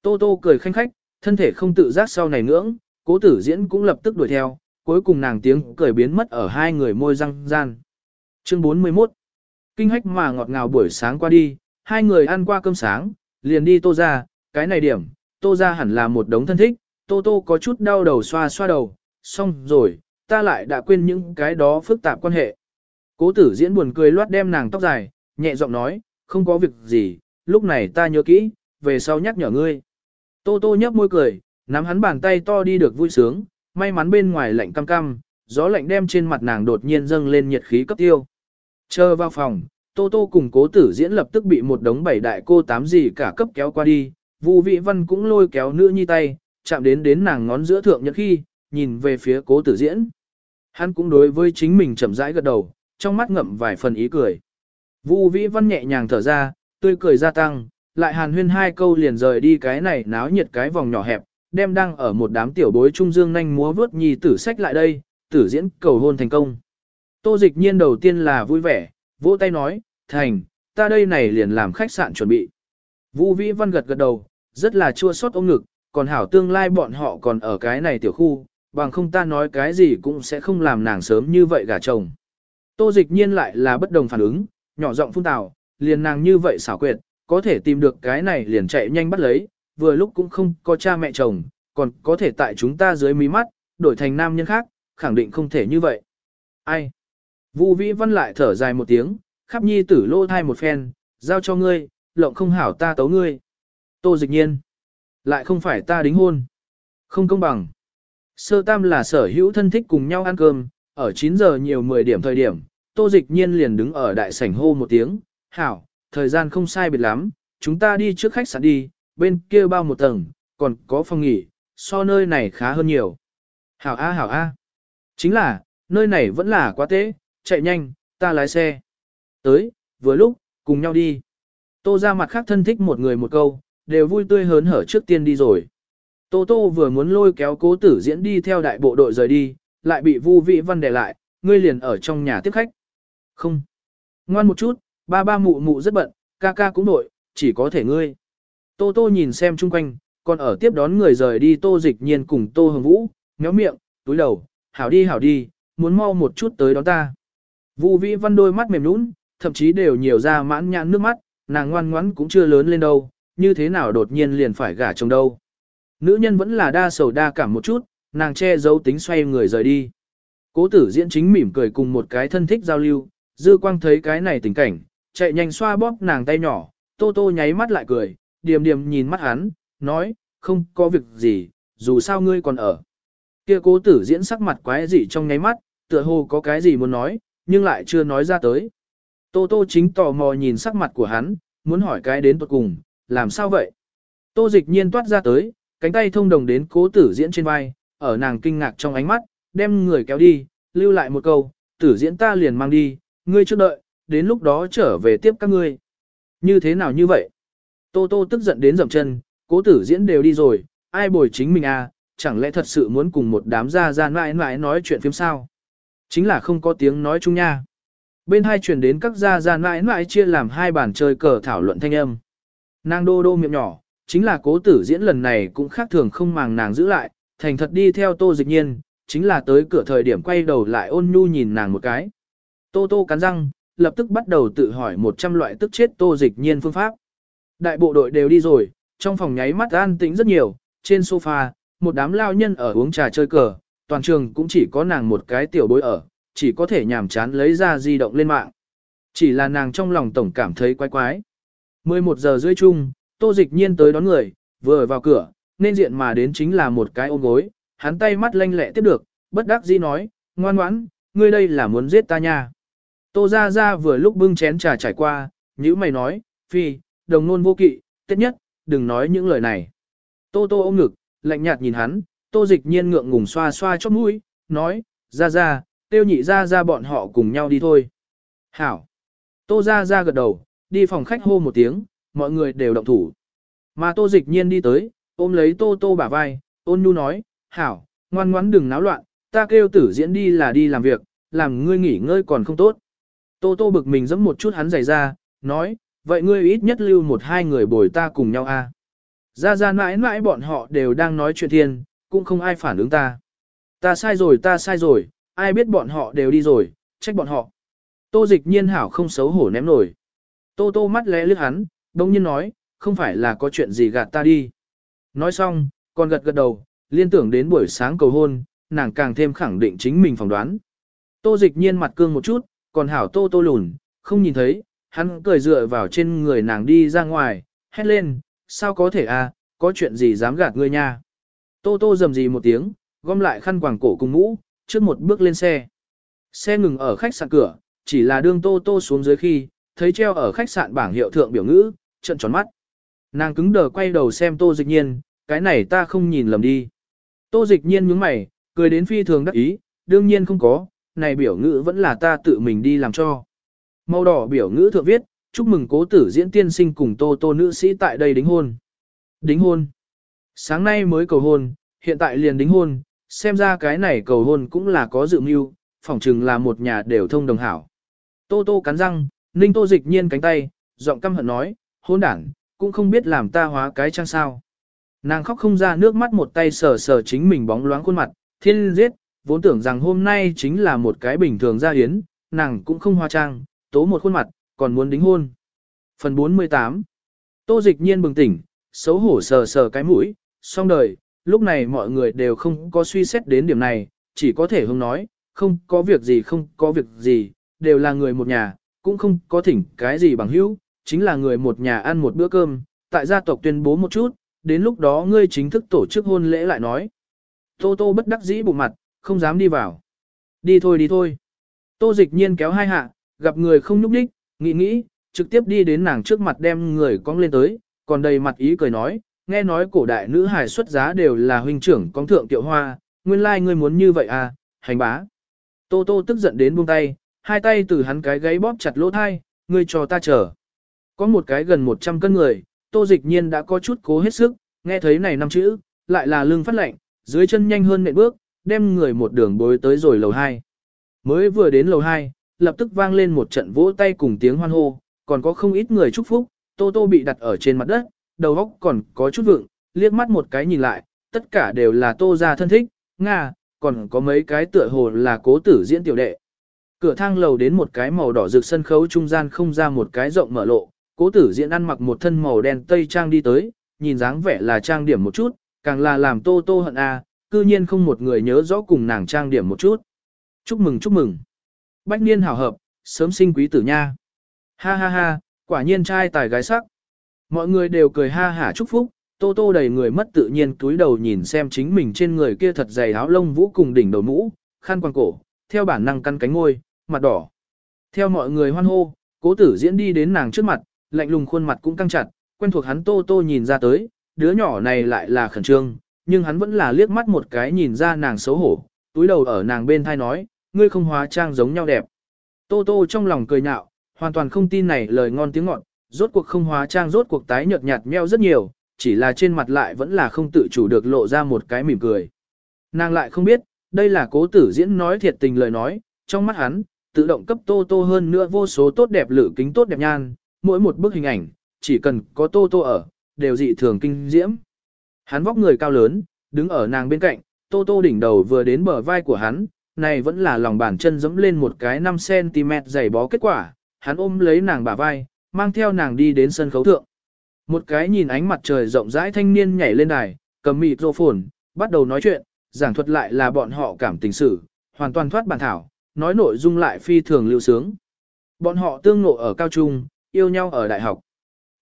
Tô tô cười khanh khách, thân thể không tự giác sau này ngưỡng, cố tử diễn cũng lập tức đuổi theo, cuối cùng nàng tiếng cười biến mất ở hai người môi răng gian. Chương 41 Kinh hách mà ngọt ngào buổi sáng qua đi, hai người ăn qua cơm sáng, liền đi tô ra, cái này điểm, tô ra hẳn là một đống thân thích, tô tô có chút đau đầu xoa xoa đầu, xong rồi, ta lại đã quên những cái đó phức tạp quan hệ. Cố tử diễn buồn cười loát đem nàng tóc dài, nhẹ giọng nói, không có việc gì, lúc này ta nhớ kỹ, về sau nhắc nhở ngươi. Tô tô nhấp môi cười, nắm hắn bàn tay to đi được vui sướng, may mắn bên ngoài lạnh cam cam, gió lạnh đem trên mặt nàng đột nhiên dâng lên nhiệt khí cấp tiêu. Chờ vào phòng, Tô Tô cùng cố tử diễn lập tức bị một đống bảy đại cô tám gì cả cấp kéo qua đi, Vu Vị Văn cũng lôi kéo nữ nhi tay, chạm đến đến nàng ngón giữa thượng nhật khi, nhìn về phía cố tử diễn. Hắn cũng đối với chính mình chậm rãi gật đầu, trong mắt ngậm vài phần ý cười. Vu Vĩ Văn nhẹ nhàng thở ra, tươi cười gia tăng, lại hàn huyên hai câu liền rời đi cái này náo nhiệt cái vòng nhỏ hẹp, đem đang ở một đám tiểu bối trung dương nhanh múa vớt nhi tử sách lại đây, tử diễn cầu hôn thành công. Tô dịch nhiên đầu tiên là vui vẻ, vỗ tay nói, thành, ta đây này liền làm khách sạn chuẩn bị. vũ Vĩ Văn gật gật đầu, rất là chua xót ôm ngực, còn hảo tương lai bọn họ còn ở cái này tiểu khu, bằng không ta nói cái gì cũng sẽ không làm nàng sớm như vậy gả chồng. Tô dịch nhiên lại là bất đồng phản ứng, nhỏ giọng phun tào, liền nàng như vậy xảo quyệt, có thể tìm được cái này liền chạy nhanh bắt lấy, vừa lúc cũng không có cha mẹ chồng, còn có thể tại chúng ta dưới mí mắt, đổi thành nam nhân khác, khẳng định không thể như vậy. Ai? Vu Vĩ Văn lại thở dài một tiếng, khắp nhi tử lô thai một phen, giao cho ngươi, lộng không hảo ta tấu ngươi. Tô dịch nhiên. Lại không phải ta đính hôn. Không công bằng. Sơ tam là sở hữu thân thích cùng nhau ăn cơm, ở 9 giờ nhiều 10 điểm thời điểm, tô dịch nhiên liền đứng ở đại sảnh hô một tiếng, hảo, thời gian không sai biệt lắm, chúng ta đi trước khách sạn đi, bên kia bao một tầng, còn có phòng nghỉ, so nơi này khá hơn nhiều. Hảo A hảo A. Chính là, nơi này vẫn là quá tế, chạy nhanh, ta lái xe. Tới, vừa lúc, cùng nhau đi. Tô ra mặt khác thân thích một người một câu, đều vui tươi hớn hở trước tiên đi rồi. Tô Tô vừa muốn lôi kéo cố tử diễn đi theo đại bộ đội rời đi, lại bị Vu Vĩ Văn đè lại, ngươi liền ở trong nhà tiếp khách. Không. Ngoan một chút, ba ba mụ mụ rất bận, ca ca cũng đội, chỉ có thể ngươi. Tô Tô nhìn xem chung quanh, còn ở tiếp đón người rời đi Tô Dịch Nhiên cùng Tô Hồng Vũ, méo miệng, túi đầu, hảo đi hảo đi, muốn mau một chút tới đón ta. Vu Vĩ Văn đôi mắt mềm nũng, thậm chí đều nhiều ra mãn nhãn nước mắt, nàng ngoan ngoãn cũng chưa lớn lên đâu, như thế nào đột nhiên liền phải gả chồng đâu. Nữ nhân vẫn là đa sầu đa cảm một chút, nàng che giấu tính xoay người rời đi. Cố tử diễn chính mỉm cười cùng một cái thân thích giao lưu, dư quang thấy cái này tình cảnh, chạy nhanh xoa bóp nàng tay nhỏ, tô tô nháy mắt lại cười, điềm điềm nhìn mắt hắn, nói, không có việc gì, dù sao ngươi còn ở. Kia cố tử diễn sắc mặt quái dị trong nháy mắt, tựa hồ có cái gì muốn nói, nhưng lại chưa nói ra tới. Tô tô chính tò mò nhìn sắc mặt của hắn, muốn hỏi cái đến tuột cùng, làm sao vậy? Tô dịch nhiên toát ra tới, cánh tay thông đồng đến cố tử diễn trên vai, ở nàng kinh ngạc trong ánh mắt, đem người kéo đi, lưu lại một câu, tử diễn ta liền mang đi, ngươi trước đợi, đến lúc đó trở về tiếp các ngươi. Như thế nào như vậy? Tô tô tức giận đến dậm chân, cố tử diễn đều đi rồi, ai bồi chính mình à, chẳng lẽ thật sự muốn cùng một đám gia gian mãi mãi nói chuyện phim sao? Chính là không có tiếng nói chung nha. Bên hai truyền đến các gia gian mãi mãi chia làm hai bàn chơi cờ thảo luận thanh âm. Nàng đô đô miệng nhỏ, chính là cố tử diễn lần này cũng khác thường không màng nàng giữ lại, thành thật đi theo tô dịch nhiên, chính là tới cửa thời điểm quay đầu lại ôn nhu nhìn nàng một cái. Tô tô cắn răng, lập tức bắt đầu tự hỏi 100 loại tức chết tô dịch nhiên phương pháp. Đại bộ đội đều đi rồi, trong phòng nháy mắt an tĩnh rất nhiều, trên sofa, một đám lao nhân ở uống trà chơi cờ, toàn trường cũng chỉ có nàng một cái tiểu bối ở, chỉ có thể nhàm chán lấy ra di động lên mạng. Chỉ là nàng trong lòng tổng cảm thấy quái quái. 11 giờ rưỡi chung, tô dịch nhiên tới đón người, vừa vào cửa, nên diện mà đến chính là một cái ôm gối, hắn tay mắt lanh lẹ tiếp được, bất đắc dĩ nói, ngoan ngoãn, ngươi đây là muốn giết ta nha. Tô ra ra vừa lúc bưng chén trà trải qua, nhữ mày nói, phi, đồng nôn vô kỵ, tiết nhất, đừng nói những lời này. Tô tô ôm ngực, lạnh nhạt nhìn hắn, tô dịch nhiên ngượng ngùng xoa xoa chóp mũi, nói, ra ra, tiêu nhị ra ra bọn họ cùng nhau đi thôi. Hảo. Tô ra ra gật đầu, đi phòng khách hô một tiếng, mọi người đều động thủ. Mà tô dịch nhiên đi tới, ôm lấy tô tô bả vai, ôn nhu nói, hảo, ngoan ngoãn đừng náo loạn, ta kêu tử diễn đi là đi làm việc, làm ngươi nghỉ ngơi còn không tốt. Tô tô bực mình giẫm một chút hắn giày ra, nói, vậy ngươi ít nhất lưu một hai người bồi ta cùng nhau a. À. Ra ra mãi mãi bọn họ đều đang nói chuyện thiên, cũng không ai phản ứng ta. Ta sai rồi ta sai rồi, ai biết bọn họ đều đi rồi, trách bọn họ. Tô dịch nhiên hảo không xấu hổ ném nổi. Tô tô mắt lẽ lướt hắn, đông nhiên nói, không phải là có chuyện gì gạt ta đi. Nói xong, còn gật gật đầu, liên tưởng đến buổi sáng cầu hôn, nàng càng thêm khẳng định chính mình phỏng đoán. Tô dịch nhiên mặt cương một chút, còn hảo tô tô lùn, không nhìn thấy, hắn cười dựa vào trên người nàng đi ra ngoài, hét lên, sao có thể à, có chuyện gì dám gạt ngươi nha. Tô tô dầm gì một tiếng, gom lại khăn quàng cổ cùng mũ, trước một bước lên xe. Xe ngừng ở khách sạn cửa, chỉ là đương tô tô xuống dưới khi, thấy treo ở khách sạn bảng hiệu thượng biểu ngữ, trận tròn mắt. Nàng cứng đờ quay đầu xem tô dịch nhiên, cái này ta không nhìn lầm đi. Tô dịch nhiên nhướng mày, cười đến phi thường đắc ý, đương nhiên không có, này biểu ngữ vẫn là ta tự mình đi làm cho. Màu đỏ biểu ngữ thượng viết, chúc mừng cố tử diễn tiên sinh cùng tô tô nữ sĩ tại đây đính hôn. Đính hôn. Sáng nay mới cầu hôn, hiện tại liền đính hôn, xem ra cái này cầu hôn cũng là có dự mưu, phỏng chừng là một nhà đều thông đồng hảo. Tô tô cắn răng, ninh tô dịch nhiên cánh tay, giọng căm hận nói, hôn đảng, cũng không biết làm ta hóa cái trang sao. Nàng khóc không ra nước mắt một tay sờ sờ chính mình bóng loáng khuôn mặt, thiên giết, vốn tưởng rằng hôm nay chính là một cái bình thường gia hiến, nàng cũng không hoa trang, tố một khuôn mặt, còn muốn đính hôn. Phần 48 Tô dịch nhiên bừng tỉnh, xấu hổ sờ sờ cái mũi, xong đời, lúc này mọi người đều không có suy xét đến điểm này, chỉ có thể hông nói, không có việc gì không có việc gì, đều là người một nhà, cũng không có thỉnh cái gì bằng hữu, chính là người một nhà ăn một bữa cơm, tại gia tộc tuyên bố một chút, đến lúc đó ngươi chính thức tổ chức hôn lễ lại nói. Tô Tô bất đắc dĩ bụng mặt, không dám đi vào. Đi thôi đi thôi. Tô dịch nhiên kéo hai hạ, gặp người không nhúc đích, nghĩ nghĩ, trực tiếp đi đến nàng trước mặt đem người cong lên tới, còn đầy mặt ý cười nói, nghe nói cổ đại nữ hài xuất giá đều là huynh trưởng con thượng tiệu hoa, nguyên lai like ngươi muốn như vậy à, hành bá. Tô Tô tức giận đến buông tay, hai tay từ hắn cái gáy bóp chặt lỗ thai, ngươi cho ta chờ. Có một cái gần 100 cân người, Tô Dịch Nhiên đã có chút cố hết sức, nghe thấy này năm chữ, lại là lưng phát lạnh, dưới chân nhanh hơn nện bước, đem người một đường bối tới rồi lầu 2. Mới vừa đến lầu 2, lập tức vang lên một trận vỗ tay cùng tiếng hoan hô, còn có không ít người chúc phúc, Tô Tô bị đặt ở trên mặt đất, đầu óc còn có chút vượng, liếc mắt một cái nhìn lại, tất cả đều là Tô gia thân thích, Nga, còn có mấy cái tựa hồ là cố tử diễn tiểu đệ. Cửa thang lầu đến một cái màu đỏ rực sân khấu trung gian không ra một cái rộng mở lộ, cố tử diễn ăn mặc một thân màu đen tây trang đi tới, nhìn dáng vẻ là trang điểm một chút, càng là làm tô tô hận a, cư nhiên không một người nhớ rõ cùng nàng trang điểm một chút. Chúc mừng chúc mừng. Bách niên hảo hợp, sớm sinh quý tử nha. Ha ha ha, quả nhiên trai tài gái sắc. Mọi người đều cười ha hả chúc phúc, tô tô đầy người mất tự nhiên túi đầu nhìn xem chính mình trên người kia thật dày áo lông vũ cùng đỉnh đầu mũ, khăn quàng cổ, theo bản năng căn cánh ngôi, mặt đỏ. Theo mọi người hoan hô, cố tử diễn đi đến nàng trước mặt, lạnh lùng khuôn mặt cũng căng chặt, quen thuộc hắn tô tô nhìn ra tới, đứa nhỏ này lại là khẩn trương, nhưng hắn vẫn là liếc mắt một cái nhìn ra nàng xấu hổ, túi đầu ở nàng bên thai nói, ngươi không hóa trang giống nhau đẹp. Tô tô trong lòng cười nhạo, hoàn toàn không tin này lời ngon tiếng ngọt, rốt cuộc không hóa trang rốt cuộc tái nhợt nhạt meo rất nhiều, chỉ là trên mặt lại vẫn là không tự chủ được lộ ra một cái mỉm cười. Nàng lại không biết, đây là cố tử diễn nói thiệt tình lời nói, trong mắt hắn, tự động cấp tô tô hơn nữa vô số tốt đẹp lử kính tốt đẹp nhan, mỗi một bức hình ảnh, chỉ cần có tô tô ở, đều dị thường kinh diễm. Hắn vóc người cao lớn, đứng ở nàng bên cạnh, tô tô đỉnh đầu vừa đến bờ vai của hắn, này vẫn là lòng bàn chân dẫm lên một cái 5cm dày bó kết quả, hắn ôm lấy nàng bả vai, mang theo nàng đi đến sân khấu thượng. Một cái nhìn ánh mặt trời rộng rãi thanh niên nhảy lên đài, cầm mịt rô phồn, bắt đầu nói chuyện, giảng thuật lại là bọn họ cảm tình sự, hoàn toàn thoát bản thảo, nói nội dung lại phi thường lưu sướng. Bọn họ tương ngộ ở cao trung, yêu nhau ở đại học.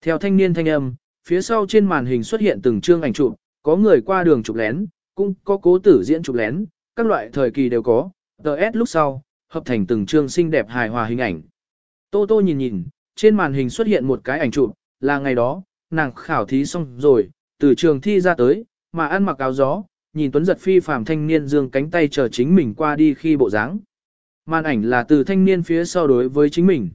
Theo thanh niên thanh âm, phía sau trên màn hình xuất hiện từng chương ảnh chụp, có người qua đường chụp lén, cũng có cố tử diễn chụp lén, các loại thời kỳ đều có, DS lúc sau, hợp thành từng chương xinh đẹp hài hòa hình ảnh. Tô Tô nhìn nhìn, trên màn hình xuất hiện một cái ảnh chụp, là ngày đó, nàng khảo thí xong rồi, từ trường thi ra tới, mà ăn mặc áo gió, nhìn Tuấn giật phi phàm thanh niên dương cánh tay chờ chính mình qua đi khi bộ dáng. Màn ảnh là từ thanh niên phía sau đối với chính mình.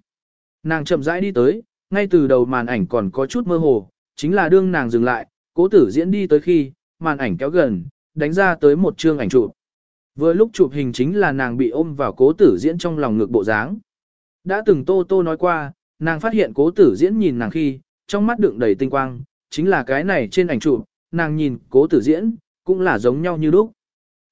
Nàng chậm rãi đi tới, ngay từ đầu màn ảnh còn có chút mơ hồ, chính là đương nàng dừng lại, cố tử diễn đi tới khi, màn ảnh kéo gần, đánh ra tới một chương ảnh chụp. Vừa lúc chụp hình chính là nàng bị ôm vào cố tử diễn trong lòng ngực bộ dáng. Đã từng tô tô nói qua, nàng phát hiện cố tử diễn nhìn nàng khi, trong mắt đựng đầy tinh quang, chính là cái này trên ảnh chụp, nàng nhìn cố tử diễn, cũng là giống nhau như lúc.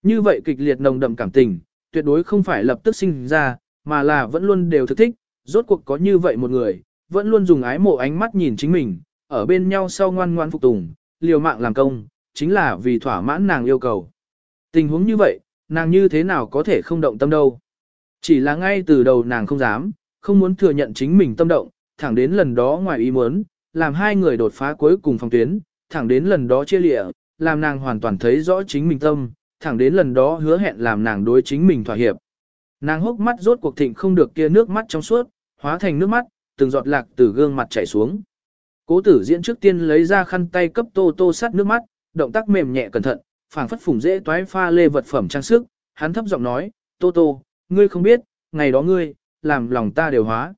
Như vậy kịch liệt nồng đậm cảm tình, tuyệt đối không phải lập tức sinh ra, mà là vẫn luôn đều thực thích, rốt cuộc có như vậy một người, vẫn luôn dùng ái mộ ánh mắt nhìn chính mình, ở bên nhau sau ngoan ngoan phục tùng, liều mạng làm công, chính là vì thỏa mãn nàng yêu cầu. Tình huống như vậy, nàng như thế nào có thể không động tâm đâu. Chỉ là ngay từ đầu nàng không dám, không muốn thừa nhận chính mình tâm động, thẳng đến lần đó ngoài ý muốn, làm hai người đột phá cuối cùng phòng tuyến, thẳng đến lần đó chia lịa, làm nàng hoàn toàn thấy rõ chính mình tâm, thẳng đến lần đó hứa hẹn làm nàng đối chính mình thỏa hiệp. Nàng hốc mắt rốt cuộc thịnh không được kia nước mắt trong suốt, hóa thành nước mắt, từng giọt lạc từ gương mặt chảy xuống. Cố tử diễn trước tiên lấy ra khăn tay cấp tô tô sát nước mắt, động tác mềm nhẹ cẩn thận, phảng phất phùng dễ toái pha lê vật phẩm trang sức, hắn thấp giọng nói, tô tô, ngươi không biết, ngày đó ngươi, làm lòng ta đều hóa.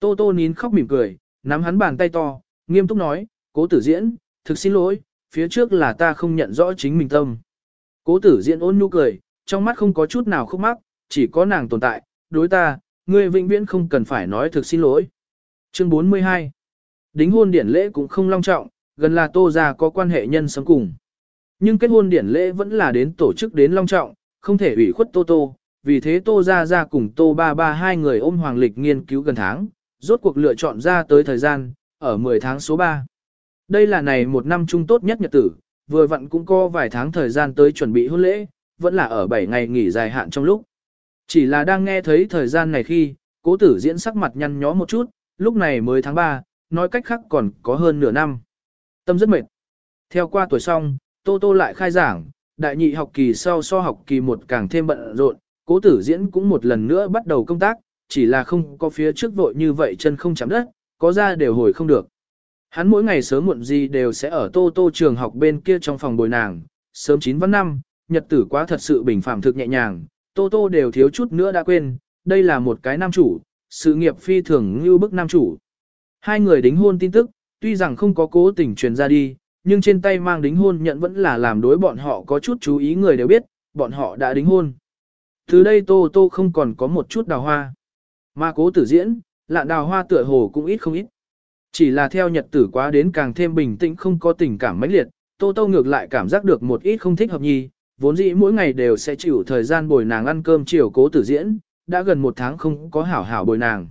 Tô tô nín khóc mỉm cười, nắm hắn bàn tay to, nghiêm túc nói, cố tử diễn, thực xin lỗi, phía trước là ta không nhận rõ chính mình tâm. Cố tử diễn ôn nhu cười, trong mắt không có chút nào khúc mắc, chỉ có nàng tồn tại, đối ta, ngươi vĩnh viễn không cần phải nói thực xin lỗi. Chương 42 Đính hôn điển lễ cũng không long trọng, gần là tô ra có quan hệ nhân sống cùng. Nhưng kết hôn điển lễ vẫn là đến tổ chức đến long trọng, không thể ủy khuất tô tô, vì thế tô gia gia cùng tô ba ba hai người ôm hoàng lịch nghiên cứu gần tháng, rốt cuộc lựa chọn ra tới thời gian, ở 10 tháng số 3. Đây là này một năm chung tốt nhất nhật tử, vừa vặn cũng có vài tháng thời gian tới chuẩn bị hôn lễ, vẫn là ở 7 ngày nghỉ dài hạn trong lúc. Chỉ là đang nghe thấy thời gian này khi, cố tử diễn sắc mặt nhăn nhó một chút, lúc này mới tháng 3, nói cách khác còn có hơn nửa năm. Tâm rất mệt. Theo qua tuổi xong, Tô Tô lại khai giảng, đại nhị học kỳ sau so học kỳ một càng thêm bận rộn, cố tử diễn cũng một lần nữa bắt đầu công tác, chỉ là không có phía trước vội như vậy chân không chạm đất, có ra đều hồi không được. Hắn mỗi ngày sớm muộn gì đều sẽ ở Tô Tô trường học bên kia trong phòng bồi nàng, sớm 9 văn năm, nhật tử quá thật sự bình phạm thực nhẹ nhàng, Tô Tô đều thiếu chút nữa đã quên, đây là một cái nam chủ, sự nghiệp phi thường như bức nam chủ. Hai người đính hôn tin tức, tuy rằng không có cố tình truyền ra đi, nhưng trên tay mang đính hôn nhận vẫn là làm đối bọn họ có chút chú ý người đều biết, bọn họ đã đính hôn. Từ đây Tô Tô không còn có một chút đào hoa. Mà cố tử diễn, lạn đào hoa tựa hồ cũng ít không ít. Chỉ là theo nhật tử quá đến càng thêm bình tĩnh không có tình cảm mãnh liệt, Tô Tô ngược lại cảm giác được một ít không thích hợp nhi, vốn dĩ mỗi ngày đều sẽ chịu thời gian bồi nàng ăn cơm chiều cố tử diễn, đã gần một tháng không có hảo hảo bồi nàng.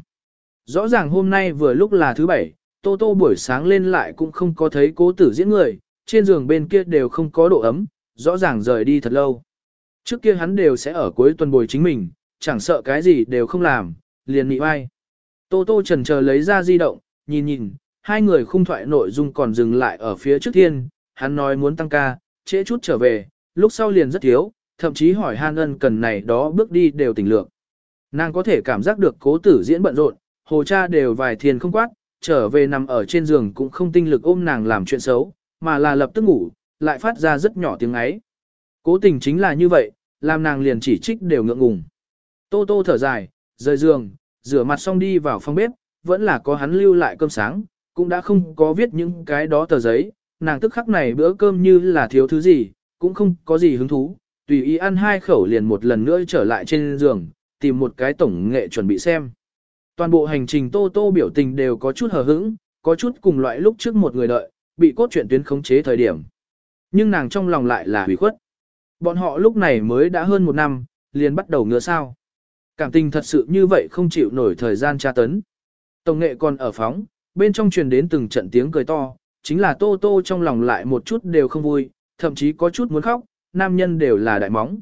Rõ ràng hôm nay vừa lúc là thứ bảy, Tô Tô buổi sáng lên lại cũng không có thấy cố tử diễn người, trên giường bên kia đều không có độ ấm, rõ ràng rời đi thật lâu. Trước kia hắn đều sẽ ở cuối tuần bồi chính mình, chẳng sợ cái gì đều không làm, liền nị vai. Tô Tô trần chờ lấy ra di động, nhìn nhìn, hai người khung thoại nội dung còn dừng lại ở phía trước thiên, hắn nói muốn tăng ca, trễ chút trở về, lúc sau liền rất thiếu, thậm chí hỏi Han Ân cần này đó bước đi đều tỉnh lược. Nàng có thể cảm giác được cố tử diễn bận rộn, hồ cha đều vài thiền không quát, trở về nằm ở trên giường cũng không tinh lực ôm nàng làm chuyện xấu, mà là lập tức ngủ, lại phát ra rất nhỏ tiếng ấy. Cố tình chính là như vậy, làm nàng liền chỉ trích đều ngượng ngùng. Tô tô thở dài, rời giường, rửa mặt xong đi vào phòng bếp, vẫn là có hắn lưu lại cơm sáng, cũng đã không có viết những cái đó tờ giấy, nàng tức khắc này bữa cơm như là thiếu thứ gì, cũng không có gì hứng thú, tùy ý ăn hai khẩu liền một lần nữa trở lại trên giường, tìm một cái tổng nghệ chuẩn bị xem. Toàn bộ hành trình Tô Tô biểu tình đều có chút hờ hững, có chút cùng loại lúc trước một người đợi, bị cốt truyện tuyến khống chế thời điểm. Nhưng nàng trong lòng lại là hủy khuất. Bọn họ lúc này mới đã hơn một năm, liền bắt đầu ngựa sao. Cảm tình thật sự như vậy không chịu nổi thời gian tra tấn. Tổng nghệ còn ở phóng, bên trong truyền đến từng trận tiếng cười to, chính là Tô Tô trong lòng lại một chút đều không vui, thậm chí có chút muốn khóc, nam nhân đều là đại móng.